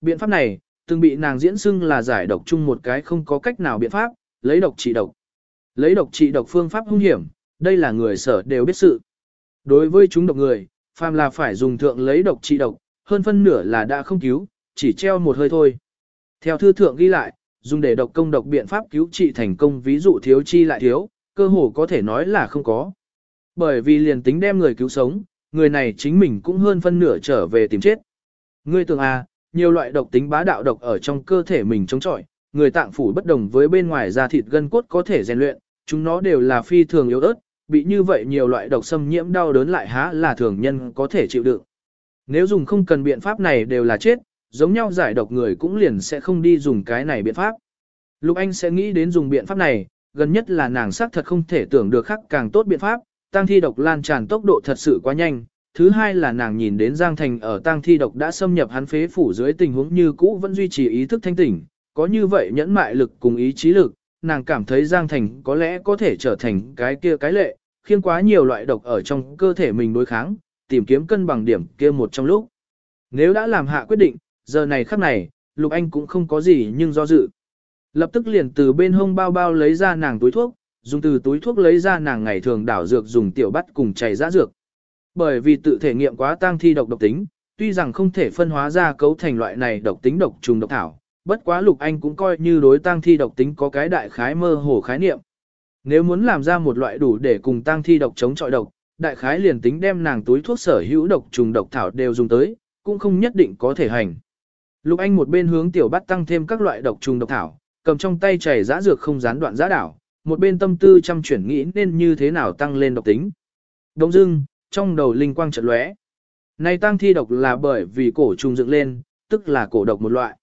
Biện pháp này, từng bị nàng diễn xưng là giải độc chung một cái không có cách nào biện pháp, lấy độc trị độc. Lấy độc trị độc phương pháp hung hiểm, đây là người sở đều biết sự. Đối với chúng độc người, phàm là phải dùng thượng lấy độc trị độc, hơn phân nửa là đã không cứu, chỉ treo một hơi thôi. Theo thư thượng ghi lại, dùng để độc công độc biện pháp cứu trị thành công ví dụ thiếu chi lại thiếu, cơ hồ có thể nói là không có. Bởi vì liền tính đem người cứu sống, người này chính mình cũng hơn phân nửa trở về tìm chết. Ngươi tưởng à, nhiều loại độc tính bá đạo độc ở trong cơ thể mình chống chọi, người tạng phủ bất đồng với bên ngoài da thịt gân cốt có thể rèn luyện, chúng nó đều là phi thường yếu ớt, bị như vậy nhiều loại độc xâm nhiễm đau đớn lại há là thường nhân có thể chịu đựng. Nếu dùng không cần biện pháp này đều là chết, giống nhau giải độc người cũng liền sẽ không đi dùng cái này biện pháp. Lục Anh sẽ nghĩ đến dùng biện pháp này, gần nhất là nàng xác thật không thể tưởng được khác càng tốt biện pháp, tăng thi độc lan tràn tốc độ thật sự quá nhanh. Thứ hai là nàng nhìn đến Giang Thành ở tang thi độc đã xâm nhập hắn phế phủ dưới tình huống như cũ vẫn duy trì ý thức thanh tỉnh, có như vậy nhẫn mại lực cùng ý chí lực, nàng cảm thấy Giang Thành có lẽ có thể trở thành cái kia cái lệ, khiến quá nhiều loại độc ở trong cơ thể mình đối kháng, tìm kiếm cân bằng điểm kia một trong lúc. Nếu đã làm hạ quyết định, giờ này khắc này, Lục Anh cũng không có gì nhưng do dự. Lập tức liền từ bên hông bao bao lấy ra nàng túi thuốc, dùng từ túi thuốc lấy ra nàng ngày thường đảo dược dùng tiểu bắt cùng chảy giã dược. Bởi vì tự thể nghiệm quá tăng thi độc độc tính, tuy rằng không thể phân hóa ra cấu thành loại này độc tính độc trùng độc thảo, bất quá Lục Anh cũng coi như đối tăng thi độc tính có cái đại khái mơ hồ khái niệm. Nếu muốn làm ra một loại đủ để cùng tăng thi độc chống chọi độc, đại khái liền tính đem nàng túi thuốc sở hữu độc trùng độc thảo đều dùng tới, cũng không nhất định có thể hành. Lục Anh một bên hướng tiểu bắt tăng thêm các loại độc trùng độc thảo, cầm trong tay chảy giã dược không gián đoạn giã đảo, một bên tâm tư chăm chuyển nghĩ nên như thế nào tăng lên độc tính. Đông dưng, trong đầu linh quang chợt lóe. Này tăng thi độc là bởi vì cổ trùng dựng lên, tức là cổ độc một loại.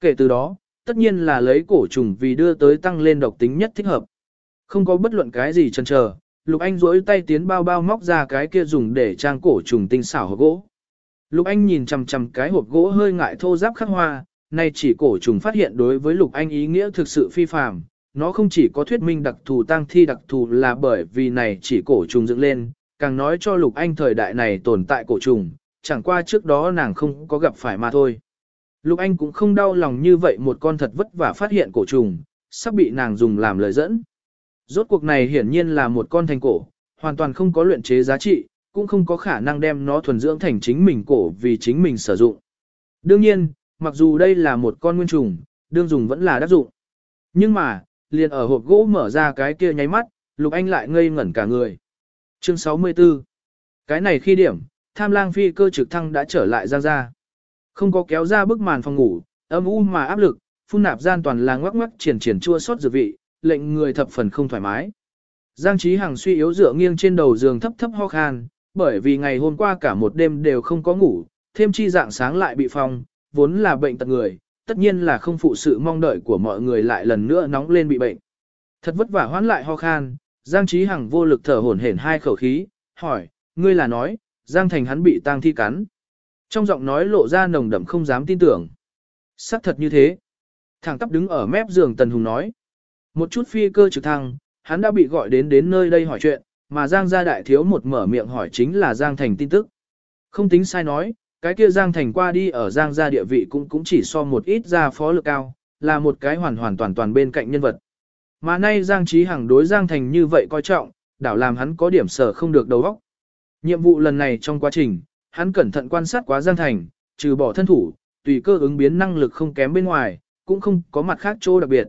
Kể từ đó, tất nhiên là lấy cổ trùng vì đưa tới tăng lên độc tính nhất thích hợp. Không có bất luận cái gì chần chờ, Lục Anh duỗi tay tiến bao bao móc ra cái kia dùng để trang cổ trùng tinh xảo hộp gỗ. Lục Anh nhìn chằm chằm cái hộp gỗ hơi ngại thô ráp khắc hoa, nay chỉ cổ trùng phát hiện đối với Lục Anh ý nghĩa thực sự phi phàm, nó không chỉ có thuyết minh đặc thù tăng thi đặc thù là bởi vì này chỉ cổ trùng dựng lên, càng nói cho Lục Anh thời đại này tồn tại cổ trùng, chẳng qua trước đó nàng không có gặp phải mà thôi. Lục Anh cũng không đau lòng như vậy một con thật vất vả phát hiện cổ trùng, sắp bị nàng dùng làm lời dẫn. Rốt cuộc này hiển nhiên là một con thành cổ, hoàn toàn không có luyện chế giá trị, cũng không có khả năng đem nó thuần dưỡng thành chính mình cổ vì chính mình sử dụng. Đương nhiên, mặc dù đây là một con nguyên trùng, đương dùng vẫn là đắc dụng. Nhưng mà, liền ở hộp gỗ mở ra cái kia nháy mắt, Lục Anh lại ngây ngẩn cả người. Chương 64 Cái này khi điểm, tham lang phi cơ trực thăng đã trở lại ra ra. Không có kéo ra bức màn phòng ngủ, âm u mà áp lực, phun nạp gian toàn là ngoắc ngoắc triển triển chua xót dược vị, lệnh người thập phần không thoải mái. Giang Trí Hằng suy yếu dựa nghiêng trên đầu giường thấp thấp ho khan, bởi vì ngày hôm qua cả một đêm đều không có ngủ, thêm chi dạng sáng lại bị phong, vốn là bệnh tật người, tất nhiên là không phụ sự mong đợi của mọi người lại lần nữa nóng lên bị bệnh. Thật vất vả hoãn lại ho khan, Giang Trí Hằng vô lực thở hổn hển hai khẩu khí, hỏi, ngươi là nói, Giang Thành hắn bị tang thi cắn. Trong giọng nói lộ ra nồng đậm không dám tin tưởng. Sắc thật như thế. Thẳng tắp đứng ở mép giường Tần Hùng nói. Một chút phi cơ trực thăng, hắn đã bị gọi đến đến nơi đây hỏi chuyện, mà Giang gia đại thiếu một mở miệng hỏi chính là Giang Thành tin tức. Không tính sai nói, cái kia Giang Thành qua đi ở Giang gia địa vị cũng cũng chỉ so một ít gia phó lực cao, là một cái hoàn hoàn toàn toàn bên cạnh nhân vật. Mà nay Giang Trí Hằng đối Giang Thành như vậy coi trọng, đảo làm hắn có điểm sở không được đầu óc. Nhiệm vụ lần này trong quá trình, hắn cẩn thận quan sát quá Giang Thành, trừ bỏ thân thủ, tùy cơ ứng biến năng lực không kém bên ngoài, cũng không có mặt khác chỗ đặc biệt.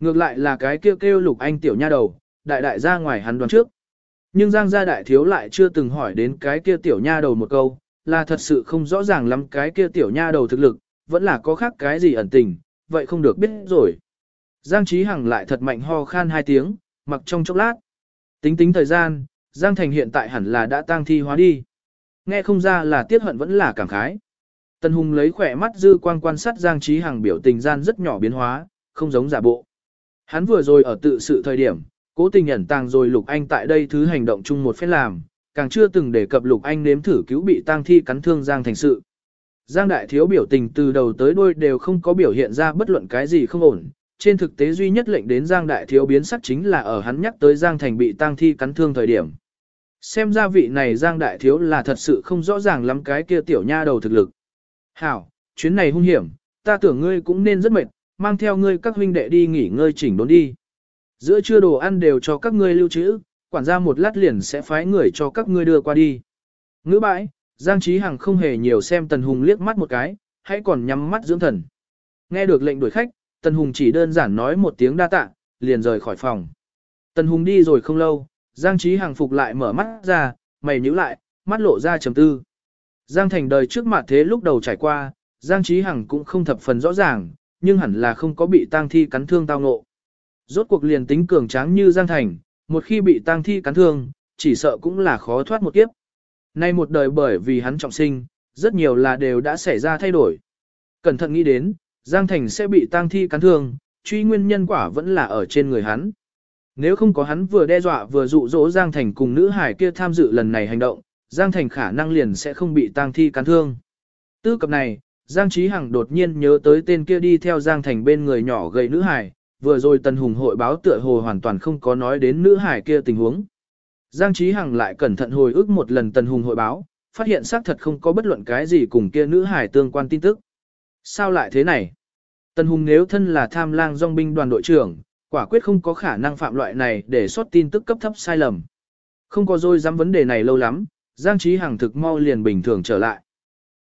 Ngược lại là cái kêu kêu lục anh tiểu nha đầu, đại đại ra ngoài hắn đoán trước. Nhưng Giang gia đại thiếu lại chưa từng hỏi đến cái kia tiểu nha đầu một câu, là thật sự không rõ ràng lắm cái kia tiểu nha đầu thực lực, vẫn là có khác cái gì ẩn tình, vậy không được biết rồi. Giang Trí Hằng lại thật mạnh ho khan hai tiếng, mặc trong chốc lát. Tính tính thời gian, Giang Thành hiện tại hẳn là đã tang thi hóa đi. Nghe không ra là tiếc hận vẫn là cảm khái. Tân Hùng lấy khỏe mắt dư quang quan sát Giang Trí Hằng biểu tình gian rất nhỏ biến hóa, không giống giả bộ. Hắn vừa rồi ở tự sự thời điểm, cố tình ẩn tàng rồi Lục Anh tại đây thứ hành động chung một phép làm, càng chưa từng đề cập Lục Anh nếm thử cứu bị tang thi cắn thương Giang thành sự. Giang đại thiếu biểu tình từ đầu tới đuôi đều không có biểu hiện ra bất luận cái gì không ổn, trên thực tế duy nhất lệnh đến Giang đại thiếu biến sắc chính là ở hắn nhắc tới Giang thành bị tang thi cắn thương thời điểm. Xem ra vị này Giang đại thiếu là thật sự không rõ ràng lắm cái kia tiểu nha đầu thực lực. Hảo, chuyến này hung hiểm, ta tưởng ngươi cũng nên rất mệt, mang theo ngươi các huynh đệ đi nghỉ ngơi chỉnh đốn đi. Giữa trưa đồ ăn đều cho các ngươi lưu trữ, quản gia một lát liền sẽ phái người cho các ngươi đưa qua đi. Ngữ bãi, Giang Trí Hằng không hề nhiều xem Tần Hùng liếc mắt một cái, hãy còn nhắm mắt dưỡng thần. Nghe được lệnh đuổi khách, Tần Hùng chỉ đơn giản nói một tiếng đa tạ, liền rời khỏi phòng. Tần Hùng đi rồi không lâu, Giang Trí Hằng phục lại mở mắt ra, mày nhíu lại, mắt lộ ra trầm tư. Giang Thành đời trước mặt thế lúc đầu trải qua, Giang Trí Hằng cũng không thập phần rõ ràng, nhưng hẳn là không có bị tang thi cắn thương tao ngộ. Rốt cuộc liền tính cường tráng như Giang Thành, một khi bị tang thi cắn thương, chỉ sợ cũng là khó thoát một kiếp. Nay một đời bởi vì hắn trọng sinh, rất nhiều là đều đã xảy ra thay đổi. Cẩn thận nghĩ đến, Giang Thành sẽ bị tang thi cắn thương, truy nguyên nhân quả vẫn là ở trên người hắn. Nếu không có hắn vừa đe dọa vừa dụ dỗ Giang Thành cùng nữ hải kia tham dự lần này hành động, Giang Thành khả năng liền sẽ không bị tang thi cắn thương. Tư cập này, Giang Trí Hằng đột nhiên nhớ tới tên kia đi theo Giang Thành bên người nhỏ gầy nữ hải, vừa rồi Tần Hùng hội báo tựa hồ hoàn toàn không có nói đến nữ hải kia tình huống. Giang Trí Hằng lại cẩn thận hồi ức một lần Tần Hùng hội báo, phát hiện xác thật không có bất luận cái gì cùng kia nữ hải tương quan tin tức. Sao lại thế này? Tần Hùng nếu thân là tham lang dòng binh đoàn đội trưởng, quả quyết không có khả năng phạm loại này để sót tin tức cấp thấp sai lầm. Không có dôi dám vấn đề này lâu lắm, Giang Trí Hằng thực mau liền bình thường trở lại.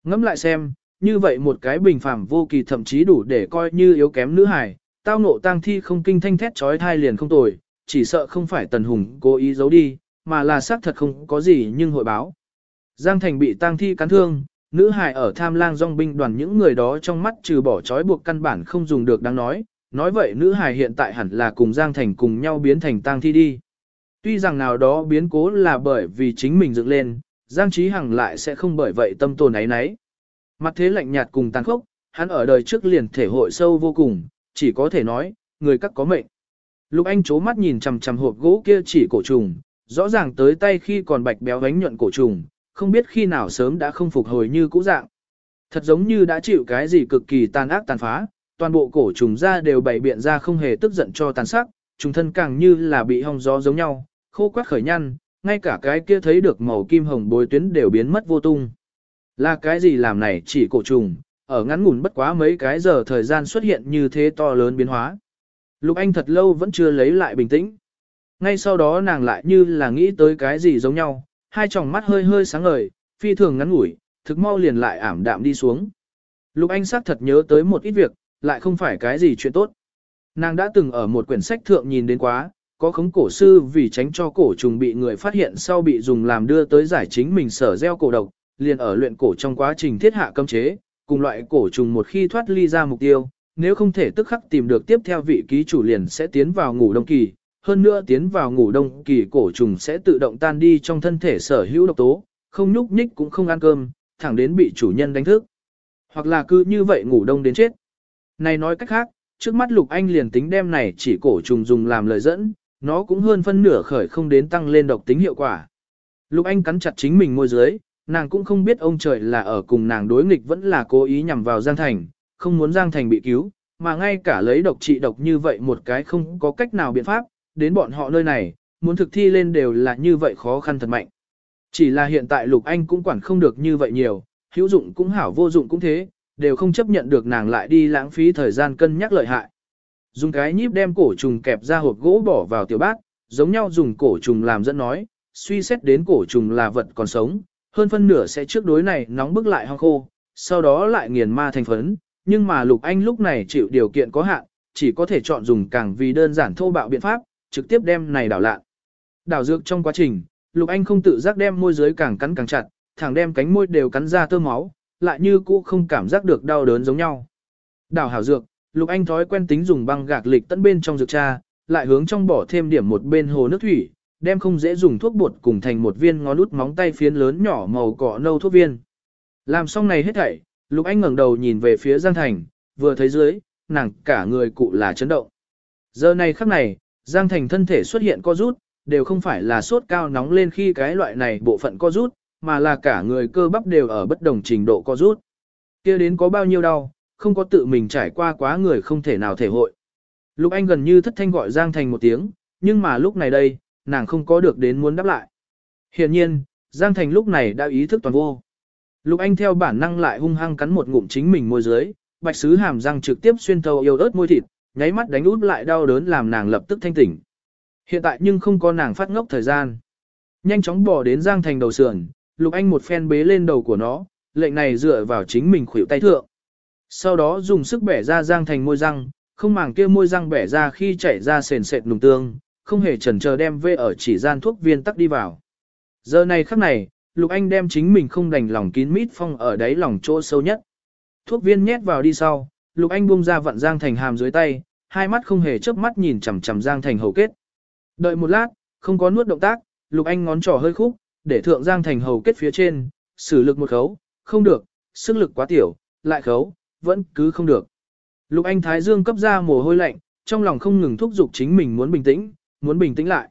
Ngẫm lại xem, như vậy một cái bình phàm vô kỳ thậm chí đủ để coi như yếu kém nữ hài, tao Nộ tang thi không kinh thanh thét trói thai liền không tồi, chỉ sợ không phải Tần Hùng cố ý giấu đi, mà là xác thật không có gì nhưng hội báo. Giang Thành bị tang thi cắn thương, nữ hài ở tham lang dòng binh đoàn những người đó trong mắt trừ bỏ trói buộc căn bản không dùng được đáng nói, nói vậy nữ hài hiện tại hẳn là cùng Giang Thành cùng nhau biến thành tang thi đi. Tuy rằng nào đó biến cố là bởi vì chính mình dựng lên, Giang Trí Hằng lại sẽ không bởi vậy tâm tồn ấy nấy. Mặt thế lạnh nhạt cùng tàn khốc, hắn ở đời trước liền thể hội sâu vô cùng, chỉ có thể nói, người các có mệnh. Lục Anh chố mắt nhìn chằm chằm hộp gỗ kia chỉ cổ trùng, rõ ràng tới tay khi còn bạch béo gánh nhuận cổ trùng, không biết khi nào sớm đã không phục hồi như cũ dạng. Thật giống như đã chịu cái gì cực kỳ tàn ác tàn phá, toàn bộ cổ trùng ra đều bày biện ra không hề tức giận cho tàn sắc, trùng thân càng như là bị hong gió giống nhau, khô quát khởi nhăn, ngay cả cái kia thấy được màu kim hồng bối tuyến đều biến mất vô tung. Là cái gì làm này chỉ cổ trùng, ở ngắn ngủn bất quá mấy cái giờ thời gian xuất hiện như thế to lớn biến hóa. Lục Anh thật lâu vẫn chưa lấy lại bình tĩnh. Ngay sau đó nàng lại như là nghĩ tới cái gì giống nhau, hai tròng mắt hơi hơi sáng ngời, phi thường ngắn ngủi, thực mau liền lại ảm đạm đi xuống. Lục Anh xác thật nhớ tới một ít việc, lại không phải cái gì chuyện tốt. Nàng đã từng ở một quyển sách thượng nhìn đến quá, có khống cổ sư vì tránh cho cổ trùng bị người phát hiện sau bị dùng làm đưa tới giải chính mình sở gieo cổ độc, liền ở luyện cổ trong quá trình thiết hạ cấm chế, cùng loại cổ trùng một khi thoát ly ra mục tiêu, nếu không thể tức khắc tìm được tiếp theo vị ký chủ liền sẽ tiến vào ngủ đông kỳ, hơn nữa tiến vào ngủ đông kỳ cổ trùng sẽ tự động tan đi trong thân thể sở hữu độc tố, không nhúc nhích cũng không ăn cơm, thẳng đến bị chủ nhân đánh thức. Hoặc là cứ như vậy ngủ đông đến chết. Này nói cách khác, trước mắt Lục Anh liền tính đem này chỉ cổ trùng dùng làm lời dẫn, nó cũng hơn phân nửa khởi không đến tăng lên độc tính hiệu quả. Lục Anh cắn chặt chính mình môi dưới, nàng cũng không biết ông trời là ở cùng nàng đối nghịch vẫn là cố ý nhằm vào Giang Thành, không muốn Giang Thành bị cứu, mà ngay cả lấy độc trị độc như vậy một cái không có cách nào biện pháp, đến bọn họ nơi này, muốn thực thi lên đều là như vậy khó khăn thật mạnh. Chỉ là hiện tại Lục Anh cũng quản không được như vậy nhiều, hữu dụng cũng hảo vô dụng cũng thế, đều không chấp nhận được nàng lại đi lãng phí thời gian cân nhắc lợi hại. Dùng cái nhíp đem cổ trùng kẹp ra hộp gỗ bỏ vào tiểu bát, giống nhau dùng cổ trùng làm dẫn nói, suy xét đến cổ trùng là vật còn sống, hơn phân nửa sẽ trước đối này nóng bức lại hoang khô, sau đó lại nghiền ma thành phấn, nhưng mà Lục Anh lúc này chịu điều kiện có hạn, chỉ có thể chọn dùng càng vì đơn giản thô bạo biện pháp, trực tiếp đem này đảo lạ. Đảo dược trong quá trình, Lục Anh không tự giác đem môi dưới càng cắn càng chặt, thẳng đem cánh môi đều cắn ra tơ máu, lại như cũ không cảm giác được đau đớn giống nhau. Đảo hảo dược, Lục Anh thói quen tính dùng băng gạc lịch tận bên trong dược trà, lại hướng trong bỏ thêm điểm một bên hồ nước thủy, đem không dễ dùng thuốc bột cùng thành một viên ngón út móng tay phiến lớn nhỏ màu cỏ nâu thuốc viên. Làm xong này hết thảy, Lục Anh ngẩng đầu nhìn về phía Giang Thành, vừa thấy dưới, nàng cả người cụ là chấn động. Giờ này khắc này, Giang Thành thân thể xuất hiện co rút, đều không phải là sốt cao nóng lên khi cái loại này bộ phận co rút, mà là cả người cơ bắp đều ở bất đồng trình độ co rút. kia đến có bao nhiêu đau, không có tự mình trải qua quá người không thể nào thể hội. Lục Anh gần như thất thanh gọi Giang Thành một tiếng, nhưng mà lúc này đây, nàng không có được đến muốn đáp lại. Hiện nhiên, Giang Thành lúc này đã ý thức toàn vô. Lục Anh theo bản năng lại hung hăng cắn một ngụm chính mình môi dưới, bạch sứ hàm răng trực tiếp xuyên thấu yêu ớt môi thịt, nháy mắt đánh út lại đau đớn làm nàng lập tức thanh tỉnh. Hiện tại nhưng không có nàng phát ngốc thời gian. Nhanh chóng bỏ đến Giang Thành đầu sườn, Lục Anh một phen bế lên đầu của nó, lệnh này dựa vào chính mình khuỷu tay thượng. Sau đó dùng sức bẻ ra Giang Thành môi răng, không màng kia môi răng bẻ ra khi chảy ra sền sệt nùng tương, không hề chần chờ đem vê ở chỉ gian thuốc viên tắc đi vào. Giờ này khắc này, Lục Anh đem chính mình không đành lòng kín mít phong ở đáy lòng chỗ sâu nhất. Thuốc viên nhét vào đi sau, Lục Anh buông ra vặn Giang Thành hàm dưới tay, hai mắt không hề chớp mắt nhìn chằm chằm Giang Thành hầu kết. Đợi một lát, không có nuốt động tác, Lục Anh ngón trỏ hơi khúc, để thượng Giang Thành hầu kết phía trên, sử lực một khấu, không được, sức lực quá tiểu, lại khấu, vẫn cứ không được. Lục Anh Thái Dương cấp ra mồ hôi lạnh, trong lòng không ngừng thúc giục chính mình muốn bình tĩnh, muốn bình tĩnh lại.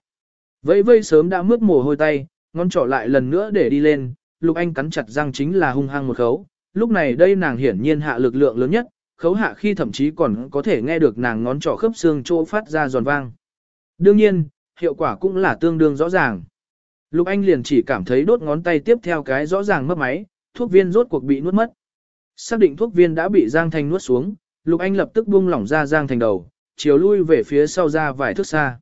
Vẫy vây sớm đã mướt mồ hôi tay, ngón trỏ lại lần nữa để đi lên, Lục Anh cắn chặt răng chính là hung hăng một khấu. Lúc này đây nàng hiển nhiên hạ lực lượng lớn nhất, khấu hạ khi thậm chí còn có thể nghe được nàng ngón trỏ khớp xương chỗ phát ra giòn vang. Đương nhiên, hiệu quả cũng là tương đương rõ ràng. Lục Anh liền chỉ cảm thấy đốt ngón tay tiếp theo cái rõ ràng mất máy, thuốc viên rốt cuộc bị nuốt mất. Xác định thuốc viên đã bị Giang Thành nuốt xuống, Lục Anh lập tức buông lỏng ra Giang Thành đầu, chiều lui về phía sau ra vài thước xa.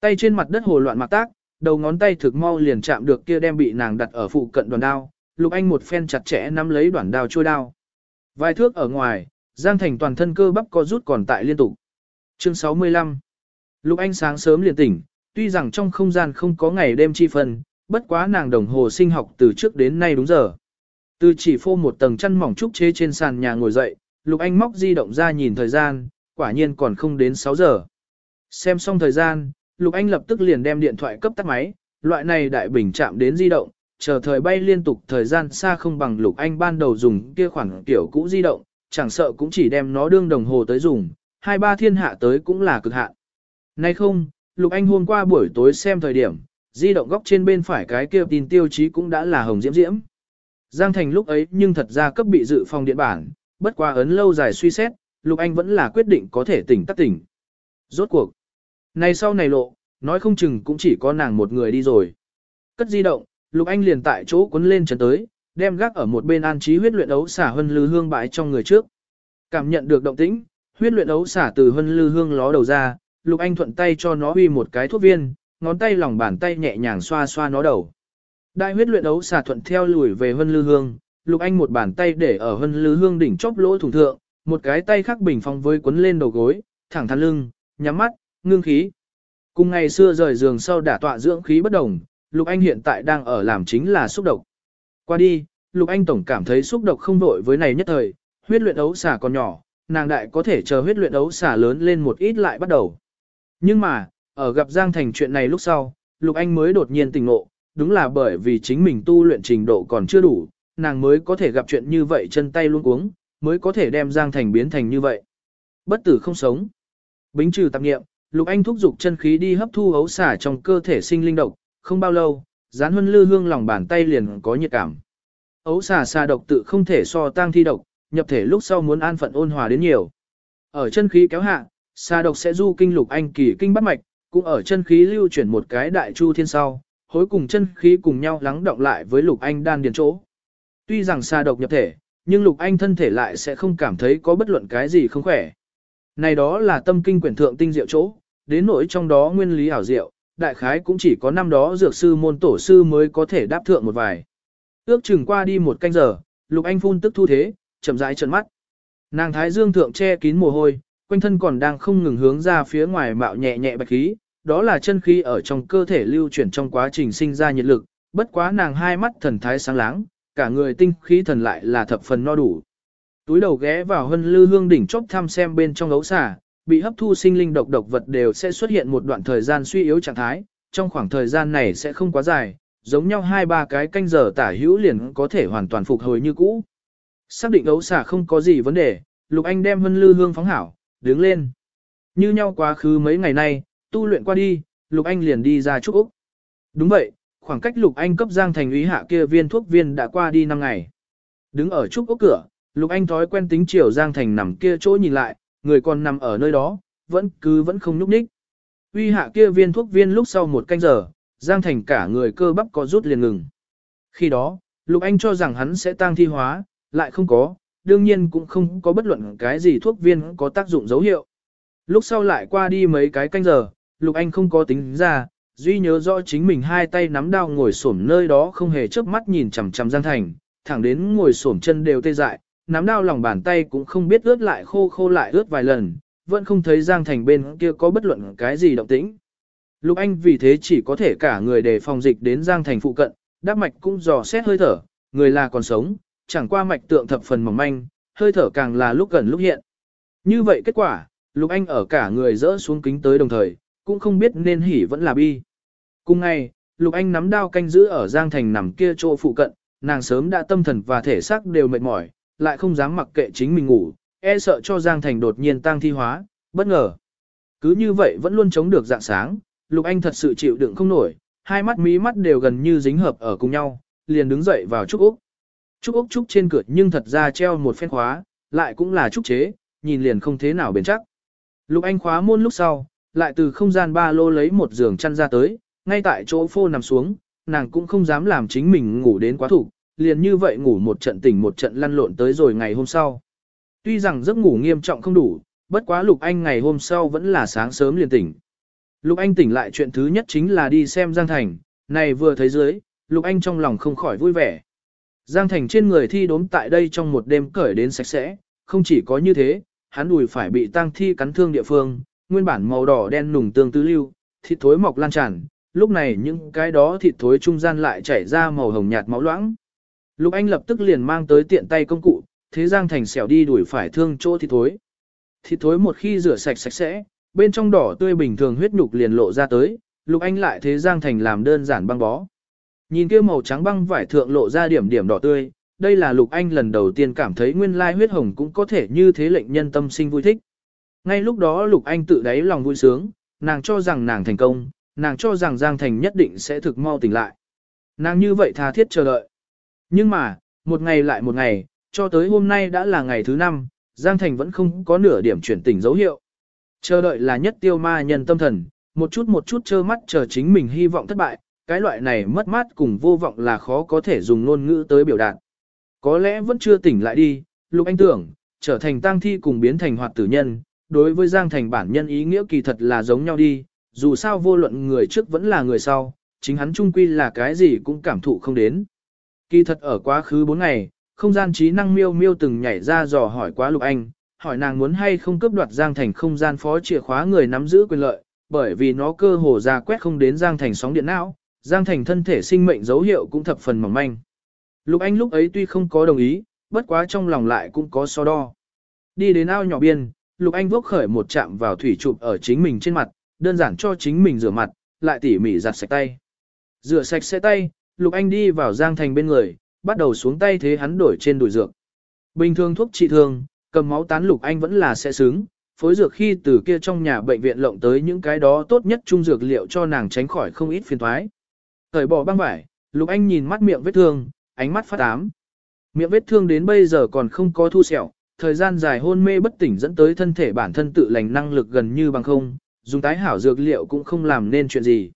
Tay trên mặt đất hồ loạn mặc tác, đầu ngón tay thực mau liền chạm được kia đem bị nàng đặt ở phụ cận đoàn đao, Lục Anh một phen chặt chẽ nắm lấy đoạn đao trôi đao. Vài thước ở ngoài, Giang Thành toàn thân cơ bắp co rút còn tại liên tục. Chương 65 Lục Anh sáng sớm liền tỉnh, tuy rằng trong không gian không có ngày đêm chi phân, bất quá nàng đồng hồ sinh học từ trước đến nay đúng giờ. Từ chỉ phô một tầng chăn mỏng trúc chế trên sàn nhà ngồi dậy, Lục Anh móc di động ra nhìn thời gian, quả nhiên còn không đến 6 giờ. Xem xong thời gian, Lục Anh lập tức liền đem điện thoại cấp tắt máy, loại này đại bình chạm đến di động, chờ thời bay liên tục thời gian xa không bằng Lục Anh ban đầu dùng kia khoản kiểu cũ di động, chẳng sợ cũng chỉ đem nó đương đồng hồ tới dùng, hai ba thiên hạ tới cũng là cực hạn. Nay không, Lục Anh hôm qua buổi tối xem thời điểm, di động góc trên bên phải cái kia tin tiêu chí cũng đã là hồng diễm diễm. Giang Thành lúc ấy nhưng thật ra cấp bị dự phòng điện bản, bất qua ấn lâu dài suy xét, Lục Anh vẫn là quyết định có thể tỉnh tắt tỉnh. Rốt cuộc. Này sau này lộ, nói không chừng cũng chỉ có nàng một người đi rồi. Cất di động, Lục Anh liền tại chỗ cuốn lên chân tới, đem gác ở một bên an trí huyết luyện ấu xả hân lư hương bãi trong người trước. Cảm nhận được động tĩnh, huyết luyện ấu xả từ hân lư hương ló đầu ra, Lục Anh thuận tay cho nó uy một cái thuốc viên, ngón tay lòng bàn tay nhẹ nhàng xoa xoa nó đầu. Đại huyết luyện ấu xả thuận theo lùi về hân lư hương, Lục Anh một bàn tay để ở hân lư hương đỉnh chóp lỗ thủng thượng, một cái tay khác bình phong với quấn lên đầu gối, thẳng thắn lưng, nhắm mắt, ngưng khí. Cùng ngày xưa rời giường sau đả tọa dưỡng khí bất đồng, Lục Anh hiện tại đang ở làm chính là xúc độc. Qua đi, Lục Anh tổng cảm thấy xúc độc không vội với này nhất thời, huyết luyện ấu xả còn nhỏ, nàng đại có thể chờ huyết luyện ấu xả lớn lên một ít lại bắt đầu. Nhưng mà, ở gặp Giang Thành chuyện này lúc sau, Lục Anh mới đột nhiên tình ngộ, đúng là bởi vì chính mình tu luyện trình độ còn chưa đủ, nàng mới có thể gặp chuyện như vậy chân tay luôn uống, mới có thể đem Giang Thành biến thành như vậy. Bất tử không sống. Bính trừ tạp nghiệm, Lục Anh thúc giục chân khí đi hấp thu ấu xả trong cơ thể sinh linh độc, không bao lâu, gián huân lư hương lòng bàn tay liền có nhiệt cảm. Ấu xà xà độc tự không thể so tang thi độc, nhập thể lúc sau muốn an phận ôn hòa đến nhiều. Ở chân khí kéo hạ, xà độc sẽ du kinh Lục Anh kỳ kinh bắt mạch, cũng ở chân khí lưu chuyển một cái đại chu thiên sau, hối cùng chân khí cùng nhau lắng động lại với Lục Anh đan điền chỗ. Tuy rằng xà độc nhập thể, nhưng Lục Anh thân thể lại sẽ không cảm thấy có bất luận cái gì không khỏe. Này đó là tâm kinh quyển thượng tinh diệu chỗ, đến nỗi trong đó nguyên lý ảo diệu, đại khái cũng chỉ có năm đó dược sư môn tổ sư mới có thể đáp thượng một vài. Ước chừng qua đi một canh giờ, Lục Anh phun tức thu thế, chậm rãi trợn mắt. Nàng thái dương thượng che kín mồ hôi, quanh thân còn đang không ngừng hướng ra phía ngoài mạo nhẹ nhẹ bạch khí, đó là chân khí ở trong cơ thể lưu chuyển trong quá trình sinh ra nhiệt lực, bất quá nàng hai mắt thần thái sáng láng, cả người tinh khí thần lại là thập phần no đủ. Túi đầu ghé vào hân lư hương đỉnh chốc thăm xem bên trong ấu xả, bị hấp thu sinh linh độc độc vật đều sẽ xuất hiện một đoạn thời gian suy yếu trạng thái, trong khoảng thời gian này sẽ không quá dài, giống nhau hai ba cái canh giờ tả hữu liền có thể hoàn toàn phục hồi như cũ. Xác định ấu xả không có gì vấn đề, Lục Anh đem hân lư hương phóng hảo, đứng lên. Như nhau quá khứ mấy ngày nay, tu luyện qua đi, Lục Anh liền đi ra trúc Úc. Đúng vậy, khoảng cách Lục Anh cấp Giang Thành ý hạ kia viên thuốc viên đã qua đi 5 ngày. Đứng ở trúc Úc cửa, Lục Anh thói quen tính chiều Giang Thành nằm kia chỗ nhìn lại, người còn nằm ở nơi đó, vẫn cứ vẫn không nhúc nhích. Uy hạ kia viên thuốc viên lúc sau một canh giờ, Giang Thành cả người cơ bắp có rút liền ngừng. Khi đó, Lục Anh cho rằng hắn sẽ tăng thi hóa, lại không có, đương nhiên cũng không có bất luận cái gì thuốc viên có tác dụng dấu hiệu. Lúc sau lại qua đi mấy cái canh giờ, Lục Anh không có tính ra, duy nhớ rõ chính mình hai tay nắm đao ngồi xổm nơi đó không hề chớp mắt nhìn chằm chằm Giang Thành, thẳng đến ngồi xổm chân đều tê dại, nắm đao lòng bàn tay cũng không biết ướt lại khô khô lại ướt vài lần, vẫn không thấy Giang Thành bên kia có bất luận cái gì động tĩnh. Lục Anh vì thế chỉ có thể cả người để phòng dịch đến Giang Thành phụ cận, đáp mạch cũng dò xét hơi thở, người là còn sống, chẳng qua mạch tượng thập phần mỏng manh, hơi thở càng là lúc gần lúc hiện. Như vậy kết quả, Lục Anh ở cả người rỡ xuống kính tới đồng thời, cũng không biết nên hỉ vẫn là bi. Cùng ngày, Lục Anh nắm đao canh giữ ở Giang Thành nằm kia chỗ phụ cận, nàng sớm đã tâm thần và thể xác đều mệt mỏi, lại không dám mặc kệ chính mình ngủ, e sợ cho Giang Thành đột nhiên tăng thi hóa, bất ngờ. Cứ như vậy vẫn luôn chống được dạng sáng, Lục Anh thật sự chịu đựng không nổi, hai mắt mí mắt đều gần như dính hợp ở cùng nhau, liền đứng dậy vào Trúc Úc. Trúc Úc Trúc trên cửa nhưng thật ra treo một phen khóa, lại cũng là Trúc chế, nhìn liền không thế nào bền chắc. Lục Anh khóa môn lúc sau, lại từ không gian ba lô lấy một giường chăn ra tới, ngay tại chỗ phô nằm xuống, nàng cũng không dám làm chính mình ngủ đến quá thủ, liền như vậy ngủ một trận tỉnh một trận lăn lộn tới rồi ngày hôm sau. Tuy rằng giấc ngủ nghiêm trọng không đủ, bất quá Lục Anh ngày hôm sau vẫn là sáng sớm liền tỉnh. Lục Anh tỉnh lại chuyện thứ nhất chính là đi xem Giang Thành, này vừa thấy dưới, Lục Anh trong lòng không khỏi vui vẻ. Giang Thành trên người thi đốm tại đây trong một đêm cởi đến sạch sẽ, không chỉ có như thế, hắn đùi phải bị tang thi cắn thương địa phương, nguyên bản màu đỏ đen nùng tương tứ lưu, thịt thối mọc lan tràn, lúc này những cái đó thịt thối trung gian lại chảy ra màu hồng nhạt máu loãng. Lục Anh lập tức liền mang tới tiện tay công cụ, thế Giang Thành xẻo đi đuổi phải thương chỗ thịt thối. Thịt thối một khi rửa sạch sạch sẽ, bên trong đỏ tươi bình thường huyết nhục liền lộ ra tới, Lục Anh lại thế Giang Thành làm đơn giản băng bó. Nhìn kia màu trắng băng vải thượng lộ ra điểm điểm đỏ tươi, đây là Lục Anh lần đầu tiên cảm thấy nguyên lai huyết hồng cũng có thể như thế lệnh nhân tâm sinh vui thích. Ngay lúc đó Lục Anh tự đáy lòng vui sướng, nàng cho rằng nàng thành công, nàng cho rằng Giang Thành nhất định sẽ thực mau tỉnh lại. Nàng như vậy tha thiết chờ đợi. Nhưng mà, một ngày lại một ngày, cho tới hôm nay đã là ngày thứ năm, Giang Thành vẫn không có nửa điểm chuyển tỉnh dấu hiệu. Chờ đợi là nhất tiêu ma nhân tâm thần, một chút một chút trơ mắt chờ chính mình hy vọng thất bại, cái loại này mất mát cùng vô vọng là khó có thể dùng ngôn ngữ tới biểu đạt. Có lẽ vẫn chưa tỉnh lại đi, Lục Anh tưởng, trở thành tang thi cùng biến thành hoạt tử nhân, đối với Giang Thành bản nhân ý nghĩa kỳ thật là giống nhau đi, dù sao vô luận người trước vẫn là người sau, chính hắn trung quy là cái gì cũng cảm thụ không đến. Kỳ thật ở quá khứ 4 ngày, không gian trí năng miêu miêu từng nhảy ra dò hỏi quá Lục Anh, hỏi nàng muốn hay không cướp đoạt Giang Thành không gian phó chìa khóa người nắm giữ quyền lợi, bởi vì nó cơ hồ ra quét không đến Giang Thành sóng điện não, Giang Thành thân thể sinh mệnh dấu hiệu cũng thập phần mỏng manh. Lục Anh lúc ấy tuy không có đồng ý, bất quá trong lòng lại cũng có so đo. Đi đến ao nhỏ biên, Lục Anh vốc khởi một chạm vào thủy chụp ở chính mình trên mặt, đơn giản cho chính mình rửa mặt, lại tỉ mỉ giặt sạch tay. Rửa sạch sẽ tay, Lục Anh đi vào Giang Thành bên người, bắt đầu xuống tay thế hắn đổi trên đùi dược. Bình thường thuốc trị thương, cầm máu tán Lục Anh vẫn là sẽ sướng. phối dược khi từ kia trong nhà bệnh viện lộng tới những cái đó tốt nhất trung dược liệu cho nàng tránh khỏi không ít phiền toái. Thời bỏ băng vải, Lục Anh nhìn mắt miệng vết thương, ánh mắt phát ám. Miệng vết thương đến bây giờ còn không có thu sẹo, thời gian dài hôn mê bất tỉnh dẫn tới thân thể bản thân tự lành năng lực gần như bằng không, dùng tái hảo dược liệu cũng không làm nên chuyện gì.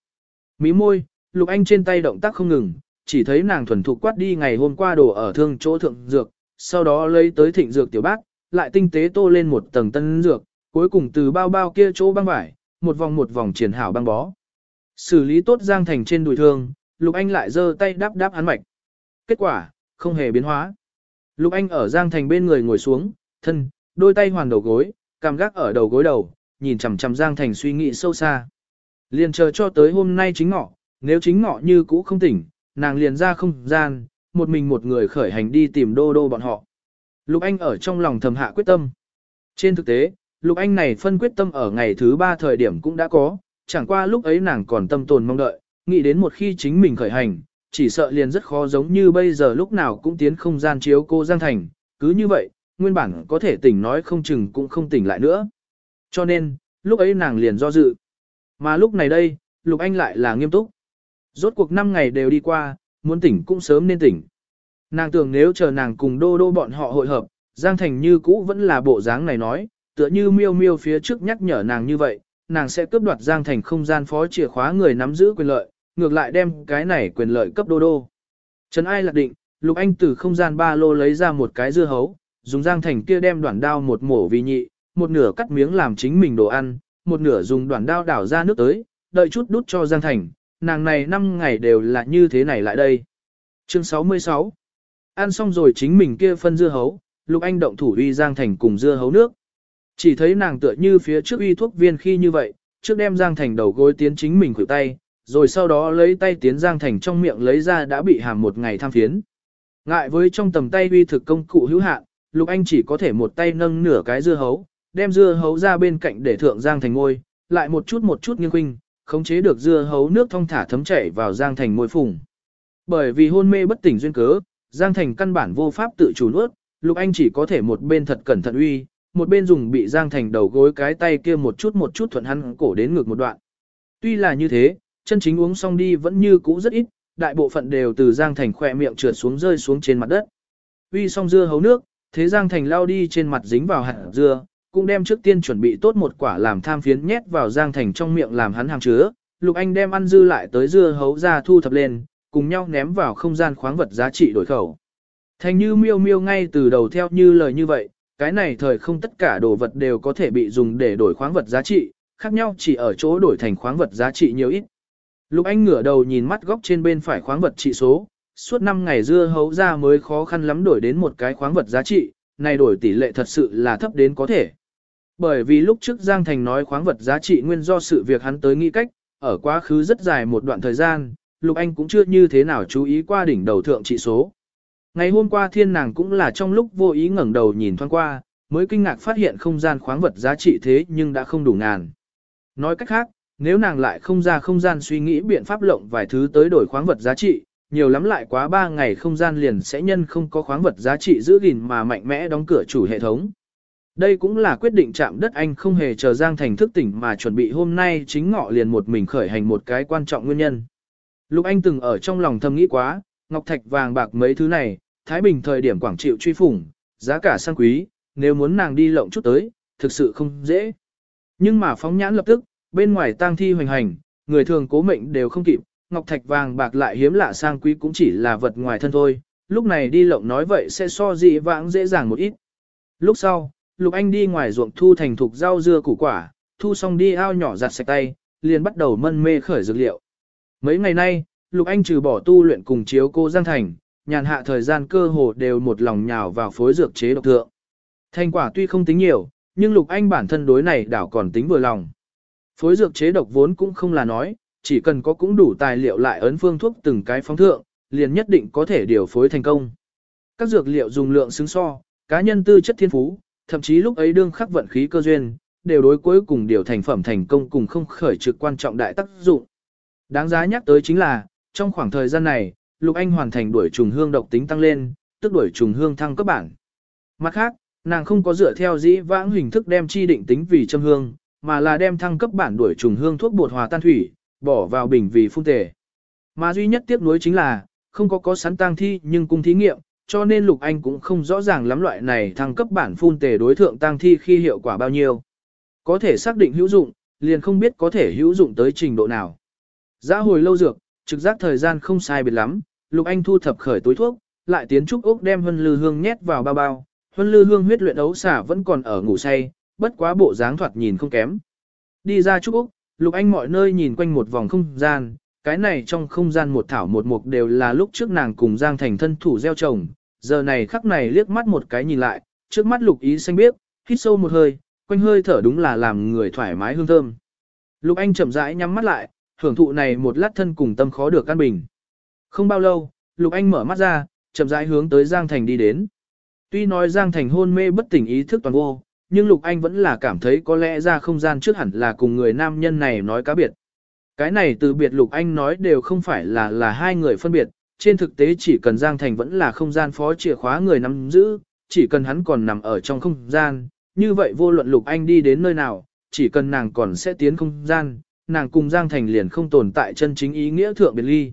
Mí môi, Lục Anh trên tay động tác không ngừng, chỉ thấy nàng thuần thục quát đi ngày hôm qua đổ ở thương chỗ thượng dược, sau đó lấy tới thịnh dược tiểu bác, lại tinh tế tô lên một tầng tân dược, cuối cùng từ bao bao kia chỗ băng vải, một vòng một vòng triển hảo băng bó. Xử lý tốt Giang Thành trên đùi thương, Lục Anh lại giơ tay đáp đáp án mạch. Kết quả, không hề biến hóa. Lục Anh ở Giang Thành bên người ngồi xuống, thân, đôi tay hoàn đầu gối, cằm gác ở đầu gối đầu, nhìn chằm chằm Giang Thành suy nghĩ sâu xa. Liền chờ cho tới hôm nay chính ngọ, nếu chính ngọ như cũ không tỉnh, nàng liền ra không gian, một mình một người khởi hành đi tìm đô đô bọn họ. Lục Anh ở trong lòng thầm hạ quyết tâm. Trên thực tế, Lục Anh này phân quyết tâm ở ngày thứ ba thời điểm cũng đã có, chẳng qua lúc ấy nàng còn tâm tồn mong đợi, nghĩ đến một khi chính mình khởi hành, chỉ sợ liền rất khó giống như bây giờ lúc nào cũng tiến không gian chiếu cô Giang Thành, cứ như vậy, nguyên bản có thể tỉnh nói không chừng cũng không tỉnh lại nữa. Cho nên, lúc ấy nàng liền do dự. Mà lúc này đây, Lục Anh lại là nghiêm túc. Rốt cuộc 5 ngày đều đi qua, muốn tỉnh cũng sớm nên tỉnh. Nàng tưởng nếu chờ nàng cùng đô đô bọn họ hội hợp, Giang Thành như cũ vẫn là bộ dáng này nói, tựa như miêu miêu phía trước nhắc nhở nàng như vậy, nàng sẽ cướp đoạt Giang Thành không gian phó chìa khóa người nắm giữ quyền lợi, ngược lại đem cái này quyền lợi cấp đô đô. Trấn Ai lạc định, Lục Anh từ không gian ba lô lấy ra một cái dưa hấu, dùng Giang Thành kia đem đoạn đao một mổ vì nhị, một nửa cắt miếng làm chính mình đồ ăn, một nửa dùng đoạn đao đảo ra nước tới, đợi chút đút cho Giang Thành, nàng này năm ngày đều là như thế này lại đây. Chương 66 Ăn xong rồi chính mình kia phân dưa hấu, Lục Anh động thủ uy Giang Thành cùng dưa hấu nước. Chỉ thấy nàng tựa như phía trước uy thuốc viên khi như vậy, trước đem Giang Thành đầu gối tiến chính mình khuỷu tay, rồi sau đó lấy tay tiến Giang Thành trong miệng lấy ra đã bị hàm một ngày tham phiến. Ngại với trong tầm tay uy thực công cụ hữu hạn, Lục Anh chỉ có thể một tay nâng nửa cái dưa hấu, đem dưa hấu ra bên cạnh để thượng Giang Thành ngôi, lại một chút một chút nghiêng khuynh, khống chế được dưa hấu nước thong thả thấm chảy vào Giang Thành môi phùng. Bởi vì hôn mê bất tỉnh duyên cớ, Giang Thành căn bản vô pháp tự chủ nuốt, Lục Anh chỉ có thể một bên thật cẩn thận uy, một bên dùng bị Giang Thành đầu gối cái tay kia một chút một chút thuận hắn cổ đến ngược một đoạn. Tuy là như thế, chân chính uống xong đi vẫn như cũ rất ít, đại bộ phận đều từ Giang Thành khỏe miệng trượt xuống rơi xuống trên mặt đất. Uy xong dưa hấu nước, thế Giang Thành lao đi trên mặt dính vào hạt dưa, cũng đem trước tiên chuẩn bị tốt một quả làm tham phiến nhét vào Giang Thành trong miệng làm hắn hàng chứa. Lục Anh đem ăn dư lại tới dưa hấu ra thu thập lên, cùng nhau ném vào không gian khoáng vật giá trị đổi khẩu. Thành như miêu miêu ngay từ đầu theo như lời như vậy, cái này thời không tất cả đồ vật đều có thể bị dùng để đổi khoáng vật giá trị, khác nhau chỉ ở chỗ đổi thành khoáng vật giá trị nhiều ít. Lục Anh ngửa đầu nhìn mắt góc trên bên phải khoáng vật trị số, suốt 5 ngày dưa hấu ra mới khó khăn lắm đổi đến một cái khoáng vật giá trị, này đổi tỷ lệ thật sự là thấp đến có thể. Bởi vì lúc trước Giang Thành nói khoáng vật giá trị nguyên do sự việc hắn tới nghĩ cách, ở quá khứ rất dài một đoạn thời gian, Lục Anh cũng chưa như thế nào chú ý qua đỉnh đầu thượng trị số. Ngày hôm qua thiên nàng cũng là trong lúc vô ý ngẩng đầu nhìn thoáng qua, mới kinh ngạc phát hiện không gian khoáng vật giá trị thế nhưng đã không đủ ngàn. Nói cách khác, nếu nàng lại không ra không gian suy nghĩ biện pháp lộng vài thứ tới đổi khoáng vật giá trị, nhiều lắm lại quá 3 ngày không gian liền sẽ nhân không có khoáng vật giá trị giữ gìn mà mạnh mẽ đóng cửa chủ hệ thống. Đây cũng là quyết định chạm đất anh không hề chờ Giang Thành thức tỉnh mà chuẩn bị hôm nay chính ngọ liền một mình khởi hành một cái quan trọng nguyên nhân. Lục Anh từng ở trong lòng thầm nghĩ quá, ngọc thạch vàng bạc mấy thứ này, Thái Bình thời điểm quảng chịu truy phủng, giá cả sang quý, nếu muốn nàng đi lộng chút tới, thực sự không dễ. Nhưng mà phóng nhãn lập tức, bên ngoài tang thi hoành hành, người thường cố mệnh đều không kịp, ngọc thạch vàng bạc lại hiếm lạ sang quý cũng chỉ là vật ngoài thân thôi, lúc này đi lộng nói vậy sẽ so dị vãng dễ dàng một ít. Lúc sau, Lục Anh đi ngoài ruộng thu thành thục rau dưa củ quả, thu xong đi ao nhỏ giặt sạch tay, liền bắt đầu mân mê khởi dược liệu. Mấy ngày nay, Lục Anh trừ bỏ tu luyện cùng chiếu cô Giang Thành, nhàn hạ thời gian cơ hồ đều một lòng nhào vào phối dược chế độc thượng. Thành quả tuy không tính nhiều, nhưng Lục Anh bản thân đối này đảo còn tính vừa lòng. Phối dược chế độc vốn cũng không là nói, chỉ cần có cũng đủ tài liệu lại ấn phương thuốc từng cái phóng thượng, liền nhất định có thể điều phối thành công. Các dược liệu dùng lượng xứng so, cá nhân tư chất thiên phú, thậm chí lúc ấy đương khắc vận khí cơ duyên, đều đối cuối cùng điều thành phẩm thành công cùng không khởi trực quan trọng đại tác dụng. Đáng giá nhắc tới chính là, trong khoảng thời gian này, Lục Anh hoàn thành đuổi trùng hương độc tính tăng lên, tức đuổi trùng hương thăng cấp bản. Mặt khác, nàng không có dựa theo dĩ vãng hình thức đem chi định tính vì châm hương, mà là đem thăng cấp bản đuổi trùng hương thuốc bột hòa tan thủy, bỏ vào bình vì phun tề. Mà duy nhất tiếc nuối chính là, không có có sẵn tang thi nhưng cung thí nghiệm, cho nên Lục Anh cũng không rõ ràng lắm loại này thăng cấp bản phun tề đối thượng tăng thi khi hiệu quả bao nhiêu. Có thể xác định hữu dụng, liền không biết có thể hữu dụng tới trình độ nào. Giã hồi lâu dược, trực giác thời gian không sai biệt lắm, Lục Anh thu thập khởi túi thuốc, lại tiến trúc ốc đem Hân Lư Hương nhét vào bao bao. Hân Lư Hương huyết luyện ấu xả vẫn còn ở ngủ say, bất quá bộ dáng thoạt nhìn không kém. Đi ra trúc ốc, Lục Anh mọi nơi nhìn quanh một vòng không gian, cái này trong không gian một thảo một mục đều là lúc trước nàng cùng Giang Thành thân thủ gieo trồng, giờ này khắc này liếc mắt một cái nhìn lại, trước mắt Lục Ý xanh biếc, hít sâu một hơi, quanh hơi thở đúng là làm người thoải mái hương thơm. Lục Anh chậm rãi nhắm mắt lại, hưởng thụ này một lát thân cùng tâm khó được căn bình. Không bao lâu, Lục Anh mở mắt ra, chậm rãi hướng tới Giang Thành đi đến. Tuy nói Giang Thành hôn mê bất tỉnh ý thức toàn vô, nhưng Lục Anh vẫn là cảm thấy có lẽ ra không gian trước hẳn là cùng người nam nhân này nói cá biệt. Cái này từ biệt Lục Anh nói đều không phải là là hai người phân biệt, trên thực tế chỉ cần Giang Thành vẫn là không gian phó chìa khóa người nắm giữ, chỉ cần hắn còn nằm ở trong không gian, như vậy vô luận Lục Anh đi đến nơi nào, chỉ cần nàng còn sẽ tiến không gian, nàng cùng Giang Thành liền không tồn tại chân chính ý nghĩa thượng biệt ly.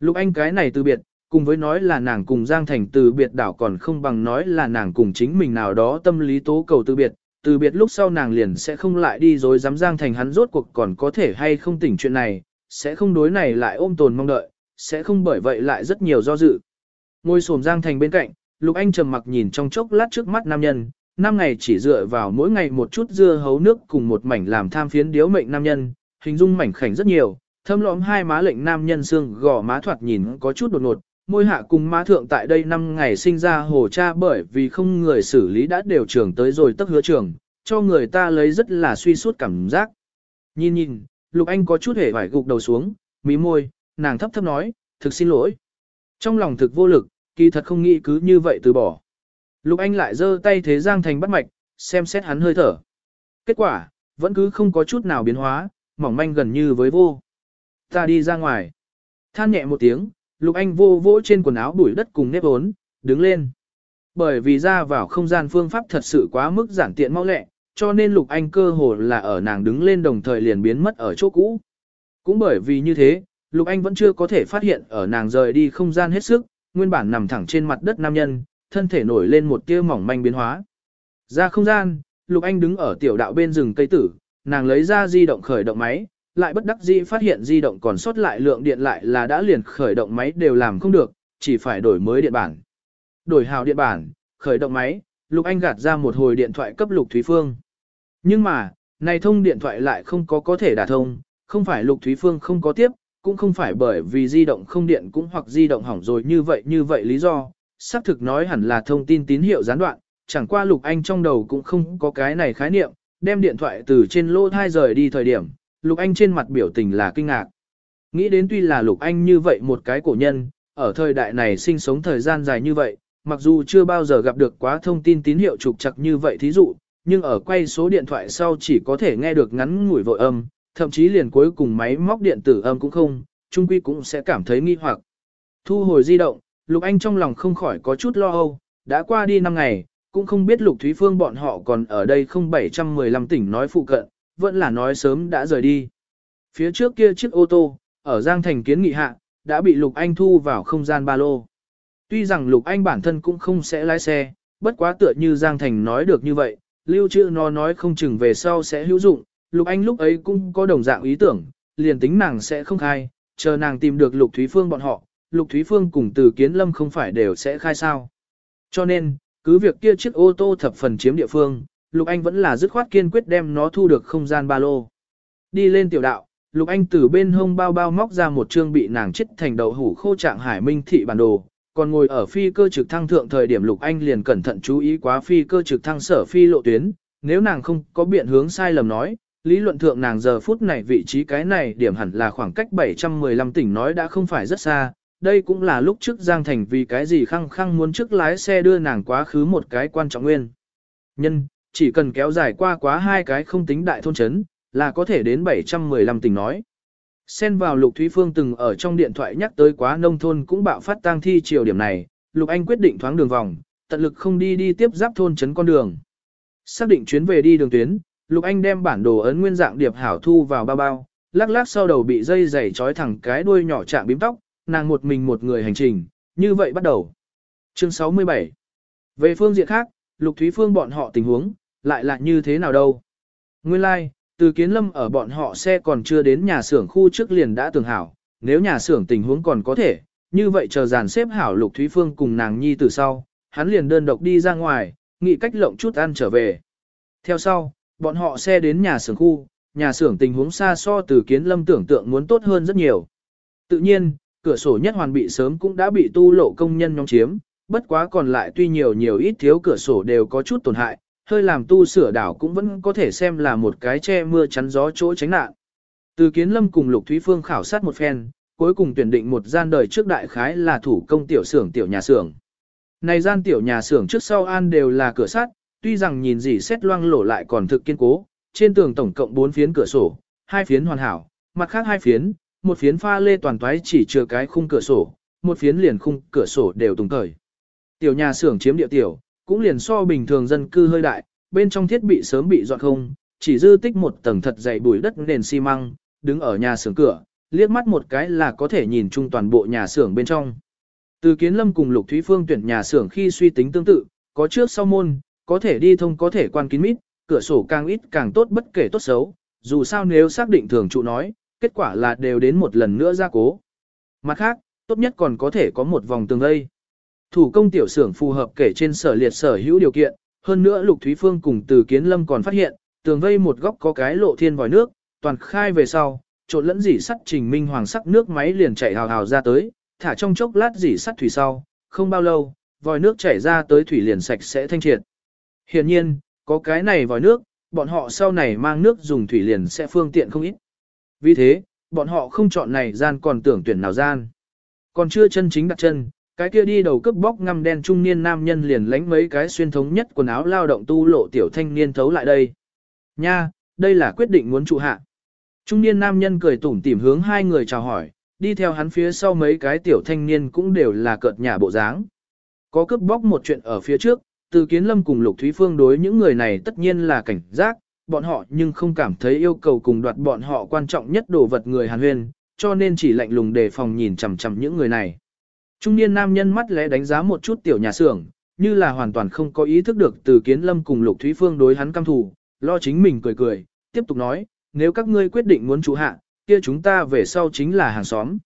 Lục Anh cái này từ biệt, cùng với nói là nàng cùng Giang Thành từ biệt đảo còn không bằng nói là nàng cùng chính mình nào đó tâm lý tố cầu từ biệt, từ biệt lúc sau nàng liền sẽ không lại đi rồi dám Giang Thành hắn rốt cuộc còn có thể hay không tỉnh chuyện này, sẽ không đối này lại ôm tồn mong đợi, sẽ không bởi vậy lại rất nhiều do dự. Ngồi sồm Giang Thành bên cạnh, Lục Anh trầm mặc nhìn trong chốc lát trước mắt nam nhân, năm ngày chỉ dựa vào mỗi ngày một chút dưa hấu nước cùng một mảnh làm tham phiến điếu mệnh nam nhân, hình dung mảnh khảnh rất nhiều, thâm lõm hai má lệnh nam nhân xương gò má thoạt nhìn có chút đột ngột, môi hạ cùng má thượng tại đây năm ngày sinh ra hồ cha bởi vì không người xử lý đã đều trưởng tới rồi tất hứa trưởng, cho người ta lấy rất là suy suốt cảm giác. Nhìn nhìn, Lục Anh có chút hề vải gục đầu xuống, mí môi, nàng thấp thấp nói, thực xin lỗi. Trong lòng thực vô lực, kỳ thật không nghĩ cứ như vậy từ bỏ. Lục Anh lại giơ tay thế Giang Thành bắt mạch, xem xét hắn hơi thở. Kết quả, vẫn cứ không có chút nào biến hóa, mỏng manh gần như với vô. Ta đi ra ngoài. Than nhẹ một tiếng, Lục Anh vô vỗ trên quần áo bụi đất cùng nếp ốn, đứng lên. Bởi vì ra vào không gian phương pháp thật sự quá mức giản tiện mau lẹ, cho nên Lục Anh cơ hồ là ở nàng đứng lên đồng thời liền biến mất ở chỗ cũ. Cũng bởi vì như thế, Lục Anh vẫn chưa có thể phát hiện ở nàng rời đi không gian hết sức, nguyên bản nằm thẳng trên mặt đất nam nhân, thân thể nổi lên một tia mỏng manh biến hóa. Ra không gian, Lục Anh đứng ở tiểu đạo bên rừng cây tử, nàng lấy ra di động khởi động máy, lại bất đắc dĩ phát hiện di động còn sót lại lượng điện lại là đã liền khởi động máy đều làm không được, chỉ phải đổi mới điện bản. Đổi hào điện bản, khởi động máy, Lục Anh gạt ra một hồi điện thoại cấp Lục Thúy Phương. Nhưng mà, này thông điện thoại lại không có có thể đả thông, không phải Lục Thúy Phương không có tiếp, cũng không phải bởi vì di động không điện cũng hoặc di động hỏng rồi như vậy như vậy lý do, xác thực nói hẳn là thông tin tín hiệu gián đoạn, chẳng qua Lục Anh trong đầu cũng không có cái này khái niệm, đem điện thoại từ trên lô thai rời đi thời điểm, Lục Anh trên mặt biểu tình là kinh ngạc. Nghĩ đến tuy là Lục Anh như vậy một cái cổ nhân, ở thời đại này sinh sống thời gian dài như vậy, mặc dù chưa bao giờ gặp được quá thông tin tín hiệu trục chặt như vậy thí dụ, nhưng ở quay số điện thoại sau chỉ có thể nghe được ngắn ngủi vội âm, thậm chí liền cuối cùng máy móc điện tử âm cũng không, trung quy cũng sẽ cảm thấy nghi hoặc. Thu hồi di động, Lục Anh trong lòng không khỏi có chút lo âu, đã qua đi 5 ngày, cũng không biết Lục Thúy Phương bọn họ còn ở đây không 715 tỉnh nói phụ cận, vẫn là nói sớm đã rời đi. Phía trước kia chiếc ô tô, ở Giang Thành kiến nghị hạ, đã bị Lục Anh thu vào không gian ba lô. Tuy rằng Lục Anh bản thân cũng không sẽ lái xe, bất quá tựa như Giang Thành nói được như vậy, lưu trữ nó nói không chừng về sau sẽ hữu dụng, Lục Anh lúc ấy cũng có đồng dạng ý tưởng, liền tính nàng sẽ không khai, chờ nàng tìm được Lục Thúy Phương bọn họ, Lục Thúy Phương cùng từ kiến lâm không phải đều sẽ khai sao. Cho nên, cứ việc kia chiếc ô tô thập phần chiếm địa phương, Lục Anh vẫn là dứt khoát kiên quyết đem nó thu được không gian ba lô. Đi lên tiểu đạo, Lục Anh từ bên hông bao bao móc ra một trương bị nàng chết thành đậu hủ khô trạng hải minh thị bản đồ, còn ngồi ở phi cơ trực thăng thượng thời điểm Lục Anh liền cẩn thận chú ý quá phi cơ trực thăng sở phi lộ tuyến, nếu nàng không có biện hướng sai lầm nói, lý luận thượng nàng giờ phút này vị trí cái này điểm hẳn là khoảng cách 715 tỉnh nói đã không phải rất xa, đây cũng là lúc trước Giang Thành vì cái gì khăng khăng muốn trước lái xe đưa nàng quá khứ một cái quan trọng nguyên. Nhân, chỉ cần kéo dài qua quá hai cái không tính đại thôn chấn, là có thể đến 715 tỉnh nói. Xen vào Lục Thúy Phương từng ở trong điện thoại nhắc tới quá nông thôn cũng bạo phát tang thi chiều điểm này, Lục Anh quyết định thoáng đường vòng, tận lực không đi đi tiếp giáp thôn chấn con đường. Xác định chuyến về đi đường tuyến, Lục Anh đem bản đồ ấn nguyên dạng điệp hảo thu vào bao bao, lắc lắc sau đầu bị dây dày trói thẳng cái đuôi nhỏ chạm bím tóc, nàng một mình một người hành trình, như vậy bắt đầu. Chương 67 Về phương diện khác, Lục Thúy Phương bọn họ tình huống, lại là như thế nào đâu? Nguyên lai, like, từ kiến lâm ở bọn họ xe còn chưa đến nhà xưởng khu trước liền đã tường hảo, nếu nhà xưởng tình huống còn có thể, như vậy chờ dàn xếp hảo Lục Thúy Phương cùng nàng nhi từ sau, hắn liền đơn độc đi ra ngoài, nghĩ cách lộng chút ăn trở về. Theo sau, bọn họ xe đến nhà xưởng khu, nhà xưởng tình huống xa so từ kiến lâm tưởng tượng muốn tốt hơn rất nhiều. Tự nhiên, cửa sổ nhất hoàn bị sớm cũng đã bị tu lộ công nhân nhóm chiếm, bất quá còn lại tuy nhiều nhiều ít thiếu cửa sổ đều có chút tổn hại, hơi làm tu sửa đảo cũng vẫn có thể xem là một cái che mưa chắn gió chỗ tránh nạn. Từ kiến lâm cùng Lục Thúy Phương khảo sát một phen, cuối cùng tuyển định một gian đời trước đại khái là thủ công tiểu xưởng tiểu nhà xưởng. Này gian tiểu nhà xưởng trước sau an đều là cửa sắt, tuy rằng nhìn gì xét loang lổ lại còn thực kiên cố, trên tường tổng cộng 4 phiến cửa sổ, hai phiến hoàn hảo, mặt khác hai phiến, một phiến pha lê toàn toái chỉ chừa cái khung cửa sổ, một phiến liền khung cửa sổ đều tùng cởi. Tiểu nhà xưởng chiếm địa tiểu, cũng liền so bình thường dân cư hơi đại, bên trong thiết bị sớm bị dọn không, chỉ dư tích một tầng thật dày bùi đất nền xi măng, đứng ở nhà xưởng cửa, liếc mắt một cái là có thể nhìn chung toàn bộ nhà xưởng bên trong. Từ Kiến Lâm cùng Lục Thúy Phương tuyển nhà xưởng khi suy tính tương tự, có trước sau môn, có thể đi thông có thể quan kín mít, cửa sổ càng ít càng tốt bất kể tốt xấu, dù sao nếu xác định thường trụ nói, kết quả là đều đến một lần nữa gia cố. Mặt khác, tốt nhất còn có thể có một vòng tường vây. Thủ công tiểu xưởng phù hợp kể trên sở liệt sở hữu điều kiện, hơn nữa Lục Thúy Phương cùng Từ Kiến Lâm còn phát hiện, tường vây một góc có cái lộ thiên vòi nước, toàn khai về sau, trộn lẫn dỉ sắt trình minh hoàng sắc nước máy liền chảy hào hào ra tới, thả trong chốc lát dỉ sắt thủy sau, không bao lâu, vòi nước chảy ra tới thủy liền sạch sẽ thanh triệt hiện nhiên, có cái này vòi nước, bọn họ sau này mang nước dùng thủy liền sẽ phương tiện không ít. Vì thế, bọn họ không chọn này gian còn tưởng tuyển nào gian. Còn chưa chân chính đặt chân, cái kia đi đầu cướp bóc ngăm đen trung niên nam nhân liền lánh mấy cái xuyên thống nhất quần áo lao động tu lộ tiểu thanh niên thấu lại đây. Nha, đây là quyết định muốn trụ hạ. Trung niên nam nhân cười tủm tỉm hướng hai người chào hỏi, đi theo hắn phía sau mấy cái tiểu thanh niên cũng đều là cợt nhà bộ dáng. Có cướp bóc một chuyện ở phía trước, từ kiến lâm cùng Lục Thúy Phương đối những người này tất nhiên là cảnh giác, bọn họ nhưng không cảm thấy yêu cầu cùng đoạt bọn họ quan trọng nhất đồ vật người Hàn Huyên, cho nên chỉ lạnh lùng đề phòng nhìn chằm chằm những người này. Trung niên nam nhân mắt lẽ đánh giá một chút tiểu nhà xưởng, như là hoàn toàn không có ý thức được từ kiến lâm cùng Lục Thúy Phương đối hắn căm thù, lo chính mình cười cười, tiếp tục nói, nếu các ngươi quyết định muốn trụ hạ, kia chúng ta về sau chính là hàng xóm.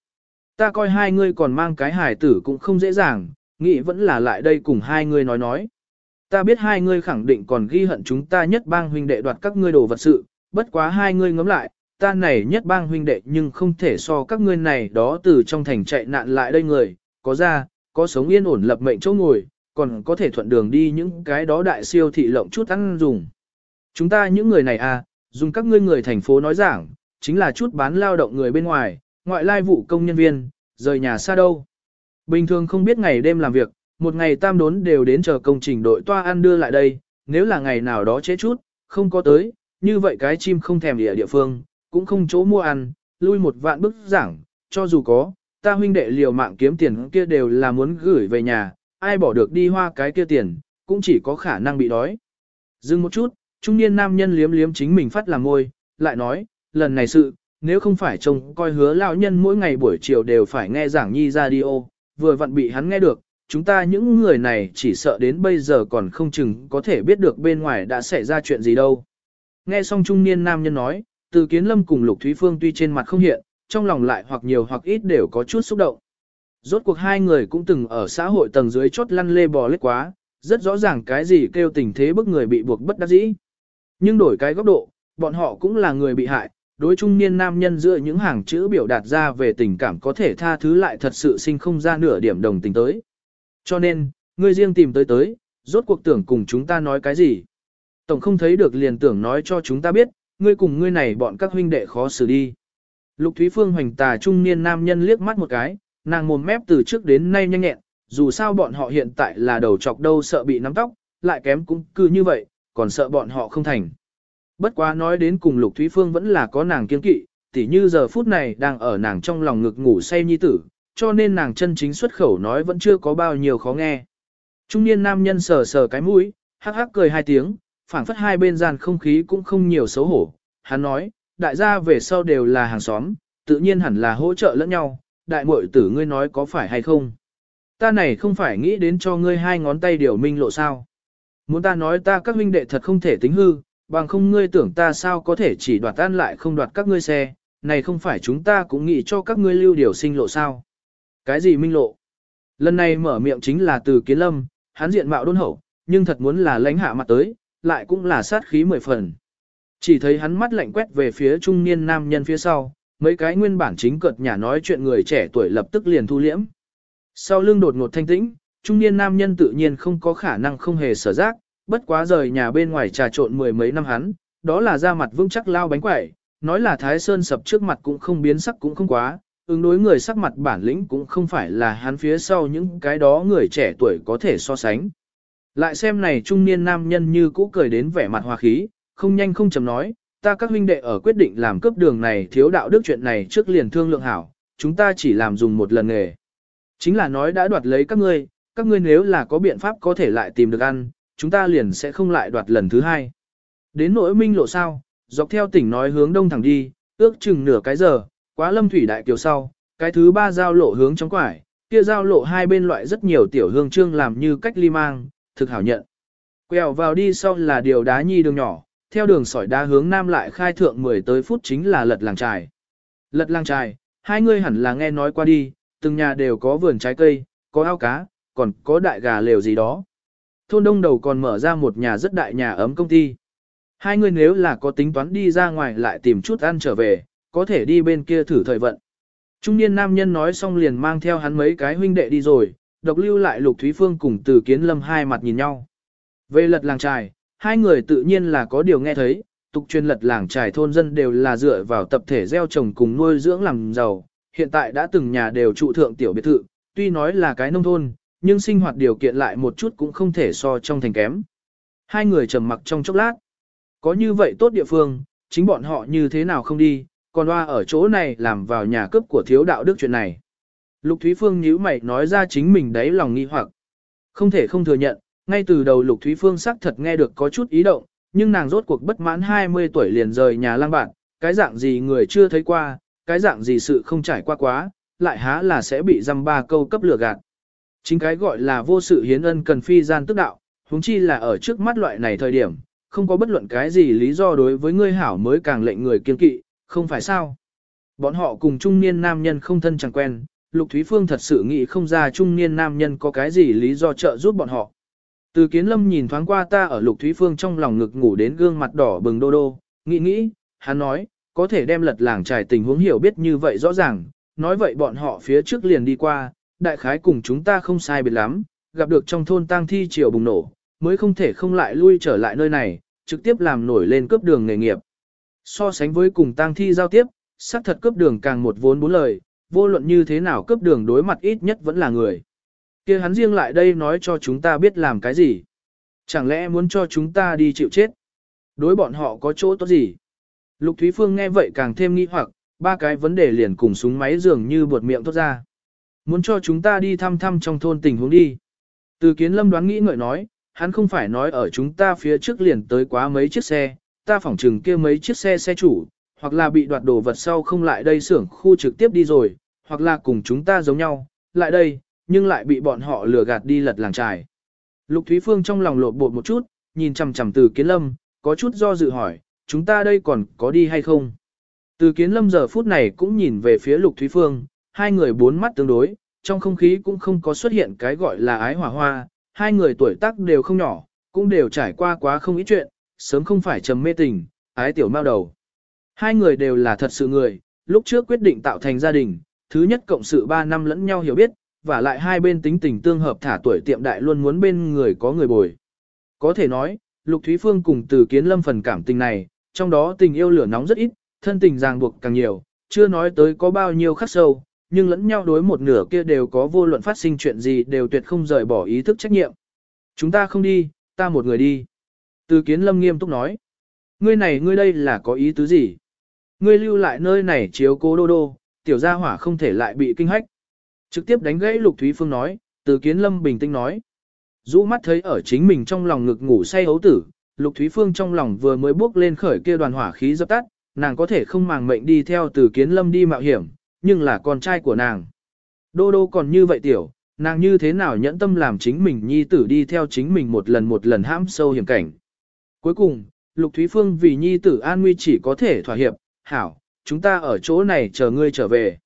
Ta coi hai ngươi còn mang cái hài tử cũng không dễ dàng, nghĩ vẫn là lại đây cùng hai ngươi nói nói. Ta biết hai ngươi khẳng định còn ghi hận chúng ta nhất bang huynh đệ đoạt các ngươi đồ vật sự, bất quá hai ngươi ngấm lại, ta này nhất bang huynh đệ nhưng không thể so các ngươi này đó từ trong thành chạy nạn lại đây người, có ra, có sống yên ổn lập mệnh chỗ ngồi, còn có thể thuận đường đi những cái đó đại siêu thị lộng chút ăn dùng. Chúng ta những người này à, dùng các ngươi người thành phố nói giảng, chính là chút bán lao động người bên ngoài, ngoại lai vụ công nhân viên, rời nhà xa đâu. Bình thường không biết ngày đêm làm việc, một ngày tam đốn đều đến chờ công trình đội toa ăn đưa lại đây, nếu là ngày nào đó chế chút, không có tới, như vậy cái chim không thèm địa địa phương, cũng không chỗ mua ăn, lui một vạn bức giảng, cho dù có, ta huynh đệ liều mạng kiếm tiền kia đều là muốn gửi về nhà, ai bỏ được đi hoa cái kia tiền, cũng chỉ có khả năng bị đói. Dừng một chút, trung niên nam nhân liếm liếm chính mình phát làm ngôi, lại nói, lần này sự, nếu không phải trông coi hứa lão nhân mỗi ngày buổi chiều đều phải nghe giảng nhi radio, vừa vặn bị hắn nghe được, chúng ta những người này chỉ sợ đến bây giờ còn không chừng có thể biết được bên ngoài đã xảy ra chuyện gì đâu. Nghe xong trung niên nam nhân nói, từ kiến lâm cùng lục thúy phương tuy trên mặt không hiện, trong lòng lại hoặc nhiều hoặc ít đều có chút xúc động. Rốt cuộc hai người cũng từng ở xã hội tầng dưới chốt lăn lê bò lết quá, rất rõ ràng cái gì kêu tình thế bức người bị buộc bất đắc dĩ. Nhưng đổi cái góc độ, bọn họ cũng là người bị hại, đối trung niên nam nhân giữa những hàng chữ biểu đạt ra về tình cảm có thể tha thứ lại thật sự sinh không ra nửa điểm đồng tình tới. Cho nên, ngươi riêng tìm tới tới, rốt cuộc tưởng cùng chúng ta nói cái gì. Tổng không thấy được liền tưởng nói cho chúng ta biết, ngươi cùng ngươi này bọn các huynh đệ khó xử đi. Lục Thúy Phương hoành tà trung niên nam nhân liếc mắt một cái, nàng mồm mép từ trước đến nay nhanh nhẹn, dù sao bọn họ hiện tại là đầu chọc đâu sợ bị nắm tóc, lại kém cũng cứ như vậy, còn sợ bọn họ không thành. Bất quá nói đến cùng Lục Thúy Phương vẫn là có nàng kiên kỵ, tỉ như giờ phút này đang ở nàng trong lòng ngực ngủ say nhi tử, cho nên nàng chân chính xuất khẩu nói vẫn chưa có bao nhiêu khó nghe. Trung niên nam nhân sờ sờ cái mũi, hắc hắc cười hai tiếng, phảng phất hai bên gian không khí cũng không nhiều xấu hổ. Hắn nói, đại gia về sau đều là hàng xóm, tự nhiên hẳn là hỗ trợ lẫn nhau, đại muội tử ngươi nói có phải hay không. Ta này không phải nghĩ đến cho ngươi hai ngón tay điều minh lộ sao. Muốn ta nói ta các huynh đệ thật không thể tính hư, bằng không ngươi tưởng ta sao có thể chỉ đoạt tan lại không đoạt các ngươi xe, này không phải chúng ta cũng nghĩ cho các ngươi lưu điều sinh lộ sao. Cái gì minh lộ? Lần này mở miệng chính là từ kiến lâm, hắn diện mạo đôn hậu, nhưng thật muốn là lãnh hạ mặt tới, lại cũng là sát khí mười phần. Chỉ thấy hắn mắt lạnh quét về phía trung niên nam nhân phía sau, mấy cái nguyên bản chính cợt nhà nói chuyện người trẻ tuổi lập tức liền thu liễm. Sau lưng đột ngột thanh tĩnh, trung niên nam nhân tự nhiên không có khả năng không hề sở giác, bất quá rời nhà bên ngoài trà trộn mười mấy năm hắn, đó là ra mặt vững chắc lao bánh quẩy, nói là Thái Sơn sập trước mặt cũng không biến sắc cũng không quá, ứng đối người sắc mặt bản lĩnh cũng không phải là hắn phía sau những cái đó người trẻ tuổi có thể so sánh. Lại xem này trung niên nam nhân như cũ cười đến vẻ mặt hòa khí, không nhanh không chậm nói, ta các huynh đệ ở quyết định làm cấp đường này thiếu đạo đức chuyện này trước liền thương lượng hảo, chúng ta chỉ làm dùng một lần nghề. Chính là nói đã đoạt lấy các ngươi, các ngươi nếu là có biện pháp có thể lại tìm được ăn, chúng ta liền sẽ không lại đoạt lần thứ hai. Đến nỗi minh lộ sao, dọc theo tỉnh nói hướng đông thẳng đi, ước chừng nửa cái giờ, quá lâm thủy đại kiều sau, cái thứ ba giao lộ hướng trong quải, kia giao lộ hai bên loại rất nhiều tiểu hương trương làm như cách ly mang, thực hảo nhận. Quẹo vào đi sau là điều đá nhi đường nhỏ, theo đường sỏi đá hướng nam lại khai thượng 10 tới phút chính là lật làng trài. Lật làng trài, hai người hẳn là nghe nói qua đi, từng nhà đều có vườn trái cây, có ao cá, còn có đại gà lều gì đó. Thôn đông đầu còn mở ra một nhà rất đại nhà ấm công ty. Hai người nếu là có tính toán đi ra ngoài lại tìm chút ăn trở về, có thể đi bên kia thử thời vận. Trung niên nam nhân nói xong liền mang theo hắn mấy cái huynh đệ đi rồi, độc lưu lại Lục Thúy Phương cùng Từ Kiến Lâm hai mặt nhìn nhau. Về lật làng trài, hai người tự nhiên là có điều nghe thấy, tục truyền lật làng trài thôn dân đều là dựa vào tập thể gieo trồng cùng nuôi dưỡng làm giàu, hiện tại đã từng nhà đều trụ thượng tiểu biệt thự, tuy nói là cái nông thôn, nhưng sinh hoạt điều kiện lại một chút cũng không thể so trong thành kém. Hai người trầm mặc trong chốc lát. Có như vậy tốt địa phương, chính bọn họ như thế nào không đi, còn loa ở chỗ này làm vào nhà cướp của thiếu đạo đức chuyện này. Lục Thúy Phương nhíu mày nói ra chính mình đấy lòng nghi hoặc. Không thể không thừa nhận, ngay từ đầu Lục Thúy Phương xác thật nghe được có chút ý động, nhưng nàng rốt cuộc bất mãn 20 tuổi liền rời nhà lang bạn, cái dạng gì người chưa thấy qua, cái dạng gì sự không trải qua quá, lại há là sẽ bị dăm ba câu cấp lừa gạt. Chính cái gọi là vô sự hiến ân cần phi gian tức đạo, huống chi là ở trước mắt loại này thời điểm, không có bất luận cái gì lý do đối với ngươi hảo mới càng lệnh người kiên kỵ, không phải sao. Bọn họ cùng trung niên nam nhân không thân chẳng quen, Lục Thúy Phương thật sự nghĩ không ra trung niên nam nhân có cái gì lý do trợ giúp bọn họ. Từ kiến lâm nhìn thoáng qua ta ở Lục Thúy Phương trong lòng ngực ngủ đến gương mặt đỏ bừng đô đô, nghĩ nghĩ, hắn nói, có thể đem lật làng trải tình huống hiểu biết như vậy rõ ràng, nói vậy bọn họ phía trước liền đi qua, đại khái cùng chúng ta không sai biệt lắm, gặp được trong thôn tang thi chiều bùng nổ, mới không thể không lại lui trở lại nơi này, trực tiếp làm nổi lên cướp đường nghề nghiệp. So sánh với cùng tang thi giao tiếp, xác thật cướp đường càng một vốn bốn lời, vô luận như thế nào cướp đường đối mặt ít nhất vẫn là người. kia hắn riêng lại đây nói cho chúng ta biết làm cái gì. Chẳng lẽ muốn cho chúng ta đi chịu chết? Đối bọn họ có chỗ tốt gì? Lục Thúy Phương nghe vậy càng thêm nghi hoặc, ba cái vấn đề liền cùng súng máy dường như buột miệng thốt ra. Muốn cho chúng ta đi thăm thăm trong thôn tình huống đi. Từ kiến lâm đoán nghĩ ngợi nói, hắn không phải nói ở chúng ta phía trước liền tới quá mấy chiếc xe, ta phỏng chừng kia mấy chiếc xe xe chủ, hoặc là bị đoạt đồ vật sau không lại đây xưởng khu trực tiếp đi rồi, hoặc là cùng chúng ta giống nhau, lại đây, nhưng lại bị bọn họ lừa gạt đi lật làng trài. Lục Thúy Phương trong lòng lột bột một chút, nhìn chằm chằm từ kiến lâm, có chút do dự hỏi, chúng ta đây còn có đi hay không? Từ kiến lâm giờ phút này cũng nhìn về phía Lục Thúy Phương, hai người bốn mắt tương đối, trong không khí cũng không có xuất hiện cái gọi là ái hỏa hoa, hai người tuổi tác đều không nhỏ, cũng đều trải qua quá không ít chuyện, sớm không phải trầm mê tình, ái tiểu mao đầu. Hai người đều là thật sự người, lúc trước quyết định tạo thành gia đình, thứ nhất cộng sự 3 năm lẫn nhau hiểu biết, và lại hai bên tính tình tương hợp thả tuổi tiệm đại luôn muốn bên người có người bồi. Có thể nói, Lục Thúy Phương cùng từ kiến lâm phần cảm tình này, trong đó tình yêu lửa nóng rất ít, thân tình ràng buộc càng nhiều, chưa nói tới có bao nhiêu khắc sâu, nhưng lẫn nhau đối một nửa kia đều có vô luận phát sinh chuyện gì đều tuyệt không rời bỏ ý thức trách nhiệm. Chúng ta không đi, ta một người đi. Từ kiến lâm nghiêm túc nói. Ngươi này ngươi đây là có ý tứ gì? Ngươi lưu lại nơi này chiếu cố đô đô, tiểu gia hỏa không thể lại bị kinh hách. Trực tiếp đánh gãy Lục Thúy Phương nói, từ kiến lâm bình tĩnh nói. Dũ mắt thấy ở chính mình trong lòng ngực ngủ say ấu tử, Lục Thúy Phương trong lòng vừa mới bước lên khởi kia đoàn hỏa khí dập tắt, nàng có thể không màng mệnh đi theo từ kiến lâm đi mạo hiểm, nhưng là con trai của nàng. Đô đô còn như vậy tiểu, nàng như thế nào nhẫn tâm làm chính mình nhi tử đi theo chính mình một lần một lần hãm sâu hiểm cảnh. Cuối cùng, Lục Thúy Phương vì nhi tử an nguy chỉ có thể thỏa hiệp, hảo, chúng ta ở chỗ này chờ ngươi trở về.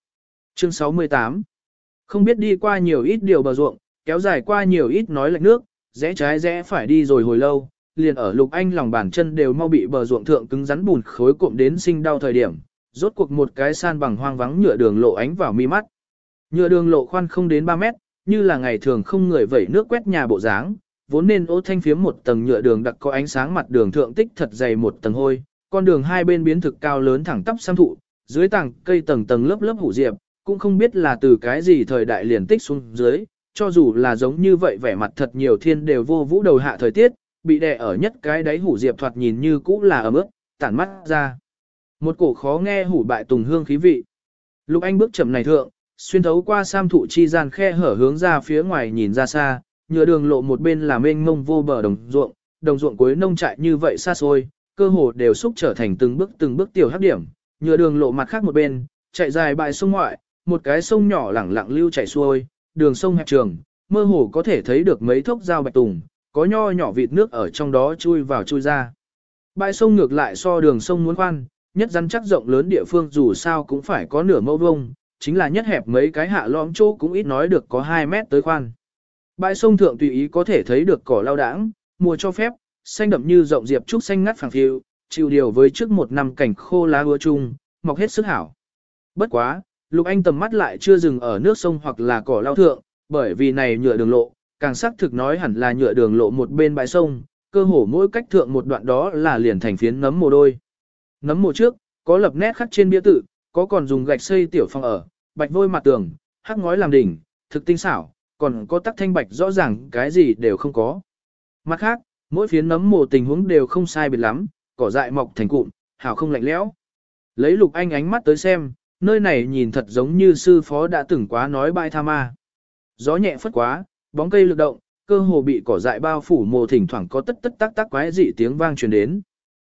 Chương 68 Không biết đi qua nhiều ít điều bờ ruộng, kéo dài qua nhiều ít nói lạnh nước, rẽ trái rẽ phải đi rồi hồi lâu, liền ở Lục Anh lòng bàn chân đều mau bị bờ ruộng thượng cứng rắn bùn khối cụm đến sinh đau thời điểm, rốt cuộc một cái san bằng hoang vắng nhựa đường lộ ánh vào mi mắt. Nhựa đường lộ khoan không đến 3 mét, như là ngày thường không người vẩy nước quét nhà bộ dáng, vốn nên ô thanh phiếm một tầng nhựa đường đặc có ánh sáng mặt đường thượng tích thật dày một tầng hôi, con đường hai bên biến thực cao lớn thẳng tắp sam thụ, dưới tảng cây tầng tầng lớp lớp hủ diệp, cũng không biết là từ cái gì thời đại liền tích xuống dưới, cho dù là giống như vậy vẻ mặt thật nhiều thiên đều vô vũ đầu hạ thời tiết, bị đè ở nhất cái đáy hủ diệp thoạt nhìn như cũ là ấm ướt, tản mắt ra. Một cổ khó nghe hủ bại tùng hương khí vị. Lục Anh bước chậm này thượng, xuyên thấu qua sam thụ chi gian khe hở hướng ra phía ngoài nhìn ra xa, nhựa đường lộ một bên là mênh mông vô bờ đồng ruộng, đồng ruộng cuối nông trại như vậy xa xôi, cơ hồ đều xúc trở thành từng bước từng bước tiểu hấp điểm, nhựa đường lộ mặt khác một bên, chạy dài bãi sông ngoại, một cái sông nhỏ lẳng lặng lưu chảy xuôi, đường sông hẹp trường, mơ hồ có thể thấy được mấy thốc dao bạch tùng, có nho nhỏ vịt nước ở trong đó chui vào chui ra. Bãi sông ngược lại so đường sông muốn khoan, nhất rắn chắc rộng lớn địa phương dù sao cũng phải có nửa mẫu vuông, chính là nhất hẹp mấy cái hạ lõm chỗ cũng ít nói được có 2 mét tới khoan. Bãi sông thượng tùy ý có thể thấy được cỏ lao đãng, mùa cho phép, xanh đậm như rộng diệp trúc xanh ngắt phẳng phiu, chịu điều với trước một năm cảnh khô lá ưa chung, mọc hết sức hảo. Bất quá, Lục Anh tầm mắt lại chưa dừng ở nước sông hoặc là cỏ lao thượng, bởi vì này nhựa đường lộ, càng xác thực nói hẳn là nhựa đường lộ một bên bãi sông, cơ hồ mỗi cách thượng một đoạn đó là liền thành phiến nấm mồ đôi. Nấm mồ trước, có lập nét khắc trên bia tự, có còn dùng gạch xây tiểu phòng ở, bạch vôi mặt tường, hắc ngói làm đỉnh, thực tinh xảo, còn có tắc thanh bạch rõ ràng cái gì đều không có. Mặt khác, mỗi phiến nấm mồ tình huống đều không sai biệt lắm, cỏ dại mọc thành cụm, hảo không lạnh lẽo. Lấy lục anh ánh mắt tới xem, nơi này nhìn thật giống như sư phó đã từng quá nói bãi tha ma. Gió nhẹ phất quá, bóng cây lực động, cơ hồ bị cỏ dại bao phủ mồ thỉnh thoảng có tất tất tác tác quái dị tiếng vang truyền đến.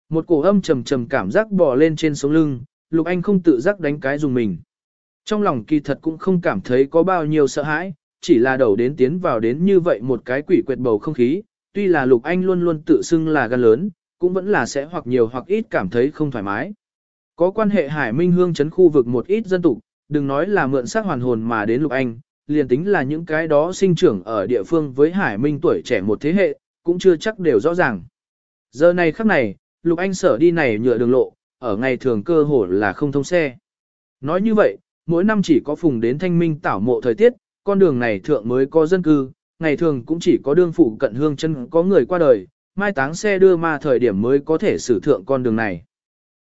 Một cổ âm trầm trầm cảm giác bò lên trên sống lưng, Lục Anh không tự giác đánh cái dùng mình. Trong lòng kỳ thật cũng không cảm thấy có bao nhiêu sợ hãi, chỉ là đầu đến tiến vào đến như vậy một cái quỷ quyệt bầu không khí, tuy là Lục Anh luôn luôn tự xưng là gan lớn, cũng vẫn là sẽ hoặc nhiều hoặc ít cảm thấy không thoải mái. Có quan hệ Hải Minh Hương chấn khu vực một ít dân tục, đừng nói là mượn xác hoàn hồn mà đến Lục Anh, liền tính là những cái đó sinh trưởng ở địa phương với Hải Minh tuổi trẻ một thế hệ, cũng chưa chắc đều rõ ràng. Giờ này khắc này, Lục Anh sở đi này nhựa đường lộ, ở ngày thường cơ hồ là không thông xe. Nói như vậy, mỗi năm chỉ có phùng đến thanh minh tảo mộ thời tiết, con đường này thượng mới có dân cư, ngày thường cũng chỉ có đương phụ cận hương chân có người qua đời, mai táng xe đưa ma thời điểm mới có thể sử thượng con đường này.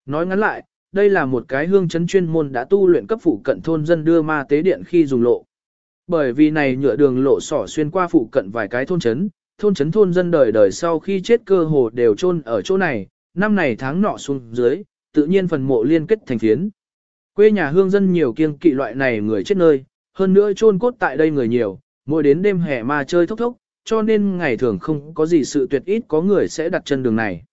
Nói ngắn lại, đây là một cái hương chấn chuyên môn đã tu luyện cấp phụ cận thôn dân đưa ma tế điện khi dùng lộ. Bởi vì này nhựa đường lộ sỏ xuyên qua phụ cận vài cái thôn chấn, thôn chấn thôn dân đời đời sau khi chết cơ hồ đều chôn ở chỗ này, năm này tháng nọ xuống dưới, tự nhiên phần mộ liên kết thành phiến. Quê nhà hương dân nhiều kiêng kỵ loại này người chết nơi, hơn nữa chôn cốt tại đây người nhiều, mỗi đến đêm hè mà chơi thốc thốc, cho nên ngày thường không có gì sự tuyệt ít có người sẽ đặt chân đường này.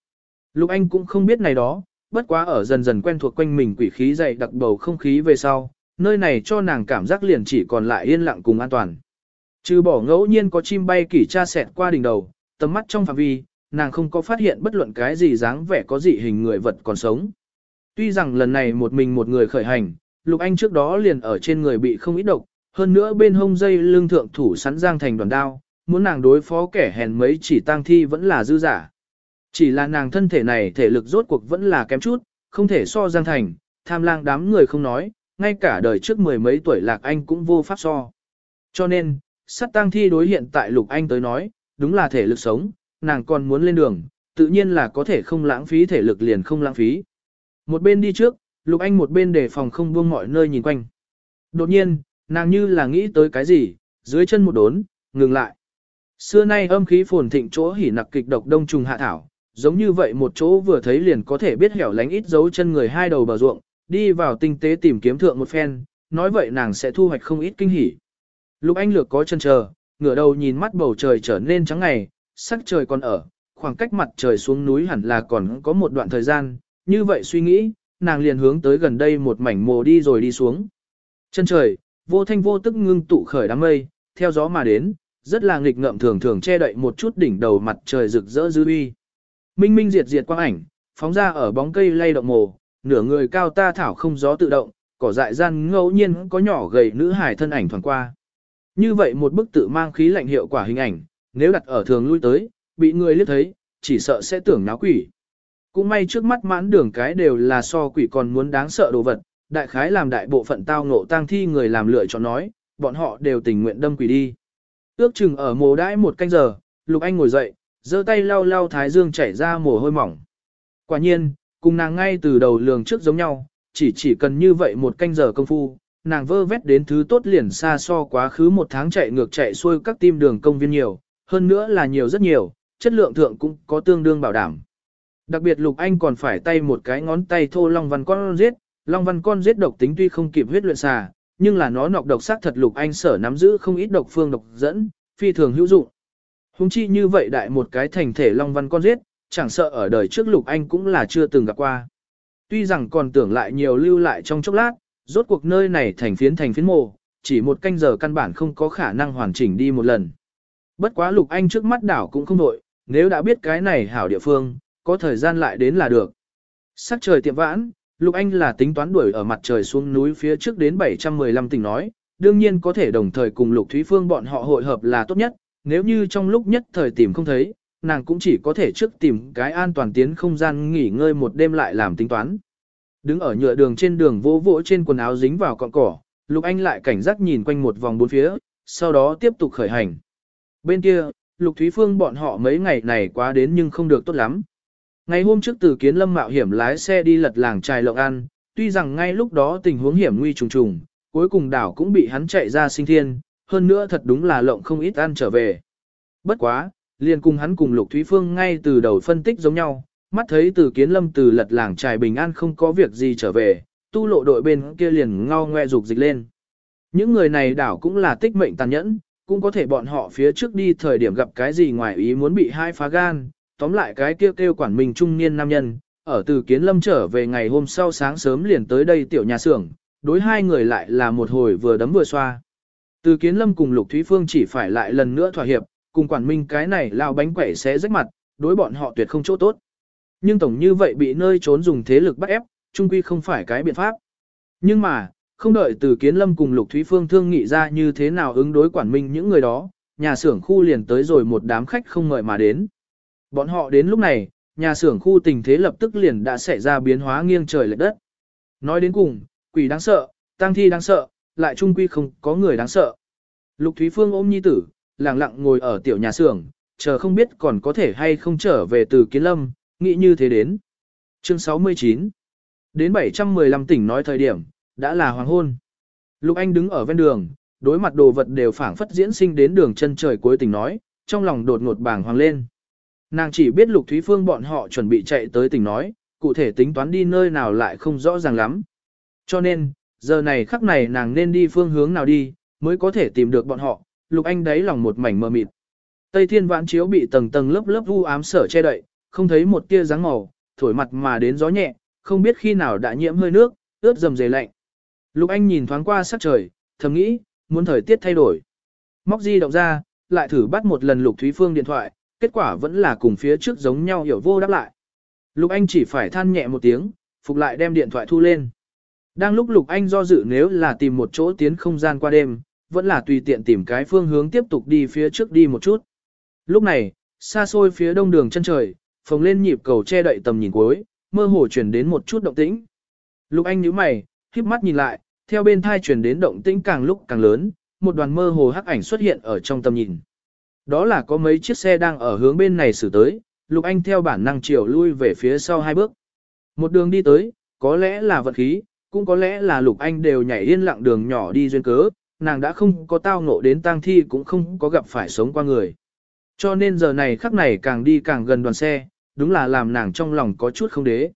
Lục Anh cũng không biết này đó, bất quá ở dần dần quen thuộc quanh mình quỷ khí dày đặc bầu không khí về sau, nơi này cho nàng cảm giác liền chỉ còn lại yên lặng cùng an toàn. Trừ bỏ ngẫu nhiên có chim bay kỷ tra xẹt qua đỉnh đầu, tầm mắt trong phạm vi, nàng không có phát hiện bất luận cái gì dáng vẻ có dị hình người vật còn sống. Tuy rằng lần này một mình một người khởi hành, Lục Anh trước đó liền ở trên người bị không ít độc, hơn nữa bên hông dây lưng thượng thủ sẵn giang thành đoàn đao, muốn nàng đối phó kẻ hèn mấy chỉ tang thi vẫn là dư giả. Chỉ là nàng thân thể này thể lực rốt cuộc vẫn là kém chút, không thể so giang thành, tham lang đám người không nói, ngay cả đời trước mười mấy tuổi lạc anh cũng vô pháp so. Cho nên, sát tang thi đối hiện tại Lục Anh tới nói, đúng là thể lực sống, nàng còn muốn lên đường, tự nhiên là có thể không lãng phí thể lực liền không lãng phí. Một bên đi trước, Lục Anh một bên để phòng không buông mọi nơi nhìn quanh. Đột nhiên, nàng như là nghĩ tới cái gì, dưới chân một đốn, ngừng lại. Xưa nay âm khí phồn thịnh chỗ hỉ nặc kịch độc đông trùng hạ thảo, giống như vậy một chỗ vừa thấy liền có thể biết hẻo lánh ít dấu chân người hai đầu bờ ruộng, đi vào tinh tế tìm kiếm thượng một phen, nói vậy nàng sẽ thu hoạch không ít kinh hỉ. Lục Anh lược có chân chờ, ngửa đầu nhìn mắt bầu trời trở nên trắng ngày, sắc trời còn ở, khoảng cách mặt trời xuống núi hẳn là còn có một đoạn thời gian, như vậy suy nghĩ, nàng liền hướng tới gần đây một mảnh mồ đi rồi đi xuống. Chân trời, vô thanh vô tức ngưng tụ khởi đám mây, theo gió mà đến, rất là nghịch ngợm thường thường che đậy một chút đỉnh đầu mặt trời rực rỡ dư uy. Minh minh diệt diệt quang ảnh, phóng ra ở bóng cây lay động mồ, nửa người cao ta thảo không gió tự động, cỏ dại gian ngẫu nhiên có nhỏ gầy nữ hải thân ảnh thoảng qua. Như vậy một bức tự mang khí lạnh hiệu quả hình ảnh, nếu đặt ở thường lui tới, bị người liếc thấy, chỉ sợ sẽ tưởng náo quỷ. Cũng may trước mắt mãn đường cái đều là so quỷ còn muốn đáng sợ đồ vật, đại khái làm đại bộ phận tao ngộ tang thi người làm lựa chọn nói, bọn họ đều tình nguyện đâm quỷ đi. Ước chừng ở mồ đãi một canh giờ, Lục Anh ngồi dậy, giơ tay lau lau thái dương chảy ra mồ hôi mỏng. Quả nhiên, cùng nàng ngay từ đầu lường trước giống nhau, chỉ chỉ cần như vậy một canh giờ công phu, nàng vơ vét đến thứ tốt liền xa so quá khứ một tháng chạy ngược chạy xuôi các tim đường công viên nhiều, hơn nữa là nhiều rất nhiều, chất lượng thượng cũng có tương đương bảo đảm. Đặc biệt Lục Anh còn phải tay một cái ngón tay thô Long Văn con giết, Long Văn con giết độc tính tuy không kịp huyết luyện xà, nhưng là nó nọc độc sắc thật Lục Anh sở nắm giữ không ít độc phương độc dẫn, phi thường hữu dụng. Hùng chi như vậy đại một cái thành thể Long Văn con giết, chẳng sợ ở đời trước Lục Anh cũng là chưa từng gặp qua. Tuy rằng còn tưởng lại nhiều lưu lại trong chốc lát, rốt cuộc nơi này thành phiến thành phiến mồ, chỉ một canh giờ căn bản không có khả năng hoàn chỉnh đi một lần. Bất quá Lục Anh trước mắt đảo cũng không đội, nếu đã biết cái này hảo địa phương, có thời gian lại đến là được. Sắc trời tiệm vãn, Lục Anh là tính toán đuổi ở mặt trời xuống núi phía trước đến 715 tỉnh nói, đương nhiên có thể đồng thời cùng Lục Thúy Phương bọn họ hội hợp là tốt nhất, nếu như trong lúc nhất thời tìm không thấy, nàng cũng chỉ có thể trước tìm cái an toàn tiến không gian nghỉ ngơi một đêm lại làm tính toán. Đứng ở nhựa đường trên đường vỗ vỗ trên quần áo dính vào cọng cỏ, Lục Anh lại cảnh giác nhìn quanh một vòng bốn phía, sau đó tiếp tục khởi hành. Bên kia, Lục Thúy Phương bọn họ mấy ngày này quá đến nhưng không được tốt lắm. Ngày hôm trước từ kiến lâm mạo hiểm lái xe đi lật làng trài lộng ăn, tuy rằng ngay lúc đó tình huống hiểm nguy trùng trùng, cuối cùng đảo cũng bị hắn chạy ra sinh thiên, hơn nữa thật đúng là lộng không ít ăn trở về. Bất quá, liền cùng hắn cùng Lục Thúy Phương ngay từ đầu phân tích giống nhau, mắt thấy từ kiến lâm từ lật làng trài bình an không có việc gì trở về, tu lộ đội bên kia liền ngao ngoe dục dịch lên. Những người này đảo cũng là tích mệnh tàn nhẫn, cũng có thể bọn họ phía trước đi thời điểm gặp cái gì ngoài ý muốn bị hai phá gan, tóm lại cái kia kêu, kêu quản mình trung niên nam nhân, ở từ kiến lâm trở về ngày hôm sau sáng sớm liền tới đây tiểu nhà xưởng, đối hai người lại là một hồi vừa đấm vừa xoa. Từ kiến lâm cùng Lục Thúy Phương chỉ phải lại lần nữa thỏa hiệp, cùng quản minh cái này lao bánh quẩy sẽ rách mặt, đối bọn họ tuyệt không chỗ tốt. Nhưng tổng như vậy bị nơi trốn dùng thế lực bắt ép, trung quy không phải cái biện pháp. Nhưng mà, không đợi từ kiến lâm cùng Lục Thúy Phương thương nghị ra như thế nào ứng đối quản minh những người đó, nhà xưởng khu liền tới rồi một đám khách không ngợi mà đến. Bọn họ đến lúc này, nhà xưởng khu tình thế lập tức liền đã xảy ra biến hóa nghiêng trời lệch đất. Nói đến cùng, quỷ đáng sợ, tang thi đáng sợ, lại trung quy không có người đáng sợ. Lục Thúy Phương ôm nhi tử, lặng lặng ngồi ở tiểu nhà xưởng, chờ không biết còn có thể hay không trở về từ kiến lâm, nghĩ như thế đến. Chương 69 Đến 715 tỉnh nói thời điểm, đã là hoàng hôn. Lục Anh đứng ở ven đường, đối mặt đồ vật đều phảng phất diễn sinh đến đường chân trời cuối tỉnh nói, trong lòng đột ngột bàng hoàng lên. Nàng chỉ biết Lục Thúy Phương bọn họ chuẩn bị chạy tới tỉnh nói, cụ thể tính toán đi nơi nào lại không rõ ràng lắm. Cho nên, giờ này khắc này nàng nên đi phương hướng nào đi, mới có thể tìm được bọn họ, Lục Anh đáy lòng một mảnh mờ mịt. Tây thiên vãn chiếu bị tầng tầng lớp lớp u ám sở che đậy, không thấy một tia dáng màu, thổi mặt mà đến gió nhẹ, không biết khi nào đã nhiễm hơi nước, ướt dầm dề lạnh. Lục Anh nhìn thoáng qua sắc trời, thầm nghĩ, muốn thời tiết thay đổi. Móc di động ra, lại thử bắt một lần Lục Thúy Phương điện thoại, kết quả vẫn là cùng phía trước giống nhau hiểu vô đáp lại. Lục Anh chỉ phải than nhẹ một tiếng, phục lại đem điện thoại thu lên. Đang lúc Lục Anh do dự nếu là tìm một chỗ tiến không gian qua đêm, vẫn là tùy tiện tìm cái phương hướng tiếp tục đi phía trước đi một chút. Lúc này, xa xôi phía đông đường chân trời, phồng lên nhịp cầu che đậy tầm nhìn cuối, mơ hồ truyền đến một chút động tĩnh. Lục Anh nhíu mày, khép mắt nhìn lại, theo bên thai truyền đến động tĩnh càng lúc càng lớn, một đoàn mơ hồ hắc ảnh xuất hiện ở trong tầm nhìn. Đó là có mấy chiếc xe đang ở hướng bên này xử tới, Lục Anh theo bản năng chiều lui về phía sau hai bước. Một đường đi tới, có lẽ là vận khí, cũng có lẽ là Lục Anh đều nhảy yên lặng đường nhỏ đi duyên cớ, nàng đã không có tao ngộ đến tang thi cũng không có gặp phải sống qua người. Cho nên giờ này khắc này càng đi càng gần đoàn xe, đúng là làm nàng trong lòng có chút không đế.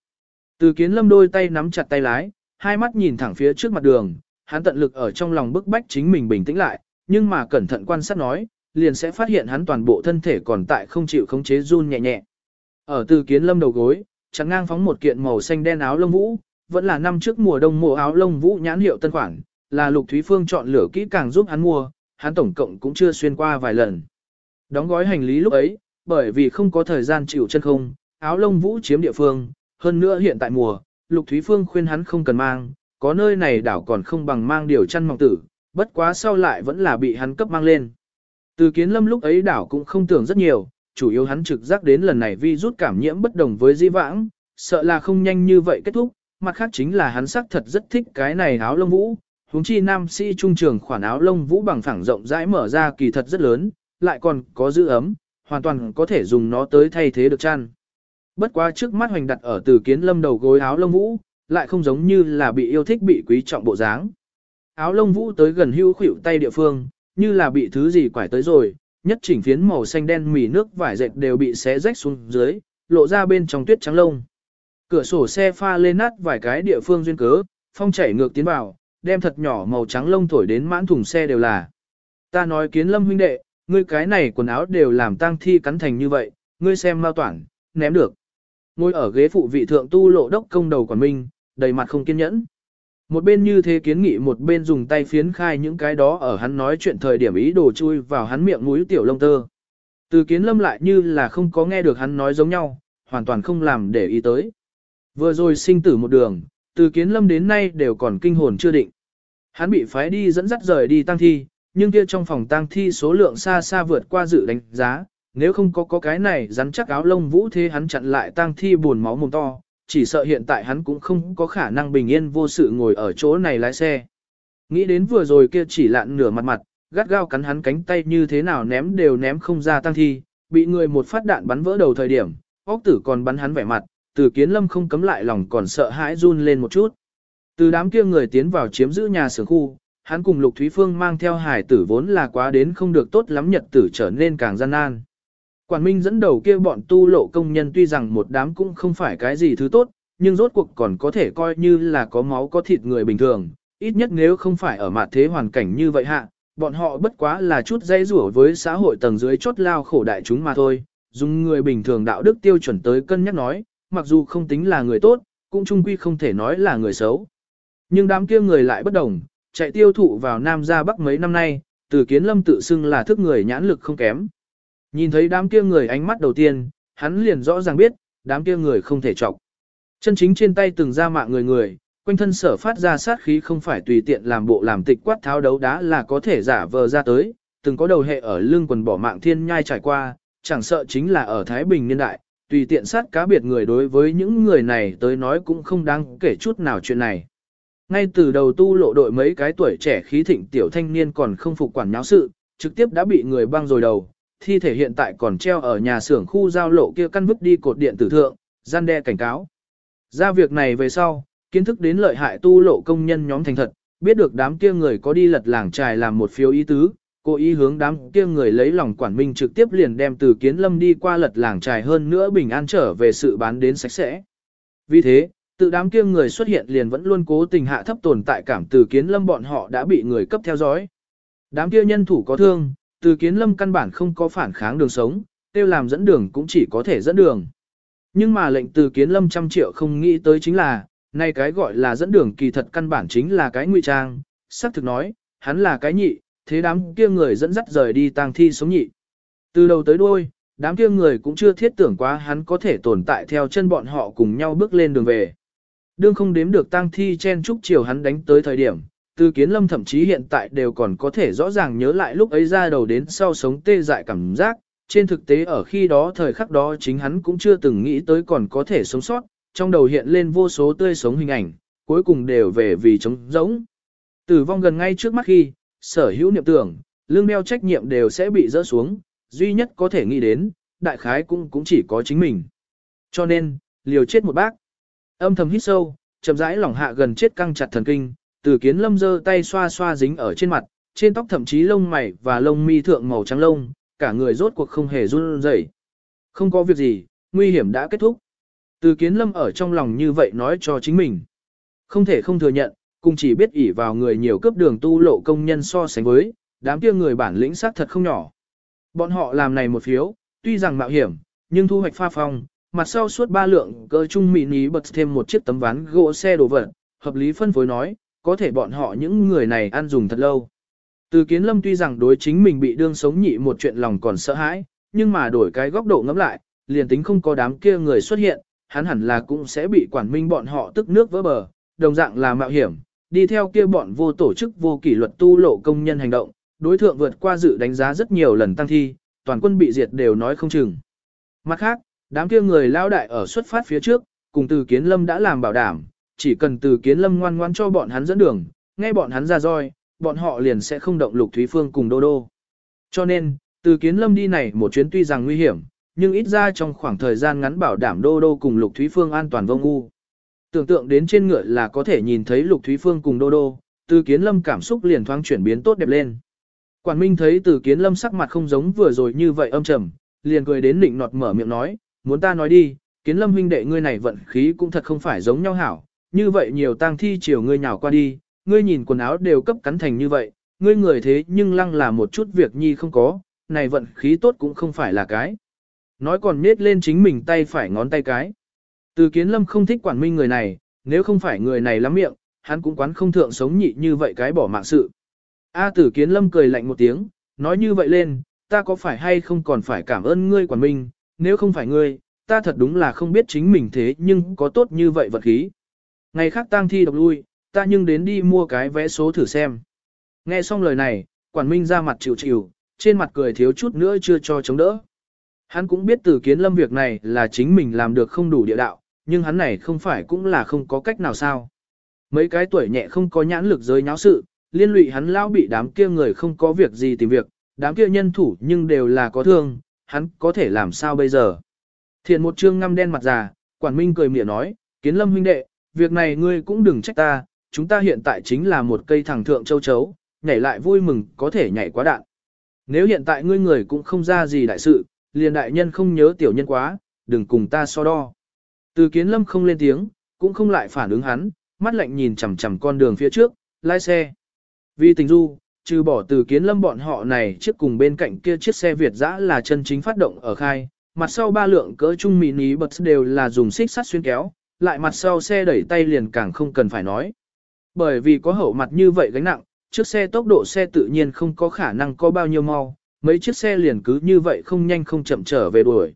Từ kiến lâm đôi tay nắm chặt tay lái, hai mắt nhìn thẳng phía trước mặt đường, hắn tận lực ở trong lòng bức bách chính mình bình tĩnh lại, nhưng mà cẩn thận quan sát nói, liền sẽ phát hiện hắn toàn bộ thân thể còn tại không chịu khống chế run nhẹ nhẹ. Ở từ kiến lâm đầu gối, chẳng ngang phóng một kiện màu xanh đen áo lông vũ, vẫn là năm trước mùa đông mùa áo lông vũ nhãn hiệu tân khoản, là Lục Thúy Phương chọn lựa kỹ càng giúp hắn mua, hắn tổng cộng cũng chưa xuyên qua vài lần. Đóng gói hành lý lúc ấy, bởi vì không có thời gian chịu chân không, áo lông vũ chiếm địa phương, hơn nữa hiện tại mùa, Lục Thúy Phương khuyên hắn không cần mang, có nơi này đảo còn không bằng mang điều chăn mỏng tử, bất quá sau lại vẫn là bị hắn cấp mang lên. Từ kiến lâm lúc ấy đảo cũng không tưởng rất nhiều, chủ yếu hắn trực giác đến lần này vi rút cảm nhiễm bất đồng với di vãng, sợ là không nhanh như vậy kết thúc, mặt khác chính là hắn xác thật rất thích cái này áo lông vũ, Húng chi nam sĩ trung trường khoản áo lông vũ bằng phẳng rộng rãi mở ra kỳ thật rất lớn, lại còn có giữ ấm, hoàn toàn có thể dùng nó tới thay thế được chăn. Bất quá trước mắt hoành đặt ở từ kiến lâm đầu gối áo lông vũ, lại không giống như là bị yêu thích bị quý trọng bộ dáng. Áo lông vũ tới gần hưu khuỷu tay địa phương, như là bị thứ gì quải tới rồi, nhất chỉnh phiến màu xanh đen mì nước vải dệt đều bị xé rách xuống dưới, lộ ra bên trong tuyết trắng lông. Cửa sổ xe pha lên nát vài cái địa phương duyên cớ, phong chảy ngược tiến vào, đem thật nhỏ màu trắng lông thổi đến mãn thùng xe đều là. Ta nói kiến lâm huynh đệ, ngươi cái này quần áo đều làm tang thi cắn thành như vậy, ngươi xem mau toản, ném được. Ngồi ở ghế phụ vị thượng tu lộ đốc công đầu quản minh, đầy mặt không kiên nhẫn. Một bên như thế kiến nghị một bên dùng tay phiến khai những cái đó ở hắn nói chuyện thời điểm ý đồ chui vào hắn miệng mũi tiểu lông tơ. Từ kiến lâm lại như là không có nghe được hắn nói giống nhau, hoàn toàn không làm để ý tới. Vừa rồi sinh tử một đường, từ kiến lâm đến nay đều còn kinh hồn chưa định. Hắn bị phái đi dẫn dắt rời đi tăng thi, nhưng kia trong phòng tang thi số lượng xa xa vượt qua dự đánh giá, nếu không có có cái này rắn chắc áo lông vũ thế hắn chặn lại tang thi buồn máu mồm to, chỉ sợ hiện tại hắn cũng không có khả năng bình yên vô sự ngồi ở chỗ này lái xe. Nghĩ đến vừa rồi kia chỉ lạn nửa mặt mặt, gắt gao cắn hắn cánh tay như thế nào ném đều ném không ra tăng thi, bị người một phát đạn bắn vỡ đầu thời điểm, óc tử còn bắn hắn vẻ mặt, từ kiến lâm không cấm lại lòng còn sợ hãi run lên một chút. Từ đám kia người tiến vào chiếm giữ nhà xưởng khu, hắn cùng Lục Thúy Phương mang theo hải tử vốn là quá đến không được tốt lắm nhật tử trở nên càng gian nan. Quản Minh dẫn đầu kia bọn tu lộ công nhân tuy rằng một đám cũng không phải cái gì thứ tốt, nhưng rốt cuộc còn có thể coi như là có máu có thịt người bình thường, ít nhất nếu không phải ở mặt thế hoàn cảnh như vậy hạ, bọn họ bất quá là chút dây rủa với xã hội tầng dưới chốt lao khổ đại chúng mà thôi, dùng người bình thường đạo đức tiêu chuẩn tới cân nhắc nói, mặc dù không tính là người tốt, cũng chung quy không thể nói là người xấu. Nhưng đám kia người lại bất đồng, chạy tiêu thụ vào Nam ra Bắc mấy năm nay, từ kiến lâm tự xưng là thức người nhãn lực không kém. Nhìn thấy đám kia người ánh mắt đầu tiên, hắn liền rõ ràng biết, đám kia người không thể chọc. Chân chính trên tay từng ra mạng người người, quanh thân sở phát ra sát khí không phải tùy tiện làm bộ làm tịch quát tháo đấu đá là có thể giả vờ ra tới, từng có đầu hệ ở lưng quần bỏ mạng thiên nhai trải qua, chẳng sợ chính là ở Thái Bình niên đại, tùy tiện sát cá biệt người đối với những người này tới nói cũng không đáng kể chút nào chuyện này. Ngay từ đầu tu lộ đội mấy cái tuổi trẻ khí thịnh tiểu thanh niên còn không phục quản nháo sự, trực tiếp đã bị người băng rồi đầu, thi thể hiện tại còn treo ở nhà xưởng khu giao lộ kia căn vứt đi cột điện tử thượng, gian đe cảnh cáo. Ra việc này về sau, kiến thức đến lợi hại tu lộ công nhân nhóm thành thật, biết được đám kia người có đi lật làng trài làm một phiếu ý tứ, cố ý hướng đám kia người lấy lòng quản minh trực tiếp liền đem từ kiến lâm đi qua lật làng trài hơn nữa bình an trở về sự bán đến sạch sẽ. Vì thế, tự đám kia người xuất hiện liền vẫn luôn cố tình hạ thấp tồn tại cảm từ kiến lâm bọn họ đã bị người cấp theo dõi. Đám kia nhân thủ có thương, từ kiến lâm căn bản không có phản kháng đường sống, tiêu làm dẫn đường cũng chỉ có thể dẫn đường. Nhưng mà lệnh từ kiến lâm trăm triệu không nghĩ tới chính là, nay cái gọi là dẫn đường kỳ thật căn bản chính là cái ngụy trang, sắc thực nói, hắn là cái nhị, thế đám kia người dẫn dắt rời đi tang thi sống nhị. Từ đầu tới đuôi, đám kia người cũng chưa thiết tưởng quá hắn có thể tồn tại theo chân bọn họ cùng nhau bước lên đường về. Đương không đếm được tang thi chen trúc chiều hắn đánh tới thời điểm, từ kiến lâm thậm chí hiện tại đều còn có thể rõ ràng nhớ lại lúc ấy ra đầu đến sau sống tê dại cảm giác, trên thực tế ở khi đó thời khắc đó chính hắn cũng chưa từng nghĩ tới còn có thể sống sót, trong đầu hiện lên vô số tươi sống hình ảnh, cuối cùng đều về vì trống rỗng. Tử vong gần ngay trước mắt khi, sở hữu niệm tưởng, lương đeo trách nhiệm đều sẽ bị dỡ xuống, duy nhất có thể nghĩ đến, đại khái cũng cũng chỉ có chính mình. Cho nên, liều chết một bác. Âm thầm hít sâu, chậm rãi lỏng hạ gần chết căng chặt thần kinh, từ kiến lâm giơ tay xoa xoa dính ở trên mặt, trên tóc thậm chí lông mày và lông mi thượng màu trắng lông, cả người rốt cuộc không hề run rẩy. Không có việc gì, nguy hiểm đã kết thúc. Từ kiến lâm ở trong lòng như vậy nói cho chính mình. Không thể không thừa nhận, cùng chỉ biết ỉ vào người nhiều cấp đường tu lộ công nhân so sánh với, đám kia người bản lĩnh xác thật không nhỏ. Bọn họ làm này một phiếu, tuy rằng mạo hiểm, nhưng thu hoạch pha phong, mặt sau suốt ba lượng cơ trung mini bật thêm một chiếc tấm ván gỗ xe đồ vật, hợp lý phân phối nói, có thể bọn họ những người này ăn dùng thật lâu. Từ kiến lâm tuy rằng đối chính mình bị đương sống nhị một chuyện lòng còn sợ hãi, nhưng mà đổi cái góc độ ngẫm lại, liền tính không có đám kia người xuất hiện, hắn hẳn là cũng sẽ bị quản minh bọn họ tức nước vỡ bờ, đồng dạng là mạo hiểm, đi theo kia bọn vô tổ chức vô kỷ luật tu lộ công nhân hành động, đối thượng vượt qua dự đánh giá rất nhiều lần tăng thi, toàn quân bị diệt đều nói không chừng. Mặt khác, đám kia người lao đại ở xuất phát phía trước, cùng từ kiến lâm đã làm bảo đảm, chỉ cần từ kiến lâm ngoan ngoan cho bọn hắn dẫn đường, nghe bọn hắn ra roi, bọn họ liền sẽ không động lục Thúy Phương cùng Đô Đô. Cho nên, từ kiến lâm đi này một chuyến tuy rằng nguy hiểm, nhưng ít ra trong khoảng thời gian ngắn bảo đảm Đô Đô cùng Lục Thúy Phương an toàn vô ngu. Tưởng tượng đến trên ngựa là có thể nhìn thấy Lục Thúy Phương cùng Đô Đô, từ kiến lâm cảm xúc liền thoáng chuyển biến tốt đẹp lên. Quản Minh thấy từ kiến lâm sắc mặt không giống vừa rồi như vậy âm trầm, liền cười đến nịnh nọt mở miệng nói, muốn ta nói đi, kiến lâm huynh đệ ngươi này vận khí cũng thật không phải giống nhau hảo, như vậy nhiều tang thi chiều ngươi nhào qua đi, ngươi nhìn quần áo đều cấp cắn thành như vậy, ngươi người thế nhưng lăng là một chút việc nhi không có, này vận khí tốt cũng không phải là cái. Nói còn nết lên chính mình tay phải ngón tay cái. Từ kiến lâm không thích quản minh người này, nếu không phải người này lắm miệng, hắn cũng quán không thượng sống nhị như vậy cái bỏ mạng sự. A tử kiến lâm cười lạnh một tiếng, nói như vậy lên, ta có phải hay không còn phải cảm ơn ngươi quản minh, nếu không phải ngươi, ta thật đúng là không biết chính mình thế nhưng có tốt như vậy vật khí. Ngày khác tang thi độc lui, ta nhưng đến đi mua cái vé số thử xem. Nghe xong lời này, quản minh ra mặt chịu chịu, trên mặt cười thiếu chút nữa chưa cho chống đỡ. Hắn cũng biết từ kiến lâm việc này là chính mình làm được không đủ địa đạo, nhưng hắn này không phải cũng là không có cách nào sao. Mấy cái tuổi nhẹ không có nhãn lực giới nháo sự, liên lụy hắn lao bị đám kia người không có việc gì tìm việc, đám kia nhân thủ nhưng đều là có thương, hắn có thể làm sao bây giờ. Thiện một trương ngăm đen mặt già, quản minh cười miệng nói, kiến lâm huynh đệ, việc này ngươi cũng đừng trách ta, chúng ta hiện tại chính là một cây thẳng thượng châu chấu, nhảy lại vui mừng có thể nhảy quá đạn. Nếu hiện tại ngươi người cũng không ra gì đại sự, liền đại nhân không nhớ tiểu nhân quá, đừng cùng ta so đo. Từ kiến lâm không lên tiếng, cũng không lại phản ứng hắn, mắt lạnh nhìn chằm chằm con đường phía trước, lái xe. Vì tình du, trừ bỏ từ kiến lâm bọn họ này chiếc cùng bên cạnh kia chiếc xe Việt dã là chân chính phát động ở khai, mặt sau ba lượng cỡ trung mini bật đều là dùng xích sắt xuyên kéo, lại mặt sau xe đẩy tay liền càng không cần phải nói. Bởi vì có hậu mặt như vậy gánh nặng, chiếc xe tốc độ xe tự nhiên không có khả năng có bao nhiêu mau, mấy chiếc xe liền cứ như vậy không nhanh không chậm trở về đuổi.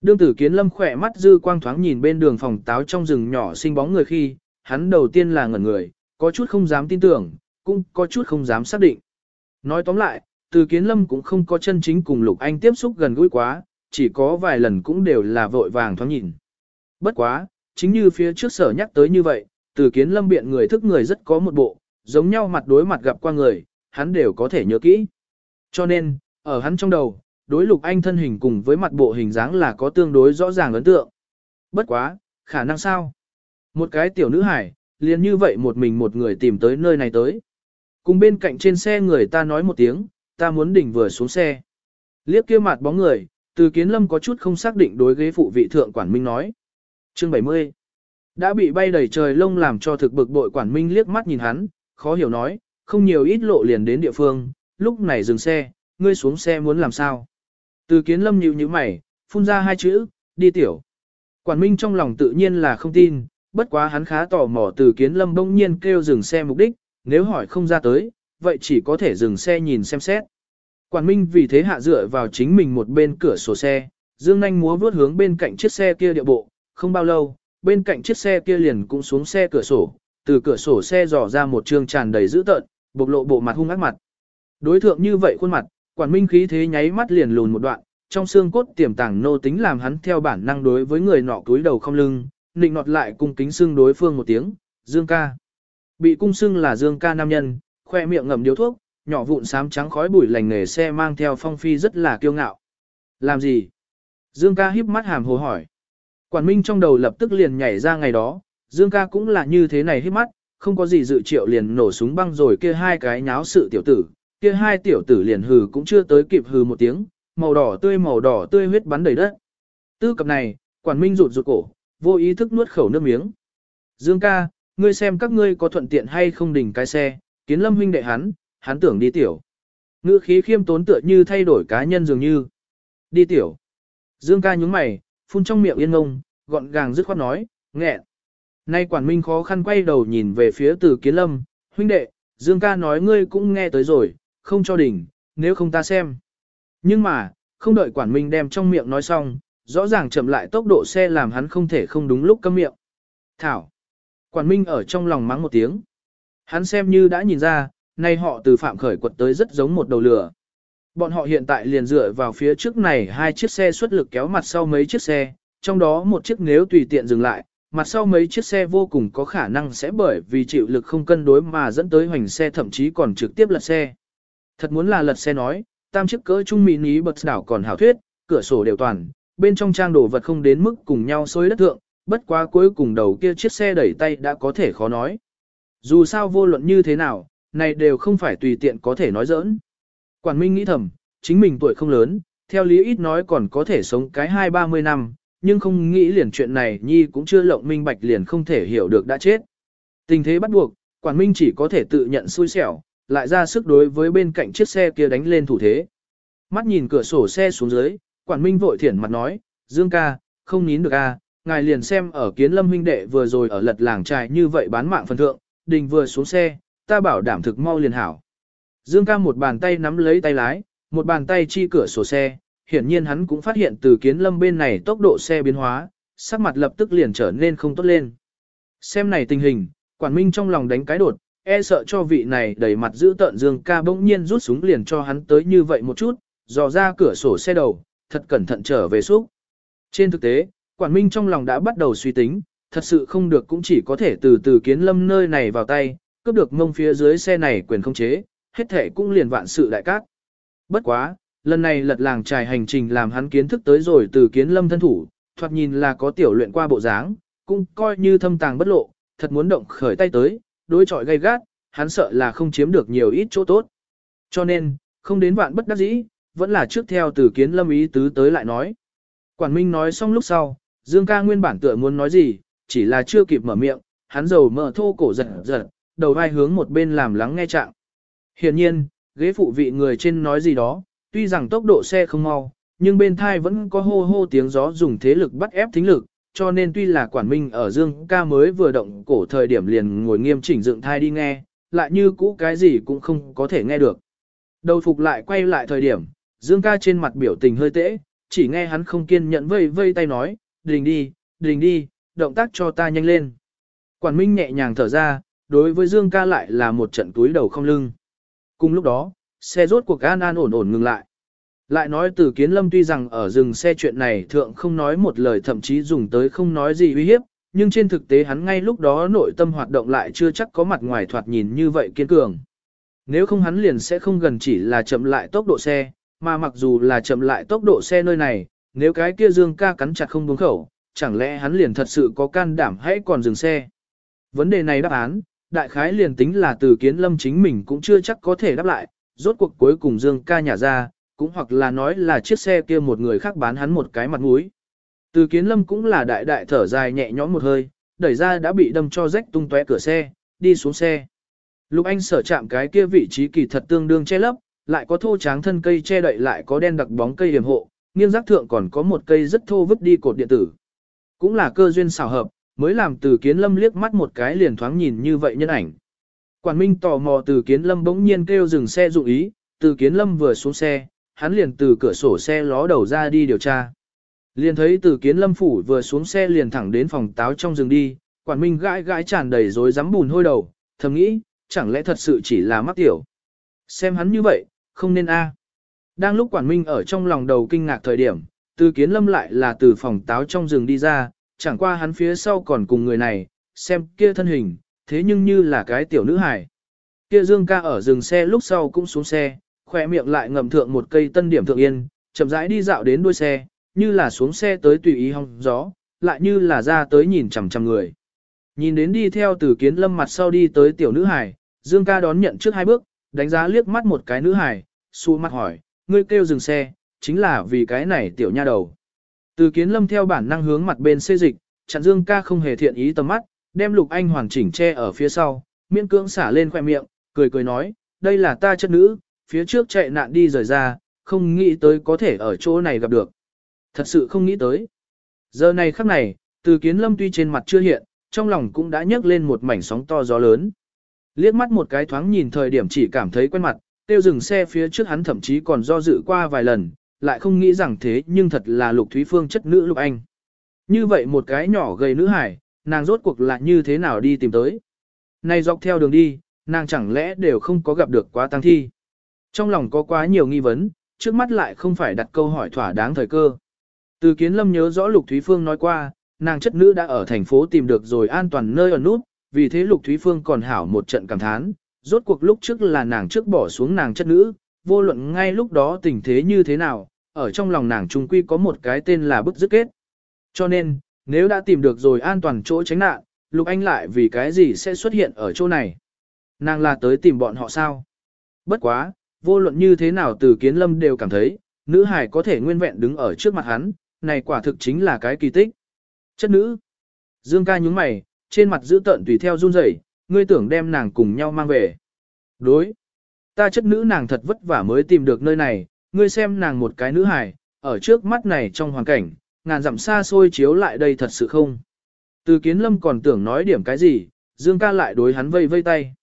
Đương tử kiến lâm khỏe mắt dư quang thoáng nhìn bên đường phòng táo trong rừng nhỏ sinh bóng người khi, hắn đầu tiên là ngẩn người, có chút không dám tin tưởng, cũng có chút không dám xác định. Nói tóm lại, từ kiến lâm cũng không có chân chính cùng Lục Anh tiếp xúc gần gũi quá, chỉ có vài lần cũng đều là vội vàng thoáng nhìn. Bất quá, chính như phía trước sở nhắc tới như vậy, từ kiến lâm biện người thức người rất có một bộ, giống nhau mặt đối mặt gặp qua người, hắn đều có thể nhớ kỹ. Cho nên, ở hắn trong đầu, đối Lục Anh thân hình cùng với mặt bộ hình dáng là có tương đối rõ ràng ấn tượng. Bất quá, khả năng sao? Một cái tiểu nữ hải, liền như vậy một mình một người tìm tới nơi này tới. Cùng bên cạnh trên xe người ta nói một tiếng, ta muốn đỉnh vừa xuống xe. Liếc kia mặt bóng người, từ kiến lâm có chút không xác định đối ghế phụ vị thượng quản minh nói. Chương 70 Đã bị bay đầy trời lông làm cho thực bực bội quản minh liếc mắt nhìn hắn, khó hiểu nói, không nhiều ít lộ liền đến địa phương, lúc này dừng xe, ngươi xuống xe muốn làm sao. Từ kiến lâm nhíu nhíu mày, phun ra hai chữ, đi tiểu. Quản minh trong lòng tự nhiên là không tin, bất quá hắn khá tò mò từ kiến lâm bỗng nhiên kêu dừng xe mục đích, nếu hỏi không ra tới, vậy chỉ có thể dừng xe nhìn xem xét. Quản minh vì thế hạ dựa vào chính mình một bên cửa sổ xe, dương nanh múa vướt hướng bên cạnh chiếc xe kia địa bộ, không bao lâu, bên cạnh chiếc xe kia liền cũng xuống xe cửa sổ, từ cửa sổ xe dò ra một trương tràn đầy dữ tợn, bộc lộ bộ mặt hung ác mặt. Đối thượng như vậy khuôn mặt, quản minh khí thế nháy mắt liền lùn một đoạn, trong xương cốt tiềm tàng nô tính làm hắn theo bản năng đối với người nọ túi đầu không lưng, nịnh nọt lại cung kính xưng đối phương một tiếng, Dương ca. Bị cung xưng là Dương ca nam nhân, khoe miệng ngậm điếu thuốc, nhỏ vụn xám trắng khói bụi lành nghề xe mang theo phong phi rất là kiêu ngạo. Làm gì? Dương ca híp mắt hàm hồ hỏi. Quản minh trong đầu lập tức liền nhảy ra ngày đó, Dương ca cũng là như thế này hết mắt, không có gì dự triệu liền nổ súng băng rồi kia hai cái nháo sự tiểu tử, kia hai tiểu tử liền hừ cũng chưa tới kịp hừ một tiếng, màu đỏ tươi màu đỏ tươi huyết bắn đầy đất. Tư cập này, quản minh rụt rụt cổ, vô ý thức nuốt khẩu nước miếng. Dương ca, ngươi xem các ngươi có thuận tiện hay không đỉnh cái xe, kiến lâm huynh đệ hắn, hắn tưởng đi tiểu. Ngữ khí khiêm tốn tựa như thay đổi cá nhân dường như. Đi tiểu. Dương ca nhúng mày, phun trong miệng yên ngông, gọn gàng dứt khoát nói, nghẹn. Nay quản minh khó khăn quay đầu nhìn về phía từ kiến lâm, huynh đệ, Dương ca nói ngươi cũng nghe tới rồi, không cho đỉnh, nếu không ta xem. Nhưng mà, không đợi quản minh đem trong miệng nói xong, rõ ràng chậm lại tốc độ xe làm hắn không thể không đúng lúc câm miệng. Thảo. Quản minh ở trong lòng mắng một tiếng. Hắn xem như đã nhìn ra, nay họ từ phạm khởi quật tới rất giống một đầu lửa. Bọn họ hiện tại liền dựa vào phía trước này hai chiếc xe xuất lực kéo mặt sau mấy chiếc xe, trong đó một chiếc nếu tùy tiện dừng lại, mặt sau mấy chiếc xe vô cùng có khả năng sẽ bởi vì chịu lực không cân đối mà dẫn tới hoành xe thậm chí còn trực tiếp lật xe. Thật muốn là lật xe nói, tam chiếc cỡ trung mỹ ní bật đảo còn hảo thuyết, cửa sổ đều toàn, bên trong trang đồ vật không đến mức cùng nhau xối đất thượng, bất quá cuối cùng đầu kia chiếc xe đẩy tay đã có thể khó nói. Dù sao vô luận như thế nào, này đều không phải tùy tiện có thể nói giỡn. Quản Minh nghĩ thầm, chính mình tuổi không lớn, theo lý ít nói còn có thể sống cái hai ba mươi năm, nhưng không nghĩ liền chuyện này Nhi cũng chưa lộng minh bạch liền không thể hiểu được đã chết. Tình thế bắt buộc, Quản Minh chỉ có thể tự nhận xui xẻo, lại ra sức đối với bên cạnh chiếc xe kia đánh lên thủ thế. Mắt nhìn cửa sổ xe xuống dưới, Quản Minh vội thiển mặt nói, Dương ca, không nín được a, à, ngài liền xem ở kiến lâm huynh đệ vừa rồi ở lật làng trài như vậy bán mạng phần thượng, đình vừa xuống xe, ta bảo đảm thực mau liền hảo. Dương ca một bàn tay nắm lấy tay lái, một bàn tay chi cửa sổ xe, hiển nhiên hắn cũng phát hiện từ kiến lâm bên này tốc độ xe biến hóa, sắc mặt lập tức liền trở nên không tốt lên. Xem này tình hình, quản minh trong lòng đánh cái đột, e sợ cho vị này đẩy mặt giữ tợn Dương ca bỗng nhiên rút súng liền cho hắn tới như vậy một chút, dò ra cửa sổ xe đầu, thật cẩn thận trở về xúc. Trên thực tế, Quản Minh trong lòng đã bắt đầu suy tính, thật sự không được cũng chỉ có thể từ từ kiến lâm nơi này vào tay, cướp được mông phía dưới xe này quyền không chế, hết thể cũng liền vạn sự đại cát. Bất quá, lần này lật làng trải hành trình làm hắn kiến thức tới rồi từ kiến lâm thân thủ, thoạt nhìn là có tiểu luyện qua bộ dáng, cũng coi như thâm tàng bất lộ, thật muốn động khởi tay tới, đối chọi gay gắt, hắn sợ là không chiếm được nhiều ít chỗ tốt. Cho nên, không đến vạn bất đắc dĩ, vẫn là trước theo từ kiến lâm ý tứ tới lại nói. Quản Minh nói xong lúc sau, Dương ca nguyên bản tựa muốn nói gì, chỉ là chưa kịp mở miệng, hắn dầu mở thô cổ giật giật, đầu vai hướng một bên làm lắng nghe trạng. Hiển nhiên, ghế phụ vị người trên nói gì đó, tuy rằng tốc độ xe không mau, nhưng bên thai vẫn có hô hô tiếng gió dùng thế lực bắt ép thính lực, cho nên tuy là quản minh ở dương ca mới vừa động cổ thời điểm liền ngồi nghiêm chỉnh dựng thai đi nghe, lại như cũ cái gì cũng không có thể nghe được. Đầu phục lại quay lại thời điểm, dương ca trên mặt biểu tình hơi tễ, chỉ nghe hắn không kiên nhẫn vây vây tay nói, đình đi, đình đi, động tác cho ta nhanh lên. Quản minh nhẹ nhàng thở ra, đối với dương ca lại là một trận túi đầu không lưng. Cùng lúc đó, xe rốt cuộc an an ổn ổn ngừng lại. Lại nói từ kiến lâm tuy rằng ở rừng xe chuyện này thượng không nói một lời thậm chí dùng tới không nói gì uy hiếp, nhưng trên thực tế hắn ngay lúc đó nội tâm hoạt động lại chưa chắc có mặt ngoài thoạt nhìn như vậy kiên cường. Nếu không hắn liền sẽ không gần chỉ là chậm lại tốc độ xe, mà mặc dù là chậm lại tốc độ xe nơi này, nếu cái kia dương ca cắn chặt không buông khẩu, chẳng lẽ hắn liền thật sự có can đảm hãy còn dừng xe. Vấn đề này đáp án, đại khái liền tính là từ kiến lâm chính mình cũng chưa chắc có thể đáp lại, rốt cuộc cuối cùng dương ca nhả ra, cũng hoặc là nói là chiếc xe kia một người khác bán hắn một cái mặt mũi. Từ kiến lâm cũng là đại đại thở dài nhẹ nhõm một hơi, đẩy ra đã bị đâm cho rách tung tóe cửa xe, đi xuống xe. Lục Anh sở chạm cái kia vị trí kỳ thật tương đương che lấp, lại có thô tráng thân cây che đậy lại có đen đặc bóng cây hiểm hộ, nghiêng giác thượng còn có một cây rất thô vứt đi cột điện tử. Cũng là cơ duyên xảo hợp, mới làm từ kiến lâm liếc mắt một cái liền thoáng nhìn như vậy nhân ảnh. Quản Minh tò mò từ kiến lâm bỗng nhiên kêu dừng xe dụ ý, từ kiến lâm vừa xuống xe, hắn liền từ cửa sổ xe ló đầu ra đi điều tra. Liền thấy từ kiến lâm phủ vừa xuống xe liền thẳng đến phòng táo trong rừng đi, quản minh gãi gãi tràn đầy rối rắm bùn hôi đầu, thầm nghĩ, chẳng lẽ thật sự chỉ là mắc tiểu. Xem hắn như vậy, không nên a. À. Đang lúc quản minh ở trong lòng đầu kinh ngạc thời điểm, từ kiến lâm lại là từ phòng táo trong rừng đi ra, chẳng qua hắn phía sau còn cùng người này, xem kia thân hình, thế nhưng như là cái tiểu nữ hài. Kia Dương ca ở dừng xe lúc sau cũng xuống xe, khỏe miệng lại ngậm thượng một cây tân điểm thượng yên, chậm rãi đi dạo đến đuôi xe, như là xuống xe tới tùy ý hong gió, lại như là ra tới nhìn chằm chằm người. Nhìn đến đi theo từ kiến lâm mặt sau đi tới tiểu nữ hải, Dương ca đón nhận trước hai bước, đánh giá liếc mắt một cái nữ hải, xua mặt hỏi, ngươi kêu dừng xe, chính là vì cái này tiểu nha đầu. Từ kiến lâm theo bản năng hướng mặt bên xê dịch, chặn Dương ca không hề thiện ý tầm mắt, đem lục anh hoàn chỉnh che ở phía sau, miễn cưỡng xả lên khoẻ miệng, cười cười nói, đây là ta chất nữ, phía trước chạy nạn đi rời ra, không nghĩ tới có thể ở chỗ này gặp được. Thật sự không nghĩ tới. Giờ này khắc này, từ kiến lâm tuy trên mặt chưa hiện, trong lòng cũng đã nhấc lên một mảnh sóng to gió lớn. Liếc mắt một cái thoáng nhìn thời điểm chỉ cảm thấy quen mặt, tiêu dừng xe phía trước hắn thậm chí còn do dự qua vài lần, lại không nghĩ rằng thế nhưng thật là lục thúy phương chất nữ lục anh. Như vậy một cái nhỏ gầy nữ hải, nàng rốt cuộc là như thế nào đi tìm tới. Này dọc theo đường đi, nàng chẳng lẽ đều không có gặp được quá tăng thi. Trong lòng có quá nhiều nghi vấn, trước mắt lại không phải đặt câu hỏi thỏa đáng thời cơ. Từ kiến lâm nhớ rõ Lục Thúy Phương nói qua, nàng chất nữ đã ở thành phố tìm được rồi an toàn nơi ở nút, vì thế Lục Thúy Phương còn hảo một trận cảm thán, rốt cuộc lúc trước là nàng trước bỏ xuống nàng chất nữ, vô luận ngay lúc đó tình thế như thế nào, ở trong lòng nàng trung quy có một cái tên là bức dứt kết. Cho nên, nếu đã tìm được rồi an toàn chỗ tránh nạn, Lục Anh lại vì cái gì sẽ xuất hiện ở chỗ này? Nàng là tới tìm bọn họ sao? Bất quá, vô luận như thế nào từ kiến lâm đều cảm thấy, nữ hải có thể nguyên vẹn đứng ở trước mặt hắn, này quả thực chính là cái kỳ tích. Chất nữ. Dương ca nhúng mày, trên mặt giữ tận tùy theo run rẩy, ngươi tưởng đem nàng cùng nhau mang về. Đối. Ta chất nữ nàng thật vất vả mới tìm được nơi này, ngươi xem nàng một cái nữ hài ở trước mắt này trong hoàn cảnh, ngàn dặm xa xôi chiếu lại đây thật sự không. Từ kiến lâm còn tưởng nói điểm cái gì, Dương ca lại đối hắn vây vây tay.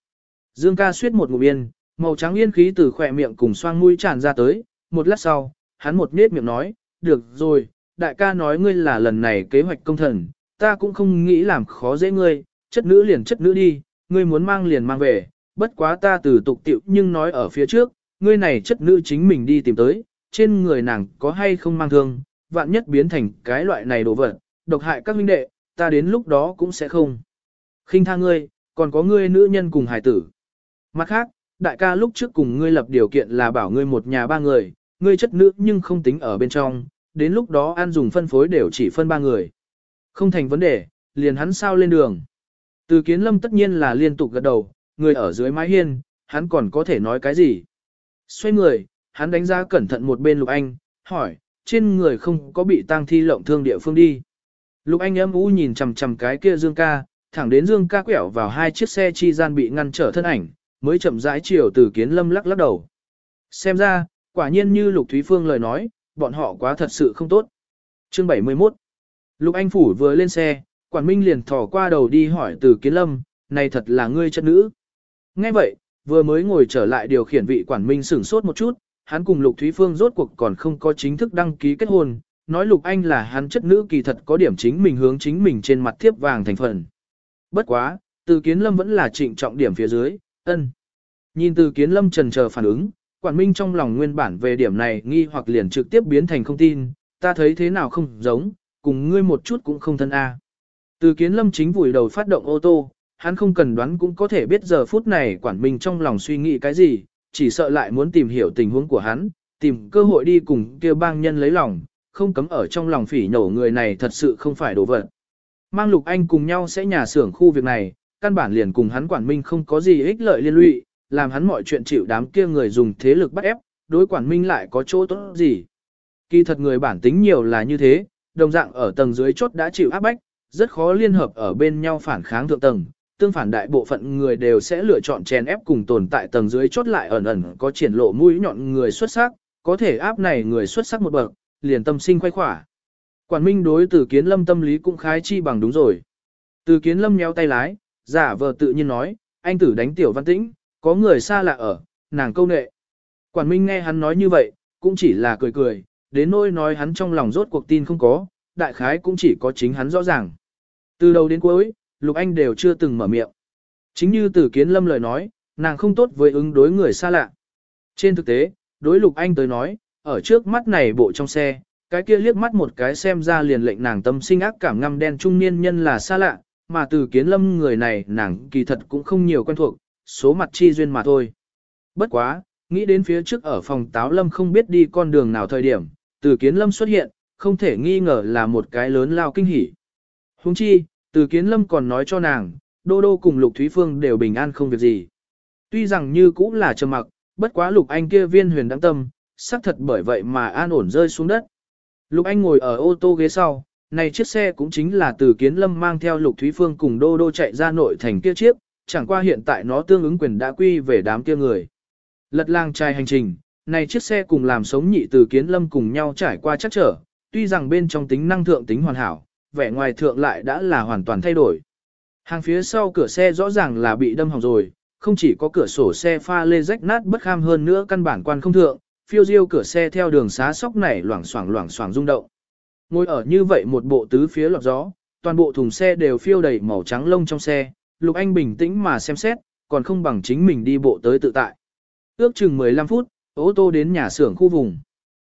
Dương ca suýt một ngụm yên, màu trắng yên khí từ khỏe miệng cùng xoang mũi tràn ra tới, một lát sau, hắn một nết miệng nói, được rồi, đại ca nói ngươi là lần này kế hoạch công thần, ta cũng không nghĩ làm khó dễ ngươi, chất nữ liền chất nữ đi, ngươi muốn mang liền mang về, bất quá ta từ tục tiệu nhưng nói ở phía trước, ngươi này chất nữ chính mình đi tìm tới, trên người nàng có hay không mang thương, vạn nhất biến thành cái loại này đồ vật, độc hại các huynh đệ, ta đến lúc đó cũng sẽ không. khinh tha ngươi, còn có ngươi nữ nhân cùng hải tử. Mặt khác, đại ca lúc trước cùng ngươi lập điều kiện là bảo ngươi một nhà ba người, ngươi chất nữ nhưng không tính ở bên trong, đến lúc đó ăn dùng phân phối đều chỉ phân ba người. Không thành vấn đề, liền hắn sao lên đường. Từ kiến lâm tất nhiên là liên tục gật đầu, người ở dưới mái hiên, hắn còn có thể nói cái gì. Xoay người, hắn đánh giá cẩn thận một bên Lục Anh, hỏi, trên người không có bị tang thi lộng thương địa phương đi. Lục Anh ấm u nhìn chằm chằm cái kia Dương ca, thẳng đến Dương ca quẹo vào hai chiếc xe chi gian bị ngăn trở thân ảnh, mới chậm rãi chiều từ kiến lâm lắc lắc đầu. Xem ra, quả nhiên như Lục Thúy Phương lời nói, bọn họ quá thật sự không tốt. Chương 71 Lục Anh Phủ vừa lên xe, Quản Minh liền thò qua đầu đi hỏi từ kiến lâm, này thật là ngươi chất nữ. Nghe vậy, vừa mới ngồi trở lại điều khiển vị Quản Minh sửng sốt một chút, hắn cùng Lục Thúy Phương rốt cuộc còn không có chính thức đăng ký kết hôn, nói Lục Anh là hắn chất nữ kỳ thật có điểm chính mình hướng chính mình trên mặt thiếp vàng thành phần. Bất quá, từ kiến lâm vẫn là trịnh trọng điểm phía dưới, ân. Nhìn từ kiến lâm trần chờ phản ứng, quản minh trong lòng nguyên bản về điểm này nghi hoặc liền trực tiếp biến thành không tin, ta thấy thế nào không giống, cùng ngươi một chút cũng không thân a. Từ kiến lâm chính vùi đầu phát động ô tô, hắn không cần đoán cũng có thể biết giờ phút này quản minh trong lòng suy nghĩ cái gì, chỉ sợ lại muốn tìm hiểu tình huống của hắn, tìm cơ hội đi cùng kia bang nhân lấy lòng, không cấm ở trong lòng phỉ nhổ người này thật sự không phải đồ vật. Mang Lục Anh cùng nhau sẽ nhà xưởng khu việc này, căn bản liền cùng hắn quản minh không có gì ích lợi liên lụy, làm hắn mọi chuyện chịu đám kia người dùng thế lực bắt ép, đối quản minh lại có chỗ tốt gì. Kỳ thật người bản tính nhiều là như thế, đồng dạng ở tầng dưới chốt đã chịu áp bách, rất khó liên hợp ở bên nhau phản kháng thượng tầng. Tương phản đại bộ phận người đều sẽ lựa chọn chèn ép cùng tồn tại tầng dưới chốt lại ẩn ẩn có triển lộ mũi nhọn người xuất sắc, có thể áp này người xuất sắc một bậc, liền tâm sinh khoái khỏa. Quản minh đối từ kiến lâm tâm lý cũng khái chi bằng đúng rồi. Từ kiến lâm nhéo tay lái, giả vờ tự nhiên nói, anh tử đánh tiểu văn tĩnh, có người xa lạ ở, nàng câu nệ. Quản minh nghe hắn nói như vậy, cũng chỉ là cười cười, đến nỗi nói hắn trong lòng rốt cuộc tin không có, đại khái cũng chỉ có chính hắn rõ ràng. Từ đầu đến cuối, Lục Anh đều chưa từng mở miệng. Chính như Tử kiến lâm lời nói, nàng không tốt với ứng đối người xa lạ. Trên thực tế, đối Lục Anh tới nói, ở trước mắt này bộ trong xe, cái kia liếc mắt một cái xem ra liền lệnh nàng tâm sinh ác cảm ngăm đen trung niên nhân là xa lạ, mà Tử kiến lâm người này nàng kỳ thật cũng không nhiều quen thuộc, số mặt chi duyên mà thôi. Bất quá, nghĩ đến phía trước ở phòng táo lâm không biết đi con đường nào thời điểm, Tử kiến lâm xuất hiện, không thể nghi ngờ là một cái lớn lao kinh hỉ. Huống chi, từ kiến lâm còn nói cho nàng, Đô Đô cùng Lục Thúy Phương đều bình an không việc gì. Tuy rằng như cũng là trầm mặc, bất quá Lục Anh kia viên huyền đăng tâm, xác thật bởi vậy mà an ổn rơi xuống đất. Lục Anh ngồi ở ô tô ghế sau, này chiếc xe cũng chính là từ Kiến Lâm mang theo Lục Thúy Phương cùng Đô Đô chạy ra nội thành kia chiếc, chẳng qua hiện tại nó tương ứng quyền đã quy về đám kia người. Lật lang trai hành trình, này chiếc xe cùng làm sống nhị từ Kiến Lâm cùng nhau trải qua chắc trở, tuy rằng bên trong tính năng thượng tính hoàn hảo, vẻ ngoài thượng lại đã là hoàn toàn thay đổi. Hàng phía sau cửa xe rõ ràng là bị đâm hỏng rồi, không chỉ có cửa sổ xe pha lê rách nát bất kham hơn nữa căn bản quan không thượng, phiêu diêu cửa xe theo đường xá sóc này loảng xoảng loảng xoảng rung động. Ngồi ở như vậy một bộ tứ phía lọt gió, toàn bộ thùng xe đều phiêu đầy màu trắng lông trong xe, Lục Anh bình tĩnh mà xem xét, còn không bằng chính mình đi bộ tới tự tại. Ước chừng 15 phút, ô tô đến nhà xưởng khu vùng.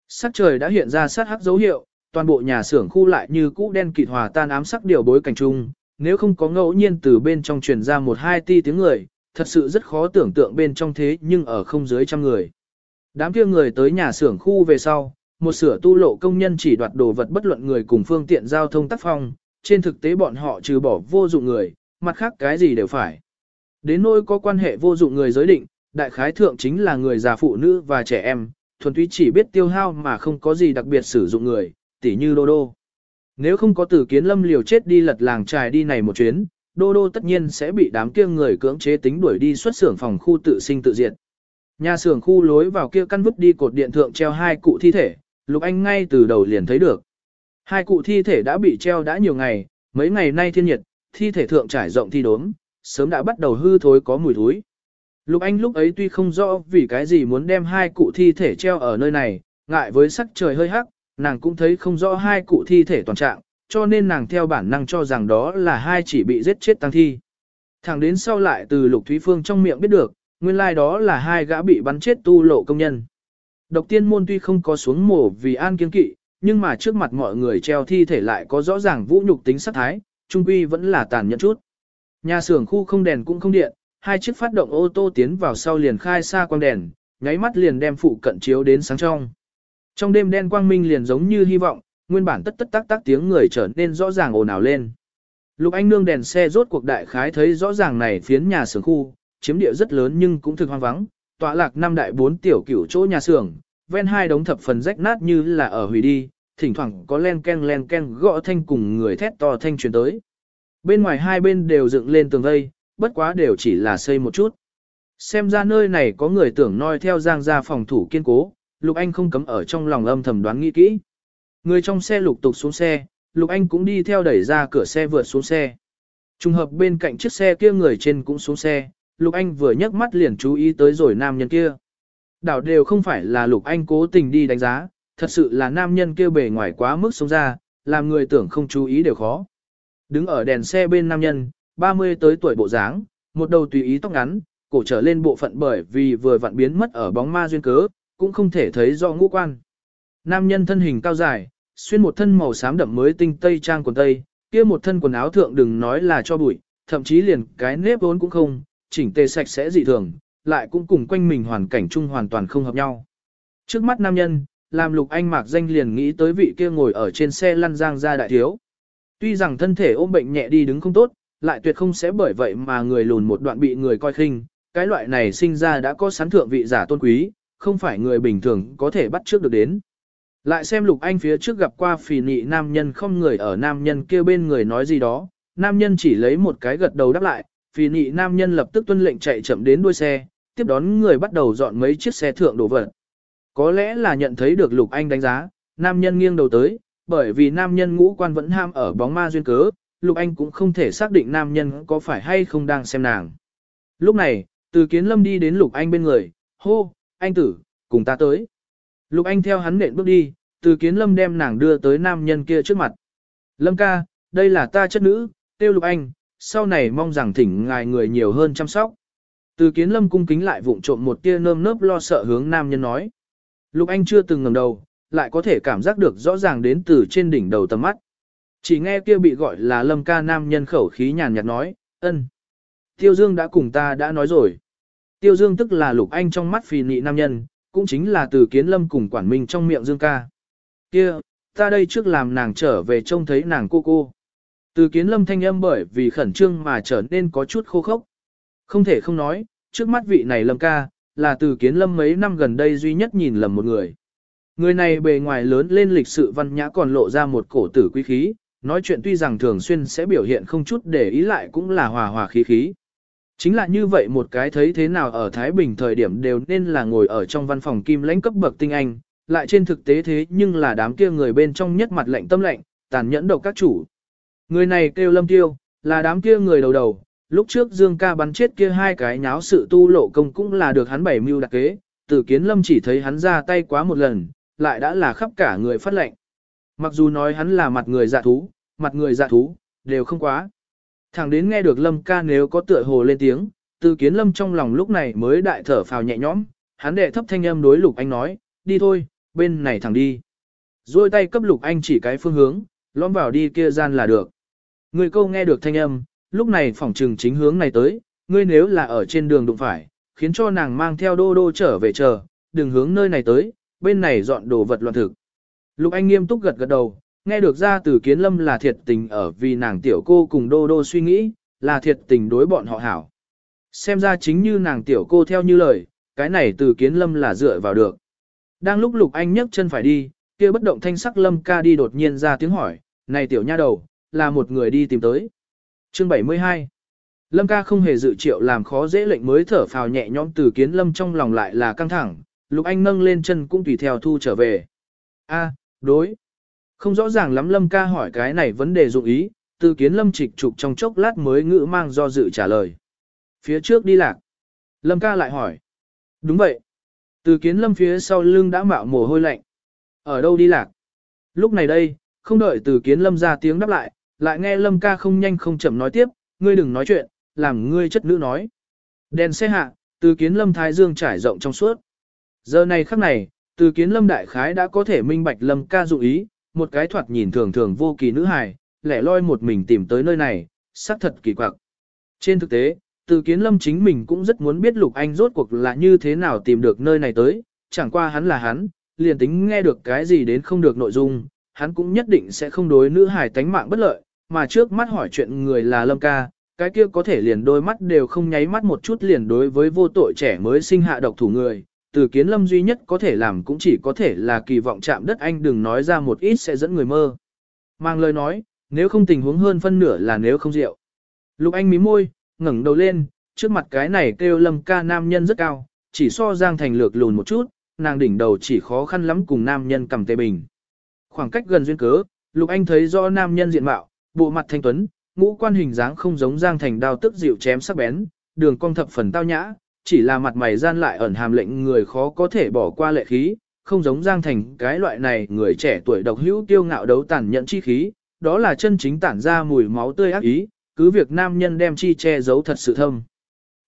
Sắc trời đã hiện ra sát hắc dấu hiệu, toàn bộ nhà xưởng khu lại như cũ đen kịt hòa tan ám sắc điều bối cảnh chung, nếu không có ngẫu nhiên từ bên trong truyền ra một hai ti tiếng người, thật sự rất khó tưởng tượng bên trong thế nhưng ở không dưới trăm người. Đám kia người tới nhà xưởng khu về sau, một sửa tu lộ công nhân chỉ đoạt đồ vật bất luận người cùng phương tiện giao thông tác phong, trên thực tế bọn họ trừ bỏ vô dụng người, mặt khác cái gì đều phải. Đến nỗi có quan hệ vô dụng người giới định, đại khái thượng chính là người già phụ nữ và trẻ em, thuần túy chỉ biết tiêu hao mà không có gì đặc biệt sử dụng người, tỉ như đô đô. Nếu không có tử kiến lâm liều chết đi lật làng trài đi này một chuyến, đô đô tất nhiên sẽ bị đám kia người cưỡng chế tính đuổi đi xuất xưởng phòng khu tự sinh tự diệt. Nhà xưởng khu lối vào kia căn vứt đi cột điện thượng treo hai cụ thi thể, Lục Anh ngay từ đầu liền thấy được. Hai cụ thi thể đã bị treo đã nhiều ngày, mấy ngày nay thiên nhiệt, thi thể thượng trải rộng thi đốm, sớm đã bắt đầu hư thối có mùi thối. Lục Anh lúc ấy tuy không rõ vì cái gì muốn đem hai cụ thi thể treo ở nơi này, ngại với sắc trời hơi hắc, nàng cũng thấy không rõ hai cụ thi thể toàn trạng, cho nên nàng theo bản năng cho rằng đó là hai chỉ bị giết chết tăng thi. Thẳng đến sau lại từ Lục Thúy Phương trong miệng biết được, nguyên lai like đó là hai gã bị bắn chết tu lộ công nhân. Độc tiên môn tuy không có xuống mổ vì an kiên kỵ, nhưng mà trước mặt mọi người treo thi thể lại có rõ ràng vũ nhục tính sát thái, trung quy vẫn là tàn nhẫn chút. Nhà xưởng khu không đèn cũng không điện, hai chiếc phát động ô tô tiến vào sau liền khai xa quang đèn, nháy mắt liền đem phụ cận chiếu đến sáng trong. Trong đêm đen quang minh liền giống như hy vọng, nguyên bản tất tất tác tác tiếng người trở nên rõ ràng ồn ào lên. Lục Anh nương đèn xe rốt cuộc đại khái thấy rõ ràng này phiến nhà xưởng khu, chiếm địa rất lớn nhưng cũng thực hoang vắng, tọa lạc năm đại bốn tiểu cửu chỗ nhà xưởng, ven hai đống thập phần rách nát như là ở hủy đi, thỉnh thoảng có len ken len ken gõ thanh cùng người thét to thanh truyền tới. Bên ngoài hai bên đều dựng lên tường vây, bất quá đều chỉ là xây một chút. Xem ra nơi này có người tưởng noi theo giang gia phòng thủ kiên cố, Lục Anh không cấm ở trong lòng âm thầm đoán nghĩ kỹ. Người trong xe lục tục xuống xe, Lục Anh cũng đi theo đẩy ra cửa xe vượt xuống xe. Trùng hợp bên cạnh chiếc xe kia người trên cũng xuống xe, Lục Anh vừa nhấc mắt liền chú ý tới rồi nam nhân kia. Đảo đều không phải là Lục Anh cố tình đi đánh giá, thật sự là nam nhân kia bề ngoài quá mức sống ra, làm người tưởng không chú ý đều khó. Đứng ở đèn xe bên nam nhân, 30 tới tuổi bộ dáng, một đầu tùy ý tóc ngắn, cổ trở lên bộ phận bởi vì vừa vặn biến mất ở bóng ma duyên cớ, cũng không thể thấy do ngũ quan. Nam nhân thân hình cao dài, xuyên một thân màu xám đậm mới tinh tây trang quần tây, kia một thân quần áo thượng đừng nói là cho bụi, thậm chí liền cái nếp vốn cũng không, chỉnh tề sạch sẽ dị thường, lại cũng cùng quanh mình hoàn cảnh chung hoàn toàn không hợp nhau. Trước mắt nam nhân, làm lục anh mạc danh liền nghĩ tới vị kia ngồi ở trên xe lăn giang ra đại thiếu. Tuy rằng thân thể ôm bệnh nhẹ đi đứng không tốt, lại tuyệt không sẽ bởi vậy mà người lùn một đoạn bị người coi khinh, cái loại này sinh ra đã có sẵn thượng vị giả tôn quý, không phải người bình thường có thể bắt trước được đến. Lại xem Lục Anh phía trước gặp qua phì nị nam nhân không người ở nam nhân kia bên người nói gì đó, nam nhân chỉ lấy một cái gật đầu đáp lại, phì nị nam nhân lập tức tuân lệnh chạy chậm đến đuôi xe, tiếp đón người bắt đầu dọn mấy chiếc xe thượng đổ vật. Có lẽ là nhận thấy được Lục Anh đánh giá, nam nhân nghiêng đầu tới, bởi vì nam nhân ngũ quan vẫn ham ở bóng ma duyên cớ, Lục Anh cũng không thể xác định nam nhân có phải hay không đang xem nàng. Lúc này, từ kiến lâm đi đến Lục Anh bên người, hô, anh tử, cùng ta tới. Lục Anh theo hắn nện bước đi, từ kiến lâm đem nàng đưa tới nam nhân kia trước mặt. Lâm ca, đây là ta chất nữ, tiêu Lục Anh, sau này mong rằng thỉnh ngài người nhiều hơn chăm sóc. Từ kiến lâm cung kính lại vụng trộm một tia nơm nớp lo sợ hướng nam nhân nói. Lục Anh chưa từng ngẩng đầu, lại có thể cảm giác được rõ ràng đến từ trên đỉnh đầu tầm mắt. Chỉ nghe kia bị gọi là lâm ca nam nhân khẩu khí nhàn nhạt nói, ân. Tiêu Dương đã cùng ta đã nói rồi. Tiêu Dương tức là Lục Anh trong mắt phì nị nam nhân, cũng chính là từ kiến lâm cùng quản minh trong miệng Dương ca. Kia, ta đây trước làm nàng trở về trông thấy nàng cô cô. Từ kiến lâm thanh âm bởi vì khẩn trương mà trở nên có chút khô khốc. Không thể không nói, trước mắt vị này lâm ca, là từ kiến lâm mấy năm gần đây duy nhất nhìn lầm một người. Người này bề ngoài lớn lên lịch sự văn nhã còn lộ ra một cổ tử quý khí, nói chuyện tuy rằng thường xuyên sẽ biểu hiện không chút để ý lại cũng là hòa hòa khí khí. Chính là như vậy một cái thấy thế nào ở Thái Bình thời điểm đều nên là ngồi ở trong văn phòng kim lãnh cấp bậc tinh anh, lại trên thực tế thế nhưng là đám kia người bên trong nhất mặt lệnh tâm lệnh, tàn nhẫn độc các chủ. Người này kêu lâm tiêu, là đám kia người đầu đầu, lúc trước Dương ca bắn chết kia hai cái nháo sự tu lộ công cũng là được hắn bảy mưu đặc kế, tử kiến lâm chỉ thấy hắn ra tay quá một lần, lại đã là khắp cả người phát lệnh. Mặc dù nói hắn là mặt người dạ thú, mặt người dạ thú, đều không quá. Thẳng đến nghe được lâm ca nếu có tựa hồ lên tiếng, từ kiến lâm trong lòng lúc này mới đại thở phào nhẹ nhõm, hắn đệ thấp thanh âm đối lục anh nói, đi thôi, bên này thẳng đi. Rồi tay cấp lục anh chỉ cái phương hướng, lõm vào đi kia gian là được. Người câu nghe được thanh âm, lúc này phỏng trừng chính hướng này tới, ngươi nếu là ở trên đường đụng phải, khiến cho nàng mang theo đô đô trở về chờ, đừng hướng nơi này tới, bên này dọn đồ vật loạn thực. Lục Anh nghiêm túc gật gật đầu, nghe được ra từ kiến lâm là thiệt tình ở vì nàng tiểu cô cùng đô đô suy nghĩ, là thiệt tình đối bọn họ hảo. Xem ra chính như nàng tiểu cô theo như lời, cái này từ kiến lâm là dựa vào được. Đang lúc Lục Anh nhấc chân phải đi, kia bất động thanh sắc lâm ca đi đột nhiên ra tiếng hỏi, này tiểu nha đầu, là một người đi tìm tới. Chương 72 Lâm ca không hề dự triệu làm khó dễ lệnh mới thở phào nhẹ nhõm từ kiến lâm trong lòng lại là căng thẳng, Lục Anh nâng lên chân cũng tùy theo thu trở về. A, đối. Không rõ ràng lắm Lâm ca hỏi cái này vấn đề dụng ý, từ kiến Lâm trịch trục trong chốc lát mới ngữ mang do dự trả lời. Phía trước đi lạc. Lâm ca lại hỏi. Đúng vậy. Từ kiến Lâm phía sau lưng đã mạo mồ hôi lạnh. Ở đâu đi lạc? Lúc này đây, không đợi từ kiến Lâm ra tiếng đáp lại, lại nghe Lâm ca không nhanh không chậm nói tiếp, ngươi đừng nói chuyện, làm ngươi chất nữ nói. Đèn xe hạ, từ kiến lâm thái dương trải rộng trong suốt. Giờ này khắc này, từ kiến lâm đại khái đã có thể minh bạch lâm ca dụ ý, một cái thoạt nhìn thường thường vô kỳ nữ hài, lẻ loi một mình tìm tới nơi này, xác thật kỳ quặc. Trên thực tế, từ kiến lâm chính mình cũng rất muốn biết Lục Anh rốt cuộc là như thế nào tìm được nơi này tới, chẳng qua hắn là hắn, liền tính nghe được cái gì đến không được nội dung, hắn cũng nhất định sẽ không đối nữ hài tánh mạng bất lợi, mà trước mắt hỏi chuyện người là lâm ca, cái kia có thể liền đôi mắt đều không nháy mắt một chút liền đối với vô tội trẻ mới sinh hạ độc thủ người. Từ kiến lâm duy nhất có thể làm cũng chỉ có thể là kỳ vọng chạm đất anh đừng nói ra một ít sẽ dẫn người mơ. Mang lời nói, nếu không tình huống hơn phân nửa là nếu không rượu. Lục anh mí môi, ngẩng đầu lên, trước mặt cái này kêu lâm ca nam nhân rất cao, chỉ so giang thành lược lùn một chút, nàng đỉnh đầu chỉ khó khăn lắm cùng nam nhân cầm tề bình. Khoảng cách gần duyên cớ, Lục Anh thấy do nam nhân diện mạo, bộ mặt thanh tuấn, ngũ quan hình dáng không giống Giang Thành đao tức dịu chém sắc bén, đường cong thập phần tao nhã, chỉ là mặt mày gian lại ẩn hàm lệnh người khó có thể bỏ qua lệ khí, không giống Giang Thành cái loại này người trẻ tuổi độc hữu tiêu ngạo đấu tàn nhẫn chi khí, đó là chân chính tản ra mùi máu tươi ác ý, cứ việc nam nhân đem chi che giấu thật sự thâm.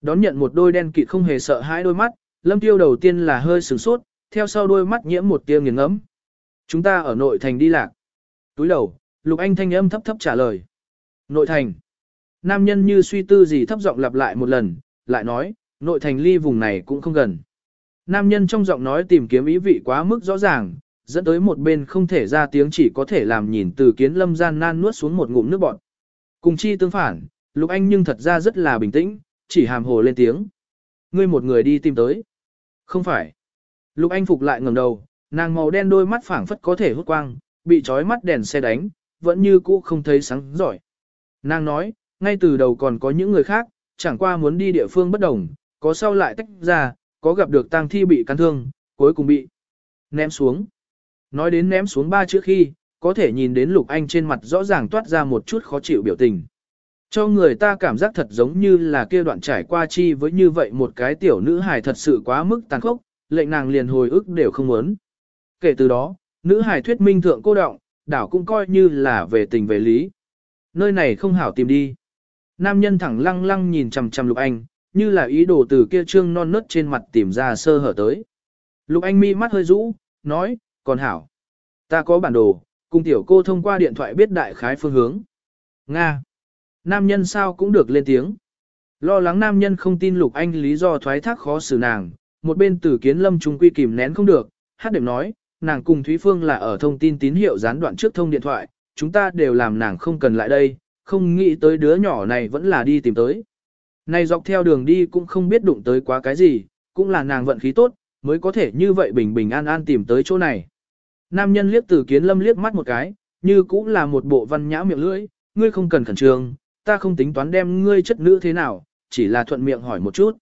Đón nhận một đôi đen kịt không hề sợ hãi đôi mắt, Lâm Tiêu đầu tiên là hơi sửng sốt, theo sau đôi mắt nhiễm một tia nghiền ngẫm. Chúng ta ở nội thành đi lạc. Túi đầu, Lục Anh thanh âm thấp thấp trả lời. Nội thành. Nam nhân như suy tư gì thấp giọng lặp lại một lần, lại nói, nội thành ly vùng này cũng không gần. Nam nhân trong giọng nói tìm kiếm ý vị quá mức rõ ràng, dẫn tới một bên không thể ra tiếng chỉ có thể làm nhìn từ kiến lâm gian nan nuốt xuống một ngụm nước bọt. Cùng chi tương phản, Lục Anh nhưng thật ra rất là bình tĩnh, chỉ hàm hồ lên tiếng. Ngươi một người đi tìm tới. Không phải. Lục Anh phục lại ngẩng đầu, nàng màu đen đôi mắt phảng phất có thể hút quang, bị trói mắt đèn xe đánh, vẫn như cũ không thấy sáng giỏi. Nàng nói, ngay từ đầu còn có những người khác, chẳng qua muốn đi địa phương bất đồng, có sau lại tách ra, có gặp được tang thi bị cắn thương, cuối cùng bị ném xuống. Nói đến ném xuống ba chữ khi, có thể nhìn đến Lục Anh trên mặt rõ ràng toát ra một chút khó chịu biểu tình. Cho người ta cảm giác thật giống như là kia đoạn trải qua chi với như vậy một cái tiểu nữ hài thật sự quá mức tàn khốc, lệnh nàng liền hồi ức đều không muốn. Kể từ đó, nữ hài thuyết minh thượng cô động, đảo cũng coi như là về tình về lý. Nơi này không hảo tìm đi. Nam nhân thẳng lăng lăng nhìn chằm chằm Lục Anh, như là ý đồ từ kia trương non nớt trên mặt tìm ra sơ hở tới. Lục Anh mi mắt hơi rũ, nói, còn hảo. Ta có bản đồ, cùng tiểu cô thông qua điện thoại biết đại khái phương hướng. Nga. Nam nhân sao cũng được lên tiếng. Lo lắng nam nhân không tin Lục Anh lý do thoái thác khó xử nàng, một bên tử kiến lâm trung quy kìm nén không được, hát điểm nói, nàng cùng Thúy Phương là ở thông tin tín hiệu gián đoạn trước thông điện thoại, chúng ta đều làm nàng không cần lại đây, không nghĩ tới đứa nhỏ này vẫn là đi tìm tới. Này dọc theo đường đi cũng không biết đụng tới quá cái gì, cũng là nàng vận khí tốt, mới có thể như vậy bình bình an an tìm tới chỗ này. Nam nhân liếc từ kiến lâm liếc mắt một cái, như cũng là một bộ văn nhã miệng lưỡi, ngươi không cần khẩn trương, ta không tính toán đem ngươi chất nữ thế nào, chỉ là thuận miệng hỏi một chút.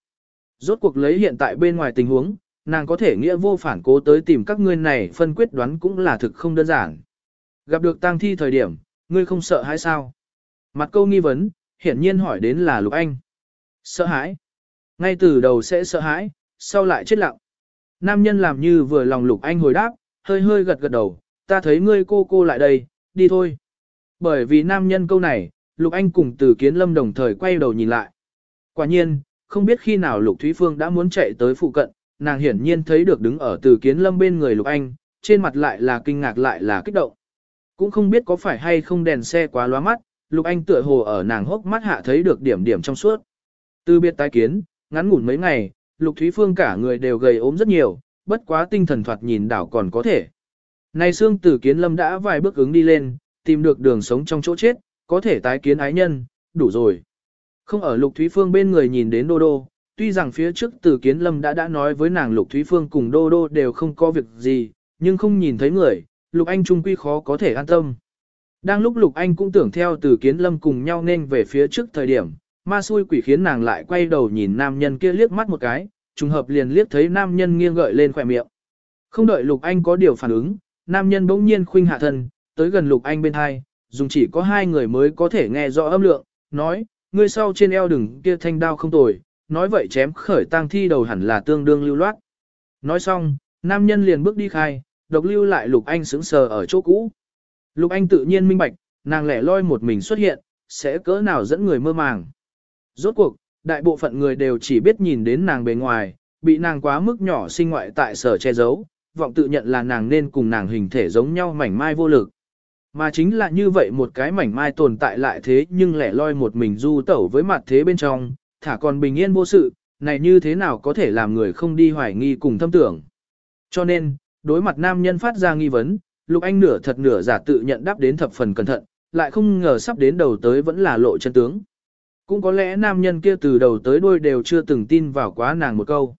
Rốt cuộc lấy hiện tại bên ngoài tình huống, nàng có thể nghĩa vô phản cố tới tìm các ngươi này phân quyết đoán cũng là thực không đơn giản. Gặp được tang thi thời điểm, ngươi không sợ hay sao? Mặt câu nghi vấn, hiển nhiên hỏi đến là Lục Anh. Sợ hãi. Ngay từ đầu sẽ sợ hãi, sau lại chết lặng. Nam nhân làm như vừa lòng Lục Anh hồi đáp, hơi hơi gật gật đầu, ta thấy ngươi cô cô lại đây, đi thôi. Bởi vì nam nhân câu này, Lục Anh cùng từ kiến lâm đồng thời quay đầu nhìn lại. Quả nhiên, không biết khi nào Lục Thúy Phương đã muốn chạy tới phụ cận, nàng hiển nhiên thấy được đứng ở từ kiến lâm bên người Lục Anh, trên mặt lại là kinh ngạc lại là kích động. Cũng không biết có phải hay không đèn xe quá lóa mắt, Lục Anh tựa hồ ở nàng hốc mắt hạ thấy được điểm điểm trong suốt. Từ biệt tái kiến, ngắn ngủn mấy ngày, Lục Thúy Phương cả người đều gầy ốm rất nhiều, bất quá tinh thần thoạt nhìn đảo còn có thể. Này xương tử kiến lâm đã vài bước ứng đi lên, tìm được đường sống trong chỗ chết, có thể tái kiến ái nhân, đủ rồi. Không ở Lục Thúy Phương bên người nhìn đến Đô Đô, tuy rằng phía trước tử kiến lâm đã đã nói với nàng Lục Thúy Phương cùng Đô Đô đều không có việc gì, nhưng không nhìn thấy người, Lục Anh trung quy khó có thể an tâm. Đang lúc Lục Anh cũng tưởng theo từ kiến lâm cùng nhau nên về phía trước thời điểm, ma xui quỷ khiến nàng lại quay đầu nhìn nam nhân kia liếc mắt một cái, trùng hợp liền liếc thấy nam nhân nghiêng gợi lên khỏe miệng. Không đợi Lục Anh có điều phản ứng, nam nhân bỗng nhiên khuynh hạ thân, tới gần Lục Anh bên hai, dùng chỉ có hai người mới có thể nghe rõ âm lượng, nói, ngươi sau trên eo đừng kia thanh đao không tồi, nói vậy chém khởi tang thi đầu hẳn là tương đương lưu loát. Nói xong, nam nhân liền bước đi khai, độc lưu lại Lục Anh sững sờ ở chỗ cũ. Lục Anh tự nhiên minh bạch, nàng lẻ loi một mình xuất hiện, sẽ cỡ nào dẫn người mơ màng. Rốt cuộc, đại bộ phận người đều chỉ biết nhìn đến nàng bề ngoài, bị nàng quá mức nhỏ sinh ngoại tại sở che giấu, vọng tự nhận là nàng nên cùng nàng hình thể giống nhau mảnh mai vô lực. Mà chính là như vậy một cái mảnh mai tồn tại lại thế nhưng lẻ loi một mình du tẩu với mặt thế bên trong, thả còn bình yên vô sự, này như thế nào có thể làm người không đi hoài nghi cùng thâm tưởng. Cho nên, đối mặt nam nhân phát ra nghi vấn, Lục Anh nửa thật nửa giả tự nhận đáp đến thập phần cẩn thận, lại không ngờ sắp đến đầu tới vẫn là lộ chân tướng. Cũng có lẽ nam nhân kia từ đầu tới đuôi đều chưa từng tin vào quá nàng một câu.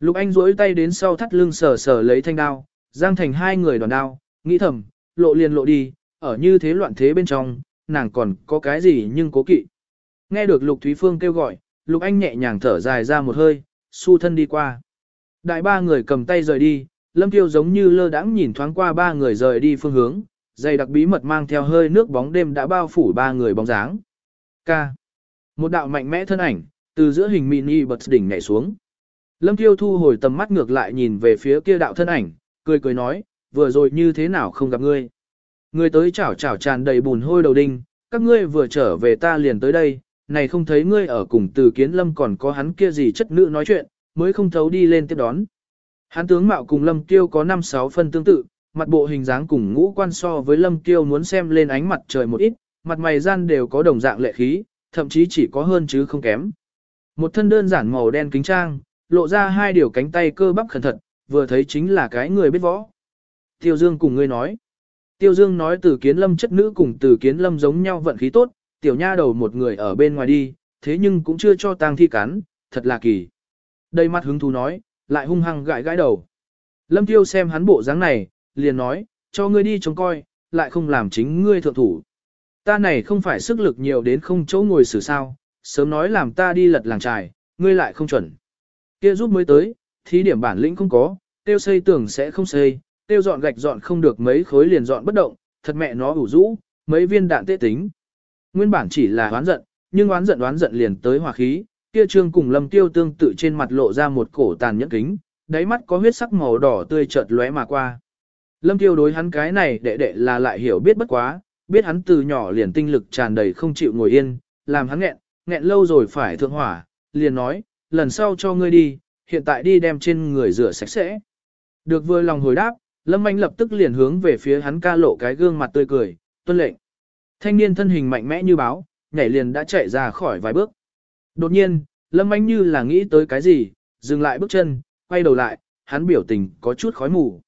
Lục Anh duỗi tay đến sau thắt lưng sờ sờ lấy thanh đao, giang thành hai người đoàn đao, nghĩ thầm, lộ liền lộ đi, ở như thế loạn thế bên trong, nàng còn có cái gì nhưng cố kỵ. Nghe được Lục Thúy Phương kêu gọi, Lục Anh nhẹ nhàng thở dài ra một hơi, su thân đi qua. Đại ba người cầm tay rời đi, Lâm Tiêu giống như lơ đãng nhìn thoáng qua ba người rời đi phương hướng, dày đặc bí mật mang theo hơi nước bóng đêm đã bao phủ ba người bóng dáng. Ca. Một đạo mạnh mẽ thân ảnh, từ giữa hình mini bật đỉnh nhảy xuống. Lâm Tiêu thu hồi tầm mắt ngược lại nhìn về phía kia đạo thân ảnh, cười cười nói, vừa rồi như thế nào không gặp ngươi. Ngươi tới chảo chảo tràn đầy bùn hôi đầu đinh, các ngươi vừa trở về ta liền tới đây, này không thấy ngươi ở cùng từ kiến lâm còn có hắn kia gì chất nữ nói chuyện, mới không thấu đi lên tiếp đón. Hắn tướng mạo cùng lâm tiêu có 5-6 phân tương tự, mặt bộ hình dáng cùng ngũ quan so với lâm tiêu muốn xem lên ánh mặt trời một ít, mặt mày gian đều có đồng dạng lệ khí, thậm chí chỉ có hơn chứ không kém. Một thân đơn giản màu đen kính trang, lộ ra hai điều cánh tay cơ bắp khẩn thật, vừa thấy chính là cái người biết võ. Tiêu Dương cùng ngươi nói. Tiêu Dương nói từ kiến lâm chất nữ cùng từ kiến lâm giống nhau vận khí tốt, tiểu nha đầu một người ở bên ngoài đi, thế nhưng cũng chưa cho tang thi cắn, thật là kỳ. Đây mặt hứng thú nói, lại hung hăng gãi gãi đầu. Lâm Tiêu xem hắn bộ dáng này, liền nói, cho ngươi đi trông coi, lại không làm chính ngươi thượng thủ. Ta này không phải sức lực nhiều đến không chỗ ngồi xử sao, sớm nói làm ta đi lật làng trài, ngươi lại không chuẩn. Kia giúp mới tới, thí điểm bản lĩnh không có, tiêu xây tưởng sẽ không xây, tiêu dọn gạch dọn không được mấy khối liền dọn bất động, thật mẹ nó ủ rũ, mấy viên đạn tê tính. Nguyên bản chỉ là oán giận, nhưng oán giận oán giận liền tới hòa khí, kia trương cùng lâm tiêu tương tự trên mặt lộ ra một cổ tàn nhẫn kính, đáy mắt có huyết sắc màu đỏ tươi chợt lóe mà qua. Lâm tiêu đối hắn cái này đệ đệ là lại hiểu biết bất quá, biết hắn từ nhỏ liền tinh lực tràn đầy không chịu ngồi yên, làm hắn nghẹn, nghẹn lâu rồi phải thượng hỏa, liền nói, lần sau cho ngươi đi, hiện tại đi đem trên người rửa sạch sẽ. Được vừa lòng hồi đáp, Lâm Anh lập tức liền hướng về phía hắn ca lộ cái gương mặt tươi cười, tuân lệnh. Thanh niên thân hình mạnh mẽ như báo, nhảy liền đã chạy ra khỏi vài bước. Đột nhiên, Lâm Anh như là nghĩ tới cái gì, dừng lại bước chân, quay đầu lại, hắn biểu tình có chút khói mù.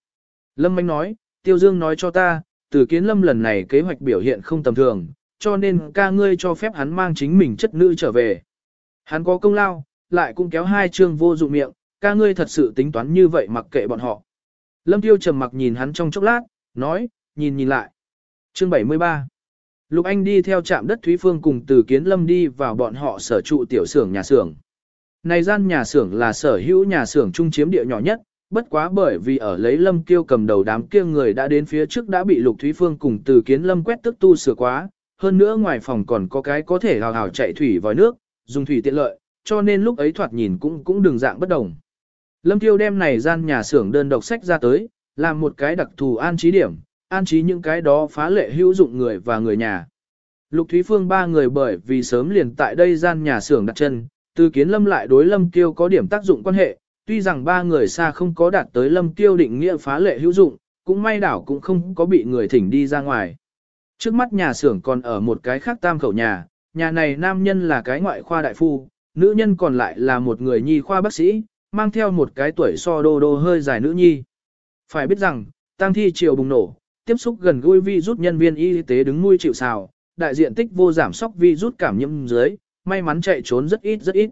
Lâm Anh nói, Tiêu Dương nói cho ta, từ kiến lâm lần này kế hoạch biểu hiện không tầm thường, cho nên ca ngươi cho phép hắn mang chính mình chất nữ trở về. Hắn có công lao, lại cũng kéo hai chương vô dụng miệng, ca ngươi thật sự tính toán như vậy mặc kệ bọn họ. Lâm Tiêu trầm mặc nhìn hắn trong chốc lát, nói, nhìn nhìn lại. Chương 73 Lục Anh đi theo trạm đất Thúy Phương cùng từ Kiến Lâm đi vào bọn họ sở trụ tiểu xưởng nhà xưởng. Này gian nhà xưởng là sở hữu nhà xưởng trung chiếm địa nhỏ nhất, bất quá bởi vì ở lấy Lâm Kiêu cầm đầu đám kia người đã đến phía trước đã bị Lục Thúy Phương cùng từ Kiến Lâm quét tức tu sửa quá, hơn nữa ngoài phòng còn có cái có thể hào hào chạy thủy vòi nước, dùng thủy tiện lợi, cho nên lúc ấy thoạt nhìn cũng cũng đường dạng bất đồng. Lâm Kiêu đem này gian nhà xưởng đơn độc sách ra tới, làm một cái đặc thù an trí điểm, an trí những cái đó phá lệ hữu dụng người và người nhà. Lục Thúy Phương ba người bởi vì sớm liền tại đây gian nhà xưởng đặt chân, từ kiến lâm lại đối lâm kiêu có điểm tác dụng quan hệ, tuy rằng ba người xa không có đạt tới lâm Tiêu định nghĩa phá lệ hữu dụng, cũng may đảo cũng không có bị người thỉnh đi ra ngoài. Trước mắt nhà xưởng còn ở một cái khác tam khẩu nhà, nhà này nam nhân là cái ngoại khoa đại phu, nữ nhân còn lại là một người nhi khoa bác sĩ, mang theo một cái tuổi so đô đô hơi dài nữ nhi. Phải biết rằng, tăng thi chiều bùng nổ, tiếp xúc gần gũi vi rút nhân viên y tế đứng nuôi chịu xào, đại diện tích vô giảm sóc vi rút cảm nhiễm dưới, may mắn chạy trốn rất ít rất ít.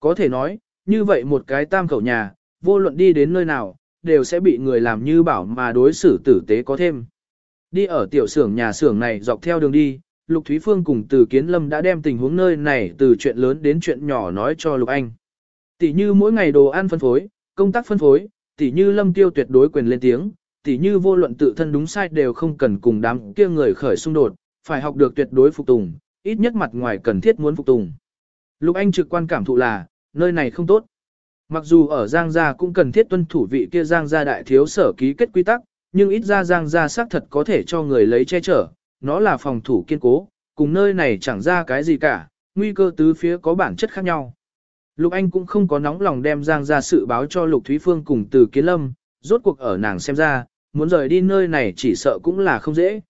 Có thể nói, như vậy một cái tam khẩu nhà, vô luận đi đến nơi nào, đều sẽ bị người làm như bảo mà đối xử tử tế có thêm. Đi ở tiểu xưởng nhà xưởng này dọc theo đường đi, Lục Thúy Phương cùng Từ Kiến Lâm đã đem tình huống nơi này từ chuyện lớn đến chuyện nhỏ nói cho Lục Anh. Tỷ như mỗi ngày đồ ăn phân phối, công tác phân phối, tỷ như Lâm Tiêu tuyệt đối quyền lên tiếng, tỷ như vô luận tự thân đúng sai đều không cần cùng đám kia người khởi xung đột, phải học được tuyệt đối phục tùng, ít nhất mặt ngoài cần thiết muốn phục tùng. Lục Anh trực quan cảm thụ là, nơi này không tốt. Mặc dù ở Giang Gia cũng cần thiết tuân thủ vị kia Giang Gia đại thiếu sở ký kết quy tắc, nhưng ít ra Giang Gia xác thật có thể cho người lấy che chở, nó là phòng thủ kiên cố, cùng nơi này chẳng ra cái gì cả, nguy cơ tứ phía có bản chất khác nhau. Lục Anh cũng không có nóng lòng đem Giang Gia sự báo cho Lục Thúy Phương cùng từ Kiến Lâm, rốt cuộc ở nàng xem ra, muốn rời đi nơi này chỉ sợ cũng là không dễ.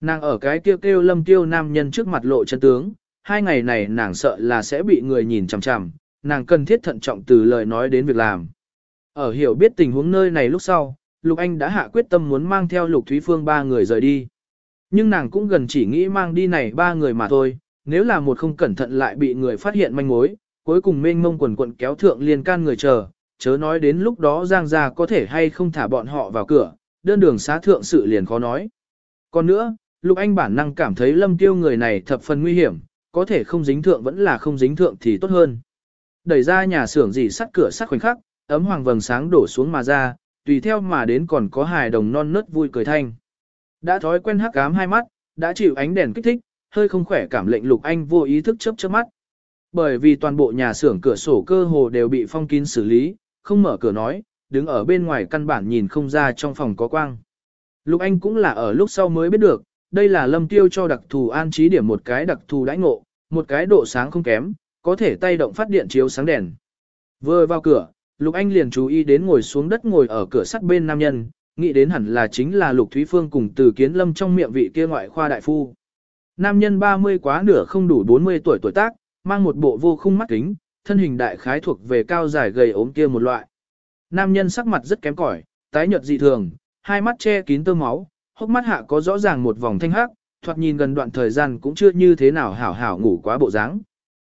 Nàng ở cái kêu kêu lâm tiêu nam nhân trước mặt lộ chân tướng, hai ngày này nàng sợ là sẽ bị người nhìn chằm chằm, nàng cần thiết thận trọng từ lời nói đến việc làm. Ở hiểu biết tình huống nơi này lúc sau, Lục Anh đã hạ quyết tâm muốn mang theo Lục Thúy Phương ba người rời đi. Nhưng nàng cũng gần chỉ nghĩ mang đi này ba người mà thôi, nếu là một không cẩn thận lại bị người phát hiện manh mối, cuối cùng mênh mông quần quận kéo thượng liền can người chờ, chớ nói đến lúc đó Giang gia có thể hay không thả bọn họ vào cửa, đơn đường xá thượng sự liền khó nói. Còn nữa, Lục Anh bản năng cảm thấy lâm tiêu người này thập phần nguy hiểm, có thể không dính thượng vẫn là không dính thượng thì tốt hơn. Đẩy ra nhà xưởng dì sắt cửa sắt khoảnh khắc, ấm hoàng vầng sáng đổ xuống mà ra, tùy theo mà đến còn có hài đồng non nớt vui cười thanh. Đã thói quen hắc ám hai mắt, đã chịu ánh đèn kích thích, hơi không khỏe cảm lệnh Lục Anh vô ý thức chớp chớp mắt. Bởi vì toàn bộ nhà xưởng cửa sổ cơ hồ đều bị phong kín xử lý, không mở cửa nói, đứng ở bên ngoài căn bản nhìn không ra trong phòng có quang. Lục Anh cũng là ở lúc sau mới biết được, đây là lâm tiêu cho đặc thù an trí điểm một cái đặc thù đãi ngộ, một cái độ sáng không kém, có thể tay động phát điện chiếu sáng đèn. Vừa vào cửa, Lục Anh liền chú ý đến ngồi xuống đất ngồi ở cửa sắt bên nam nhân, nghĩ đến hẳn là chính là Lục Thúy Phương cùng từ kiến lâm trong miệng vị kia ngoại khoa đại phu. Nam nhân 30 quá nửa không đủ 40 tuổi tuổi tác, mang một bộ vô khung mắt kính, thân hình đại khái thuộc về cao dài gầy ốm kia một loại. Nam nhân sắc mặt rất kém cỏi, tái nhợt dị thường, hai mắt che kín tơ máu, hốc mắt hạ có rõ ràng một vòng thanh hắc, thoạt nhìn gần đoạn thời gian cũng chưa như thế nào hảo hảo ngủ quá bộ dáng.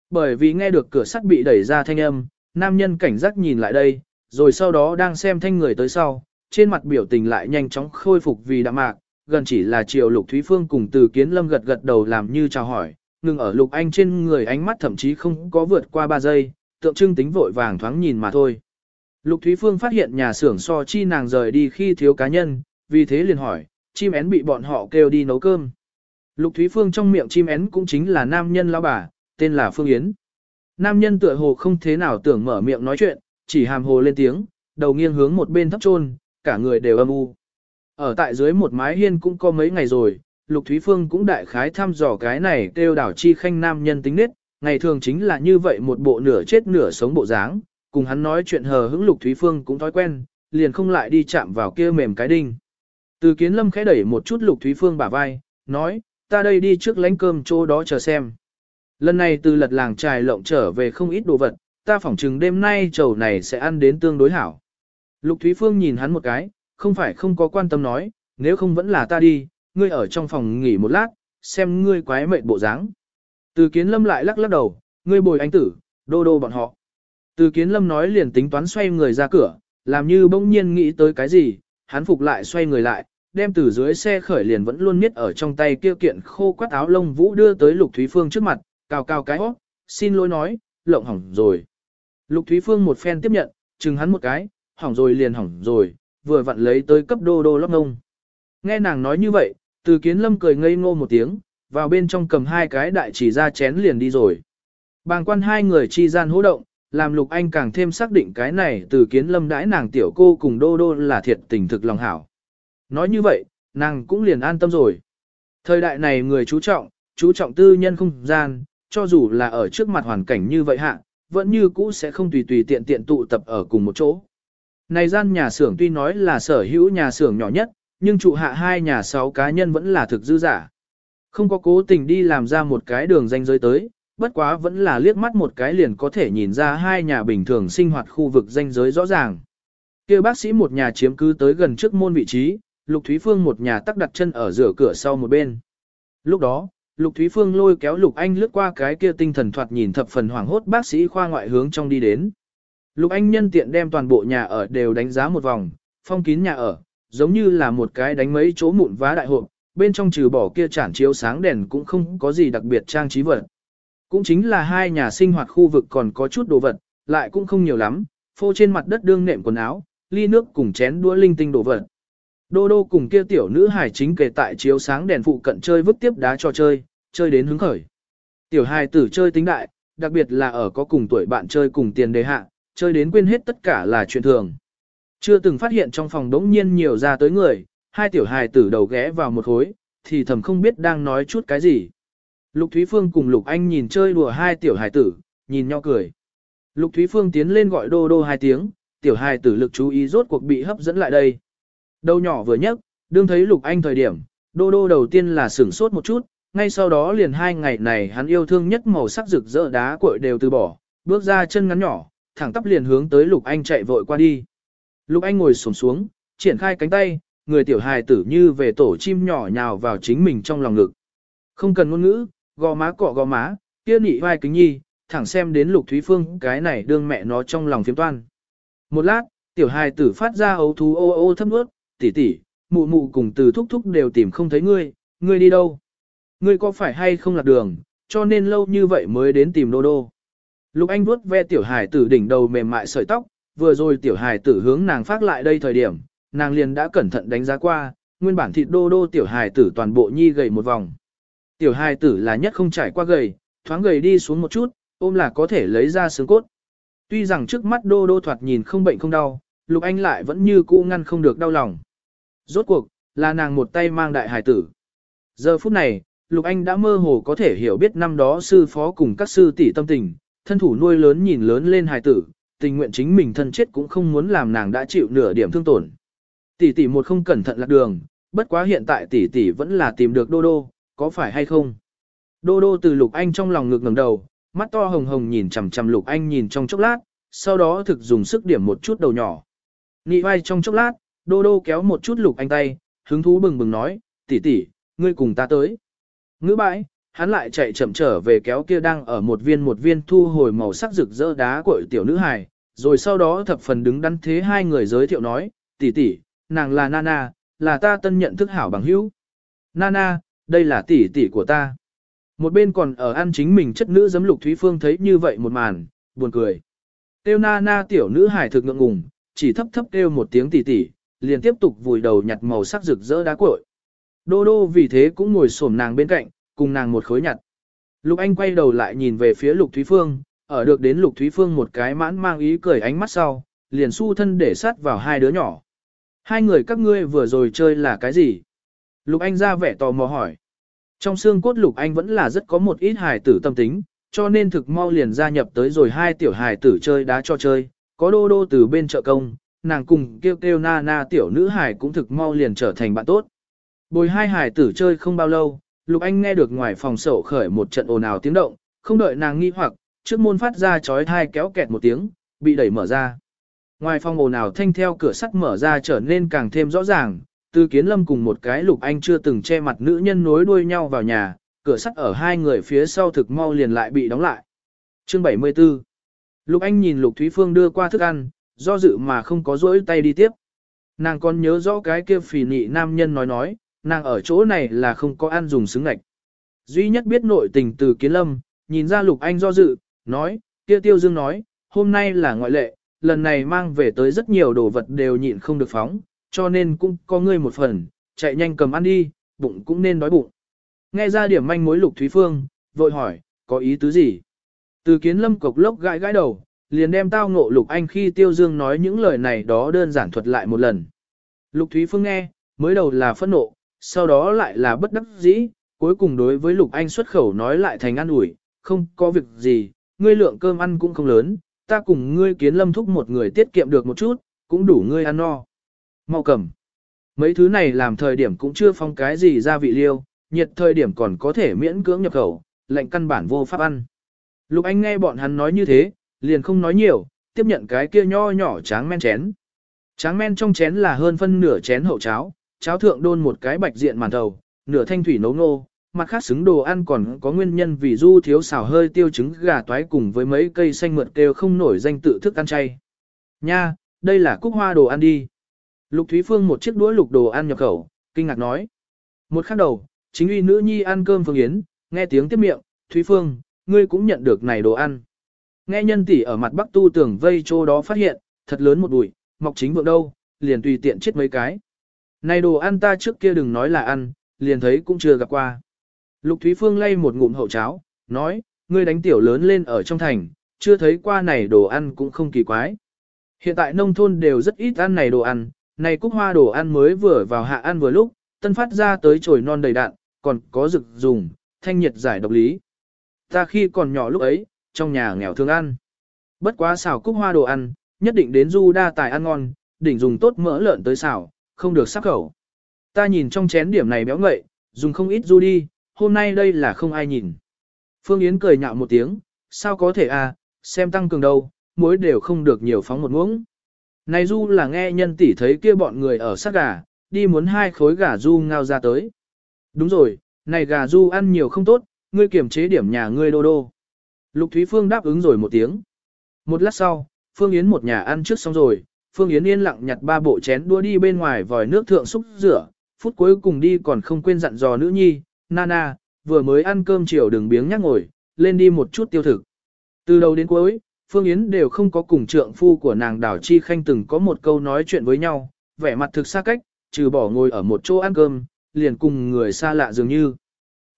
Bởi vì nghe được cửa sắt bị đẩy ra thanh âm, nam nhân cảnh giác nhìn lại đây, rồi sau đó đang xem thanh người tới sau, trên mặt biểu tình lại nhanh chóng khôi phục vì đạm mạc, gần chỉ là triệu Lục Thúy Phương cùng Từ Kiến Lâm gật gật đầu làm như chào hỏi, ngừng ở Lục Anh trên người ánh mắt thậm chí không có vượt qua 3 giây, tượng trưng tính vội vàng thoáng nhìn mà thôi. Lục Thúy Phương phát hiện nhà xưởng so chi nàng rời đi khi thiếu cá nhân, vì thế liền hỏi, chim én bị bọn họ kêu đi nấu cơm. Lục Thúy Phương trong miệng chim én cũng chính là nam nhân lão bà, tên là Phương Yến. Nam nhân tựa hồ không thế nào tưởng mở miệng nói chuyện, chỉ hàm hồ lên tiếng, đầu nghiêng hướng một bên thấp trôn, cả người đều âm u. Ở tại dưới một mái hiên cũng có mấy ngày rồi, Lục Thúy Phương cũng đại khái thăm dò cái này kêu đảo chi khanh nam nhân tính nết, ngày thường chính là như vậy một bộ nửa chết nửa sống bộ dáng, cùng hắn nói chuyện hờ hững Lục Thúy Phương cũng thói quen, liền không lại đi chạm vào kia mềm cái đinh. Từ kiến lâm khẽ đẩy một chút Lục Thúy Phương bả vai, nói, ta đây đi trước lánh cơm chỗ đó chờ xem. Lần này từ lật làng trài lộng trở về không ít đồ vật, ta phỏng chừng đêm nay chầu này sẽ ăn đến tương đối hảo. Lục Thúy Phương nhìn hắn một cái, không phải không có quan tâm nói, nếu không vẫn là ta đi, ngươi ở trong phòng nghỉ một lát, xem ngươi quái mệt bộ dáng. Từ kiến lâm lại lắc lắc đầu, ngươi bồi anh tử, đô đô bọn họ. Từ kiến lâm nói liền tính toán xoay người ra cửa, làm như bỗng nhiên nghĩ tới cái gì, hắn phục lại xoay người lại, đem từ dưới xe khởi liền vẫn luôn miết ở trong tay kia kiện khô quát áo lông vũ đưa tới Lục Thúy Phương trước mặt, cao cao cái hót, xin lỗi nói, lộng hỏng rồi. Lục Thúy Phương một phen tiếp nhận, chừng hắn một cái, hỏng rồi liền hỏng rồi, vừa vặn lấy tới cấp đô đô lóc ngông. Nghe nàng nói như vậy, từ kiến lâm cười ngây ngô một tiếng, vào bên trong cầm hai cái đại chỉ ra chén liền đi rồi. Bàng quan hai người chi gian hỗ động, làm Lục Anh càng thêm xác định cái này từ kiến lâm đãi nàng tiểu cô cùng đô đô là thiệt tình thực lòng hảo. Nói như vậy, nàng cũng liền an tâm rồi. Thời đại này người chú trọng, chú trọng tư nhân không gian, cho dù là ở trước mặt hoàn cảnh như vậy hạ, vẫn như cũ sẽ không tùy tùy tiện tiện tụ tập ở cùng một chỗ. Này gian nhà xưởng tuy nói là sở hữu nhà xưởng nhỏ nhất, nhưng trụ hạ hai nhà sáu cá nhân vẫn là thực dư giả. Không có cố tình đi làm ra một cái đường danh giới tới, bất quá vẫn là liếc mắt một cái liền có thể nhìn ra hai nhà bình thường sinh hoạt khu vực danh giới rõ ràng. kia bác sĩ một nhà chiếm cứ tới gần trước môn vị trí, Lục Thúy Phương một nhà tắc đặt chân ở giữa cửa sau một bên. Lúc đó, Lục Thúy Phương lôi kéo Lục Anh lướt qua cái kia tinh thần thoạt nhìn thập phần hoảng hốt bác sĩ khoa ngoại hướng trong đi đến. Lục Anh nhân tiện đem toàn bộ nhà ở đều đánh giá một vòng, phong kín nhà ở, giống như là một cái đánh mấy chỗ mụn vá đại hộp, bên trong trừ bỏ kia chản chiếu sáng đèn cũng không có gì đặc biệt trang trí vật. Cũng chính là hai nhà sinh hoạt khu vực còn có chút đồ vật, lại cũng không nhiều lắm, phô trên mặt đất đương nệm quần áo, ly nước cùng chén đũa linh tinh đồ vật. Đô đô cùng kia tiểu nữ hải chính kề tại chiếu sáng đèn phụ cận chơi vứt tiếp đá cho chơi, chơi đến hứng khởi. Tiểu hài tử chơi tính đại, đặc biệt là ở có cùng tuổi bạn chơi cùng tiền đề hạ, chơi đến quên hết tất cả là chuyện thường. Chưa từng phát hiện trong phòng đống nhiên nhiều ra tới người, hai tiểu hài tử đầu ghé vào một khối, thì thầm không biết đang nói chút cái gì. Lục Thúy Phương cùng Lục Anh nhìn chơi đùa hai tiểu hài tử, nhìn nhau cười. Lục Thúy Phương tiến lên gọi đô đô hai tiếng, tiểu hài tử lực chú ý rốt cuộc bị hấp dẫn lại đây. Đầu nhỏ vừa nhấc, đương thấy Lục Anh thời điểm, đô đô đầu tiên là sửng sốt một chút, ngay sau đó liền hai ngày này hắn yêu thương nhất màu sắc rực rỡ đá cuội đều từ bỏ, bước ra chân ngắn nhỏ, thẳng tắp liền hướng tới Lục Anh chạy vội qua đi. Lục Anh ngồi xổm xuống, triển khai cánh tay, người tiểu hài tử như về tổ chim nhỏ nhào vào chính mình trong lòng ngực. Không cần ngôn ngữ, gò má cọ gò má, kia nị vai kính nhi, thẳng xem đến Lục Thúy Phương cái này đương mẹ nó trong lòng phiếm toan. Một lát, tiểu hài tử phát ra ấu thú ô ô thấp ướt, tỷ tỷ, mụ mụ cùng từ thúc thúc đều tìm không thấy ngươi, ngươi đi đâu? Ngươi có phải hay không lạc đường, cho nên lâu như vậy mới đến tìm đô đô. Lục Anh vuốt ve tiểu hài tử đỉnh đầu mềm mại sợi tóc, vừa rồi tiểu hài tử hướng nàng phát lại đây thời điểm, nàng liền đã cẩn thận đánh giá qua, nguyên bản thịt đô đô tiểu hài tử toàn bộ nhi gầy một vòng. Tiểu hài tử là nhất không trải qua gầy, thoáng gầy đi xuống một chút, ôm là có thể lấy ra xương cốt. Tuy rằng trước mắt đô đô thoạt nhìn không bệnh không đau, Lục Anh lại vẫn như cũ ngăn không được đau lòng. Rốt cuộc, là nàng một tay mang đại hài tử. Giờ phút này, Lục Anh đã mơ hồ có thể hiểu biết năm đó sư phó cùng các sư tỷ tâm tình, thân thủ nuôi lớn nhìn lớn lên hài tử, tình nguyện chính mình thân chết cũng không muốn làm nàng đã chịu nửa điểm thương tổn. Tỷ tỷ một không cẩn thận lạc đường, bất quá hiện tại tỷ tỷ vẫn là tìm được Đô Đô, có phải hay không? Đô Đô từ Lục Anh trong lòng ngực ngẩng đầu, mắt to hồng hồng nhìn chằm chằm Lục Anh nhìn trong chốc lát, sau đó thực dùng sức điểm một chút đầu nhỏ. Nị vai trong chốc lát, Đô Đô kéo một chút Lục Anh tay, hứng thú bừng bừng nói, tỷ tỷ, ngươi cùng ta tới. Ngữ bãi, hắn lại chạy chậm trở về kéo kia đang ở một viên một viên thu hồi màu sắc rực rỡ đá của tiểu nữ hài, rồi sau đó thập phần đứng đắn thế hai người giới thiệu nói, tỷ tỷ, nàng là Nana, là ta tân nhận thức hảo bằng hữu. Nana, đây là tỷ tỷ của ta. Một bên còn ở ăn chính mình chất nữ giấm lục Thúy Phương thấy như vậy một màn, buồn cười. Tiêu Nana tiểu nữ hài thực ngượng ngùng, chỉ thấp thấp kêu một tiếng tỉ tỉ, liền tiếp tục vùi đầu nhặt màu sắc rực rỡ đá cội. Đô đô vì thế cũng ngồi xổm nàng bên cạnh, cùng nàng một khối nhặt. Lục Anh quay đầu lại nhìn về phía Lục Thúy Phương, ở được đến Lục Thúy Phương một cái mãn mang ý cười ánh mắt sau, liền su thân để sát vào hai đứa nhỏ. Hai người các ngươi vừa rồi chơi là cái gì? Lục Anh ra vẻ tò mò hỏi. Trong xương cốt Lục Anh vẫn là rất có một ít hài tử tâm tính, cho nên thực mau liền gia nhập tới rồi hai tiểu hài tử chơi đá cho chơi, có đô đô từ bên chợ công, nàng cùng kêu kêu na na tiểu nữ hải cũng thực mau liền trở thành bạn tốt. Bồi hai hải tử chơi không bao lâu, Lục Anh nghe được ngoài phòng sổ khởi một trận ồn ào tiếng động, không đợi nàng nghi hoặc, trước môn phát ra chói thai kéo kẹt một tiếng, bị đẩy mở ra. Ngoài phòng ồn ào thanh theo cửa sắt mở ra trở nên càng thêm rõ ràng, từ kiến lâm cùng một cái Lục Anh chưa từng che mặt nữ nhân nối đuôi nhau vào nhà, cửa sắt ở hai người phía sau thực mau liền lại bị đóng lại. Chương 74 Lục Anh nhìn Lục Thúy Phương đưa qua thức ăn, do dự mà không có rỗi tay đi tiếp. Nàng còn nhớ rõ cái kia phỉ nị nam nhân nói nói, nàng ở chỗ này là không có ăn dùng xứng ngạch. Duy nhất biết nội tình từ kiến lâm, nhìn ra lục anh do dự, nói, kia tiêu dương nói, hôm nay là ngoại lệ, lần này mang về tới rất nhiều đồ vật đều nhịn không được phóng, cho nên cũng có ngươi một phần, chạy nhanh cầm ăn đi, bụng cũng nên đói bụng. Nghe ra điểm manh mối lục Thúy Phương, vội hỏi, có ý tứ gì? Từ kiến lâm cục lốc gãi gãi đầu, liền đem tao ngộ lục anh khi tiêu dương nói những lời này đó đơn giản thuật lại một lần. Lục Thúy Phương nghe, mới đầu là phẫn nộ, sau đó lại là bất đắc dĩ, cuối cùng đối với Lục Anh xuất khẩu nói lại thành ăn ủi, không có việc gì, ngươi lượng cơm ăn cũng không lớn, ta cùng ngươi kiến lâm thúc một người tiết kiệm được một chút, cũng đủ ngươi ăn no. Mau cầm. Mấy thứ này làm thời điểm cũng chưa phong cái gì ra vị liêu, nhiệt thời điểm còn có thể miễn cưỡng nhập khẩu, lệnh căn bản vô pháp ăn. Lục Anh nghe bọn hắn nói như thế, liền không nói nhiều, tiếp nhận cái kia nho nhỏ tráng men chén. Tráng men trong chén là hơn phân nửa chén hậu cháo, cháo thượng đôn một cái bạch diện màn thầu, nửa thanh thủy nấu ngô, mặt khác xứng đồ ăn còn có nguyên nhân vì du thiếu xào hơi tiêu trứng gà toái cùng với mấy cây xanh mượt kêu không nổi danh tự thức ăn chay. Nha, đây là cúc hoa đồ ăn đi. Lục Thúy Phương một chiếc đũa lục đồ ăn nhập khẩu, kinh ngạc nói. Một khắc đầu, chính uy nữ nhi ăn cơm phương yến, nghe tiếng tiếp miệng, Thúy Phương, ngươi cũng nhận được này đồ ăn. Nghe nhân tỷ ở mặt bắc tu tưởng vây chỗ đó phát hiện, thật lớn một bụi, mọc chính vượng đâu, liền tùy tiện chết mấy cái. Này đồ ăn ta trước kia đừng nói là ăn, liền thấy cũng chưa gặp qua. Lục Thúy Phương lay một ngụm hậu cháo, nói, ngươi đánh tiểu lớn lên ở trong thành, chưa thấy qua này đồ ăn cũng không kỳ quái. Hiện tại nông thôn đều rất ít ăn này đồ ăn, này cúc hoa đồ ăn mới vừa vào hạ ăn vừa lúc, tân phát ra tới chồi non đầy đạn, còn có rực dùng, thanh nhiệt giải độc lý. Ta khi còn nhỏ lúc ấy, trong nhà nghèo thương ăn. Bất quá xào cúc hoa đồ ăn, nhất định đến du đa tài ăn ngon, đỉnh dùng tốt mỡ lợn tới xào, không được sắc khẩu. Ta nhìn trong chén điểm này béo ngậy, dùng không ít du đi, hôm nay đây là không ai nhìn. Phương Yến cười nhạo một tiếng, sao có thể à, xem tăng cường đâu, muối đều không được nhiều phóng một muỗng. Này du là nghe nhân tỷ thấy kia bọn người ở sát gà, đi muốn hai khối gà du ngao ra tới. Đúng rồi, này gà du ăn nhiều không tốt, ngươi kiểm chế điểm nhà ngươi đô đô. Lục Thúy Phương đáp ứng rồi một tiếng. Một lát sau, Phương Yến một nhà ăn trước xong rồi, Phương Yến yên lặng nhặt ba bộ chén đua đi bên ngoài vòi nước thượng xúc rửa, phút cuối cùng đi còn không quên dặn dò nữ nhi, Nana, vừa mới ăn cơm chiều đừng biếng nhắc ngồi, lên đi một chút tiêu thực. Từ đầu đến cuối, Phương Yến đều không có cùng trượng phu của nàng Đào Chi Khanh từng có một câu nói chuyện với nhau, vẻ mặt thực xa cách, trừ bỏ ngồi ở một chỗ ăn cơm, liền cùng người xa lạ dường như.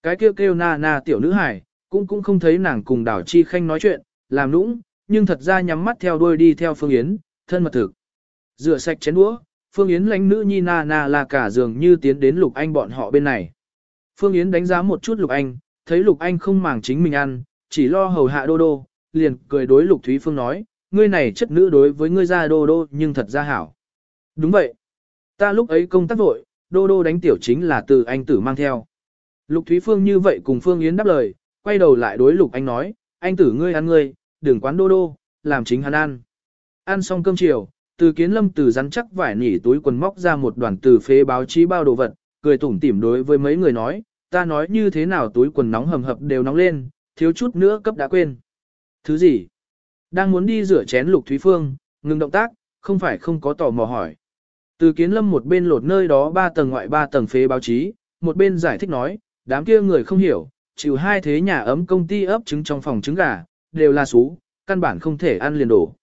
Cái kêu kêu na na tiểu nữ hải, cũng cũng không thấy nàng cùng Đào Chi Khanh nói chuyện, làm nũng, nhưng thật ra nhắm mắt theo đuôi đi theo Phương Yến, thân mật thực. Rửa sạch chén đũa, Phương Yến lãnh nữ nhi na na là cả giường như tiến đến Lục Anh bọn họ bên này. Phương Yến đánh giá một chút Lục Anh, thấy Lục Anh không màng chính mình ăn, chỉ lo hầu hạ đô đô, liền cười đối Lục Thúy Phương nói, ngươi này chất nữ đối với ngươi ra đô đô nhưng thật ra hảo. Đúng vậy. Ta lúc ấy công tác vội, đô đô đánh tiểu chính là từ anh tử mang theo. Lục Thúy Phương như vậy cùng Phương Yến đáp lời, quay đầu lại đối Lục Anh nói, anh tử ngươi ăn ngươi, đừng quán đô đô, làm chính hắn ăn. Ăn xong cơm chiều, từ kiến lâm từ rắn chắc vải nỉ túi quần móc ra một đoàn từ phế báo chí bao đồ vật, cười tủm tỉm đối với mấy người nói, ta nói như thế nào túi quần nóng hầm hập đều nóng lên, thiếu chút nữa cấp đã quên. Thứ gì? Đang muốn đi rửa chén lục Thúy Phương, ngừng động tác, không phải không có tò mò hỏi. Từ kiến lâm một bên lột nơi đó ba tầng ngoại ba tầng phế báo chí, một bên giải thích nói, đám kia người không hiểu, chịu hai thế nhà ấm công ty ấp trứng trong phòng trứng gà, đều là xú, căn bản không thể ăn liền đổ.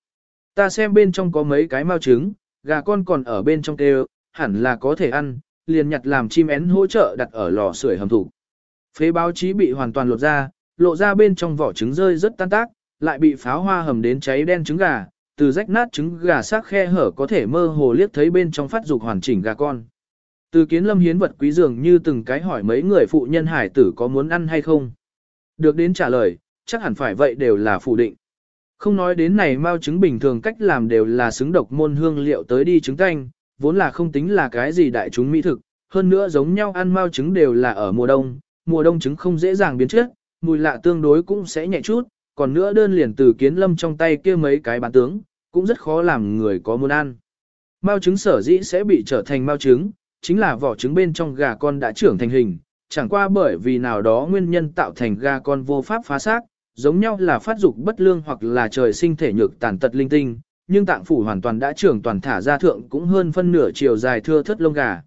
Ta xem bên trong có mấy cái mao trứng, gà con còn ở bên trong kêu, hẳn là có thể ăn, liền nhặt làm chim én hỗ trợ đặt ở lò sưởi hầm thủ. Phế báo chí bị hoàn toàn lột ra, lộ ra bên trong vỏ trứng rơi rất tan tác, lại bị pháo hoa hầm đến cháy đen trứng gà, từ rách nát trứng gà xác khe hở có thể mơ hồ liếc thấy bên trong phát dục hoàn chỉnh gà con. Từ kiến lâm hiến vật quý dường như từng cái hỏi mấy người phụ nhân hải tử có muốn ăn hay không. Được đến trả lời, chắc hẳn phải vậy đều là phủ định. Không nói đến này mao trứng bình thường cách làm đều là xứng độc môn hương liệu tới đi trứng canh, vốn là không tính là cái gì đại chúng mỹ thực, hơn nữa giống nhau ăn mao trứng đều là ở mùa đông, mùa đông trứng không dễ dàng biến chất, mùi lạ tương đối cũng sẽ nhẹ chút, còn nữa đơn liền từ kiến lâm trong tay kia mấy cái bán tướng, cũng rất khó làm người có muốn ăn. Mao trứng sở dĩ sẽ bị trở thành mao trứng, chính là vỏ trứng bên trong gà con đã trưởng thành hình, chẳng qua bởi vì nào đó nguyên nhân tạo thành gà con vô pháp phá xác, giống nhau là phát dục bất lương hoặc là trời sinh thể nhược tàn tật linh tinh, nhưng tạng phủ hoàn toàn đã trưởng toàn thả ra thượng cũng hơn phân nửa chiều dài thưa thất lông gà.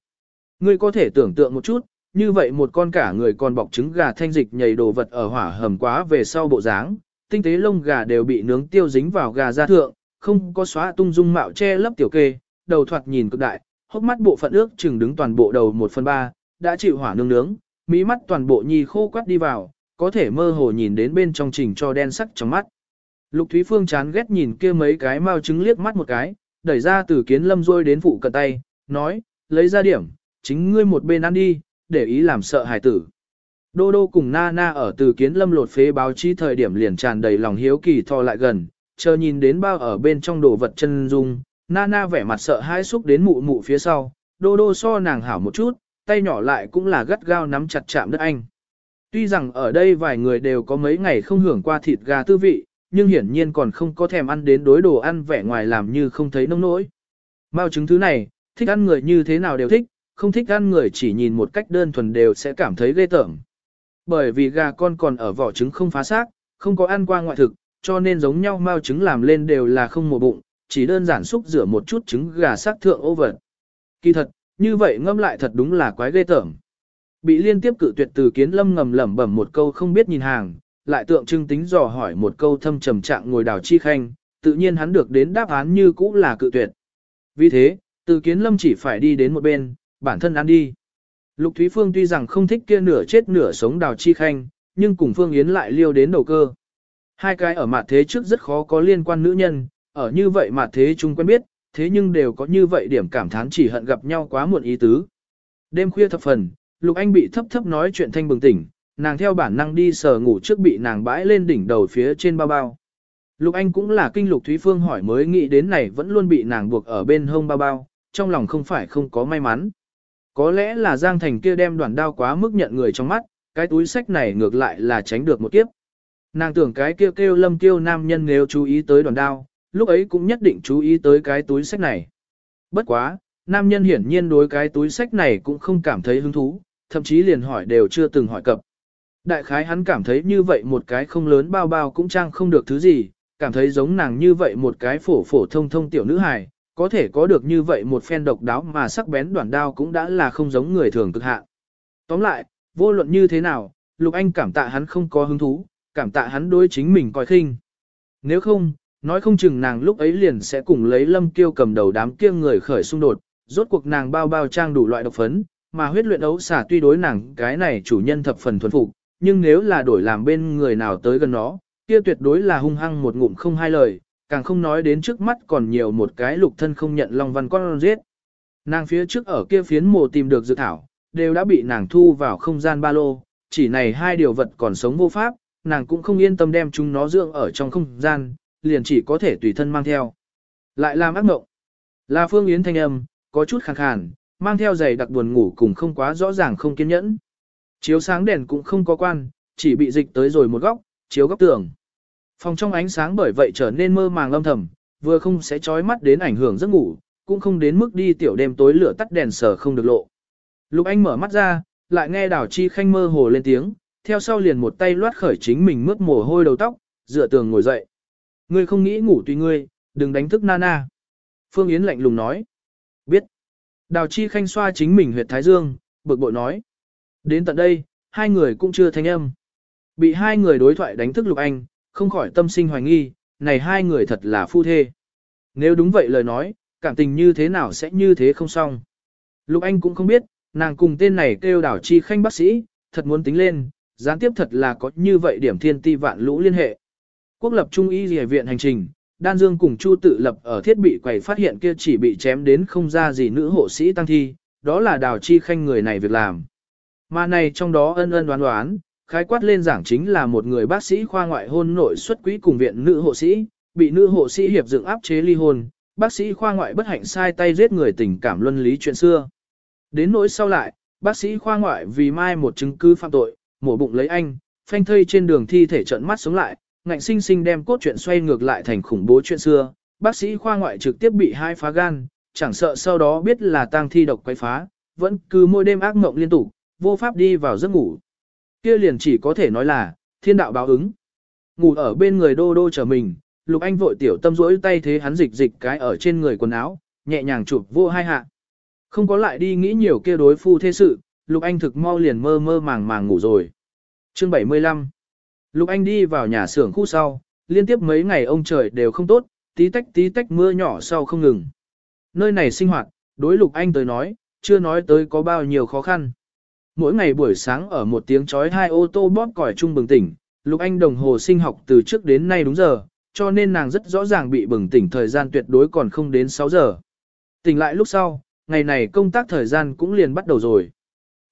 Ngươi có thể tưởng tượng một chút, như vậy một con cả người còn bọc trứng gà thanh dịch nhầy đồ vật ở hỏa hầm quá về sau bộ dáng, tinh tế lông gà đều bị nướng tiêu dính vào gà da thượng, không có xóa tung dung mạo che lấp tiểu kê, đầu thoạt nhìn cực đại, hốc mắt bộ phận ước chừng đứng toàn bộ đầu 1 phần 3, đã chịu hỏa nương nướng, mí mắt toàn bộ nhi khô quắt đi vào, có thể mơ hồ nhìn đến bên trong trình cho đen sắc trong mắt. Lục Thúy Phương chán ghét nhìn kia mấy cái mao trứng liếc mắt một cái, đẩy ra từ kiến lâm rôi đến phụ cận tay, nói, lấy ra điểm, chính ngươi một bên ăn đi, để ý làm sợ hải tử. Đô đô cùng na na ở từ kiến lâm lột phế báo chí thời điểm liền tràn đầy lòng hiếu kỳ thò lại gần, chờ nhìn đến bao ở bên trong đồ vật chân dung, Nana vẻ mặt sợ hãi xúc đến mụ mụ phía sau, đô đô so nàng hảo một chút, tay nhỏ lại cũng là gắt gao nắm chặt chạm đất anh. Tuy rằng ở đây vài người đều có mấy ngày không hưởng qua thịt gà tư vị, nhưng hiển nhiên còn không có thèm ăn đến đối đồ ăn vẻ ngoài làm như không thấy nông nỗi. Mao chứng thứ này, thích ăn người như thế nào đều thích, không thích ăn người chỉ nhìn một cách đơn thuần đều sẽ cảm thấy ghê tởm. Bởi vì gà con còn ở vỏ trứng không phá xác, không có ăn qua ngoại thực, cho nên giống nhau mao trứng làm lên đều là không mổ bụng, chỉ đơn giản xúc rửa một chút trứng gà xác thượng ô vật. Kỳ thật, như vậy ngâm lại thật đúng là quái ghê tởm. Bị liên tiếp cự tuyệt từ kiến lâm ngầm lẩm bẩm một câu không biết nhìn hàng, lại tượng trưng tính dò hỏi một câu thâm trầm trạng ngồi đào chi khanh, tự nhiên hắn được đến đáp án như cũ là cự tuyệt. Vì thế, từ kiến lâm chỉ phải đi đến một bên, bản thân ăn đi. Lục Thúy Phương tuy rằng không thích kia nửa chết nửa sống đào chi khanh, nhưng cùng Phương Yến lại liêu đến đầu cơ. Hai cái ở mặt thế trước rất khó có liên quan nữ nhân, ở như vậy mà thế chung quen biết, thế nhưng đều có như vậy điểm cảm thán chỉ hận gặp nhau quá muộn ý tứ. Đêm khuya thập phần, Lục Anh bị thấp thấp nói chuyện thanh bừng tỉnh, nàng theo bản năng đi sờ ngủ trước bị nàng bãi lên đỉnh đầu phía trên bao bao. Lục Anh cũng là kinh lục Thúy Phương hỏi mới nghĩ đến này vẫn luôn bị nàng buộc ở bên hông bao bao, trong lòng không phải không có may mắn. Có lẽ là Giang Thành kia đem đoàn đao quá mức nhận người trong mắt, cái túi sách này ngược lại là tránh được một kiếp. Nàng tưởng cái kêu kêu lâm kêu nam nhân nếu chú ý tới đoàn đao, lúc ấy cũng nhất định chú ý tới cái túi sách này. Bất quá, nam nhân hiển nhiên đối cái túi sách này cũng không cảm thấy hứng thú, thậm chí liền hỏi đều chưa từng hỏi cập. Đại khái hắn cảm thấy như vậy một cái không lớn bao bao cũng trang không được thứ gì, cảm thấy giống nàng như vậy một cái phổ phổ thông thông tiểu nữ hài, có thể có được như vậy một phen độc đáo mà sắc bén đoạn đao cũng đã là không giống người thường cực hạn. Tóm lại, vô luận như thế nào, Lục Anh cảm tạ hắn không có hứng thú, cảm tạ hắn đối chính mình coi khinh. Nếu không, nói không chừng nàng lúc ấy liền sẽ cùng lấy lâm kiêu cầm đầu đám kia người khởi xung đột, rốt cuộc nàng bao bao trang đủ loại độc phấn, mà huyết luyện ấu xả tuy đối nàng cái này chủ nhân thập phần thuần phục, nhưng nếu là đổi làm bên người nào tới gần nó, kia tuyệt đối là hung hăng một ngụm không hai lời, càng không nói đến trước mắt còn nhiều một cái lục thân không nhận long văn con giết. Nàng phía trước ở kia phiến mồ tìm được dự thảo, đều đã bị nàng thu vào không gian ba lô, chỉ này hai điều vật còn sống vô pháp, nàng cũng không yên tâm đem chúng nó dưỡng ở trong không gian, liền chỉ có thể tùy thân mang theo. Lại làm ác mộng. Là Phương Yến thanh âm, có chút khàn khàn, mang theo giày đặc buồn ngủ cùng không quá rõ ràng không kiên nhẫn. Chiếu sáng đèn cũng không có quan, chỉ bị dịch tới rồi một góc, chiếu góc tường. Phòng trong ánh sáng bởi vậy trở nên mơ màng lâm thầm, vừa không sẽ chói mắt đến ảnh hưởng giấc ngủ, cũng không đến mức đi tiểu đêm tối lửa tắt đèn sở không được lộ. Lục Anh mở mắt ra, lại nghe đảo chi khanh mơ hồ lên tiếng, theo sau liền một tay loát khởi chính mình mướt mồ hôi đầu tóc, dựa tường ngồi dậy. Ngươi không nghĩ ngủ tùy ngươi, đừng đánh thức Nana. Phương Yến lạnh lùng nói. Biết. Đào chi khanh xoa chính mình huyệt thái dương, bực bội nói. Đến tận đây, hai người cũng chưa thanh âm. Bị hai người đối thoại đánh thức Lục Anh, không khỏi tâm sinh hoài nghi, này hai người thật là phu thê. Nếu đúng vậy lời nói, cảm tình như thế nào sẽ như thế không xong. Lục Anh cũng không biết, nàng cùng tên này kêu đảo chi khanh bác sĩ, thật muốn tính lên, gián tiếp thật là có như vậy điểm thiên ti vạn lũ liên hệ. Quốc lập trung y rìa viện hành trình, Đan Dương cùng Chu tự lập ở thiết bị quầy phát hiện kia chỉ bị chém đến không ra gì nữ hộ sĩ tăng thi, đó là đào chi khanh người này việc làm. Mà này trong đó ân ân đoán đoán, khái quát lên giảng chính là một người bác sĩ khoa ngoại hôn nội xuất quỹ cùng viện nữ hộ sĩ, bị nữ hộ sĩ hiệp dựng áp chế ly hôn, bác sĩ khoa ngoại bất hạnh sai tay giết người tình cảm luân lý chuyện xưa. Đến nỗi sau lại, bác sĩ khoa ngoại vì mai một chứng cứ phạm tội, mổ bụng lấy anh, phanh thây trên đường thi thể trận mắt sống lại, ngạnh sinh sinh đem cốt truyện xoay ngược lại thành khủng bố chuyện xưa, bác sĩ khoa ngoại trực tiếp bị hai phá gan, chẳng sợ sau đó biết là tang thi độc quấy phá, vẫn cứ mỗi đêm ác mộng liên tục, vô pháp đi vào giấc ngủ. Kia liền chỉ có thể nói là, thiên đạo báo ứng. Ngủ ở bên người đô đô chờ mình, Lục Anh vội tiểu tâm rỗi tay thế hắn dịch dịch cái ở trên người quần áo, nhẹ nhàng chụp vô hai hạ. Không có lại đi nghĩ nhiều kia đối phu thế sự, Lục Anh thực mau liền mơ mơ màng màng ngủ rồi. Chương 75 Lục Anh đi vào nhà xưởng khu sau, liên tiếp mấy ngày ông trời đều không tốt, tí tách tí tách mưa nhỏ sau không ngừng. Nơi này sinh hoạt, đối Lục Anh tới nói, chưa nói tới có bao nhiêu khó khăn. Mỗi ngày buổi sáng ở một tiếng chói hai ô tô bóp còi chung bừng tỉnh, Lục Anh đồng hồ sinh học từ trước đến nay đúng giờ, cho nên nàng rất rõ ràng bị bừng tỉnh thời gian tuyệt đối còn không đến 6 giờ. Tỉnh lại lúc sau, ngày này công tác thời gian cũng liền bắt đầu rồi.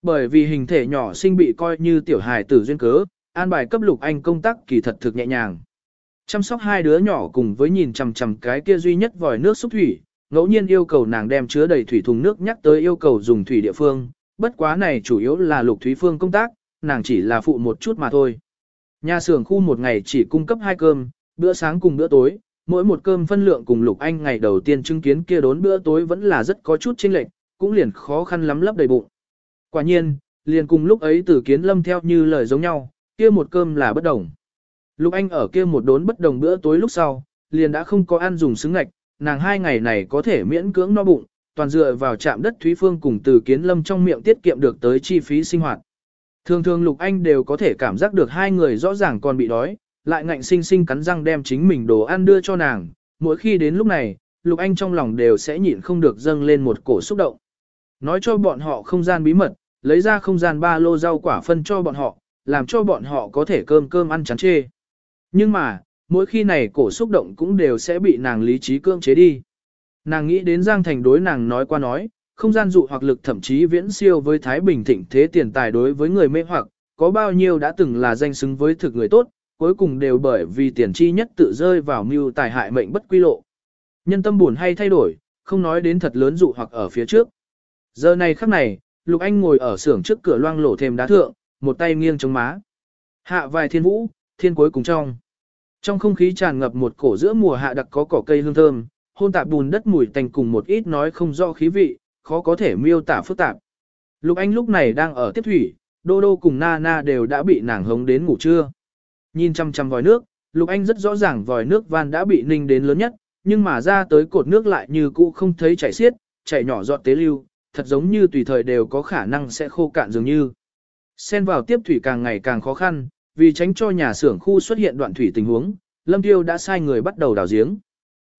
Bởi vì hình thể nhỏ sinh bị coi như tiểu hài tử duyên cớ, an bài cấp Lục Anh công tác kỳ thật thực nhẹ nhàng. Chăm sóc hai đứa nhỏ cùng với nhìn chằm chằm cái kia duy nhất vòi nước xúc thủy, ngẫu nhiên yêu cầu nàng đem chứa đầy thủy thùng nước nhắc tới yêu cầu dùng thủy địa phương, bất quá này chủ yếu là Lục Thúy Phương công tác, nàng chỉ là phụ một chút mà thôi. Nhà xưởng khu một ngày chỉ cung cấp hai cơm, bữa sáng cùng bữa tối, mỗi một cơm phân lượng cùng Lục Anh ngày đầu tiên chứng kiến kia đốn bữa tối vẫn là rất có chút chênh lệch, cũng liền khó khăn lắm lấp đầy bụng. Quả nhiên, liền cùng lúc ấy Tử Kiến Lâm theo như lời giống nhau, kia một cơm là bất đồng. Lục Anh ở kia một đốn bất đồng bữa tối lúc sau, liền đã không có ăn dùng xứng ngạch, nàng hai ngày này có thể miễn cưỡng no bụng, toàn dựa vào trạm đất Thúy Phương cùng từ kiến lâm trong miệng tiết kiệm được tới chi phí sinh hoạt. Thường thường Lục Anh đều có thể cảm giác được hai người rõ ràng còn bị đói, lại ngạnh sinh sinh cắn răng đem chính mình đồ ăn đưa cho nàng, mỗi khi đến lúc này, Lục Anh trong lòng đều sẽ nhịn không được dâng lên một cổ xúc động. Nói cho bọn họ không gian bí mật, lấy ra không gian ba lô rau quả phân cho bọn họ, làm cho bọn họ có thể cơm cơm ăn chán chê. Nhưng mà, mỗi khi này cổ xúc động cũng đều sẽ bị nàng lý trí cưỡng chế đi. Nàng nghĩ đến Giang Thành đối nàng nói qua nói, không gian dụ hoặc lực thậm chí viễn siêu với Thái Bình thịnh thế tiền tài đối với người mê hoặc, có bao nhiêu đã từng là danh xứng với thực người tốt, cuối cùng đều bởi vì tiền chi nhất tự rơi vào mưu tài hại mệnh bất quy lộ. Nhân tâm buồn hay thay đổi, không nói đến thật lớn dụ hoặc ở phía trước. Giờ này khắc này, Lục Anh ngồi ở xưởng trước cửa loang lổ thêm đá thượng, một tay nghiêng chống má. Hạ vài thiên vũ, thiên cuối cùng trong. Trong không khí tràn ngập một cổ giữa mùa hạ đặc có cỏ cây hương thơm, hôn tạp bùn đất mùi tành cùng một ít nói không rõ khí vị, khó có thể miêu tả phức tạp. Lục Anh lúc này đang ở tiếp thủy, Đô Đô cùng Na Na đều đã bị nàng hống đến ngủ trưa. Nhìn chăm chăm vòi nước, Lục Anh rất rõ ràng vòi nước van đã bị ninh đến lớn nhất, nhưng mà ra tới cột nước lại như cũ không thấy chảy xiết, chảy nhỏ giọt tế lưu, thật giống như tùy thời đều có khả năng sẽ khô cạn dường như. Xen vào tiếp thủy càng ngày càng khó khăn, vì tránh cho nhà xưởng khu xuất hiện đoạn thủy tình huống, Lâm Tiêu đã sai người bắt đầu đào giếng.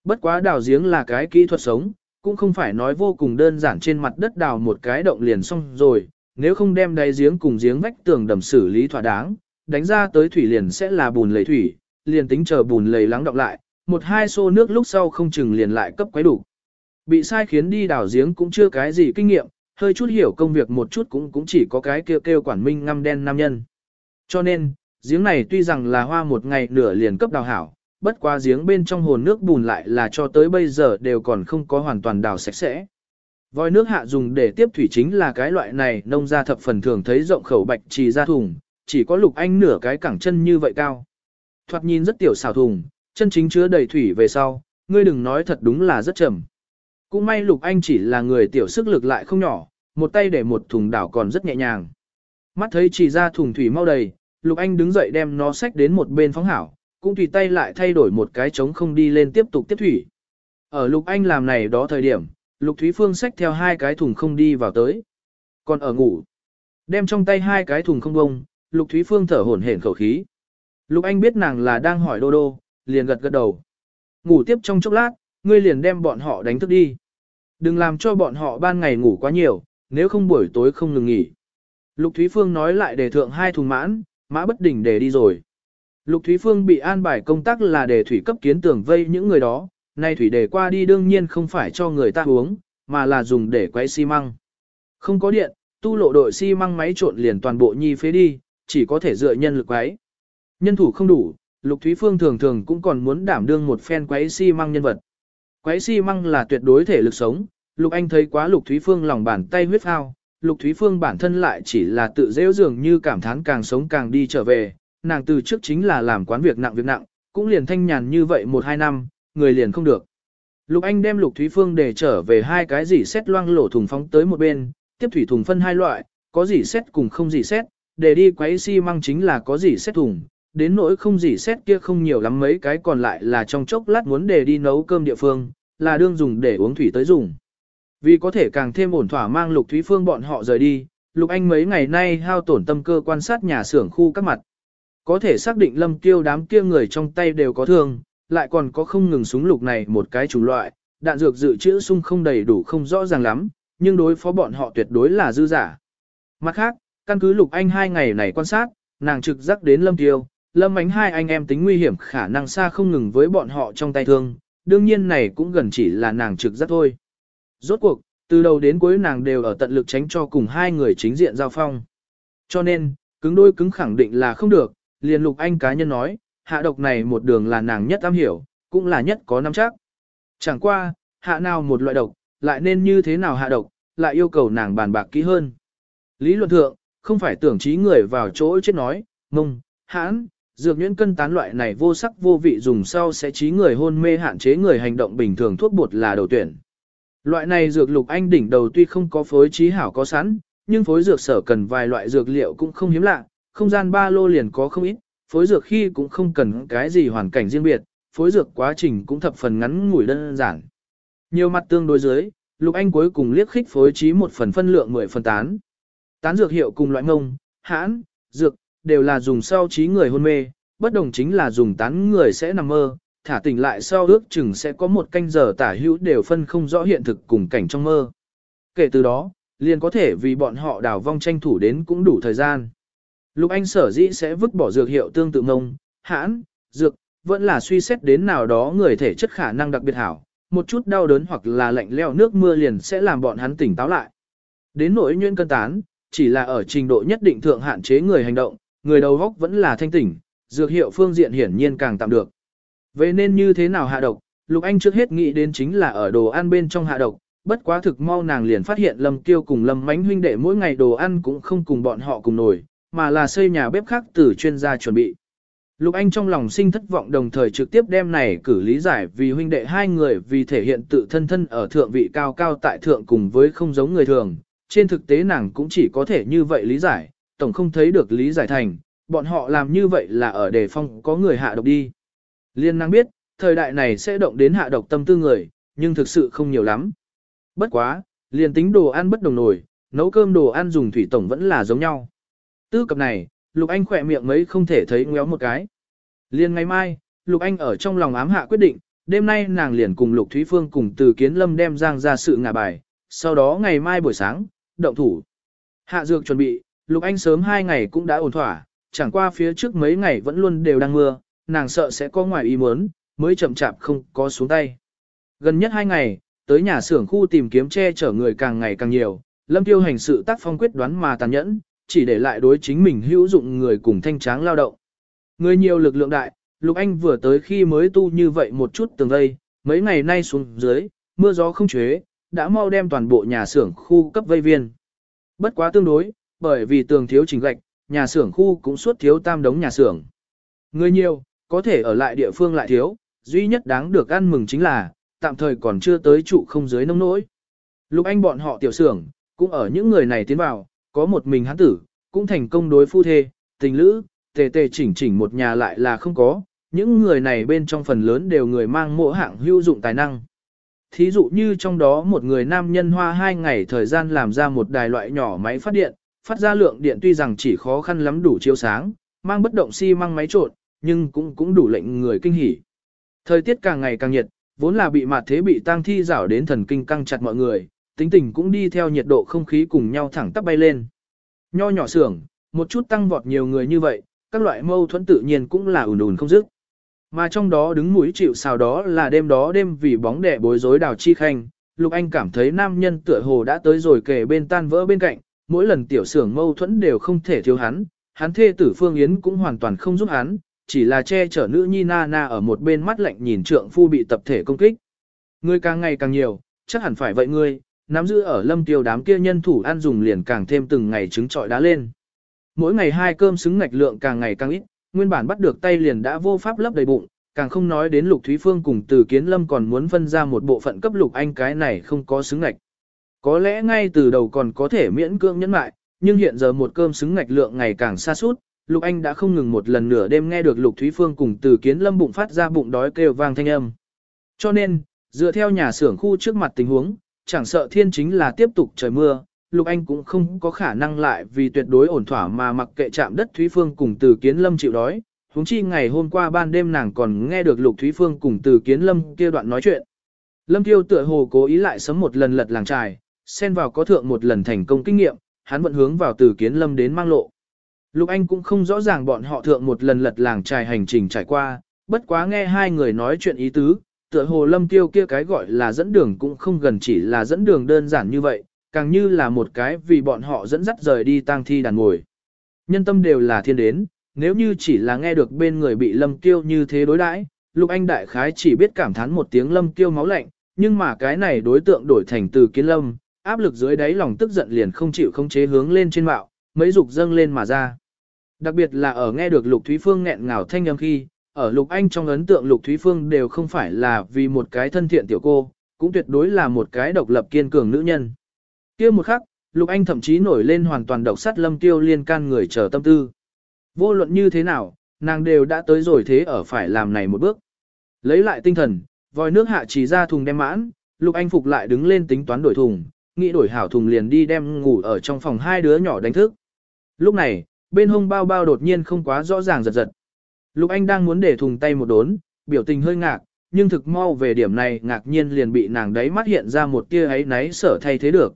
Bất quá đào giếng là cái kỹ thuật sống, cũng không phải nói vô cùng đơn giản trên mặt đất đào một cái động liền xong rồi, nếu không đem đáy giếng cùng giếng vách tường đầm xử lý thỏa đáng, đánh ra tới thủy liền sẽ là bùn lầy thủy, liền tính chờ bùn lầy lắng động lại, một hai xô nước lúc sau không chừng liền lại cấp quấy đủ. Bị sai khiến đi đào giếng cũng chưa cái gì kinh nghiệm, hơi chút hiểu công việc một chút cũng cũng chỉ có cái kêu kêu quản minh ngăm đen nam nhân. Cho nên, giếng này tuy rằng là hoa một ngày nửa liền cấp đào hảo, bất quá giếng bên trong hồ nước bùn lại là cho tới bây giờ đều còn không có hoàn toàn đào sạch sẽ. Vòi nước hạ dùng để tiếp thủy chính là cái loại này nông gia thập phần thường thấy rộng khẩu bạch trì ra thùng, chỉ có lục anh nửa cái cẳng chân như vậy cao. Thoạt nhìn rất tiểu xào thùng, chân chính chứa đầy thủy về sau, ngươi đừng nói thật đúng là rất chậm. Cũng may lục anh chỉ là người tiểu sức lực lại không nhỏ, một tay để một thùng đảo còn rất nhẹ nhàng. Mắt thấy chỉ ra thùng thủy mau đầy, lục anh đứng dậy đem nó xách đến một bên phóng hảo, cũng tùy tay lại thay đổi một cái trống không đi lên tiếp tục tiếp thủy. Ở lục anh làm này đó thời điểm, lục thúy phương xách theo hai cái thùng không đi vào tới. Còn ở ngủ, đem trong tay hai cái thùng không bông, lục thúy phương thở hổn hển khẩu khí. Lục anh biết nàng là đang hỏi đô đô, liền gật gật đầu. Ngủ tiếp trong chốc lát, ngươi liền đem bọn họ đánh thức đi. Đừng làm cho bọn họ ban ngày ngủ quá nhiều, nếu không buổi tối không ngừng nghỉ. Lục Thúy Phương nói lại để thượng hai thùng mãn, mã bất đỉnh để đi rồi. Lục Thúy Phương bị an bài công tác là để thủy cấp kiến tưởng vây những người đó, nay thủy để qua đi đương nhiên không phải cho người ta uống, mà là dùng để quay xi măng. Không có điện, tu lộ đội xi măng máy trộn liền toàn bộ nhi phế đi, chỉ có thể dựa nhân lực quấy. Nhân thủ không đủ, Lục Thúy Phương thường thường cũng còn muốn đảm đương một phen quấy xi măng nhân vật. Quấy xi măng là tuyệt đối thể lực sống, Lục Anh thấy quá Lục Thúy Phương lòng bàn tay huyết phao, Lục Thúy Phương bản thân lại chỉ là tự dễ dường như cảm thán càng sống càng đi trở về, nàng từ trước chính là làm quán việc nặng việc nặng, cũng liền thanh nhàn như vậy một hai năm, người liền không được. Lục Anh đem Lục Thúy Phương để trở về hai cái gì xét loang lổ thùng phóng tới một bên, tiếp thủy thùng phân hai loại, có gì xét cùng không gì xét, để đi quấy xi măng chính là có gì xét thùng, đến nỗi không gì xét kia không nhiều lắm mấy cái còn lại là trong chốc lát muốn để đi nấu cơm địa phương, là đương dùng để uống thủy tới dùng. Vì có thể càng thêm ổn thỏa mang Lục Thúy Phương bọn họ rời đi, Lục Anh mấy ngày nay hao tổn tâm cơ quan sát nhà xưởng khu các mặt. Có thể xác định lâm tiêu đám kia người trong tay đều có thương, lại còn có không ngừng súng lục này một cái chủng loại, đạn dược dự trữ sung không đầy đủ không rõ ràng lắm, nhưng đối phó bọn họ tuyệt đối là dư giả. Mặt khác, căn cứ Lục Anh hai ngày này quan sát, nàng trực giác đến lâm tiêu, lâm ánh hai anh em tính nguy hiểm khả năng xa không ngừng với bọn họ trong tay thương, đương nhiên này cũng gần chỉ là nàng trực giác thôi. Rốt cuộc, từ đầu đến cuối nàng đều ở tận lực tránh cho cùng hai người chính diện giao phong. Cho nên, cứng đôi cứng khẳng định là không được, liền lục anh cá nhân nói, hạ độc này một đường là nàng nhất am hiểu, cũng là nhất có nắm chắc. Chẳng qua, hạ nào một loại độc, lại nên như thế nào hạ độc, lại yêu cầu nàng bàn bạc kỹ hơn. Lý luận thượng, không phải tưởng trí người vào chỗ chết nói, mông, hãn, dược nhuyễn cân tán loại này vô sắc vô vị dùng sau sẽ trí người hôn mê hạn chế người hành động bình thường thuốc bột là đầu tuyển. Loại này dược lục anh đỉnh đầu tuy không có phối trí hảo có sẵn, nhưng phối dược sở cần vài loại dược liệu cũng không hiếm lạ, không gian ba lô liền có không ít, phối dược khi cũng không cần cái gì hoàn cảnh riêng biệt, phối dược quá trình cũng thập phần ngắn ngủi đơn giản. Nhiều mặt tương đối dưới, lục anh cuối cùng liếc khích phối trí một phần phân lượng 10 phần tán. Tán dược hiệu cùng loại ngông, hãn, dược, đều là dùng sau trí người hôn mê, bất đồng chính là dùng tán người sẽ nằm mơ, thả tỉnh lại sau ước chừng sẽ có một canh giờ tả hữu đều phân không rõ hiện thực cùng cảnh trong mơ. Kể từ đó, liền có thể vì bọn họ đào vong tranh thủ đến cũng đủ thời gian. Lục Anh sở dĩ sẽ vứt bỏ dược hiệu tương tự ngông, hãn, dược, vẫn là suy xét đến nào đó người thể chất khả năng đặc biệt hảo, một chút đau đớn hoặc là lạnh leo nước mưa liền sẽ làm bọn hắn tỉnh táo lại. Đến nỗi nhuyễn cân tán, chỉ là ở trình độ nhất định thượng hạn chế người hành động, người đầu góc vẫn là thanh tỉnh, dược hiệu phương diện hiển nhiên càng tạm được. Vậy nên như thế nào hạ độc, Lục Anh trước hết nghĩ đến chính là ở đồ ăn bên trong hạ độc, bất quá thực mau nàng liền phát hiện Lâm Kiêu cùng Lâm Mánh huynh đệ mỗi ngày đồ ăn cũng không cùng bọn họ cùng nổi, mà là xây nhà bếp khác từ chuyên gia chuẩn bị. Lục Anh trong lòng sinh thất vọng đồng thời trực tiếp đem này cử lý giải vì huynh đệ hai người vì thể hiện tự thân thân ở thượng vị cao cao tại thượng cùng với không giống người thường. Trên thực tế nàng cũng chỉ có thể như vậy lý giải, tổng không thấy được lý giải thành, bọn họ làm như vậy là ở đề phong có người hạ độc đi. Liên năng biết, thời đại này sẽ động đến hạ độc tâm tư người, nhưng thực sự không nhiều lắm. Bất quá, liền tính đồ ăn bất đồng nổi, nấu cơm đồ ăn dùng thủy tổng vẫn là giống nhau. Tư cập này, Lục Anh khỏe miệng mấy không thể thấy ngéo một cái. Liền ngày mai, Lục Anh ở trong lòng ám hạ quyết định, đêm nay nàng liền cùng Lục Thúy Phương cùng từ Kiến Lâm đem Giang ra sự ngả bài, sau đó ngày mai buổi sáng, động thủ. Hạ dược chuẩn bị, Lục Anh sớm hai ngày cũng đã ổn thỏa, chẳng qua phía trước mấy ngày vẫn luôn đều đang mưa, nàng sợ sẽ có ngoài ý muốn, mới chậm chạp không có xuống tay. Gần nhất hai ngày, tới nhà xưởng khu tìm kiếm che chở người càng ngày càng nhiều, Lâm Tiêu hành sự tác phong quyết đoán mà tàn nhẫn, chỉ để lại đối chính mình hữu dụng người cùng thanh tráng lao động. Người nhiều lực lượng đại, Lục Anh vừa tới khi mới tu như vậy một chút tường vây, mấy ngày nay xuống dưới, mưa gió không chế, đã mau đem toàn bộ nhà xưởng khu cấp vây viên. Bất quá tương đối, bởi vì tường thiếu trình gạch, nhà xưởng khu cũng suốt thiếu tam đống nhà xưởng. Người nhiều, có thể ở lại địa phương lại thiếu, duy nhất đáng được ăn mừng chính là, tạm thời còn chưa tới trụ không dưới nông nỗi. Lục Anh bọn họ tiểu xưởng, cũng ở những người này tiến vào, có một mình hắn tử, cũng thành công đối phu thê, tình lữ, tề tề chỉnh chỉnh một nhà lại là không có, những người này bên trong phần lớn đều người mang mỗi hạng hữu dụng tài năng. Thí dụ như trong đó một người nam nhân hoa hai ngày thời gian làm ra một đài loại nhỏ máy phát điện, phát ra lượng điện tuy rằng chỉ khó khăn lắm đủ chiếu sáng, mang bất động xi si măng máy trộn, nhưng cũng cũng đủ lệnh người kinh hỉ. Thời tiết càng ngày càng nhiệt, vốn là bị mặt thế bị tang thi rảo đến thần kinh căng chặt mọi người, tính tình cũng đi theo nhiệt độ không khí cùng nhau thẳng tắp bay lên. Nho nhỏ xưởng, một chút tăng vọt nhiều người như vậy, các loại mâu thuẫn tự nhiên cũng là ủn ủn không dứt. Mà trong đó đứng mũi chịu sào đó là đêm đó đêm vì bóng đẻ bối rối đào chi khanh, Lục Anh cảm thấy nam nhân tựa hồ đã tới rồi kề bên tan vỡ bên cạnh, mỗi lần tiểu xưởng mâu thuẫn đều không thể thiếu hắn, hắn thê tử Phương Yến cũng hoàn toàn không giúp hắn, chỉ là che chở nữ nhi na na ở một bên mắt lạnh nhìn trượng phu bị tập thể công kích. Ngươi càng ngày càng nhiều, chắc hẳn phải vậy ngươi, nắm giữ ở lâm tiêu đám kia nhân thủ ăn dùng liền càng thêm từng ngày trứng trọi đá lên. Mỗi ngày hai cơm xứng ngạch lượng càng ngày càng ít, nguyên bản bắt được tay liền đã vô pháp lấp đầy bụng, càng không nói đến Lục Thúy Phương cùng Từ Kiến Lâm còn muốn phân ra một bộ phận cấp Lục Anh cái này không có xứng ngạch. Có lẽ ngay từ đầu còn có thể miễn cưỡng nhẫn mại, nhưng hiện giờ một cơm xứng ngạch lượng ngày càng xa suốt, Lục Anh đã không ngừng một lần nửa đêm nghe được Lục Thúy Phương cùng Từ Kiến Lâm bụng phát ra bụng đói kêu vang thanh âm. Cho nên, dựa theo nhà xưởng khu trước mặt tình huống, chẳng sợ thiên chính là tiếp tục trời mưa, Lục Anh cũng không có khả năng lại vì tuyệt đối ổn thỏa mà mặc kệ chạm đất Thúy Phương cùng Từ Kiến Lâm chịu đói. Huống chi ngày hôm qua ban đêm nàng còn nghe được Lục Thúy Phương cùng Từ Kiến Lâm kia đoạn nói chuyện. Lâm Tiêu tựa hồ cố ý lại sớm một lần lật làng trài, xen vào có thượng một lần thành công kinh nghiệm, hắn vẫn hướng vào Từ Kiến Lâm đến mang lộ. Lục Anh cũng không rõ ràng bọn họ thượng một lần lật làng trải hành trình trải qua, bất quá nghe hai người nói chuyện ý tứ, tựa hồ Lâm Tiêu kia cái gọi là dẫn đường cũng không gần chỉ là dẫn đường đơn giản như vậy, càng như là một cái vì bọn họ dẫn dắt rời đi tang thi đàn ngồi. Nhân tâm đều là thiên đến, nếu như chỉ là nghe được bên người bị lâm tiêu như thế đối đãi, Lục Anh đại khái chỉ biết cảm thán một tiếng lâm tiêu máu lạnh, nhưng mà cái này đối tượng đổi thành từ kiến lâm, áp lực dưới đáy lòng tức giận liền không chịu không chế hướng lên trên mạo, mấy dục dâng lên mà ra. Đặc biệt là ở nghe được Lục Thúy Phương nghẹn ngào thanh âm khi, ở Lục Anh trong ấn tượng Lục Thúy Phương đều không phải là vì một cái thân thiện tiểu cô, cũng tuyệt đối là một cái độc lập kiên cường nữ nhân. kia một khắc, Lục Anh thậm chí nổi lên hoàn toàn độc sắt lâm tiêu liên can người chờ tâm tư. Vô luận như thế nào, nàng đều đã tới rồi thế ở phải làm này một bước. Lấy lại tinh thần, vòi nước hạ chỉ ra thùng đem mãn, Lục Anh phục lại đứng lên tính toán đổi thùng, nghĩ đổi hảo thùng liền đi đem ngủ ở trong phòng hai đứa nhỏ đánh thức. Lúc này, bên hông bao bao đột nhiên không quá rõ ràng giật giật. Lục Anh đang muốn để thùng tay một đốn, biểu tình hơi ngạc, nhưng thực mau về điểm này ngạc nhiên liền bị nàng đấy mắt hiện ra một tia ấy náy sở thay thế được.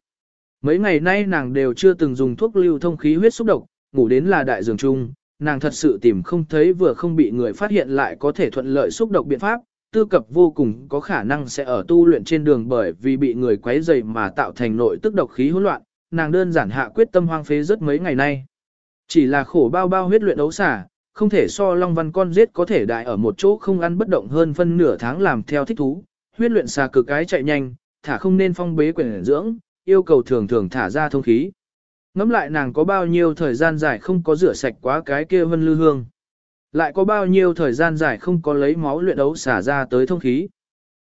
Mấy ngày nay nàng đều chưa từng dùng thuốc lưu thông khí huyết xúc độc, ngủ đến là đại giường chung, nàng thật sự tìm không thấy vừa không bị người phát hiện lại có thể thuận lợi xúc độc biện pháp, tư cập vô cùng có khả năng sẽ ở tu luyện trên đường bởi vì bị người quấy rầy mà tạo thành nội tức độc khí hỗn loạn, nàng đơn giản hạ quyết tâm hoang phế rất mấy ngày nay. Chỉ là khổ bao bao huyết luyện đấu xả, không thể so Long Văn con giết có thể đại ở một chỗ không ăn bất động hơn phân nửa tháng làm theo thích thú, huyết luyện xà cực cái chạy nhanh, thả không nên phong bế quyền dưỡng, yêu cầu thường thường thả ra thông khí. Ngắm lại nàng có bao nhiêu thời gian dài không có rửa sạch quá cái kia vân lư hương. Lại có bao nhiêu thời gian dài không có lấy máu luyện đấu xả ra tới thông khí.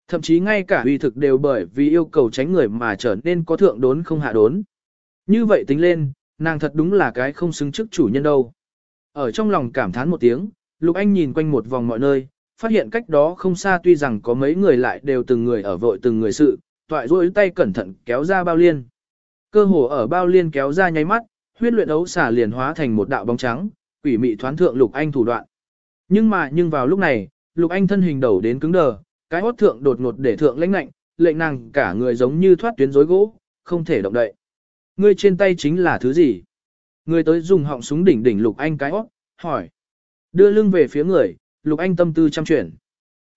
Thậm chí ngay cả uy thực đều bởi vì yêu cầu tránh người mà trở nên có thượng đốn không hạ đốn. Như vậy tính lên, nàng thật đúng là cái không xứng chức chủ nhân đâu. Ở trong lòng cảm thán một tiếng, Lục Anh nhìn quanh một vòng mọi nơi, phát hiện cách đó không xa tuy rằng có mấy người lại đều từng người ở vội từng người sự, toại rôi tay cẩn thận kéo ra bao liên. Cơ hồ ở bao liên kéo ra nháy mắt, huyết luyện ấu xả liền hóa thành một đạo bóng trắng, quỷ mị thoán thượng Lục Anh thủ đoạn. Nhưng mà nhưng vào lúc này, Lục Anh thân hình đầu đến cứng đờ, cái hốt thượng đột ngột để thượng lãnh lạnh, lệnh nàng cả người giống như thoát tuyến rối gỗ, không thể động đậy. Ngươi trên tay chính là thứ gì? Người tới dùng họng súng đỉnh đỉnh Lục Anh cái hốt, hỏi. Đưa lưng về phía người, Lục Anh tâm tư chăm chuyển.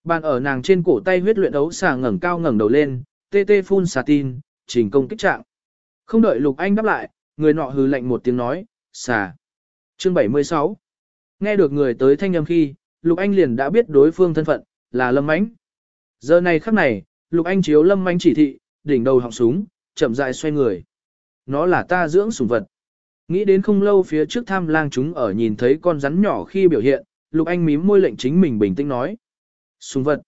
Bàn ở nàng trên cổ tay huyết luyện đấu xà ngẩng cao ngẩng đầu lên, tê tê phun xà tin, trình công kích trạng. Không đợi Lục Anh đáp lại, người nọ hừ lạnh một tiếng nói, xà. Chương 76 Nghe được người tới thanh âm khi, Lục Anh liền đã biết đối phương thân phận, là Lâm Mánh. Giờ này khắc này, Lục Anh chiếu Lâm Mánh chỉ thị, đỉnh đầu họng súng, chậm rãi xoay người. Nó là ta dưỡng sủng vật. Nghĩ đến không lâu phía trước tham lang chúng ở nhìn thấy con rắn nhỏ khi biểu hiện, Lục Anh mím môi lệnh chính mình bình tĩnh nói. Sùng vật.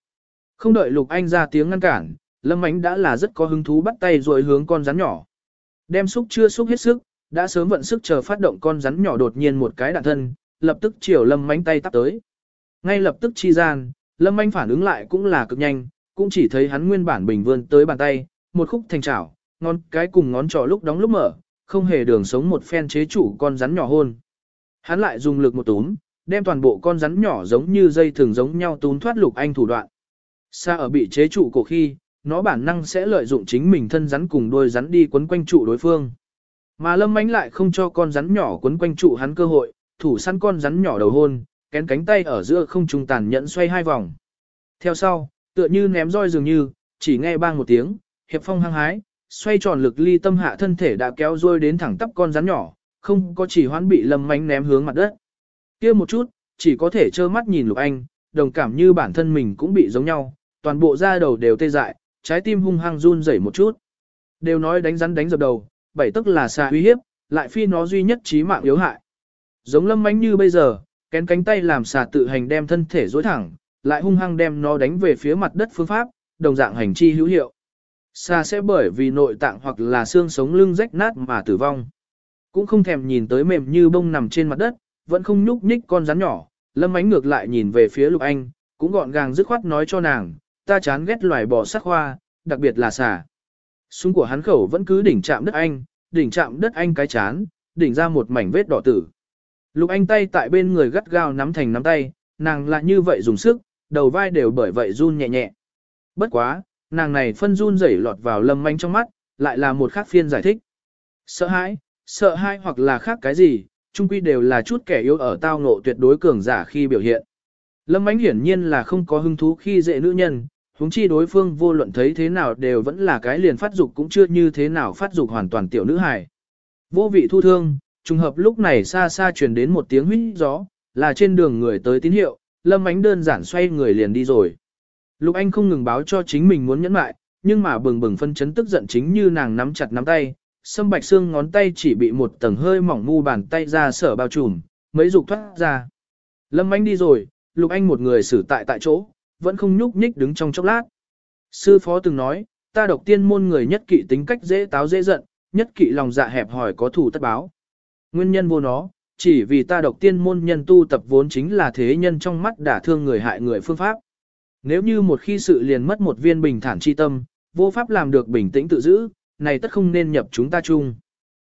Không đợi Lục Anh ra tiếng ngăn cản, Lâm Ánh đã là rất có hứng thú bắt tay rồi hướng con rắn nhỏ. Đem xúc chưa xúc hết sức, đã sớm vận sức chờ phát động con rắn nhỏ đột nhiên một cái đạn thân, lập tức chiều Lâm mánh tay tắt tới. Ngay lập tức chi gian, Lâm Anh phản ứng lại cũng là cực nhanh, cũng chỉ thấy hắn nguyên bản bình vươn tới bàn tay, một khúc thành chảo, ngón cái cùng ngón trỏ lúc đóng lúc mở, không hề đường sống một phen chế chủ con rắn nhỏ hôn. Hắn lại dùng lực một túm, đem toàn bộ con rắn nhỏ giống như dây thường giống nhau túm thoát lục anh thủ đoạn. Xa ở bị chế trụ cổ khi, nó bản năng sẽ lợi dụng chính mình thân rắn cùng đôi rắn đi quấn quanh trụ đối phương. Mà lâm ánh lại không cho con rắn nhỏ quấn quanh trụ hắn cơ hội, thủ săn con rắn nhỏ đầu hôn, kén cánh tay ở giữa không trung tàn nhẫn xoay hai vòng. Theo sau, tựa như ném roi dường như, chỉ nghe bang một tiếng, hiệp phong hăng hái, xoay tròn lực ly tâm hạ thân thể đã kéo rôi đến thẳng tắp con rắn nhỏ, không có chỉ hoán bị lâm mánh ném hướng mặt đất. kia một chút, chỉ có thể trơ mắt nhìn lục anh, đồng cảm như bản thân mình cũng bị giống nhau, toàn bộ da đầu đều tê dại, trái tim hung hăng run rẩy một chút. Đều nói đánh rắn đánh dập đầu, bảy tức là xa uy hiếp, lại phi nó duy nhất trí mạng yếu hại. Giống lâm mánh như bây giờ, kén cánh tay làm xà tự hành đem thân thể dối thẳng, lại hung hăng đem nó đánh về phía mặt đất phương pháp, đồng dạng hành chi hữu hiệu. Xà sẽ bởi vì nội tạng hoặc là xương sống lưng rách nát mà tử vong. Cũng không thèm nhìn tới mềm như bông nằm trên mặt đất, vẫn không nhúc nhích con rắn nhỏ, lâm ánh ngược lại nhìn về phía lục anh, cũng gọn gàng dứt khoát nói cho nàng, ta chán ghét loài bò sắc hoa, đặc biệt là xà. Súng của hắn khẩu vẫn cứ đỉnh chạm đất anh, đỉnh chạm đất anh cái chán, đỉnh ra một mảnh vết đỏ tử. Lục anh tay tại bên người gắt gao nắm thành nắm tay, nàng lại như vậy dùng sức, đầu vai đều bởi vậy run nhẹ nhẹ. Bất quá, nàng này phân run rẩy lọt vào lâm manh trong mắt, lại là một khác phiên giải thích. Sợ hãi, sợ hãi hoặc là khác cái gì, chung quy đều là chút kẻ yếu ở tao ngộ tuyệt đối cường giả khi biểu hiện. Lâm anh hiển nhiên là không có hứng thú khi dễ nữ nhân, huống chi đối phương vô luận thấy thế nào đều vẫn là cái liền phát dục cũng chưa như thế nào phát dục hoàn toàn tiểu nữ hài. Vô vị thu thương, trùng hợp lúc này xa xa truyền đến một tiếng huýt gió, là trên đường người tới tín hiệu, Lâm Ánh đơn giản xoay người liền đi rồi. Lục Anh không ngừng báo cho chính mình muốn nhẫn lại, nhưng mà bừng bừng phân chấn tức giận chính như nàng nắm chặt nắm tay, sâm bạch xương ngón tay chỉ bị một tầng hơi mỏng mu bàn tay ra sở bao trùm, mấy dục thoát ra. Lâm Anh đi rồi, Lục Anh một người xử tại tại chỗ, vẫn không nhúc nhích đứng trong chốc lát. Sư phó từng nói, ta độc tiên môn người nhất kỵ tính cách dễ táo dễ giận, nhất kỵ lòng dạ hẹp hỏi có thủ tất báo. Nguyên nhân vô nó, chỉ vì ta độc tiên môn nhân tu tập vốn chính là thế nhân trong mắt đả thương người hại người phương pháp. Nếu như một khi sự liền mất một viên bình thản chi tâm, vô pháp làm được bình tĩnh tự giữ, này tất không nên nhập chúng ta chung.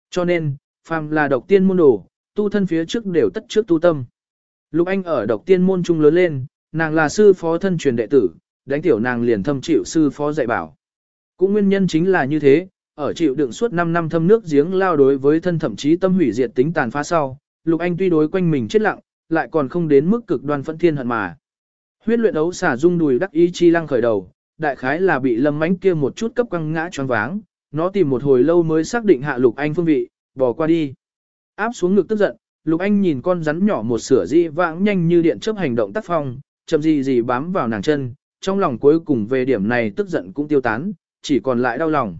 Cho nên, phàm là độc tiên môn đồ, tu thân phía trước đều tất trước tu tâm. Lục Anh ở độc tiên môn trung lớn lên, nàng là sư phó thân truyền đệ tử, đánh tiểu nàng liền thâm chịu sư phó dạy bảo. Cũng nguyên nhân chính là như thế, ở chịu đựng suốt 5 năm thâm nước giếng lao đối với thân thậm chí tâm hủy diệt tính tàn phá sau, Lục Anh tuy đối quanh mình chết lặng, lại còn không đến mức cực đoan phẫn thiên hận mà. Huyết luyện ấu xả dung đùi đắc ý chi lăng khởi đầu, đại khái là bị lâm mánh kia một chút cấp quăng ngã choáng váng, nó tìm một hồi lâu mới xác định hạ Lục Anh phương vị, bỏ qua đi. Áp xuống ngực tức giận, Lục Anh nhìn con rắn nhỏ một sửa di vãng nhanh như điện chớp hành động tác phong, chậm gì gì bám vào nàng chân, trong lòng cuối cùng về điểm này tức giận cũng tiêu tán, chỉ còn lại đau lòng.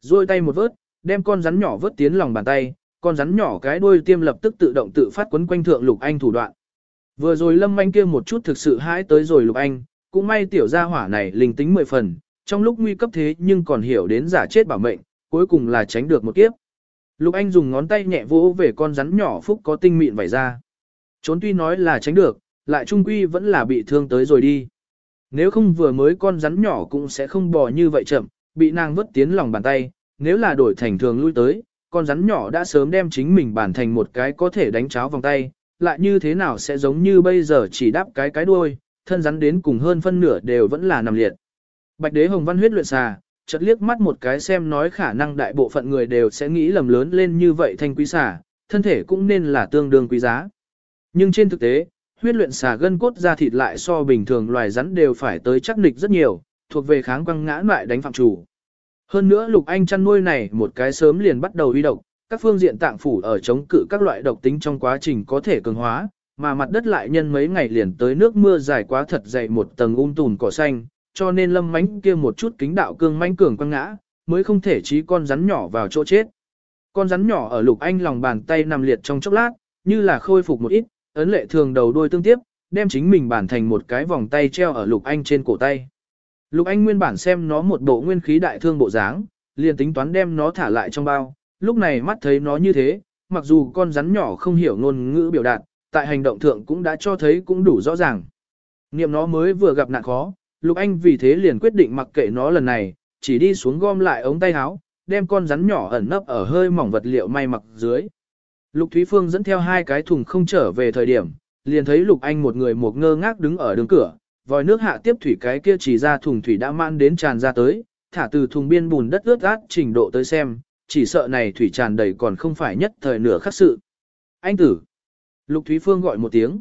Rồi tay một vớt, đem con rắn nhỏ vớt tiến lòng bàn tay, con rắn nhỏ cái đuôi tiêm lập tức tự động tự phát quấn quanh thượng Lục Anh thủ đoạn. Vừa rồi Lâm Anh kia một chút thực sự hãi tới rồi Lục Anh, cũng may tiểu gia hỏa này linh tính mười phần, trong lúc nguy cấp thế nhưng còn hiểu đến giả chết bảo mệnh, cuối cùng là tránh được một kiếp. Lục Anh dùng ngón tay nhẹ vỗ về con rắn nhỏ phúc có tinh mịn vảy ra. Trốn tuy nói là tránh được, lại trung quy vẫn là bị thương tới rồi đi. Nếu không vừa mới con rắn nhỏ cũng sẽ không bò như vậy chậm, bị nàng vứt tiến lòng bàn tay, nếu là đổi thành thường lui tới, con rắn nhỏ đã sớm đem chính mình bản thành một cái có thể đánh cháo vòng tay, lại như thế nào sẽ giống như bây giờ chỉ đáp cái cái đuôi, thân rắn đến cùng hơn phân nửa đều vẫn là nằm liệt. Bạch đế hồng văn huyết luyện xà, chợt liếc mắt một cái xem nói khả năng đại bộ phận người đều sẽ nghĩ lầm lớn lên như vậy thanh quý xà, thân thể cũng nên là tương đương quý giá. Nhưng trên thực tế, huyết luyện xà gân cốt ra thịt lại so bình thường loài rắn đều phải tới chắc nịch rất nhiều, thuộc về kháng quăng ngã loại đánh phạm chủ. Hơn nữa Lục Anh chăn nuôi này một cái sớm liền bắt đầu uy độc, các phương diện tạng phủ ở chống cự các loại độc tính trong quá trình có thể cường hóa, mà mặt đất lại nhân mấy ngày liền tới nước mưa dài quá thật dày một tầng um tùn cỏ xanh, cho nên lâm mánh kia một chút kính đạo cương manh cường quăng ngã, mới không thể trí con rắn nhỏ vào chỗ chết. Con rắn nhỏ ở lục anh lòng bàn tay nằm liệt trong chốc lát, như là khôi phục một ít, ấn lệ thường đầu đuôi tương tiếp, đem chính mình bản thành một cái vòng tay treo ở lục anh trên cổ tay. Lục anh nguyên bản xem nó một bộ nguyên khí đại thương bộ dáng, liền tính toán đem nó thả lại trong bao, lúc này mắt thấy nó như thế, mặc dù con rắn nhỏ không hiểu ngôn ngữ biểu đạt, tại hành động thượng cũng đã cho thấy cũng đủ rõ ràng. Niệm nó mới vừa gặp nạn khó, Lục Anh vì thế liền quyết định mặc kệ nó lần này, chỉ đi xuống gom lại ống tay áo, đem con rắn nhỏ ẩn nấp ở hơi mỏng vật liệu may mặc dưới. Lục Thúy Phương dẫn theo hai cái thùng không trở về thời điểm, liền thấy Lục Anh một người một ngơ ngác đứng ở đường cửa, vòi nước hạ tiếp thủy cái kia chỉ ra thùng thủy đã man đến tràn ra tới, thả từ thùng biên bùn đất ướt át trình độ tới xem, chỉ sợ này thủy tràn đầy còn không phải nhất thời nửa khắc sự. Anh tử! Lục Thúy Phương gọi một tiếng.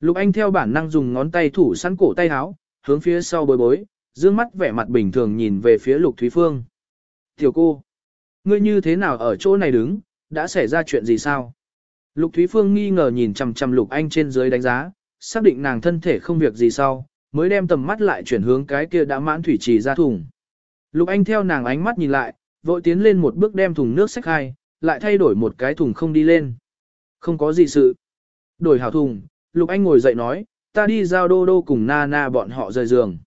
Lục Anh theo bản năng dùng ngón tay thủ sẵn cổ tay áo, hướng phía sau bối bối, dương mắt vẻ mặt bình thường nhìn về phía Lục Thúy Phương. Tiểu cô, ngươi như thế nào ở chỗ này đứng, đã xảy ra chuyện gì sao? Lục Thúy Phương nghi ngờ nhìn chằm chằm Lục Anh trên dưới đánh giá, xác định nàng thân thể không việc gì sau, mới đem tầm mắt lại chuyển hướng cái kia đã mãn thủy trì ra thùng. Lục Anh theo nàng ánh mắt nhìn lại, vội tiến lên một bước đem thùng nước xách hai, lại thay đổi một cái thùng không đi lên. Không có gì sự. Đổi hảo thùng, Lục Anh ngồi dậy nói, ta đi giao đô đô cùng na na bọn họ rời giường.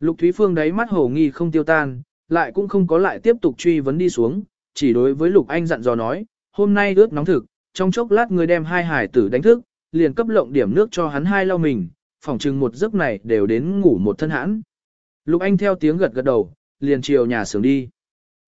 Lục Thúy Phương đáy mắt hồ nghi không tiêu tan, lại cũng không có lại tiếp tục truy vấn đi xuống, chỉ đối với Lục Anh dặn dò nói, hôm nay ướt nóng thực, trong chốc lát người đem hai hải tử đánh thức, liền cấp lộng điểm nước cho hắn hai lau mình, phòng trừng một giấc này đều đến ngủ một thân hãn. Lục Anh theo tiếng gật gật đầu, liền chiều nhà xưởng đi.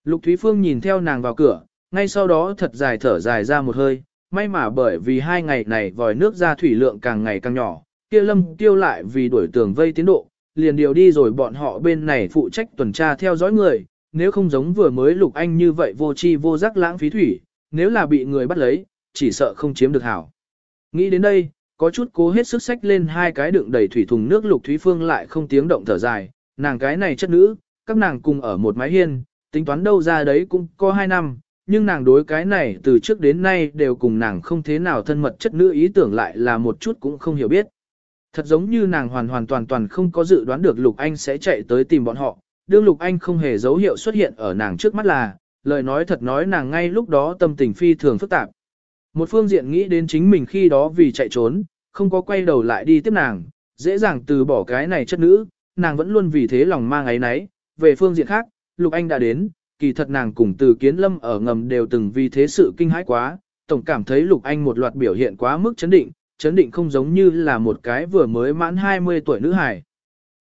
Lục Thúy Phương nhìn theo nàng vào cửa, ngay sau đó thật dài thở dài ra một hơi, may mà bởi vì hai ngày này vòi nước ra thủy lượng càng ngày càng nhỏ, kia lâm tiêu lại vì đuổi tường vây tiến độ, liền điều đi rồi bọn họ bên này phụ trách tuần tra theo dõi người, nếu không giống vừa mới lục anh như vậy vô chi vô giác lãng phí thủy, nếu là bị người bắt lấy, chỉ sợ không chiếm được hảo. Nghĩ đến đây, có chút cố hết sức sách lên hai cái đựng đầy thủy thùng nước lục thúy phương lại không tiếng động thở dài, nàng cái này chất nữ, các nàng cùng ở một mái hiên, tính toán đâu ra đấy cũng có hai năm, nhưng nàng đối cái này từ trước đến nay đều cùng nàng không thế nào thân mật chất nữ ý tưởng lại là một chút cũng không hiểu biết. Thật giống như nàng hoàn hoàn toàn toàn không có dự đoán được Lục Anh sẽ chạy tới tìm bọn họ, đương Lục Anh không hề dấu hiệu xuất hiện ở nàng trước mắt là, lời nói thật nói nàng ngay lúc đó tâm tình phi thường phức tạp. Một phương diện nghĩ đến chính mình khi đó vì chạy trốn, không có quay đầu lại đi tiếp nàng, dễ dàng từ bỏ cái này chất nữ, nàng vẫn luôn vì thế lòng mang ấy nấy. Về phương diện khác, Lục Anh đã đến, kỳ thật nàng cùng từ kiến lâm ở ngầm đều từng vì thế sự kinh hãi quá, tổng cảm thấy Lục Anh một loạt biểu hiện quá mức chấn định, chấn định không giống như là một cái vừa mới mãn 20 tuổi nữ hài.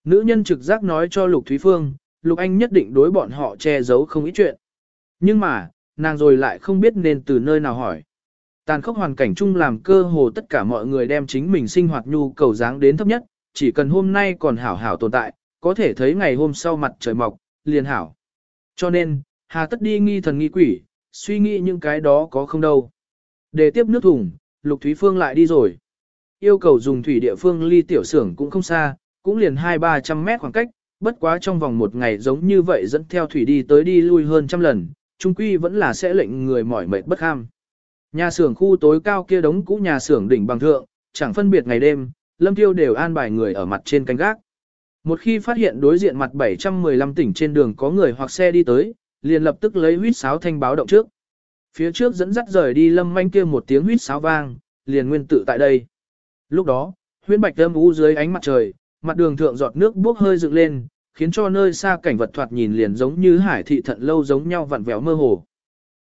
Nữ nhân trực giác nói cho Lục Thúy Phương, Lục Anh nhất định đối bọn họ che giấu không ít chuyện. Nhưng mà, nàng rồi lại không biết nên từ nơi nào hỏi. Tàn khốc hoàn cảnh chung làm cơ hồ tất cả mọi người đem chính mình sinh hoạt nhu cầu dáng đến thấp nhất, chỉ cần hôm nay còn hảo hảo tồn tại, có thể thấy ngày hôm sau mặt trời mọc, liền hảo. Cho nên, hà tất đi nghi thần nghi quỷ, suy nghĩ những cái đó có không đâu. Để tiếp nước thùng, Lục Thúy Phương lại đi rồi. Yêu cầu dùng thủy địa phương ly tiểu xưởng cũng không xa, cũng liền 2-300 mét khoảng cách, bất quá trong vòng một ngày giống như vậy dẫn theo thủy đi tới đi lui hơn trăm lần, trung quy vẫn là sẽ lệnh người mỏi mệt bất ham. Nhà xưởng khu tối cao kia đống cũ nhà xưởng đỉnh bằng thượng, chẳng phân biệt ngày đêm, Lâm Tiêu đều an bài người ở mặt trên canh gác. Một khi phát hiện đối diện mặt 715 tỉnh trên đường có người hoặc xe đi tới, liền lập tức lấy huýt sáo thanh báo động trước. Phía trước dẫn dắt rời đi Lâm Manh kia một tiếng huýt sáo vang, liền nguyên tự tại đây. Lúc đó, huyễn bạch âm u dưới ánh mặt trời, mặt đường thượng giọt nước bốc hơi dựng lên, khiến cho nơi xa cảnh vật thoạt nhìn liền giống như hải thị thận lâu giống nhau vặn vẹo mơ hồ.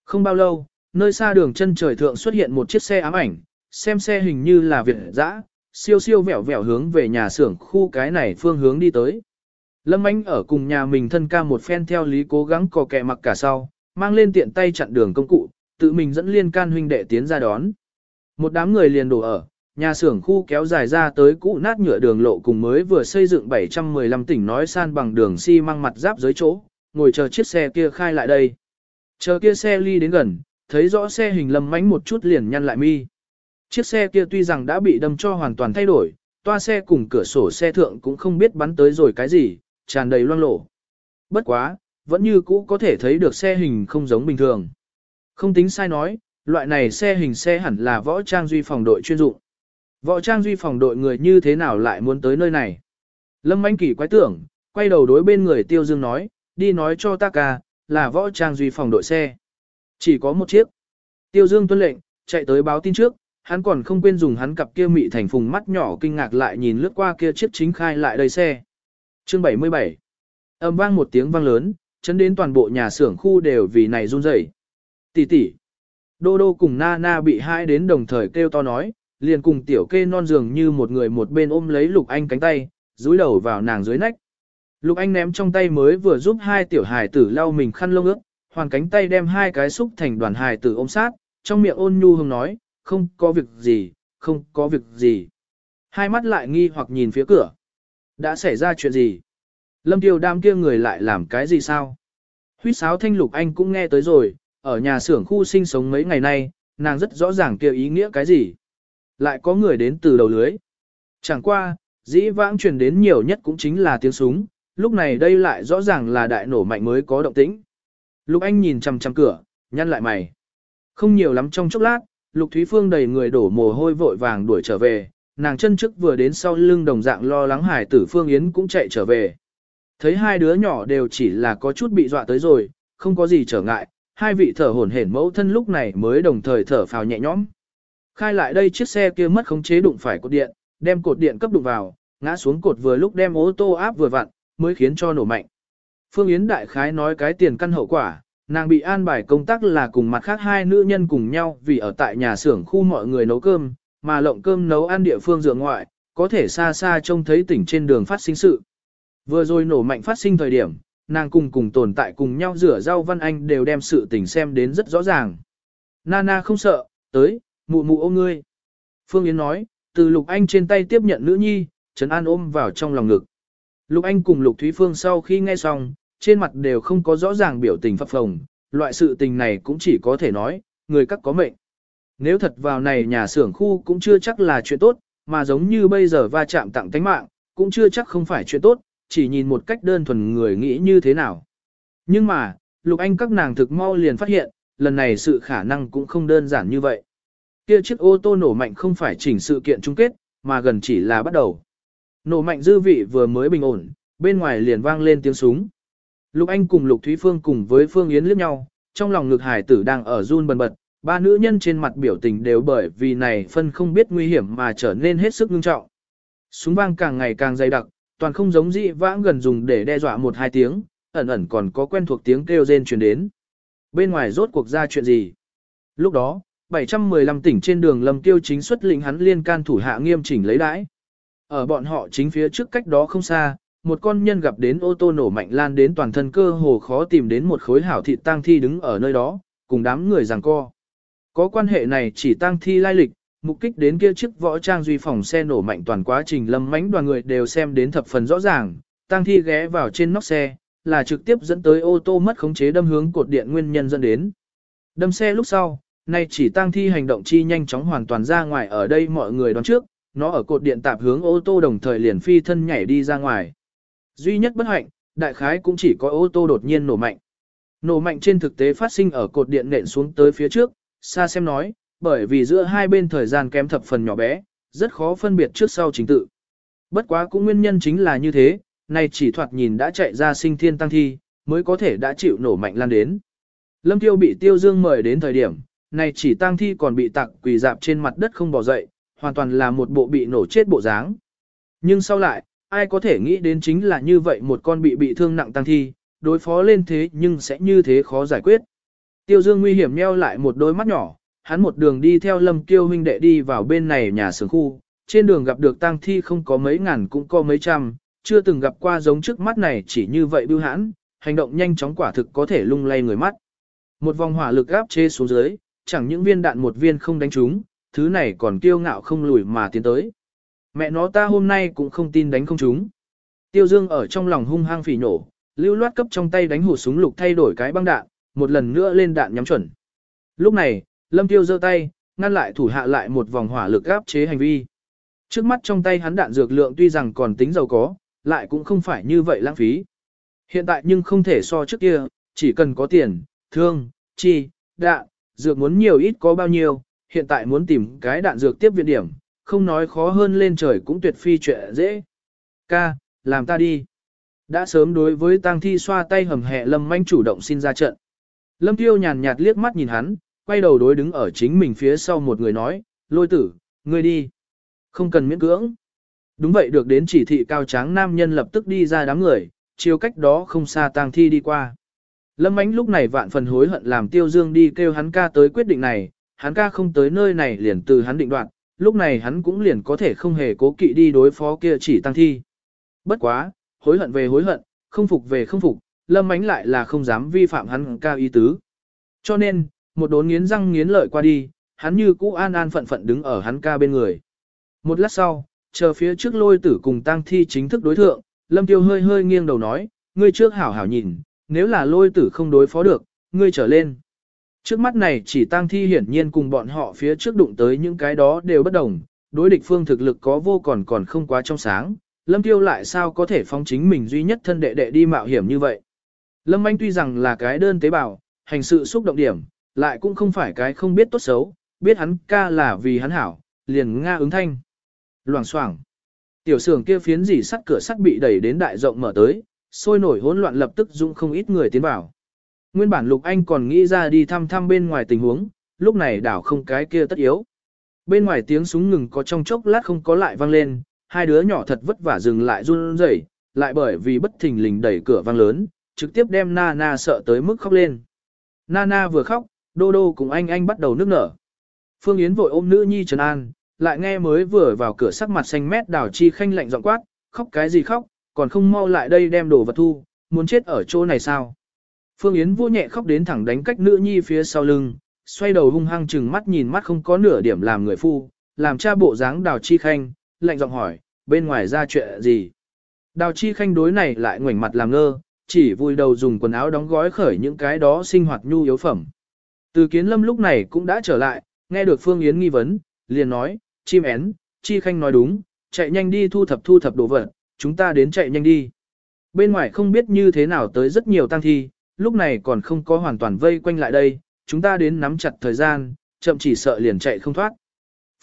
Không bao lâu, nơi xa đường chân trời thượng xuất hiện một chiếc xe ám ảnh, xem xe hình như là Việt dã, siêu siêu vẹo vẹo hướng về nhà xưởng khu cái này phương hướng đi tới. Lâm Anh ở cùng nhà mình thân ca một phen theo lý cố gắng cò kẹ mặc cả sau, mang lên tiện tay chặn đường công cụ, tự mình dẫn liên can huynh đệ tiến ra đón. Một đám người liền đổ ở, nhà xưởng khu kéo dài ra tới cũ nát nhựa đường lộ cùng mới vừa xây dựng 715 tỉnh nói san bằng đường xi si măng mặt giáp dưới chỗ, ngồi chờ chiếc xe kia khai lại đây. Chờ kia xe ly đến gần, thấy rõ xe hình lâm mánh một chút liền nhăn lại mi. Chiếc xe kia tuy rằng đã bị đâm cho hoàn toàn thay đổi, toa xe cùng cửa sổ xe thượng cũng không biết bắn tới rồi cái gì, tràn đầy loang lổ. Bất quá, vẫn như cũ có thể thấy được xe hình không giống bình thường. Không tính sai nói, loại này xe hình xe hẳn là võ trang duy phòng đội chuyên dụng. Võ trang duy phòng đội người như thế nào lại muốn tới nơi này? Lâm Anh Kỳ quái tưởng, quay đầu đối bên người Tiêu Dương nói, đi nói cho ta ca, là võ trang duy phòng đội xe. Chỉ có một chiếc. Tiêu Dương tuân lệnh, chạy tới báo tin trước, hắn còn không quên dùng hắn cặp kia mị thành phùng mắt nhỏ kinh ngạc lại nhìn lướt qua kia chiếc chính khai lại đầy xe. Chương 77 Âm vang một tiếng vang lớn, chấn đến toàn bộ nhà xưởng khu đều vì này run rẩy. Tỷ tỷ. Đô đô cùng nana na bị hai đến đồng thời kêu to nói, liền cùng tiểu kê non dường như một người một bên ôm lấy Lục Anh cánh tay, dúi đầu vào nàng dưới nách. Lục Anh ném trong tay mới vừa giúp hai tiểu hài tử lau mình khăn lông ướt, hoàn cánh tay đem hai cái xúc thành đoàn hài tử ôm sát, trong miệng ôn nhu hương nói, không có việc gì, không có việc gì. Hai mắt lại nghi hoặc nhìn phía cửa. Đã xảy ra chuyện gì? Lâm Tiêu đam kia người lại làm cái gì sao? Huyết sáo thanh lục anh cũng nghe tới rồi, ở nhà xưởng khu sinh sống mấy ngày nay, nàng rất rõ ràng kia ý nghĩa cái gì. Lại có người đến từ đầu lưới. Chẳng qua, dĩ vãng truyền đến nhiều nhất cũng chính là tiếng súng, lúc này đây lại rõ ràng là đại nổ mạnh mới có động tĩnh. Lục Anh nhìn chằm chằm cửa, nhăn lại mày. Không nhiều lắm trong chốc lát, Lục Thúy Phương đầy người đổ mồ hôi vội vàng đuổi trở về, nàng chân trước vừa đến sau lưng đồng dạng lo lắng hải tử Phương Yến cũng chạy trở về. Thấy hai đứa nhỏ đều chỉ là có chút bị dọa tới rồi, không có gì trở ngại, hai vị thở hổn hển mẫu thân lúc này mới đồng thời thở phào nhẹ nhõm. Khai lại đây chiếc xe kia mất khống chế đụng phải cột điện, đem cột điện cấp đụng vào, ngã xuống cột vừa lúc đem ô tô áp vừa vặn, mới khiến cho nổ mạnh. Phương Yến đại khái nói cái tiền căn hậu quả, nàng bị an bài công tác là cùng mặt khác hai nữ nhân cùng nhau vì ở tại nhà xưởng khu mọi người nấu cơm, mà lộng cơm nấu ăn địa phương dựa ngoại, có thể xa xa trông thấy tỉnh trên đường phát sinh sự. Vừa rồi nổ mạnh phát sinh thời điểm, nàng cùng cùng tồn tại cùng nhau rửa rau văn anh đều đem sự tình xem đến rất rõ ràng. Nana không sợ, tới, mụ mụ ôm ngươi. Phương Yến nói, từ Lục Anh trên tay tiếp nhận nữ nhi, Trấn An ôm vào trong lòng ngực. Lục Anh cùng Lục Thúy Phương sau khi nghe xong, trên mặt đều không có rõ ràng biểu tình phập phồng, loại sự tình này cũng chỉ có thể nói, người các có mệnh. Nếu thật vào này nhà xưởng khu cũng chưa chắc là chuyện tốt, mà giống như bây giờ va chạm tặng tánh mạng, cũng chưa chắc không phải chuyện tốt, chỉ nhìn một cách đơn thuần người nghĩ như thế nào. Nhưng mà, Lục Anh các nàng thực mau liền phát hiện, lần này sự khả năng cũng không đơn giản như vậy. Kia chiếc ô tô nổ mạnh không phải chỉnh sự kiện chung kết, mà gần chỉ là bắt đầu. Nổ mạnh dư vị vừa mới bình ổn, bên ngoài liền vang lên tiếng súng. Lục Anh cùng Lục Thúy Phương cùng với Phương Yến liếc nhau, trong lòng ngực hải tử đang ở run bần bật, ba nữ nhân trên mặt biểu tình đều bởi vì này phân không biết nguy hiểm mà trở nên hết sức nghiêm trọng. Súng vang càng ngày càng dày đặc, toàn không giống dị vãng gần dùng để đe dọa một hai tiếng, ẩn ẩn còn có quen thuộc tiếng kêu rên truyền đến. Bên ngoài rốt cuộc ra chuyện gì? Lúc đó, 715 tỉnh trên đường Lâm Tiêu chính xuất lĩnh hắn liên can thủ hạ nghiêm chỉnh lấy đãi. Ở bọn họ chính phía trước cách đó không xa, một con nhân gặp đến ô tô nổ mạnh lan đến toàn thân cơ hồ khó tìm đến một khối hảo thịt tang thi đứng ở nơi đó, cùng đám người giằng co. Có quan hệ này chỉ tang thi lai lịch, mục kích đến kia chiếc võ trang duy phòng xe nổ mạnh toàn quá trình lâm mánh đoàn người đều xem đến thập phần rõ ràng, tang thi ghé vào trên nóc xe, là trực tiếp dẫn tới ô tô mất khống chế đâm hướng cột điện nguyên nhân dẫn đến. Đâm xe lúc sau, nay chỉ tang thi hành động chi nhanh chóng hoàn toàn ra ngoài ở đây mọi người đón trước, nó ở cột điện tạp hướng ô tô đồng thời liền phi thân nhảy đi ra ngoài. Duy nhất bất hạnh, đại khái cũng chỉ có ô tô đột nhiên nổ mạnh. Nổ mạnh trên thực tế phát sinh ở cột điện nện xuống tới phía trước, xa xem nói, bởi vì giữa hai bên thời gian kém thập phần nhỏ bé, rất khó phân biệt trước sau chính tự. Bất quá cũng nguyên nhân chính là như thế, này chỉ thoạt nhìn đã chạy ra sinh thiên tăng thi, mới có thể đã chịu nổ mạnh lan đến. Lâm Tiêu bị Tiêu Dương mời đến thời điểm, này chỉ tăng thi còn bị tặng quỳ dạp trên mặt đất không bỏ dậy, hoàn toàn là một bộ bị nổ chết bộ dáng. Nhưng sau lại, ai có thể nghĩ đến chính là như vậy một con bị bị thương nặng tăng thi, đối phó lên thế nhưng sẽ như thế khó giải quyết. Tiêu Dương nguy hiểm nheo lại một đôi mắt nhỏ, hắn một đường đi theo Lâm Kiêu huynh đệ đi vào bên này nhà xưởng khu, trên đường gặp được tang thi không có mấy ngàn cũng có mấy trăm, chưa từng gặp qua giống trước mắt này chỉ như vậy bưu hãn, hành động nhanh chóng quả thực có thể lung lay người mắt. Một vòng hỏa lực áp chế xuống dưới, chẳng những viên đạn một viên không đánh trúng, thứ này còn kiêu ngạo không lùi mà tiến tới. Mẹ nó ta hôm nay cũng không tin đánh không chúng. Tiêu Dương ở trong lòng hung hăng phỉ nổ, lưu loát cấp trong tay đánh hụt súng lục thay đổi cái băng đạn, một lần nữa lên đạn nhắm chuẩn. Lúc này, Lâm Tiêu giơ tay, ngăn lại thủ hạ lại một vòng hỏa lực áp chế hành vi. Trước mắt trong tay hắn đạn dược lượng tuy rằng còn tính giàu có, lại cũng không phải như vậy lãng phí. Hiện tại nhưng không thể so trước kia, chỉ cần có tiền, thương, chi, đạn, dược muốn nhiều ít có bao nhiêu, hiện tại muốn tìm cái đạn dược tiếp viện điểm, không nói khó hơn lên trời cũng tuyệt phi chuyện dễ. Ca, làm ta đi. Đã sớm đối với tang thi xoa tay hầm hẹ lâm manh chủ động xin ra trận. Lâm tiêu nhàn nhạt liếc mắt nhìn hắn, quay đầu đối đứng ở chính mình phía sau một người nói, lôi tử, ngươi đi. Không cần miễn cưỡng. Đúng vậy được đến chỉ thị cao tráng nam nhân lập tức đi ra đám người, chiều cách đó không xa tang thi đi qua. Lâm ánh lúc này vạn phần hối hận làm tiêu dương đi kêu hắn ca tới quyết định này, hắn ca không tới nơi này liền từ hắn định đoạn, lúc này hắn cũng liền có thể không hề cố kỵ đi đối phó kia chỉ tăng thi. Bất quá, hối hận về hối hận, không phục về không phục, lâm ánh lại là không dám vi phạm hắn ca ý tứ. Cho nên, một đốn nghiến răng nghiến lợi qua đi, hắn như cũ an an phận phận đứng ở hắn ca bên người. Một lát sau, chờ phía trước lôi tử cùng tăng thi chính thức đối thượng, lâm tiêu hơi hơi nghiêng đầu nói, ngươi trước hảo hảo nhìn, nếu là lôi tử không đối phó được, ngươi trở lên. Trước mắt này chỉ tăng thi hiển nhiên cùng bọn họ phía trước đụng tới những cái đó đều bất đồng, đối địch phương thực lực có vô còn còn không quá trong sáng, Lâm Tiêu lại sao có thể phong chính mình duy nhất thân đệ đệ đi mạo hiểm như vậy. Lâm Anh tuy rằng là cái đơn tế bào, hành sự xúc động điểm, lại cũng không phải cái không biết tốt xấu, biết hắn ca là vì hắn hảo, liền nga ứng thanh. Loảng xoảng Tiểu xưởng kia phiến dỉ sắt cửa sắt bị đẩy đến đại rộng mở tới, sôi nổi hỗn loạn lập tức dũng không ít người tiến vào. Nguyên bản Lục Anh còn nghĩ ra đi thăm thăm bên ngoài tình huống, lúc này đảo không cái kia tất yếu. Bên ngoài tiếng súng ngừng có trong chốc lát không có lại vang lên, hai đứa nhỏ thật vất vả dừng lại run rẩy, lại bởi vì bất thình lình đẩy cửa vang lớn, trực tiếp đem Nana sợ tới mức khóc lên. Nana vừa khóc, Đô Đô cùng anh anh bắt đầu nước nở. Phương Yến vội ôm nữ nhi Trần an, lại nghe mới vừa vào cửa sắc mặt xanh mét đảo chi khanh lạnh giọng quát, khóc cái gì khóc, còn không mau lại đây đem đồ vật thu, muốn chết ở chỗ này sao? Phương Yến vô nhẹ khóc đến thẳng đánh cách nữ nhi phía sau lưng, xoay đầu hung hăng chừng mắt nhìn mắt không có nửa điểm làm người phu, làm cha bộ dáng đào chi khanh, lạnh giọng hỏi, bên ngoài ra chuyện gì? Đào chi khanh đối này lại ngoảnh mặt làm ngơ, chỉ vui đầu dùng quần áo đóng gói khởi những cái đó sinh hoạt nhu yếu phẩm. Từ kiến lâm lúc này cũng đã trở lại, nghe được Phương Yến nghi vấn, liền nói, chim én, chi khanh nói đúng, chạy nhanh đi thu thập thu thập đồ vật, chúng ta đến chạy nhanh đi. Bên ngoài không biết như thế nào tới rất nhiều tăng thi, lúc này còn không có hoàn toàn vây quanh lại đây, chúng ta đến nắm chặt thời gian, chậm chỉ sợ liền chạy không thoát.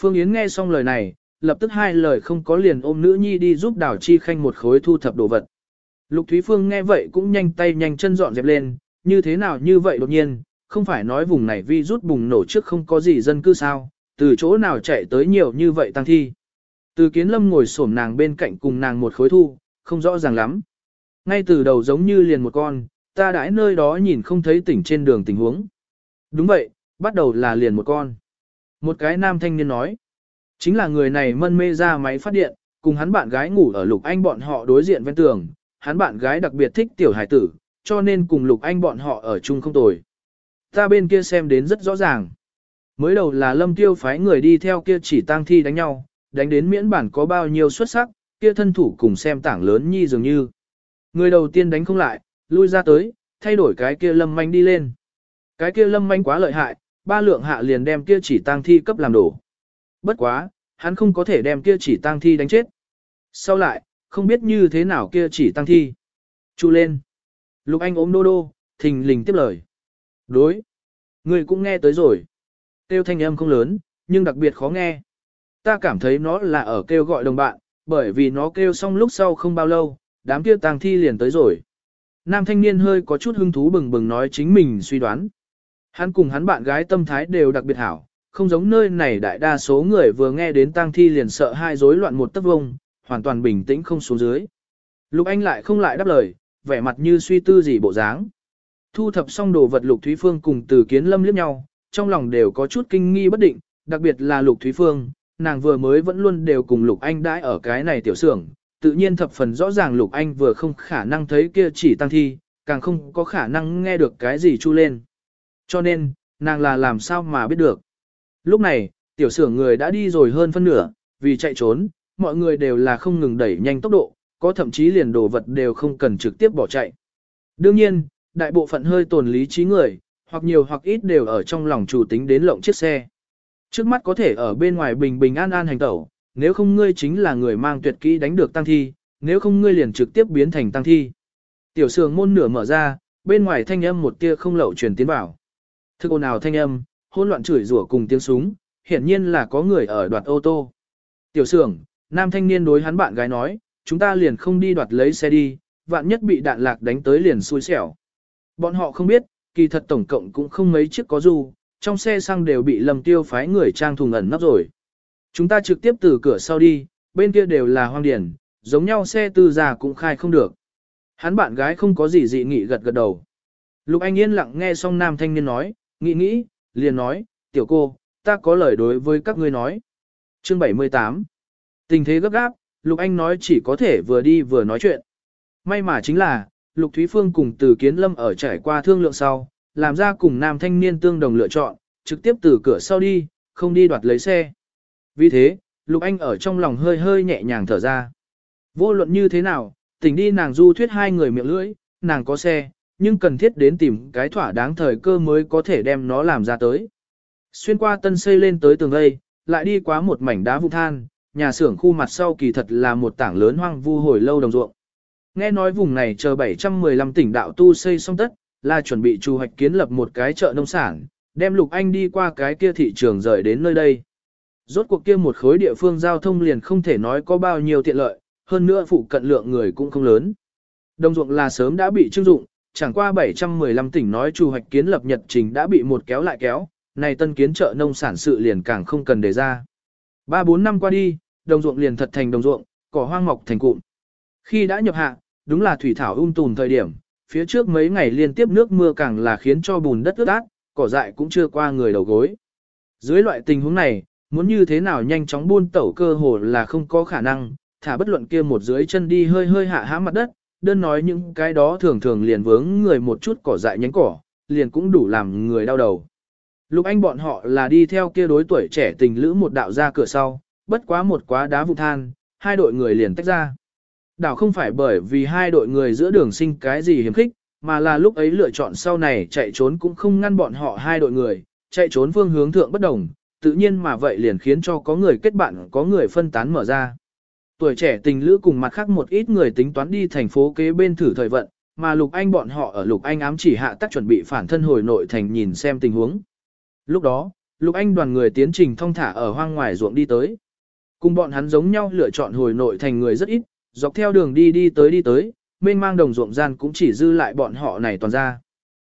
Phương Yến nghe xong lời này, lập tức hai lời không có liền ôm nữ nhi đi giúp đảo chi khanh một khối thu thập đồ vật. Lục Thúy Phương nghe vậy cũng nhanh tay nhanh chân dọn dẹp lên, như thế nào như vậy đột nhiên, không phải nói vùng này vi rút bùng nổ trước không có gì dân cư sao, từ chỗ nào chạy tới nhiều như vậy tăng thi. Từ kiến lâm ngồi xổm nàng bên cạnh cùng nàng một khối thu, không rõ ràng lắm. Ngay từ đầu giống như liền một con, ta đãi nơi đó nhìn không thấy tỉnh trên đường tình huống. Đúng vậy, bắt đầu là liền một con. Một cái nam thanh niên nói. Chính là người này mân mê ra máy phát điện, cùng hắn bạn gái ngủ ở lục anh bọn họ đối diện ven tường. Hắn bạn gái đặc biệt thích tiểu hải tử, cho nên cùng lục anh bọn họ ở chung không tồi. Ta bên kia xem đến rất rõ ràng. Mới đầu là lâm tiêu phái người đi theo kia chỉ tang thi đánh nhau, đánh đến miễn bản có bao nhiêu xuất sắc, kia thân thủ cùng xem tảng lớn nhi dường như. Người đầu tiên đánh không lại, lui ra tới, thay đổi cái kia lâm manh đi lên. Cái kia lâm manh quá lợi hại, ba lượng hạ liền đem kia chỉ tang thi cấp làm đổ. Bất quá, hắn không có thể đem kia chỉ tang thi đánh chết. Sau lại, không biết như thế nào kia chỉ tăng thi. Chu lên. Lục Anh ôm đô đô, thình lình tiếp lời. Đối. Người cũng nghe tới rồi. Kêu thanh âm không lớn, nhưng đặc biệt khó nghe. Ta cảm thấy nó là ở kêu gọi đồng bạn, bởi vì nó kêu xong lúc sau không bao lâu, đám kia tang thi liền tới rồi. Nam thanh niên hơi có chút hứng thú bừng bừng nói chính mình suy đoán. Hắn cùng hắn bạn gái tâm thái đều đặc biệt hảo, không giống nơi này đại đa số người vừa nghe đến tang thi liền sợ hai rối loạn một tấc vông, hoàn toàn bình tĩnh không xuống dưới. Lục Anh lại không lại đáp lời, vẻ mặt như suy tư gì bộ dáng. Thu thập xong đồ vật Lục Thúy Phương cùng Từ Kiến Lâm liếc nhau, trong lòng đều có chút kinh nghi bất định, đặc biệt là Lục Thúy Phương, nàng vừa mới vẫn luôn đều cùng Lục Anh đãi ở cái này tiểu xưởng, tự nhiên thập phần rõ ràng Lục Anh vừa không khả năng thấy kia chỉ tăng thi, càng không có khả năng nghe được cái gì chu lên. Cho nên, nàng là làm sao mà biết được. Lúc này, tiểu sưởng người đã đi rồi hơn phân nửa, vì chạy trốn, mọi người đều là không ngừng đẩy nhanh tốc độ, có thậm chí liền đồ vật đều không cần trực tiếp bỏ chạy. Đương nhiên, đại bộ phận hơi tồn lý trí người, hoặc nhiều hoặc ít đều ở trong lòng chủ tính đến lộng chiếc xe. Trước mắt có thể ở bên ngoài bình bình an an hành tẩu, nếu không ngươi chính là người mang tuyệt kỹ đánh được tăng thi, nếu không ngươi liền trực tiếp biến thành tăng thi. Tiểu sường môn nửa mở ra, bên ngoài thanh âm một tia không lậu truyền tiến vào. Thức ồn ào thanh âm, hỗn loạn chửi rủa cùng tiếng súng, hiển nhiên là có người ở đoạt ô tô. Tiểu sường, nam thanh niên đối hắn bạn gái nói, chúng ta liền không đi đoạt lấy xe đi, vạn nhất bị đạn lạc đánh tới liền xui xẻo. Bọn họ không biết, kỳ thật tổng cộng cũng không mấy chiếc có du, trong xe xăng đều bị lầm tiêu phái người trang thùng ẩn nắp rồi. Chúng ta trực tiếp từ cửa sau đi, bên kia đều là hoang điển, giống nhau xe tư già cũng khai không được. Hắn bạn gái không có gì dị nghị gật gật đầu. Lục Anh yên lặng nghe xong nam thanh niên nói, nghĩ nghĩ, liền nói, tiểu cô, ta có lời đối với các ngươi nói. Chương 78 Tình thế gấp gáp, Lục Anh nói chỉ có thể vừa đi vừa nói chuyện. May mà chính là, Lục Thúy Phương cùng Từ Kiến Lâm ở trải qua thương lượng sau, làm ra cùng nam thanh niên tương đồng lựa chọn, trực tiếp từ cửa sau đi, không đi đoạt lấy xe. Vì thế, Lục Anh ở trong lòng hơi hơi nhẹ nhàng thở ra. Vô luận như thế nào, tỉnh đi nàng du thuyết hai người miệng lưỡi, nàng có xe, nhưng cần thiết đến tìm cái thỏa đáng thời cơ mới có thể đem nó làm ra tới. Xuyên qua tân xây lên tới tường đây, lại đi qua một mảnh đá vụn than, nhà xưởng khu mặt sau kỳ thật là một tảng lớn hoang vu hồi lâu đồng ruộng. Nghe nói vùng này chờ 715 tỉnh đạo tu xây xong tất, là chuẩn bị chu hoạch kiến lập một cái chợ nông sản, đem Lục Anh đi qua cái kia thị trường rời đến nơi đây. Rốt cuộc kia một khối địa phương giao thông liền không thể nói có bao nhiêu tiện lợi, hơn nữa phụ cận lượng người cũng không lớn. Đồng ruộng là sớm đã bị trưng dụng, chẳng qua 715 tỉnh nói chu hoạch kiến lập nhật trình đã bị một kéo lại kéo, này tân kiến chợ nông sản sự liền càng không cần đề ra. 3-4 năm qua đi, đồng ruộng liền thật thành đồng ruộng, cỏ hoang mọc thành cụm. Khi đã nhập hạ, đúng là thủy thảo um tùn thời điểm, phía trước mấy ngày liên tiếp nước mưa càng là khiến cho bùn đất ướt át, cỏ dại cũng chưa qua người đầu gối. Dưới loại tình huống này, muốn như thế nào nhanh chóng buôn tẩu cơ hồ là không có khả năng, thả bất luận kia một dưới chân đi hơi hơi hạ há mặt đất, đơn nói những cái đó thường thường liền vướng người một chút cỏ dại nhánh cỏ, liền cũng đủ làm người đau đầu. Lục Anh bọn họ là đi theo kia đối tuổi trẻ tình lữ một đạo ra cửa sau, bất quá một quá đá vụ than, hai đội người liền tách ra. Đảo không phải bởi vì hai đội người giữa đường sinh cái gì hiếm khích, mà là lúc ấy lựa chọn sau này chạy trốn cũng không ngăn bọn họ hai đội người, chạy trốn phương hướng thượng bất đồng, tự nhiên mà vậy liền khiến cho có người kết bạn có người phân tán mở ra. Tuổi trẻ tình lữ cùng mặt khác một ít người tính toán đi thành phố kế bên thử thời vận, mà Lục Anh bọn họ ở Lục Anh ám chỉ hạ tác chuẩn bị phản thân hồi nội thành nhìn xem tình huống. Lúc đó, Lục Anh đoàn người tiến trình thông thả ở hoang ngoài ruộng đi tới. Cùng bọn hắn giống nhau lựa chọn hồi nội thành người rất ít, dọc theo đường đi đi tới đi tới, mênh mang đồng ruộng gian cũng chỉ dư lại bọn họ này toàn ra.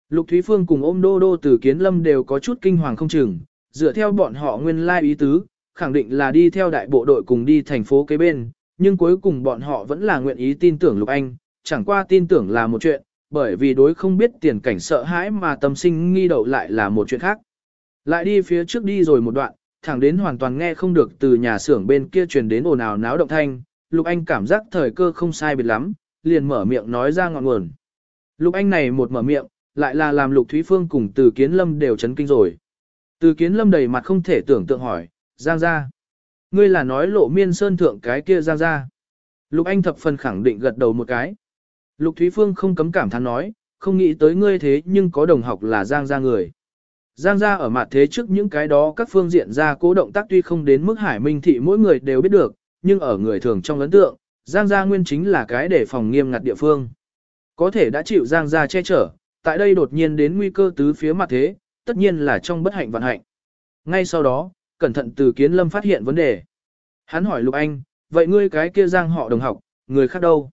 Lục Thúy Phương cùng ôm đô đô từ kiến lâm đều có chút kinh hoàng không chừng, dựa theo bọn họ nguyên lai ý tứ, khẳng định là đi theo đại bộ đội cùng đi thành phố kế bên, nhưng cuối cùng bọn họ vẫn là nguyện ý tin tưởng Lục Anh, chẳng qua tin tưởng là một chuyện, bởi vì đối không biết tiền cảnh sợ hãi mà tâm sinh nghi đậu lại là một chuyện khác. Lại đi phía trước đi rồi một đoạn, thẳng đến hoàn toàn nghe không được từ nhà xưởng bên kia truyền đến ồn ào náo động thanh, Lục Anh cảm giác thời cơ không sai biệt lắm, liền mở miệng nói ra ngọn nguồn. Lục Anh này một mở miệng, lại là làm Lục Thúy Phương cùng Từ Kiến Lâm đều chấn kinh rồi. Từ Kiến Lâm đầy mặt không thể tưởng tượng hỏi, Giang gia, Ngươi là nói lộ miên sơn thượng cái kia Giang gia? Lục Anh thập phần khẳng định gật đầu một cái. Lục Thúy Phương không cấm cảm thán nói, không nghĩ tới ngươi thế nhưng có đồng học là Giang gia người. Giang gia ở mặt thế trước những cái đó các phương diện ra cố động tác tuy không đến mức hải minh thị mỗi người đều biết được, nhưng ở người thường trong ấn tượng, Giang gia nguyên chính là cái để phòng nghiêm ngặt địa phương. Có thể đã chịu Giang gia che chở, tại đây đột nhiên đến nguy cơ tứ phía mặt thế, tất nhiên là trong bất hạnh vạn hạnh. Ngay sau đó, cẩn thận từ kiến lâm phát hiện vấn đề. Hắn hỏi Lục Anh, vậy ngươi cái kia Giang họ đồng học, người khác đâu?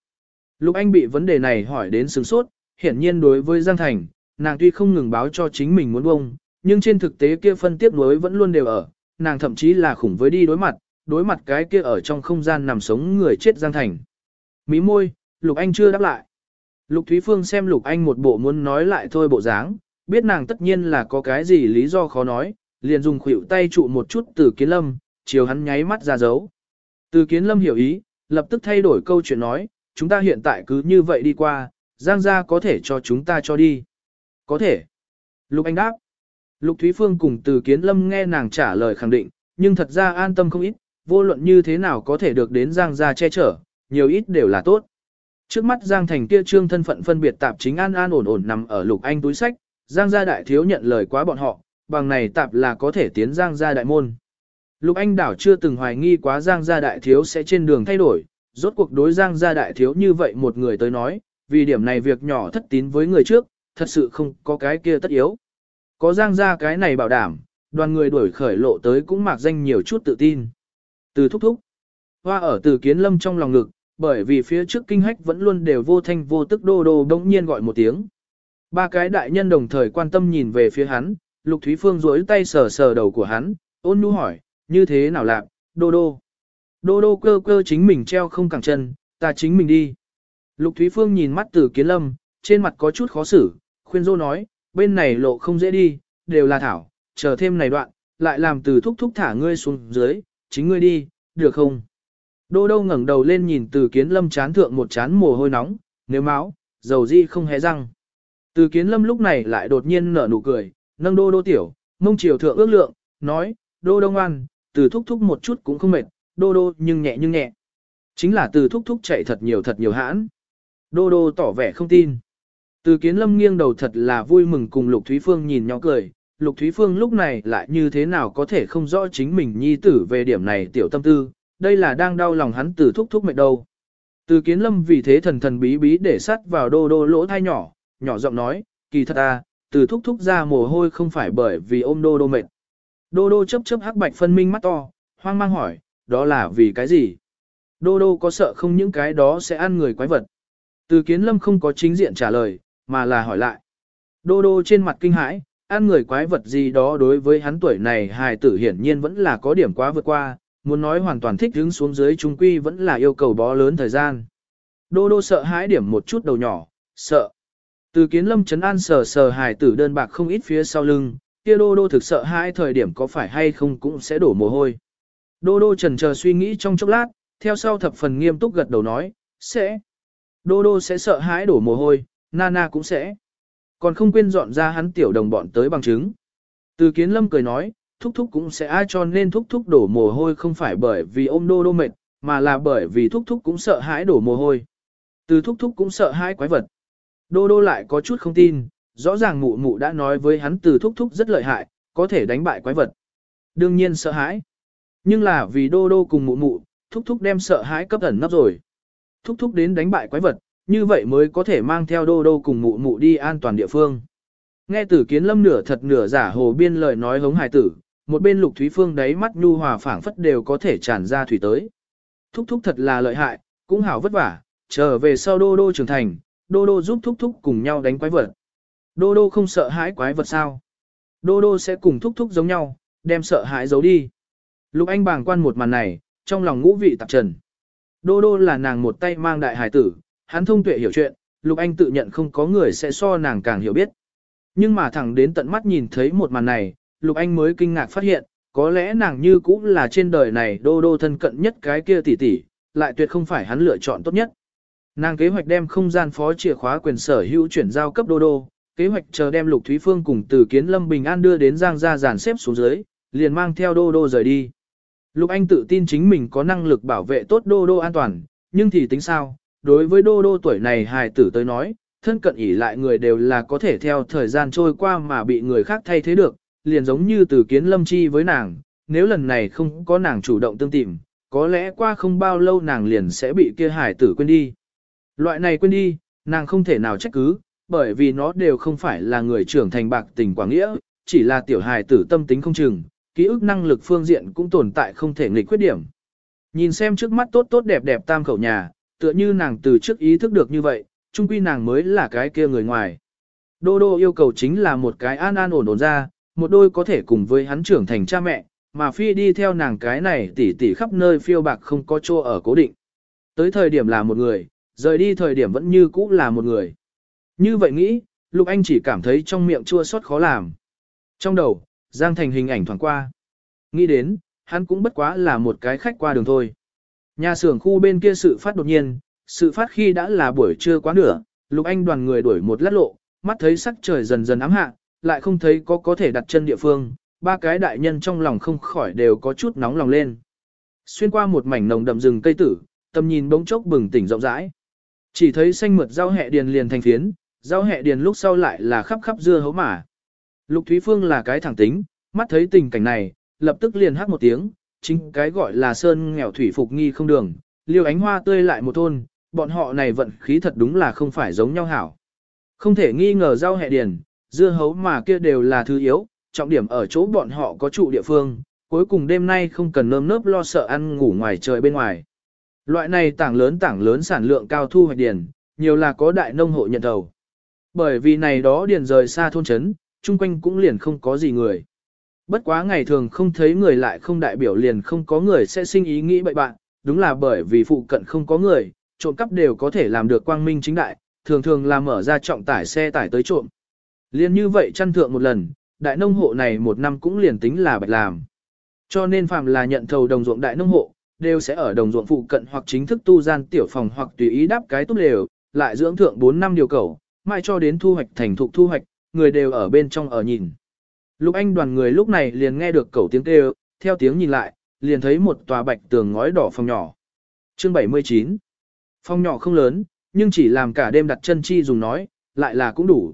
Lục Anh bị vấn đề này hỏi đến sừng sốt, hiển nhiên đối với Giang Thành, nàng tuy không ngừng báo cho chính mình muốn bông, nhưng trên thực tế kia phân tiếp nối vẫn luôn đều ở, nàng thậm chí là khủng với đi đối mặt, đối mặt cái kia ở trong không gian nằm sống người chết Giang Thành. Mí môi, Lục Anh chưa đáp lại. Lục Thúy Phương xem Lục Anh một bộ muốn nói lại thôi bộ dáng, biết nàng tất nhiên là có cái gì lý do khó nói, liền dùng khuỷu tay trụ một chút từ kiến lâm, chiều hắn nháy mắt ra dấu. Từ kiến lâm hiểu ý, lập tức thay đổi câu chuyện nói, chúng ta hiện tại cứ như vậy đi qua, Giang gia có thể cho chúng ta cho đi. Có thể. Lục Anh đáp. Lục Thúy Phương cùng từ kiến lâm nghe nàng trả lời khẳng định, nhưng thật ra an tâm không ít, vô luận như thế nào có thể được đến Giang gia che chở, nhiều ít đều là tốt. Trước mắt Giang Thành kia trương thân phận phân biệt tạp chính an an ổn ổn nằm ở Lục Anh túi sách, Giang gia đại thiếu nhận lời quá bọn họ, bằng này tạp là có thể tiến Giang gia đại môn. Lục Anh đảo chưa từng hoài nghi quá Giang gia đại thiếu sẽ trên đường thay đổi, rốt cuộc đối Giang gia đại thiếu như vậy một người tới nói, vì điểm này việc nhỏ thất tín với người trước, thật sự không có cái kia tất yếu. Có Giang gia cái này bảo đảm, đoàn người đuổi khởi lộ tới cũng mạc danh nhiều chút tự tin. Từ thúc thúc, hoa ở từ kiến lâm trong lòng ngực, bởi vì phía trước kinh hách vẫn luôn đều vô thanh vô tức đô đô đống nhiên gọi một tiếng. Ba cái đại nhân đồng thời quan tâm nhìn về phía hắn, Lục Thúy Phương duỗi tay sờ sờ đầu của hắn, ôn nhu hỏi, như thế nào lạc, đô đô. Đô đô cơ cơ chính mình treo không cẳng chân, ta chính mình đi. Lục Thúy Phương nhìn mắt từ kiến lâm, trên mặt có chút khó xử, khuyên dô nói, bên này lộ không dễ đi, đều là thảo, chờ thêm này đoạn, lại làm từ thúc thúc thả ngươi xuống dưới, chính ngươi đi, được không? Đô đô ngẩng đầu lên nhìn từ kiến lâm chán thượng một chán mồ hôi nóng, nếu máu, dầu di không hé răng. Từ kiến lâm lúc này lại đột nhiên nở nụ cười, nâng đô đô tiểu, mông chiều thượng ước lượng, nói, đô đô ngoan, từ thúc thúc một chút cũng không mệt, đô đô nhưng nhẹ nhưng nhẹ. Chính là từ thúc thúc chạy thật nhiều thật nhiều hãn. Đô đô tỏ vẻ không tin. Từ kiến lâm nghiêng đầu thật là vui mừng cùng Lục Thúy Phương nhìn nhau cười. Lục Thúy Phương lúc này lại như thế nào có thể không rõ chính mình nhi tử về điểm này tiểu tâm tư, đây là đang đau lòng hắn từ thúc thúc mệt đâu. Từ kiến lâm vì thế thần thần bí bí để sắt vào đô đô lỗ thai nhỏ, nhỏ giọng nói, kỳ thật ta từ thúc thúc ra mồ hôi không phải bởi vì ôm đô đô mệt. Đô đô chớp chớp hắc bạch phân minh mắt to, hoang mang hỏi, đó là vì cái gì? Đô đô có sợ không những cái đó sẽ ăn người quái vật? Từ kiến lâm không có chính diện trả lời, mà là hỏi lại. Đô đô trên mặt kinh hãi, ăn người quái vật gì đó đối với hắn tuổi này hài tử hiển nhiên vẫn là có điểm quá vượt qua, muốn nói hoàn toàn thích đứng xuống dưới trung quy vẫn là yêu cầu bó lớn thời gian. Đô đô sợ hãi điểm một chút đầu nhỏ, sợ. Từ kiến lâm chấn an sờ sờ hài tử đơn bạc không ít phía sau lưng, kia đô đô thực sợ hãi thời điểm có phải hay không cũng sẽ đổ mồ hôi. Đô đô trần chờ suy nghĩ trong chốc lát, theo sau thập phần nghiêm túc gật đầu nói, sẽ. Đô đô sẽ sợ hãi đổ mồ hôi, Nana cũng sẽ. Còn không quên dọn ra hắn tiểu đồng bọn tới bằng chứng. Từ kiến lâm cười nói, thúc thúc cũng sẽ ai cho nên thúc thúc đổ mồ hôi không phải bởi vì ôm đô đô mệt, mà là bởi vì thúc thúc cũng sợ hãi đổ mồ hôi. Từ thúc thúc cũng sợ hãi quái vật. Đô đô lại có chút không tin, rõ ràng mụ mụ đã nói với hắn từ thúc thúc rất lợi hại, có thể đánh bại quái vật. Đương nhiên sợ hãi. Nhưng là vì đô đô cùng mụ mụ, thúc thúc đem sợ hãi cấp ẩn nấp rồi. Thúc thúc đến đánh bại quái vật, như vậy mới có thể mang theo đô đô cùng mụ mụ đi an toàn địa phương. Nghe tử kiến lâm nửa thật nửa giả hồ biên lời nói hống hài tử, một bên lục thúy phương đáy mắt nhu hòa phảng phất đều có thể tràn ra thủy tới. Thúc thúc thật là lợi hại, cũng hảo vất vả, trở về sau đô đô trưởng thành, đô đô giúp thúc thúc cùng nhau đánh quái vật. Đô đô không sợ hãi quái vật sao? Đô đô sẽ cùng thúc thúc giống nhau, đem sợ hãi giấu đi. Lục Anh bàng quan một màn này, trong lòng ngũ vị tạp trần. Đô đô là nàng một tay mang đại hải tử, hắn thông tuệ hiểu chuyện, Lục Anh tự nhận không có người sẽ so nàng càng hiểu biết. Nhưng mà thẳng đến tận mắt nhìn thấy một màn này, Lục Anh mới kinh ngạc phát hiện, có lẽ nàng như cũng là trên đời này đô đô thân cận nhất cái kia tỷ tỷ, lại tuyệt không phải hắn lựa chọn tốt nhất. Nàng kế hoạch đem không gian phó chìa khóa quyền sở hữu chuyển giao cấp đô đô, kế hoạch chờ đem Lục Thúy Phương cùng từ kiến Lâm Bình An đưa đến Giang gia giàn xếp xuống dưới, liền mang theo đô đô rời đi. Lục Anh tự tin chính mình có năng lực bảo vệ tốt đô đô an toàn, nhưng thì tính sao, đối với đô đô tuổi này hài tử tới nói, thân cận ỉ lại người đều là có thể theo thời gian trôi qua mà bị người khác thay thế được, liền giống như từ kiến lâm chi với nàng, nếu lần này không có nàng chủ động tương tìm, có lẽ qua không bao lâu nàng liền sẽ bị kia hải tử quên đi. Loại này quên đi, nàng không thể nào trách cứ, bởi vì nó đều không phải là người trưởng thành bạc tình quảng nghĩa, chỉ là tiểu hài tử tâm tính không chừng, ký ức năng lực phương diện cũng tồn tại không thể nghịch khuyết điểm. Nhìn xem trước mắt tốt tốt đẹp đẹp tam khẩu nhà, tựa như nàng từ trước ý thức được như vậy, chung quy nàng mới là cái kia người ngoài. Đô đô yêu cầu chính là một cái an an ổn ổn ra, một đôi có thể cùng với hắn trưởng thành cha mẹ, mà phi đi theo nàng cái này tỉ tỉ khắp nơi phiêu bạc không có chỗ ở cố định. Tới thời điểm là một người, rời đi thời điểm vẫn như cũ là một người. Như vậy nghĩ, Lục Anh chỉ cảm thấy trong miệng chua xót khó làm. Trong đầu, Giang Thành hình ảnh thoảng qua. Nghĩ đến, hắn cũng bất quá là một cái khách qua đường thôi. Nhà xưởng khu bên kia sự phát đột nhiên, sự phát khi đã là buổi trưa quá nửa, Lục Anh đoàn người đuổi một lát lộ, mắt thấy sắc trời dần dần ám hạ, lại không thấy có có thể đặt chân địa phương, ba cái đại nhân trong lòng không khỏi đều có chút nóng lòng lên. Xuyên qua một mảnh nồng đậm rừng cây tử, tầm nhìn bỗng chốc bừng tỉnh rộng rãi. Chỉ thấy xanh mượt rau hẹ điền liền thành phiến, rau hẹ điền lúc sau lại là khắp khắp dưa hấu mà. Lục Thúy Phương là cái thẳng tính, mắt thấy tình cảnh này, lập tức liền hát một tiếng, chính cái gọi là sơn nghèo thủy phục nghi không đường, liêu ánh hoa tươi lại một thôn, bọn họ này vận khí thật đúng là không phải giống nhau hảo. Không thể nghi ngờ rau hẹ điền, dưa hấu mà kia đều là thứ yếu, trọng điểm ở chỗ bọn họ có trụ địa phương, cuối cùng đêm nay không cần nơm nớp lo sợ ăn ngủ ngoài trời bên ngoài. Loại này tảng lớn tảng lớn sản lượng cao thu hoạch điền, nhiều là có đại nông hộ nhận đầu. Bởi vì này đó điền rời xa thôn trấn, chung quanh cũng liền không có gì người. Bất quá ngày thường không thấy người lại không đại biểu liền không có người sẽ sinh ý nghĩ bậy bạn, đúng là bởi vì phụ cận không có người, trộm cắp đều có thể làm được quang minh chính đại, thường thường là mở ra trọng tải xe tải tới trộm. Liên như vậy chăn thượng một lần, đại nông hộ này một năm cũng liền tính là bạch làm. Cho nên phàm là nhận thầu đồng ruộng đại nông hộ, đều sẽ ở đồng ruộng phụ cận hoặc chính thức tu gian tiểu phòng hoặc tùy ý đáp cái túp đều, lại dưỡng thượng 4 năm điều cầu, mai cho đến thu hoạch thành thục thu hoạch, người đều ở bên trong ở nhìn. Lục Anh đoàn người lúc này liền nghe được cầu tiếng kêu, theo tiếng nhìn lại, liền thấy một tòa bạch tường ngói đỏ phòng nhỏ. Chương 79 Phòng nhỏ không lớn, nhưng chỉ làm cả đêm đặt chân chi dùng nói, lại là cũng đủ.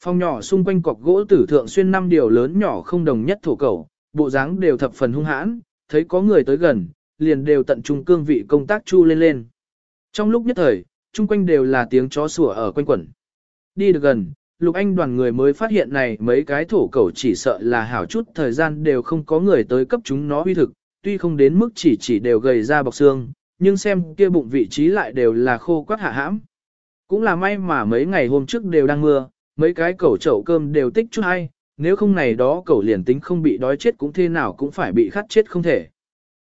Phòng nhỏ xung quanh cọc gỗ tử thượng xuyên năm điều lớn nhỏ không đồng nhất thổ cầu, bộ dáng đều thập phần hung hãn, thấy có người tới gần, liền đều tận trung cương vị công tác chu lên lên. Trong lúc nhất thời, chung quanh đều là tiếng chó sủa ở quanh quẩn. Đi được gần, Lục Anh đoàn người mới phát hiện này mấy cái thổ cẩu chỉ sợ là hảo chút thời gian đều không có người tới cấp chúng nó huy thực, tuy không đến mức chỉ chỉ đều gầy ra bọc xương, nhưng xem kia bụng vị trí lại đều là khô quắt hạ hãm. Cũng là may mà mấy ngày hôm trước đều đang mưa, mấy cái cẩu chậu cơm đều tích chút hay, nếu không này đó cẩu liền tính không bị đói chết cũng thế nào cũng phải bị khát chết không thể.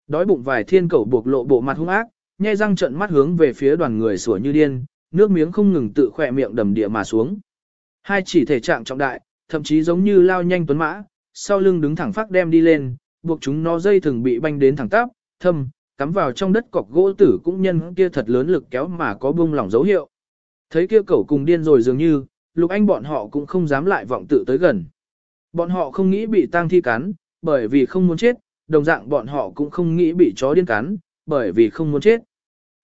Đói bụng vài thiên cẩu buộc lộ bộ mặt hung ác, nhai răng trợn mắt hướng về phía đoàn người sủa như điên, nước miếng không ngừng tự khỏe miệng đầm địa mà xuống. Hai chỉ thể trạng trọng đại, thậm chí giống như lao nhanh tuấn mã, sau lưng đứng thẳng phát đem đi lên, buộc chúng nó dây thường bị banh đến thẳng tắp, thâm, cắm vào trong đất cọc gỗ tử cũng nhân kia thật lớn lực kéo mà có bung lỏng dấu hiệu. Thấy kia cẩu cùng điên rồi dường như, lục anh bọn họ cũng không dám lại vọng tự tới gần. Bọn họ không nghĩ bị tang thi cắn, bởi vì không muốn chết, đồng dạng bọn họ cũng không nghĩ bị chó điên cắn, bởi vì không muốn chết.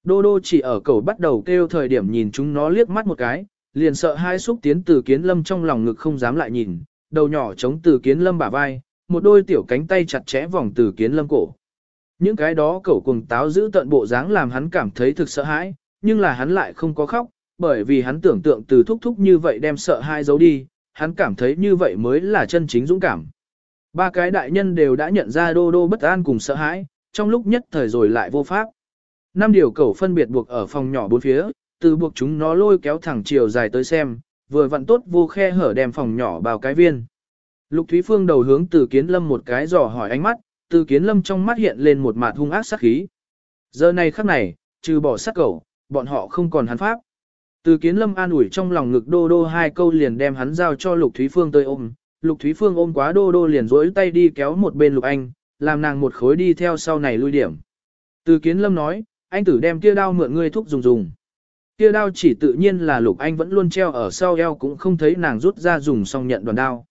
Đô đô chỉ ở cầu bắt đầu kêu thời điểm nhìn chúng nó liếc mắt một cái, liền sợ hai xúc tiến từ kiến lâm trong lòng ngực không dám lại nhìn, đầu nhỏ chống từ kiến lâm bả vai, một đôi tiểu cánh tay chặt chẽ vòng từ kiến lâm cổ. Những cái đó cẩu cùng táo giữ tận bộ dáng làm hắn cảm thấy thực sợ hãi, nhưng là hắn lại không có khóc, bởi vì hắn tưởng tượng từ thúc thúc như vậy đem sợ hãi giấu đi, hắn cảm thấy như vậy mới là chân chính dũng cảm. Ba cái đại nhân đều đã nhận ra đô đô bất an cùng sợ hãi, trong lúc nhất thời rồi lại vô pháp. Năm điều cẩu phân biệt buộc ở phòng nhỏ bốn phía, từ buộc chúng nó lôi kéo thẳng chiều dài tới xem, vừa vặn tốt vô khe hở đem phòng nhỏ vào cái viên. Lục Thúy Phương đầu hướng từ kiến lâm một cái dò hỏi ánh mắt, từ kiến lâm trong mắt hiện lên một mặt hung ác sát khí. Giờ này khắc này, trừ bỏ sát cẩu, bọn họ không còn hắn pháp. Từ kiến lâm an ủi trong lòng ngực đô đô hai câu liền đem hắn giao cho Lục Thúy Phương tới ôm. Lục Thúy Phương ôm quá đô đô liền rỗi tay đi kéo một bên Lục Anh, làm nàng một khối đi theo sau này lui điểm. Từ kiến lâm nói, anh tử đem kia đao mượn ngươi thúc dùng dùng. Kia đao chỉ tự nhiên là Lục Anh vẫn luôn treo ở sau eo cũng không thấy nàng rút ra dùng xong nhận đoàn đao.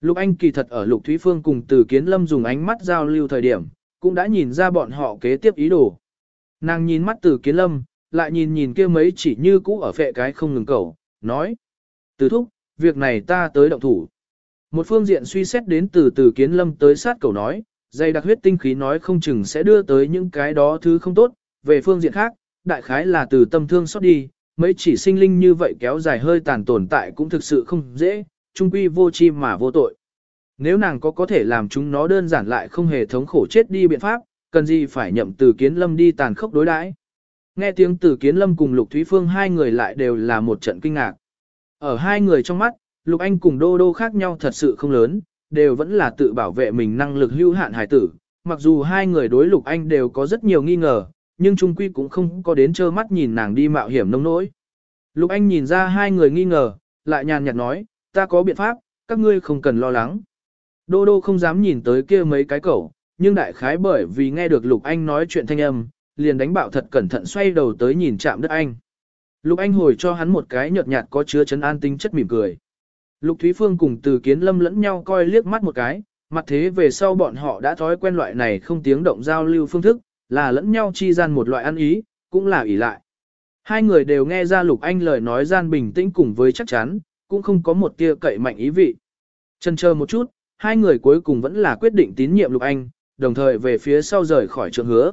Lục Anh kỳ thật ở Lục Thúy Phương cùng Từ Kiến Lâm dùng ánh mắt giao lưu thời điểm, cũng đã nhìn ra bọn họ kế tiếp ý đồ. Nàng nhìn mắt Từ Kiến Lâm, lại nhìn nhìn kia mấy chỉ như cũ ở phệ cái không ngừng cầu, nói. Từ thúc, việc này ta tới động thủ. Một phương diện suy xét đến từ Từ Kiến Lâm tới sát cầu nói, dây đặc huyết tinh khí nói không chừng sẽ đưa tới những cái đó thứ không tốt, về phương diện khác, đại khái là từ tâm thương xót đi, mấy chỉ sinh linh như vậy kéo dài hơi tàn tồn tại cũng thực sự không dễ, trung quy vô chi mà vô tội. Nếu nàng có có thể làm chúng nó đơn giản lại không hề thống khổ chết đi biện pháp, cần gì phải nhậm từ kiến lâm đi tàn khốc đối đãi. Nghe tiếng từ kiến lâm cùng Lục Thúy Phương hai người lại đều là một trận kinh ngạc. Ở hai người trong mắt, Lục Anh cùng Đô Đô khác nhau thật sự không lớn, đều vẫn là tự bảo vệ mình năng lực hữu hạn hải tử. Mặc dù hai người đối Lục Anh đều có rất nhiều nghi ngờ, nhưng trung quy cũng không có đến trơ mắt nhìn nàng đi mạo hiểm nông nỗi. Lục Anh nhìn ra hai người nghi ngờ, lại nhàn nhạt nói, ta có biện pháp, các ngươi không cần lo lắng. Đô đô không dám nhìn tới kia mấy cái cẩu, nhưng đại khái bởi vì nghe được Lục Anh nói chuyện thanh âm, liền đánh bạo thật cẩn thận xoay đầu tới nhìn chạm đất anh. Lục Anh hồi cho hắn một cái nhợt nhạt có chứa chấn an tính chất mỉm cười. Lục Thúy Phương cùng Từ Kiến Lâm lẫn nhau coi liếc mắt một cái, mặt thế về sau bọn họ đã thói quen loại này không tiếng động giao lưu phương thức, là lẫn nhau chi gian một loại ăn ý, cũng là ỷ lại. Hai người đều nghe ra Lục Anh lời nói gian bình tĩnh cùng với chắc chắn, cũng không có một tia cậy mạnh ý vị. Chần chờ một chút, hai người cuối cùng vẫn là quyết định tín nhiệm Lục Anh, đồng thời về phía sau rời khỏi trường hứa.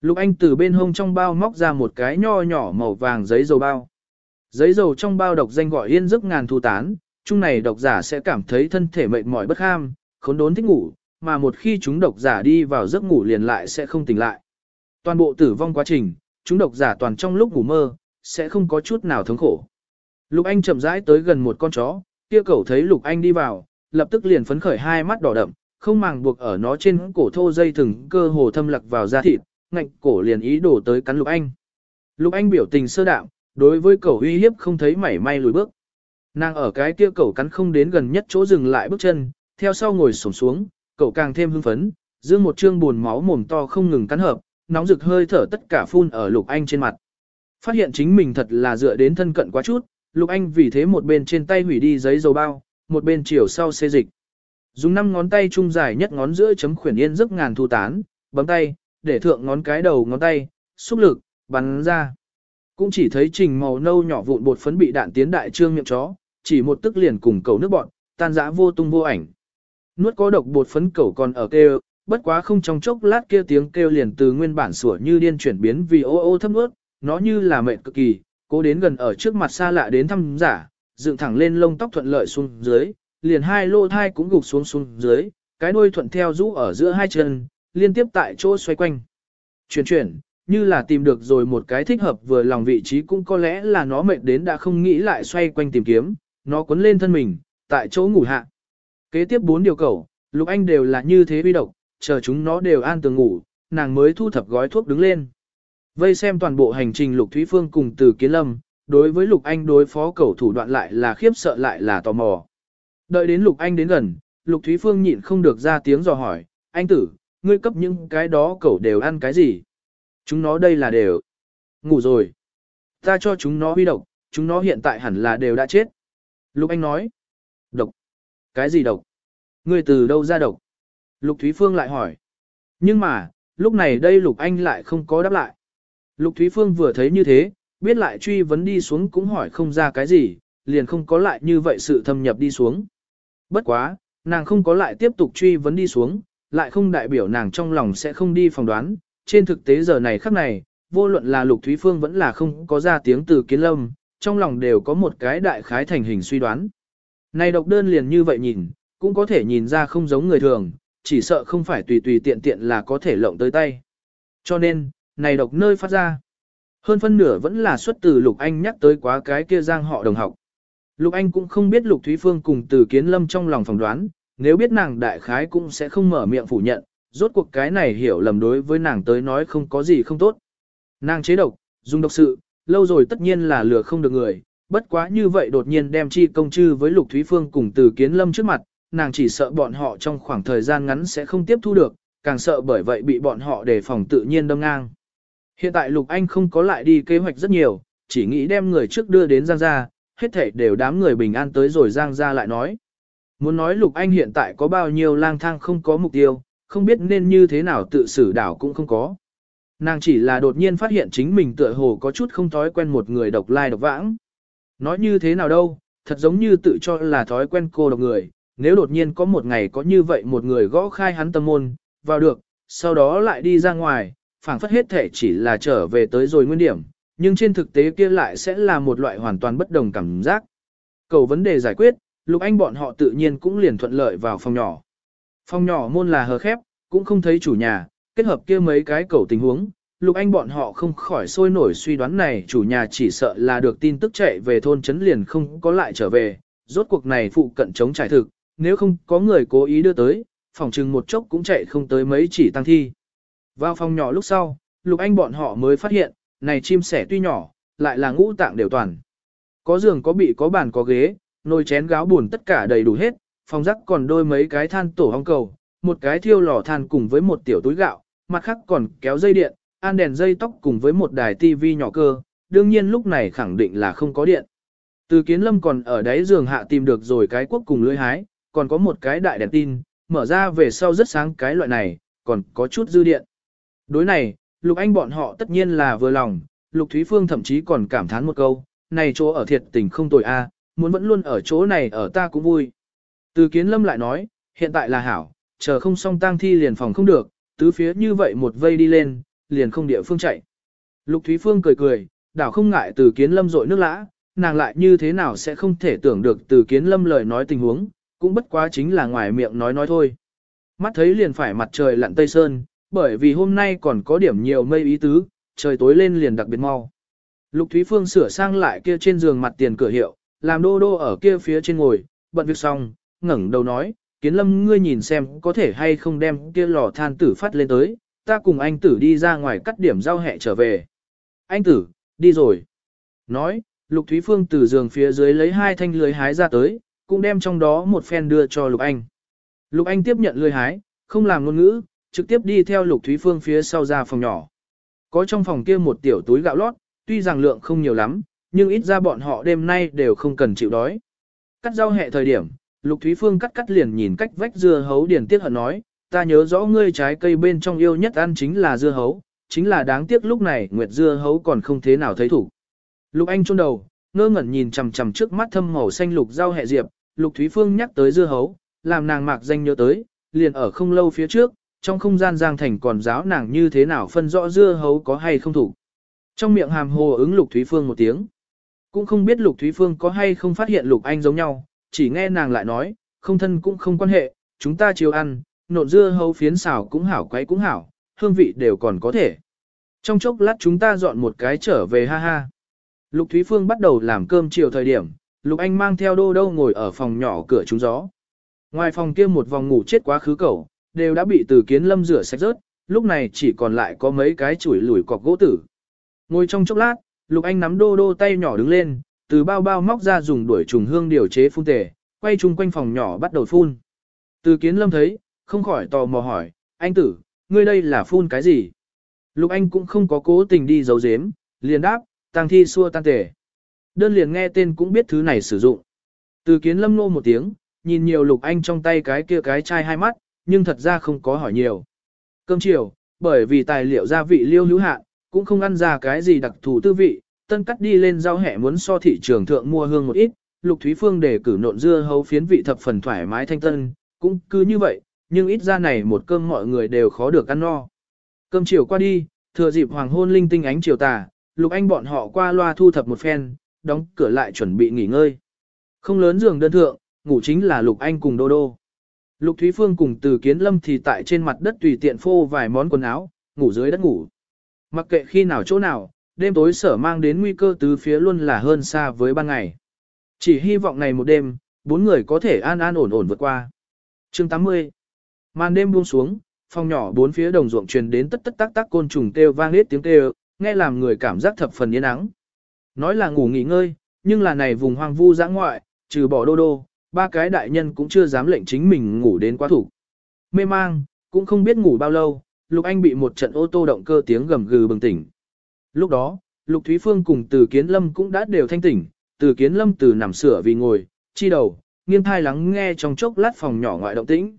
Lục Anh từ bên hông trong bao móc ra một cái nho nhỏ màu vàng giấy dầu bao. Giấy dầu trong bao độc danh gọi yên giấc ngàn thu tán, chung này độc giả sẽ cảm thấy thân thể mệt mỏi bất ham, khốn đốn thích ngủ, mà một khi chúng độc giả đi vào giấc ngủ liền lại sẽ không tỉnh lại. Toàn bộ tử vong quá trình, chúng độc giả toàn trong lúc ngủ mơ, sẽ không có chút nào thống khổ. Lục Anh chậm rãi tới gần một con chó, kia cẩu thấy Lục Anh đi vào, lập tức liền phấn khởi hai mắt đỏ đậm, không màng buộc ở nó trên cổ thô dây thừng cơ hồ thâm lặc vào da thịt, ngạnh cổ liền ý đổ tới cắn Lục Anh. Lục Anh biểu tình sơ đạm, đối với cẩu uy hiếp không thấy mảy may lùi bước. Nàng ở cái kia cẩu cắn không đến gần nhất chỗ dừng lại bước chân, theo sau ngồi xổm xuống, cẩu càng thêm hưng phấn, dương một trương buồn máu mồm to không ngừng cắn hợp, nóng rực hơi thở tất cả phun ở Lục Anh trên mặt. Phát hiện chính mình thật là dựa đến thân cận quá chút, Lục Anh vì thế một bên trên tay hủy đi giấy dầu bao, một bên chiều sau xê dịch. Dùng năm ngón tay trung dài nhất ngón giữa chấm khuyển yên giấc ngàn thu tán, bấm tay, để thượng ngón cái đầu ngón tay, xúc lực, bắn ra. Cũng chỉ thấy trình màu nâu nhỏ vụn bột phấn bị đạn tiến đại trương miệng chó, chỉ một tức liền cùng cầu nước bọn, tan dã vô tung vô ảnh. Nuốt có độc bột phấn cầu còn ở kêu, bất quá không trong chốc lát kia tiếng kêu liền từ nguyên bản sủa như điên chuyển biến vì ô ô thấp nuốt, nó như là mệt cực kỳ, cố đến gần ở trước mặt xa lạ đến thăm giả, dựng thẳng lên lông tóc thuận lợi xuống dưới, liền hai lô thai cũng gục xuống xuống dưới, cái đuôi thuận theo rũ ở giữa hai chân, liên tiếp tại chỗ xoay quanh. Chuyển chuyển, như là tìm được rồi một cái thích hợp vừa lòng vị trí cũng có lẽ là nó mệt đến đã không nghĩ lại xoay quanh tìm kiếm, nó cuốn lên thân mình, tại chỗ ngủ hạ. Kế tiếp bốn điều cầu, Lục Anh đều là như thế bi độc, chờ chúng nó đều an tường ngủ, nàng mới thu thập gói thuốc đứng lên. Vây xem toàn bộ hành trình Lục Thúy Phương cùng từ Kiến Lâm, đối với Lục Anh đối phó cầu thủ đoạn lại là khiếp sợ lại là tò mò. Đợi đến Lục Anh đến gần, Lục Thúy Phương nhịn không được ra tiếng dò hỏi, anh tử, ngươi cấp những cái đó cẩu đều ăn cái gì? Chúng nó đây là đều. Ngủ rồi. Ta cho chúng nó huy độc, chúng nó hiện tại hẳn là đều đã chết. Lục Anh nói. Độc. Cái gì độc? Ngươi từ đâu ra độc? Lục Thúy Phương lại hỏi. Nhưng mà, lúc này đây Lục Anh lại không có đáp lại. Lục Thúy Phương vừa thấy như thế, biết lại truy vấn đi xuống cũng hỏi không ra cái gì, liền không có lại như vậy sự thâm nhập đi xuống. Bất quá, nàng không có lại tiếp tục truy vấn đi xuống, lại không đại biểu nàng trong lòng sẽ không đi phỏng đoán. Trên thực tế giờ này khắc này, vô luận là Lục Thúy Phương vẫn là không có ra tiếng từ kiến lâm, trong lòng đều có một cái đại khái thành hình suy đoán. Này độc đơn liền như vậy nhìn, cũng có thể nhìn ra không giống người thường, chỉ sợ không phải tùy tùy tiện tiện là có thể lộng tới tay. Cho nên, này độc nơi phát ra. Hơn phân nửa vẫn là xuất từ Lục Anh nhắc tới quá cái kia giang họ đồng học. Lục Anh cũng không biết Lục Thúy Phương cùng từ kiến lâm trong lòng phỏng đoán, nếu biết nàng đại khái cũng sẽ không mở miệng phủ nhận, rốt cuộc cái này hiểu lầm đối với nàng tới nói không có gì không tốt. Nàng chế độc, dùng độc sự, lâu rồi tất nhiên là lừa không được người, bất quá như vậy đột nhiên đem chi công chư với Lục Thúy Phương cùng từ kiến lâm trước mặt, nàng chỉ sợ bọn họ trong khoảng thời gian ngắn sẽ không tiếp thu được, càng sợ bởi vậy bị bọn họ đề phòng tự nhiên đâm ngang. Hiện tại Lục Anh không có lại đi kế hoạch rất nhiều, chỉ nghĩ đem người trước đưa đến Giang gia, hết thể đều đám người bình an tới rồi Giang gia lại nói. Muốn nói Lục Anh hiện tại có bao nhiêu lang thang không có mục tiêu, không biết nên như thế nào tự xử đảo cũng không có. Nàng chỉ là đột nhiên phát hiện chính mình tựa hồ có chút không thói quen một người độc lai độc vãng. Nói như thế nào đâu, thật giống như tự cho là thói quen cô độc người, nếu đột nhiên có một ngày có như vậy một người gõ khai hắn tâm môn, vào được, sau đó lại đi ra ngoài, phảng phất hết thể chỉ là trở về tới rồi nguyên điểm, nhưng trên thực tế kia lại sẽ là một loại hoàn toàn bất đồng cảm giác. Cầu vấn đề giải quyết, Lục Anh bọn họ tự nhiên cũng liền thuận lợi vào phòng nhỏ. Phòng nhỏ môn là hờ khép, cũng không thấy chủ nhà, kết hợp kia mấy cái cầu tình huống, Lục Anh bọn họ không khỏi sôi nổi suy đoán này chủ nhà chỉ sợ là được tin tức chạy về thôn trấn liền không có lại trở về, rốt cuộc này phụ cận chống trải thực, nếu không có người cố ý đưa tới, phòng chừng một chốc cũng chạy không tới mấy chỉ tăng thi. Vào phòng nhỏ lúc sau, Lục Anh bọn họ mới phát hiện, này chim sẻ tuy nhỏ, lại là ngũ tạng đều toàn. Có giường có bị có bàn có ghế, nồi chén gáo buồn tất cả đầy đủ hết, phòng rắc còn đôi mấy cái than tổ hong cầu, một cái thiêu lò than cùng với một tiểu túi gạo, mặt khác còn kéo dây điện, an đèn dây tóc cùng với một đài tivi nhỏ cơ, đương nhiên lúc này khẳng định là không có điện. Từ kiến lâm còn ở đáy giường hạ tìm được rồi cái quốc cùng lưới hái, còn có một cái đại đèn tin, mở ra về sau rất sáng cái loại này, còn có chút dư điện. Đối này, Lục Anh bọn họ tất nhiên là vừa lòng, Lục Thúy Phương thậm chí còn cảm thán một câu, này chỗ ở thiệt tình không tồi a, muốn vẫn luôn ở chỗ này ở ta cũng vui. Từ kiến lâm lại nói, hiện tại là hảo, chờ không xong tang thi liền phòng không được, tứ phía như vậy một vây đi lên, liền không địa phương chạy. Lục Thúy Phương cười cười, đảo không ngại từ kiến lâm rội nước lã, nàng lại như thế nào sẽ không thể tưởng được từ kiến lâm lời nói tình huống, cũng bất quá chính là ngoài miệng nói nói thôi. Mắt thấy liền phải mặt trời lặn tây sơn, bởi vì hôm nay còn có điểm nhiều mây ý tứ, trời tối lên liền đặc biệt mau. Lục Thúy Phương sửa sang lại kia trên giường mặt tiền cửa hiệu, làm đô đô ở kia phía trên ngồi, bận việc xong, ngẩng đầu nói, kiến lâm ngươi nhìn xem có thể hay không đem kia lò than tử phát lên tới, ta cùng anh tử đi ra ngoài cắt điểm rau hẹ trở về. Anh tử, đi rồi. Nói, Lục Thúy Phương từ giường phía dưới lấy hai thanh lưới hái ra tới, cũng đem trong đó một phen đưa cho Lục Anh. Lục Anh tiếp nhận lưới hái, không làm ngôn ngữ, trực tiếp đi theo Lục Thúy Phương phía sau ra phòng nhỏ. Có trong phòng kia một tiểu túi gạo lót, tuy rằng lượng không nhiều lắm, nhưng ít ra bọn họ đêm nay đều không cần chịu đói. Cắt rau hẹ thời điểm, Lục Thúy Phương cắt cắt liền nhìn cách vách dưa hấu điển tiết hận nói, ta nhớ rõ ngươi trái cây bên trong yêu nhất ăn chính là dưa hấu, chính là đáng tiếc lúc này nguyệt dưa hấu còn không thế nào thấy thủ. Lục Anh chôn đầu, ngơ ngẩn nhìn chằm chằm trước mắt thâm màu xanh lục rau hẹ diệp, Lục Thúy Phương nhắc tới dưa hấu, làm nàng mạc danh nhớ tới, liền ở không lâu phía trước, trong không gian Giang Thành còn giáo nàng như thế nào phân rõ dưa hấu có hay không thủ. Trong miệng hàm hồ ứng Lục Thúy Phương một tiếng. Cũng không biết Lục Thúy Phương có hay không phát hiện Lục Anh giống nhau, chỉ nghe nàng lại nói, không thân cũng không quan hệ, chúng ta chiều ăn, nộn dưa hấu phiến xào cũng hảo quấy cũng hảo, hương vị đều còn có thể. Trong chốc lát chúng ta dọn một cái trở về ha ha. Lục Thúy Phương bắt đầu làm cơm chiều thời điểm, Lục Anh mang theo đô đâu ngồi ở phòng nhỏ cửa trúng gió. Ngoài phòng kia một vòng ngủ chết quá khứ cầu, đều đã bị từ kiến lâm rửa sạch rớt, lúc này chỉ còn lại có mấy cái chuỗi lủi cọc gỗ tử. Ngồi trong chốc lát, Lục Anh nắm đô đô tay nhỏ đứng lên, từ bao bao móc ra dùng đuổi trùng hương điều chế phun tề, quay chung quanh phòng nhỏ bắt đầu phun. Từ kiến lâm thấy, không khỏi tò mò hỏi, anh tử, ngươi đây là phun cái gì? Lục Anh cũng không có cố tình đi giấu giếm, liền đáp, tăng thi xua tan tề. Đơn liền nghe tên cũng biết thứ này sử dụng. Từ kiến lâm nô một tiếng, nhìn nhiều Lục Anh trong tay cái kia cái chai hai mắt, nhưng thật ra không có hỏi nhiều. Cơm chiều, bởi vì tài liệu gia vị liêu hữu hạn, cũng không ăn ra cái gì đặc thù tư vị, tân cắt đi lên rau hẹ muốn so thị trường thượng mua hương một ít, Lục Thúy Phương để cử nộn dưa hấu phiến vị thập phần thoải mái thanh tân, cũng cứ như vậy, nhưng ít ra này một cơm mọi người đều khó được ăn no. Cơm chiều qua đi, thừa dịp hoàng hôn linh tinh ánh chiều tà, Lục Anh bọn họ qua loa thu thập một phen, đóng cửa lại chuẩn bị nghỉ ngơi. Không lớn giường đơn thượng, ngủ chính là Lục Anh cùng Đô Đô. Lục Thúy Phương cùng Từ Kiến Lâm thì tại trên mặt đất tùy tiện phô vài món quần áo, ngủ dưới đất ngủ. Mặc kệ khi nào chỗ nào, đêm tối sở mang đến nguy cơ tứ phía luôn là hơn xa với ban ngày. Chỉ hy vọng này một đêm, bốn người có thể an an ổn ổn vượt qua. Chương 80 Màn đêm buông xuống, phòng nhỏ bốn phía đồng ruộng truyền đến tất tất tác tác côn trùng kêu vang hết tiếng kêu, nghe làm người cảm giác thập phần yên ắng. Nói là ngủ nghỉ ngơi, nhưng là này vùng hoang vu dã ngoại, trừ bỏ đô đô, ba cái đại nhân cũng chưa dám lệnh chính mình ngủ đến quá thủ. Mê mang, cũng không biết ngủ bao lâu, Lục Anh bị một trận ô tô động cơ tiếng gầm gừ bừng tỉnh. Lúc đó, Lục Thúy Phương cùng Từ Kiến Lâm cũng đã đều thanh tỉnh, Từ Kiến Lâm từ nằm sửa vì ngồi, chi đầu, nghiêng thai lắng nghe trong chốc lát phòng nhỏ ngoại động tĩnh.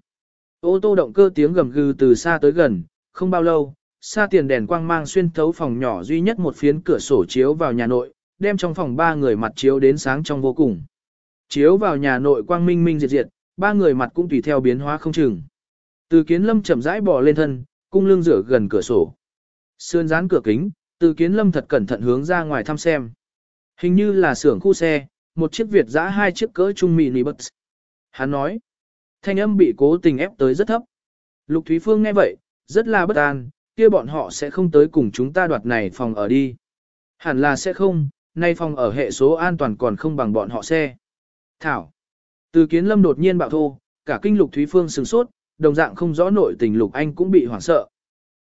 Ô tô động cơ tiếng gầm gừ từ xa tới gần, không bao lâu, xa tiền đèn quang mang xuyên thấu phòng nhỏ duy nhất một phiến cửa sổ chiếu vào nhà nội, đem trong phòng ba người mặt chiếu đến sáng trong vô cùng. Chiếu vào nhà nội quang minh minh diệt diệt, ba người mặt cũng tùy theo biến hóa không chừng. Từ kiến lâm chậm rãi bò lên thân, cung lưng rửa gần cửa sổ. Sườn dán cửa kính, từ kiến lâm thật cẩn thận hướng ra ngoài thăm xem. Hình như là xưởng khu xe, một chiếc Việt giã hai chiếc cỡ trung mini bus. Hắn nói, thanh âm bị cố tình ép tới rất thấp. Lục Thúy Phương nghe vậy, rất là bất an, kia bọn họ sẽ không tới cùng chúng ta đoạt này phòng ở đi. Hẳn là sẽ không, nay phòng ở hệ số an toàn còn không bằng bọn họ xe. Thảo. Từ kiến lâm đột nhiên bạo thô, cả kinh lục Thúy Phương sừng sốt, đồng dạng không rõ nội tình lục anh cũng bị hoảng sợ.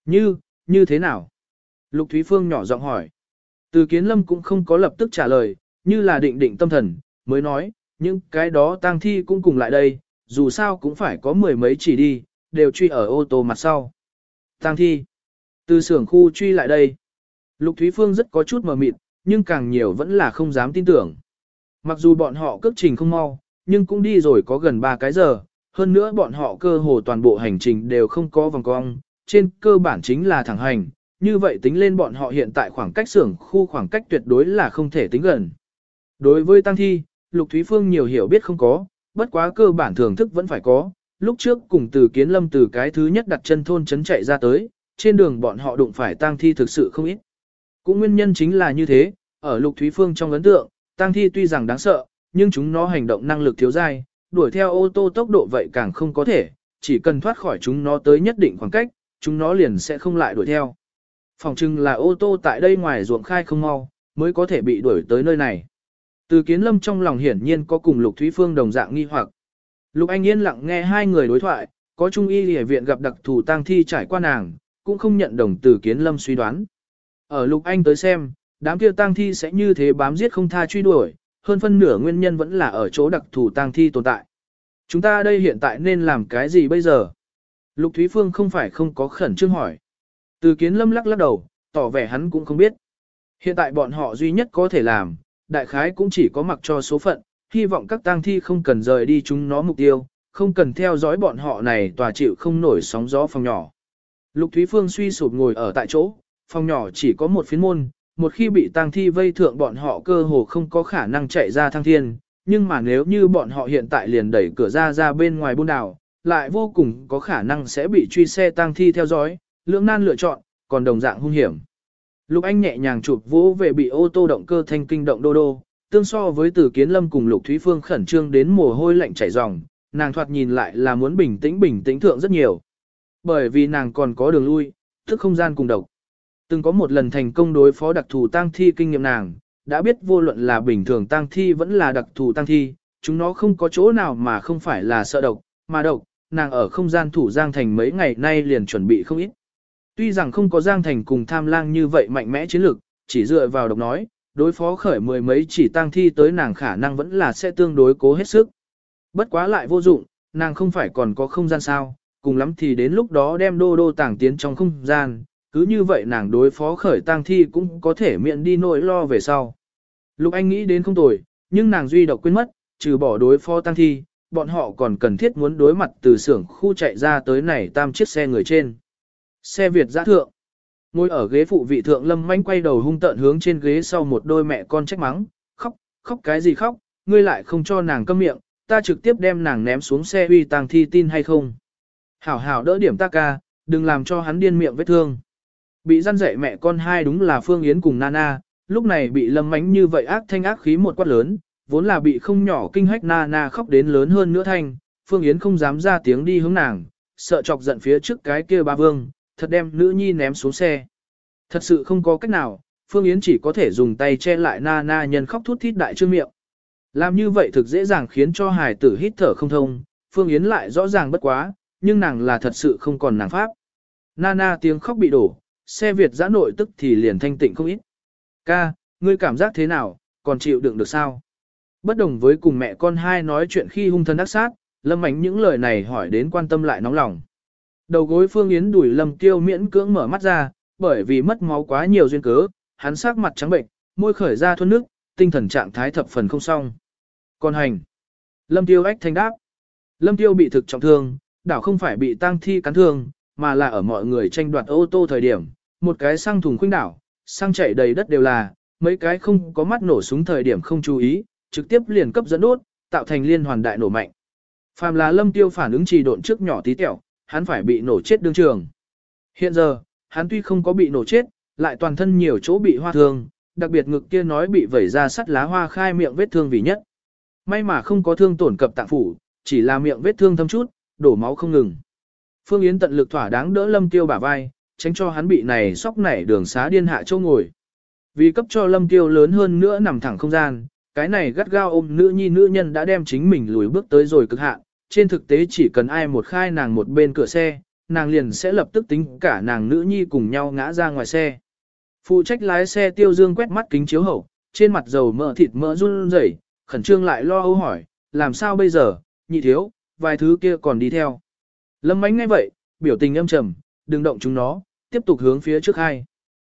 Như, như thế nào? Lục Thúy Phương nhỏ giọng hỏi. Từ kiến lâm cũng không có lập tức trả lời, như là định định tâm thần, mới nói, những cái đó tang thi cũng cùng lại đây, dù sao cũng phải có mười mấy chỉ đi, đều truy ở ô tô mặt sau. Tang thi. Từ xưởng khu truy lại đây. Lục Thúy Phương rất có chút mờ mịt, nhưng càng nhiều vẫn là không dám tin tưởng. Mặc dù bọn họ cước trình không mau, nhưng cũng đi rồi có gần 3 cái giờ, hơn nữa bọn họ cơ hồ toàn bộ hành trình đều không có vòng cong, trên cơ bản chính là thẳng hành, như vậy tính lên bọn họ hiện tại khoảng cách xưởng khu khoảng cách tuyệt đối là không thể tính gần. Đối với tăng thi, Lục Thúy Phương nhiều hiểu biết không có, bất quá cơ bản thưởng thức vẫn phải có, lúc trước cùng từ kiến lâm từ cái thứ nhất đặt chân thôn chấn chạy ra tới, trên đường bọn họ đụng phải tăng thi thực sự không ít. Cũng nguyên nhân chính là như thế, ở Lục Thúy Phương trong ấn tượng, tăng thi tuy rằng đáng sợ, nhưng chúng nó hành động năng lực thiếu dai, đuổi theo ô tô tốc độ vậy càng không có thể, chỉ cần thoát khỏi chúng nó tới nhất định khoảng cách, chúng nó liền sẽ không lại đuổi theo. Phòng chừng là ô tô tại đây ngoài ruộng khai không mau, mới có thể bị đuổi tới nơi này. Từ kiến lâm trong lòng hiển nhiên có cùng Lục Thúy Phương đồng dạng nghi hoặc. Lục Anh yên lặng nghe hai người đối thoại, có trung y lìa viện gặp đặc thù tang thi trải qua nàng, cũng không nhận đồng từ kiến lâm suy đoán. Ở Lục Anh tới xem, đám kia tang thi sẽ như thế bám giết không tha truy đuổi, hơn phân nửa nguyên nhân vẫn là ở chỗ đặc thù tang thi tồn tại. Chúng ta đây hiện tại nên làm cái gì bây giờ? Lục Thúy Phương không phải không có khẩn trương hỏi. Từ kiến lâm lắc lắc đầu, tỏ vẻ hắn cũng không biết. Hiện tại bọn họ duy nhất có thể làm, đại khái cũng chỉ có mặc cho số phận, hy vọng các tang thi không cần rời đi chúng nó mục tiêu, không cần theo dõi bọn họ này tòa chịu không nổi sóng gió phòng nhỏ. Lục Thúy Phương suy sụp ngồi ở tại chỗ, phòng nhỏ chỉ có một phiến môn, một khi bị tang thi vây thượng bọn họ cơ hồ không có khả năng chạy ra thăng thiên, nhưng mà nếu như bọn họ hiện tại liền đẩy cửa ra ra bên ngoài buôn đảo, lại vô cùng có khả năng sẽ bị truy xe tang thi theo dõi, lưỡng nan lựa chọn, còn đồng dạng hung hiểm. Lục Anh nhẹ nhàng chụp vỗ về bị ô tô động cơ thanh kinh động đô đô, tương so với Từ Kiến Lâm cùng Lục Thúy Phương khẩn trương đến mồ hôi lạnh chảy ròng, nàng thoạt nhìn lại là muốn bình tĩnh bình tĩnh thượng rất nhiều. Bởi vì nàng còn có đường lui, thức không gian cùng độc. Từng có một lần thành công đối phó đặc thù tang thi kinh nghiệm nàng, đã biết vô luận là bình thường tang thi vẫn là đặc thù tang thi, chúng nó không có chỗ nào mà không phải là sợ độc, mà độc, nàng ở không gian thủ Giang Thành mấy ngày nay liền chuẩn bị không ít. Tuy rằng không có Giang Thành cùng tham lang như vậy mạnh mẽ chiến lược, chỉ dựa vào độc nói, đối phó khởi mười mấy chỉ tang thi tới nàng khả năng vẫn là sẽ tương đối cố hết sức. Bất quá lại vô dụng, nàng không phải còn có không gian sao, cùng lắm thì đến lúc đó đem đô đô tàng tiến trong không gian, cứ như vậy nàng đối phó khởi tang thi cũng có thể miệng đi nỗi lo về sau. Lục Anh nghĩ đến không tồi, nhưng nàng duy độc quên mất, trừ bỏ đối phó tang thi, bọn họ còn cần thiết muốn đối mặt từ xưởng khu chạy ra tới này tam chiếc xe người trên. Xe Việt giã thượng. Ngồi ở ghế phụ vị thượng lâm manh quay đầu hung tợn hướng trên ghế sau một đôi mẹ con trách mắng, khóc, khóc cái gì khóc, ngươi lại không cho nàng câm miệng, ta trực tiếp đem nàng ném xuống xe uy Tàng thi tin hay không. Hảo hảo đỡ điểm ta ca, đừng làm cho hắn điên miệng vết thương. Bị răn dạy mẹ con hai đúng là Phương Yến cùng Nana, lúc này bị lâm mánh như vậy ác thanh ác khí một quát lớn, vốn là bị không nhỏ kinh hách Nana khóc đến lớn hơn nữa thanh, Phương Yến không dám ra tiếng đi hướng nàng, sợ chọc giận phía trước cái kia ba vương, thật đem nữ nhi ném xuống xe. Thật sự không có cách nào, Phương Yến chỉ có thể dùng tay che lại Nana nhân khóc thút thít đại trương miệng. Làm như vậy thực dễ dàng khiến cho hài tử hít thở không thông, Phương Yến lại rõ ràng bất quá, nhưng nàng là thật sự không còn nàng pháp. Nana tiếng khóc bị đổ, xe Việt giã nội tức thì liền thanh tịnh không ít. Ca, ngươi cảm giác thế nào, còn chịu đựng được sao? Bất đồng với cùng mẹ con hai nói chuyện khi hung thân ác sát, Lâm Ánh những lời này hỏi đến quan tâm lại nóng lòng. Đầu gối Phương Yến đuổi Lâm tiêu miễn cưỡng mở mắt ra, bởi vì mất máu quá nhiều duyên cớ, hắn sắc mặt trắng bệnh, môi khởi ra thuôn nước, tinh thần trạng thái thập phần không xong. Còn hành. Lâm Tiêu ách thanh đáp. Lâm Tiêu bị thực trọng thương, đảo không phải bị tang thi cắn thương, mà là ở mọi người tranh đoạt ô tô thời điểm, một cái xăng thùng khuynh đảo, xăng chảy đầy đất đều là, mấy cái không có mắt nổ súng thời điểm không chú ý, trực tiếp liền cấp dẫn đốt, tạo thành liên hoàn đại nổ mạnh. Phàm là lâm tiêu phản ứng trì độn trước nhỏ tí tẹo, hắn phải bị nổ chết đương trường. Hiện giờ, hắn tuy không có bị nổ chết, lại toàn thân nhiều chỗ bị hoa thương, đặc biệt ngực kia nói bị vẩy ra sắt lá hoa khai miệng vết thương vì nhất. May mà không có thương tổn cập tạng phủ, chỉ là miệng vết thương thâm chút, đổ máu không ngừng. Phương Yến tận lực thỏa đáng đỡ Lâm Tiêu bả vai, tránh cho hắn bị này sóc nảy đường xá điên hạ châu ngồi. Vì cấp cho Lâm Tiêu lớn hơn nữa nằm thẳng không gian, cái này gắt gao ôm nữ nhi nữ nhân đã đem chính mình lùi bước tới rồi cực hạn. Trên thực tế chỉ cần ai một khai nàng một bên cửa xe, nàng liền sẽ lập tức tính cả nàng nữ nhi cùng nhau ngã ra ngoài xe. Phụ trách lái xe tiêu dương quét mắt kính chiếu hậu, trên mặt dầu mỡ thịt mỡ run rẩy, khẩn trương lại lo âu hỏi, làm sao bây giờ, nhị thiếu, vài thứ kia còn đi theo. Lâm mánh ngay vậy, biểu tình âm trầm, đừng động chúng nó, tiếp tục hướng phía trước hai.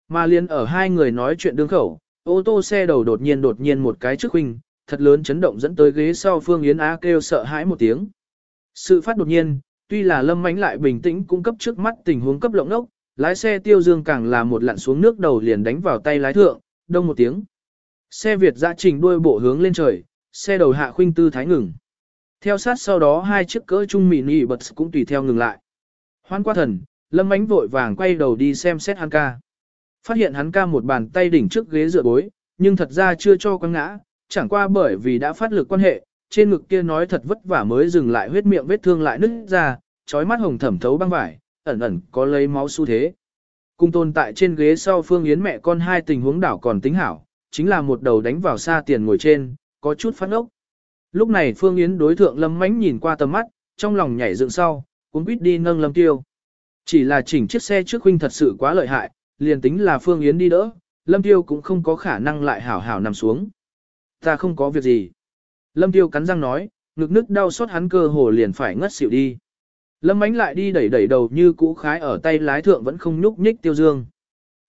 Mà liên ở hai người nói chuyện đương khẩu, ô tô xe đầu đột nhiên đột nhiên một cái trước huynh, thật lớn chấn động dẫn tới ghế sau Phương Yến Á kêu sợ hãi một tiếng. Sự phát đột nhiên, tuy là lâm mánh lại bình tĩnh cung cấp trước mắt tình huống cấp lộng ốc, lái xe tiêu dương càng là một lặn xuống nước đầu liền đánh vào tay lái thượng, đông một tiếng. Xe Việt dã trình đuôi bộ hướng lên trời, xe đầu hạ khuynh tư thái ngừng. Theo sát sau đó hai chiếc cỡ trung mini bật cũng tùy theo ngừng lại. Hoan qua thần, lâm ánh vội vàng quay đầu đi xem xét hắn ca. Phát hiện hắn ca một bàn tay đỉnh trước ghế dựa bối, nhưng thật ra chưa cho quăng ngã, chẳng qua bởi vì đã phát lực quan hệ, trên ngực kia nói thật vất vả mới dừng lại huyết miệng vết thương lại nứt ra, trói mắt hồng thẩm thấu băng vải, ẩn ẩn có lấy máu xu thế. Cung tồn tại trên ghế sau Phương Yến mẹ con hai tình huống đảo còn tính hảo, chính là một đầu đánh vào xa tiền ngồi trên, có chút phát ốc. Lúc này Phương Yến đối thượng Lâm Mánh nhìn qua tầm mắt, trong lòng nhảy dựng sau, cũng biết đi nâng Lâm Tiêu. Chỉ là chỉnh chiếc xe trước huynh thật sự quá lợi hại, liền tính là Phương Yến đi đỡ, Lâm Tiêu cũng không có khả năng lại hảo hảo nằm xuống. Ta không có việc gì. Lâm Tiêu cắn răng nói, ngực nức đau xót hắn cơ hồ liền phải ngất xỉu đi. Lâm ánh lại đi đẩy đẩy đầu như cũ khái ở tay lái thượng vẫn không nhúc nhích Tiêu Dương.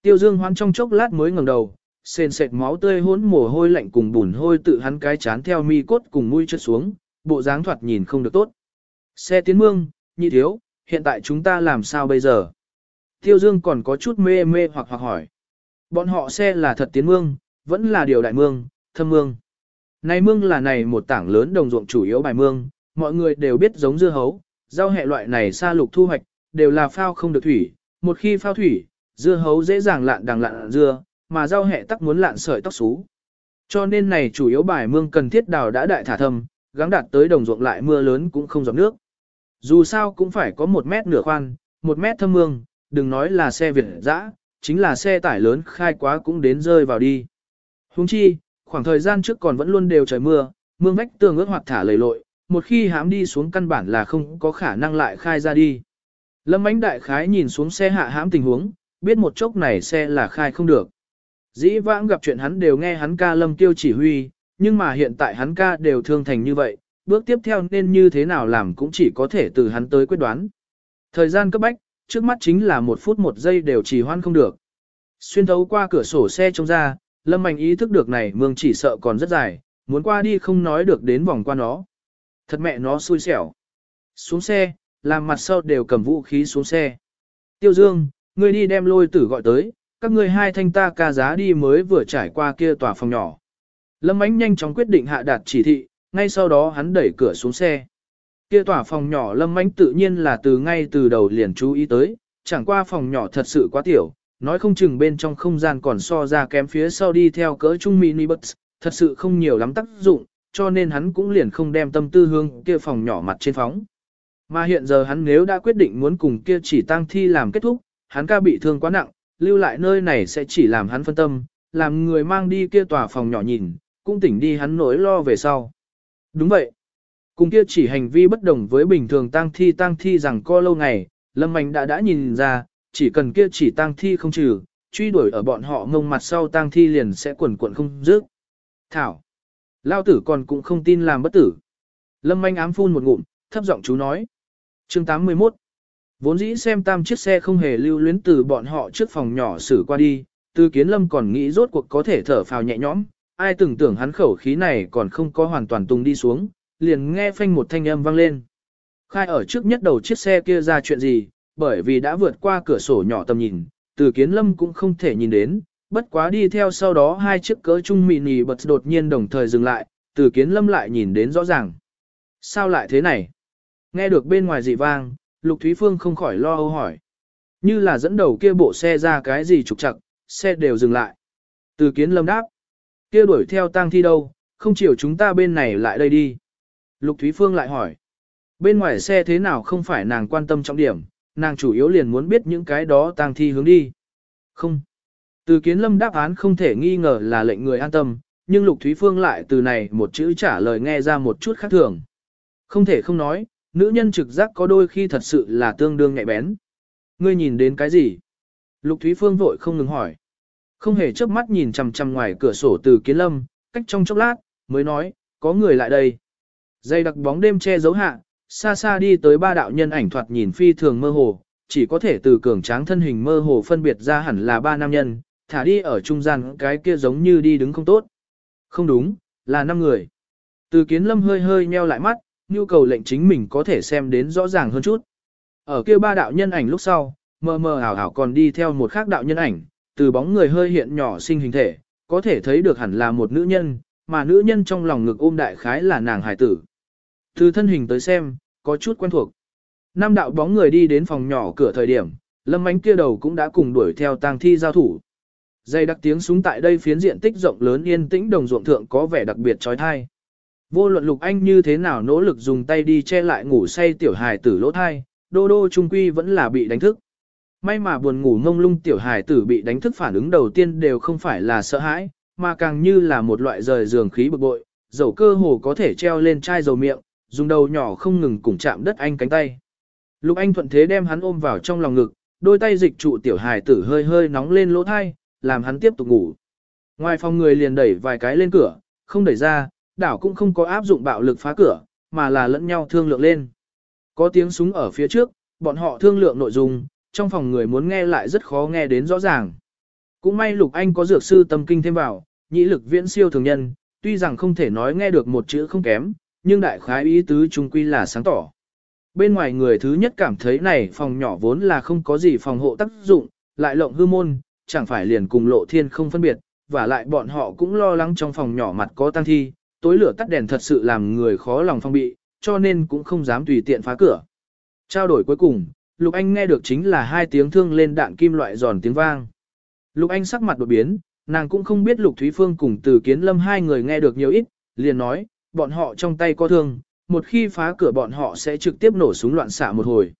Tiêu Dương hoan trong chốc lát mới ngẩng đầu, sền sệt máu tươi hỗn mồ hôi lạnh cùng bùn hôi tự hắn cái chán theo mi cốt cùng mũi trượt xuống, bộ dáng thoạt nhìn không được tốt. Xe tiến mương, nhị thiếu, hiện tại chúng ta làm sao bây giờ? Tiêu Dương còn có chút mê mê hoặc hoặc hỏi. Bọn họ xe là thật tiến mương, vẫn là điều đại mương, thâm mương. Này mương là này một tảng lớn đồng ruộng chủ yếu bài mương, mọi người đều biết giống dưa hấu, rau hẹ loại này xa lục thu hoạch, đều là phao không được thủy, một khi phao thủy, dưa hấu dễ dàng lạn đằng lạn dưa, mà rau hẹ tắc muốn lạn sợi tóc xú. Cho nên này chủ yếu bài mương cần thiết đào đã đại thả thầm, gắng đạt tới đồng ruộng lại mưa lớn cũng không giọt nước. Dù sao cũng phải có một mét nửa khoan, một mét thâm mương, đừng nói là xe Việt dã, chính là xe tải lớn khai quá cũng đến rơi vào đi. Huống chi, khoảng thời gian trước còn vẫn luôn đều trời mưa, mương vách tường ướt hoặc thả lầy lội, một khi hãm đi xuống căn bản là không có khả năng lại khai ra đi. Lâm ánh đại khái nhìn xuống xe hạ hãm tình huống, biết một chốc này xe là khai không được. Dĩ vãng gặp chuyện hắn đều nghe hắn ca lâm tiêu chỉ huy, nhưng mà hiện tại hắn ca đều thương thành như vậy, bước tiếp theo nên như thế nào làm cũng chỉ có thể từ hắn tới quyết đoán. Thời gian cấp bách, trước mắt chính là một phút một giây đều trì hoãn không được. Xuyên thấu qua cửa sổ xe trông ra, Lâm Mạnh ý thức được này mương chỉ sợ còn rất dài, muốn qua đi không nói được đến vòng qua nó. Thật mẹ nó xui xẻo. Xuống xe, làm mặt sau đều cầm vũ khí xuống xe. Tiêu Dương, ngươi đi đem lôi tử gọi tới, các ngươi hai thanh ta ca giá đi mới vừa trải qua kia tòa phòng nhỏ. Lâm Ánh nhanh chóng quyết định hạ đạt chỉ thị, ngay sau đó hắn đẩy cửa xuống xe. Kia tòa phòng nhỏ Lâm Ánh tự nhiên là từ ngay từ đầu liền chú ý tới, chẳng qua phòng nhỏ thật sự quá tiểu, nói không chừng bên trong không gian còn so ra kém phía sau đi theo cỡ trung mini bus, thật sự không nhiều lắm tác dụng, cho nên hắn cũng liền không đem tâm tư hương kia phòng nhỏ mặt trên phóng. Mà hiện giờ hắn nếu đã quyết định muốn cùng kia chỉ tăng thi làm kết thúc, hắn ca bị thương quá nặng, lưu lại nơi này sẽ chỉ làm hắn phân tâm, làm người mang đi kia tòa phòng nhỏ nhìn, cũng tỉnh đi hắn nỗi lo về sau. Đúng vậy. Cùng kia chỉ hành vi bất đồng với bình thường tăng thi tăng thi rằng co lâu ngày, Lâm Mạnh đã đã nhìn ra, chỉ cần kia chỉ tang thi không trừ, truy đuổi ở bọn họ ngông mặt sau tang thi liền sẽ quần quần không dứt. Thảo. Lao tử còn cũng không tin làm bất tử. Lâm Anh ám phun một ngụm, thấp giọng chú nói. Chương 81 Vốn dĩ xem tam chiếc xe không hề lưu luyến từ bọn họ trước phòng nhỏ xử qua đi, tư kiến lâm còn nghĩ rốt cuộc có thể thở phào nhẹ nhõm, ai từng tưởng hắn khẩu khí này còn không có hoàn toàn tung đi xuống, liền nghe phanh một thanh âm vang lên. Khai ở trước nhất đầu chiếc xe kia ra chuyện gì, bởi vì đã vượt qua cửa sổ nhỏ tầm nhìn, từ kiến lâm cũng không thể nhìn đến, bất quá đi theo sau đó hai chiếc cỡ trung mini bật đột nhiên đồng thời dừng lại, từ kiến lâm lại nhìn đến rõ ràng. Sao lại thế này? Nghe được bên ngoài dị vang, Lục Thúy Phương không khỏi lo âu hỏi. Như là dẫn đầu kia bộ xe ra cái gì trục chặt, xe đều dừng lại. Từ kiến lâm đáp. Kia đuổi theo tang thi đâu, không chiều chúng ta bên này lại đây đi. Lục Thúy Phương lại hỏi. Bên ngoài xe thế nào không phải nàng quan tâm trọng điểm, nàng chủ yếu liền muốn biết những cái đó tang thi hướng đi. Không. Từ kiến lâm đáp án không thể nghi ngờ là lệnh người an tâm, nhưng Lục Thúy Phương lại từ này một chữ trả lời nghe ra một chút khác thường. Không thể không nói, nữ nhân trực giác có đôi khi thật sự là tương đương nhạy bén. Ngươi nhìn đến cái gì? Lục Thúy Phương vội không ngừng hỏi. Không hề chớp mắt nhìn chằm chằm ngoài cửa sổ từ kiến lâm, cách trong chốc lát, mới nói, có người lại đây. Dây đặc bóng đêm che giấu hạ, xa xa đi tới ba đạo nhân ảnh thoạt nhìn phi thường mơ hồ, chỉ có thể từ cường tráng thân hình mơ hồ phân biệt ra hẳn là ba nam nhân, thả đi ở trung gian cái kia giống như đi đứng không tốt. Không đúng, là năm người. Từ kiến lâm hơi hơi nheo lại mắt, nhu cầu lệnh chính mình có thể xem đến rõ ràng hơn chút. Ở kia ba đạo nhân ảnh lúc sau, mơ mơ ảo ảo còn đi theo một khác đạo nhân ảnh, từ bóng người hơi hiện nhỏ sinh hình thể, có thể thấy được hẳn là một nữ nhân, mà nữ nhân trong lòng ngực ôm đại khái là nàng hải tử. Từ thân hình tới xem, có chút quen thuộc. Nam đạo bóng người đi đến phòng nhỏ cửa thời điểm, lâm ánh kia đầu cũng đã cùng đuổi theo tang thi giao thủ. Dây đặc tiếng súng tại đây phiến diện tích rộng lớn yên tĩnh đồng ruộng thượng có vẻ đặc biệt trói thai. Vô luận lục anh như thế nào nỗ lực dùng tay đi che lại ngủ say tiểu hài tử lỗ thai, đô đô trung quy vẫn là bị đánh thức. May mà buồn ngủ ngông lung tiểu hài tử bị đánh thức phản ứng đầu tiên đều không phải là sợ hãi, mà càng như là một loại rời giường khí bực bội, dầu cơ hồ có thể treo lên chai dầu miệng, dùng đầu nhỏ không ngừng cùng chạm đất anh cánh tay. Lục anh thuận thế đem hắn ôm vào trong lòng ngực, đôi tay dịch trụ tiểu hài tử hơi hơi nóng lên lỗ thai, làm hắn tiếp tục ngủ. Ngoài phòng người liền đẩy vài cái lên cửa, không đẩy ra, đảo cũng không có áp dụng bạo lực phá cửa, mà là lẫn nhau thương lượng lên. Có tiếng súng ở phía trước, bọn họ thương lượng nội dung, trong phòng người muốn nghe lại rất khó nghe đến rõ ràng. Cũng may Lục Anh có dược sư tâm kinh thêm vào, nhĩ lực viễn siêu thường nhân, tuy rằng không thể nói nghe được một chữ không kém, nhưng đại khái ý tứ trung quy là sáng tỏ. Bên ngoài người thứ nhất cảm thấy này phòng nhỏ vốn là không có gì phòng hộ tác dụng, lại lộng hư môn, chẳng phải liền cùng lộ thiên không phân biệt, và lại bọn họ cũng lo lắng trong phòng nhỏ mặt có tăng thi, tối lửa tắt đèn thật sự làm người khó lòng phong bị, cho nên cũng không dám tùy tiện phá cửa. Trao đổi cuối cùng, Lục Anh nghe được chính là hai tiếng thương lên đạn kim loại giòn tiếng vang. Lục Anh sắc mặt đột biến, nàng cũng không biết Lục Thúy Phương cùng Từ Kiến Lâm hai người nghe được nhiều ít, liền nói, bọn họ trong tay có thương, một khi phá cửa bọn họ sẽ trực tiếp nổ súng loạn xạ một hồi.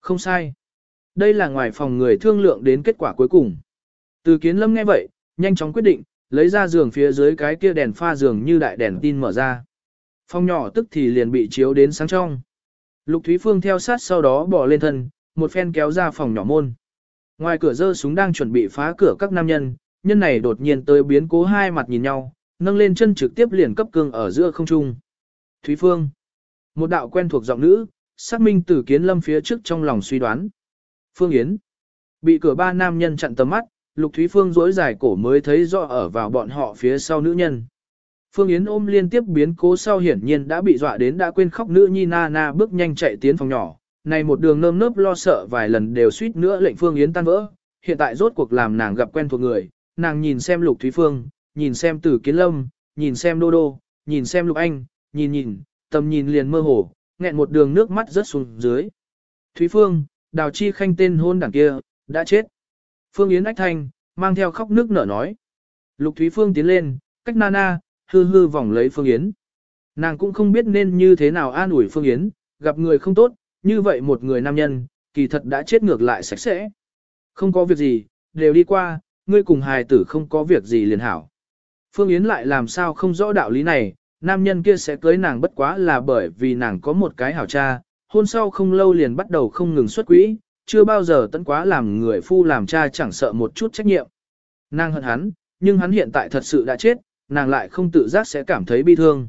Không sai. Đây là ngoài phòng người thương lượng đến kết quả cuối cùng. Từ Kiến Lâm nghe vậy, nhanh chóng quyết định, lấy ra giường phía dưới cái kia đèn pha giường như đại đèn tin mở ra. Phòng nhỏ tức thì liền bị chiếu đến sáng trong. Lục Thúy Phương theo sát sau đó bỏ lên thân, một phen kéo ra phòng nhỏ môn. Ngoài cửa dơ súng đang chuẩn bị phá cửa các nam nhân, nhân này đột nhiên tới biến cố hai mặt nhìn nhau, nâng lên chân trực tiếp liền cấp cương ở giữa không trung. Thúy Phương. Một đạo quen thuộc giọng nữ, xác minh tử kiến lâm phía trước trong lòng suy đoán. Phương Yến. Bị cửa ba nam nhân chặn tầm mắt, Lục Thúy Phương dối dài cổ mới thấy rõ ở vào bọn họ phía sau nữ nhân. Phương Yến ôm liên tiếp biến cố sau hiển nhiên đã bị dọa đến đã quên khóc nữ nhi na na bước nhanh chạy tiến phòng nhỏ. Này một đường nơm nớp lo sợ vài lần đều suýt nữa lệnh Phương Yến tan vỡ. Hiện tại rốt cuộc làm nàng gặp quen thuộc người, nàng nhìn xem Lục Thúy Phương, nhìn xem Tử Kiến Lâm, nhìn xem Đô Đô, nhìn xem Lục Anh, nhìn nhìn, tầm nhìn liền mơ hồ, nghẹn một đường nước mắt rớt xuống dưới. Thúy Phương, Đào Chi Khanh tên hôn đảng kia, đã chết. Phương Yến ách thanh, mang theo khóc nước nở nói. Lục Thúy Phương tiến lên, cách Nana, hư hư vòng lấy Phương Yến. Nàng cũng không biết nên như thế nào an ủi Phương Yến, gặp người không tốt, như vậy một người nam nhân, kỳ thật đã chết ngược lại sạch sẽ. Không có việc gì, đều đi qua, ngươi cùng hài tử không có việc gì liền hảo. Phương Yến lại làm sao không rõ đạo lý này, nam nhân kia sẽ cưới nàng bất quá là bởi vì nàng có một cái hảo cha, hôn sau không lâu liền bắt đầu không ngừng xuất quỹ, chưa bao giờ tận quá làm người phu làm cha chẳng sợ một chút trách nhiệm. Nàng hận hắn, nhưng hắn hiện tại thật sự đã chết, nàng lại không tự giác sẽ cảm thấy bi thương.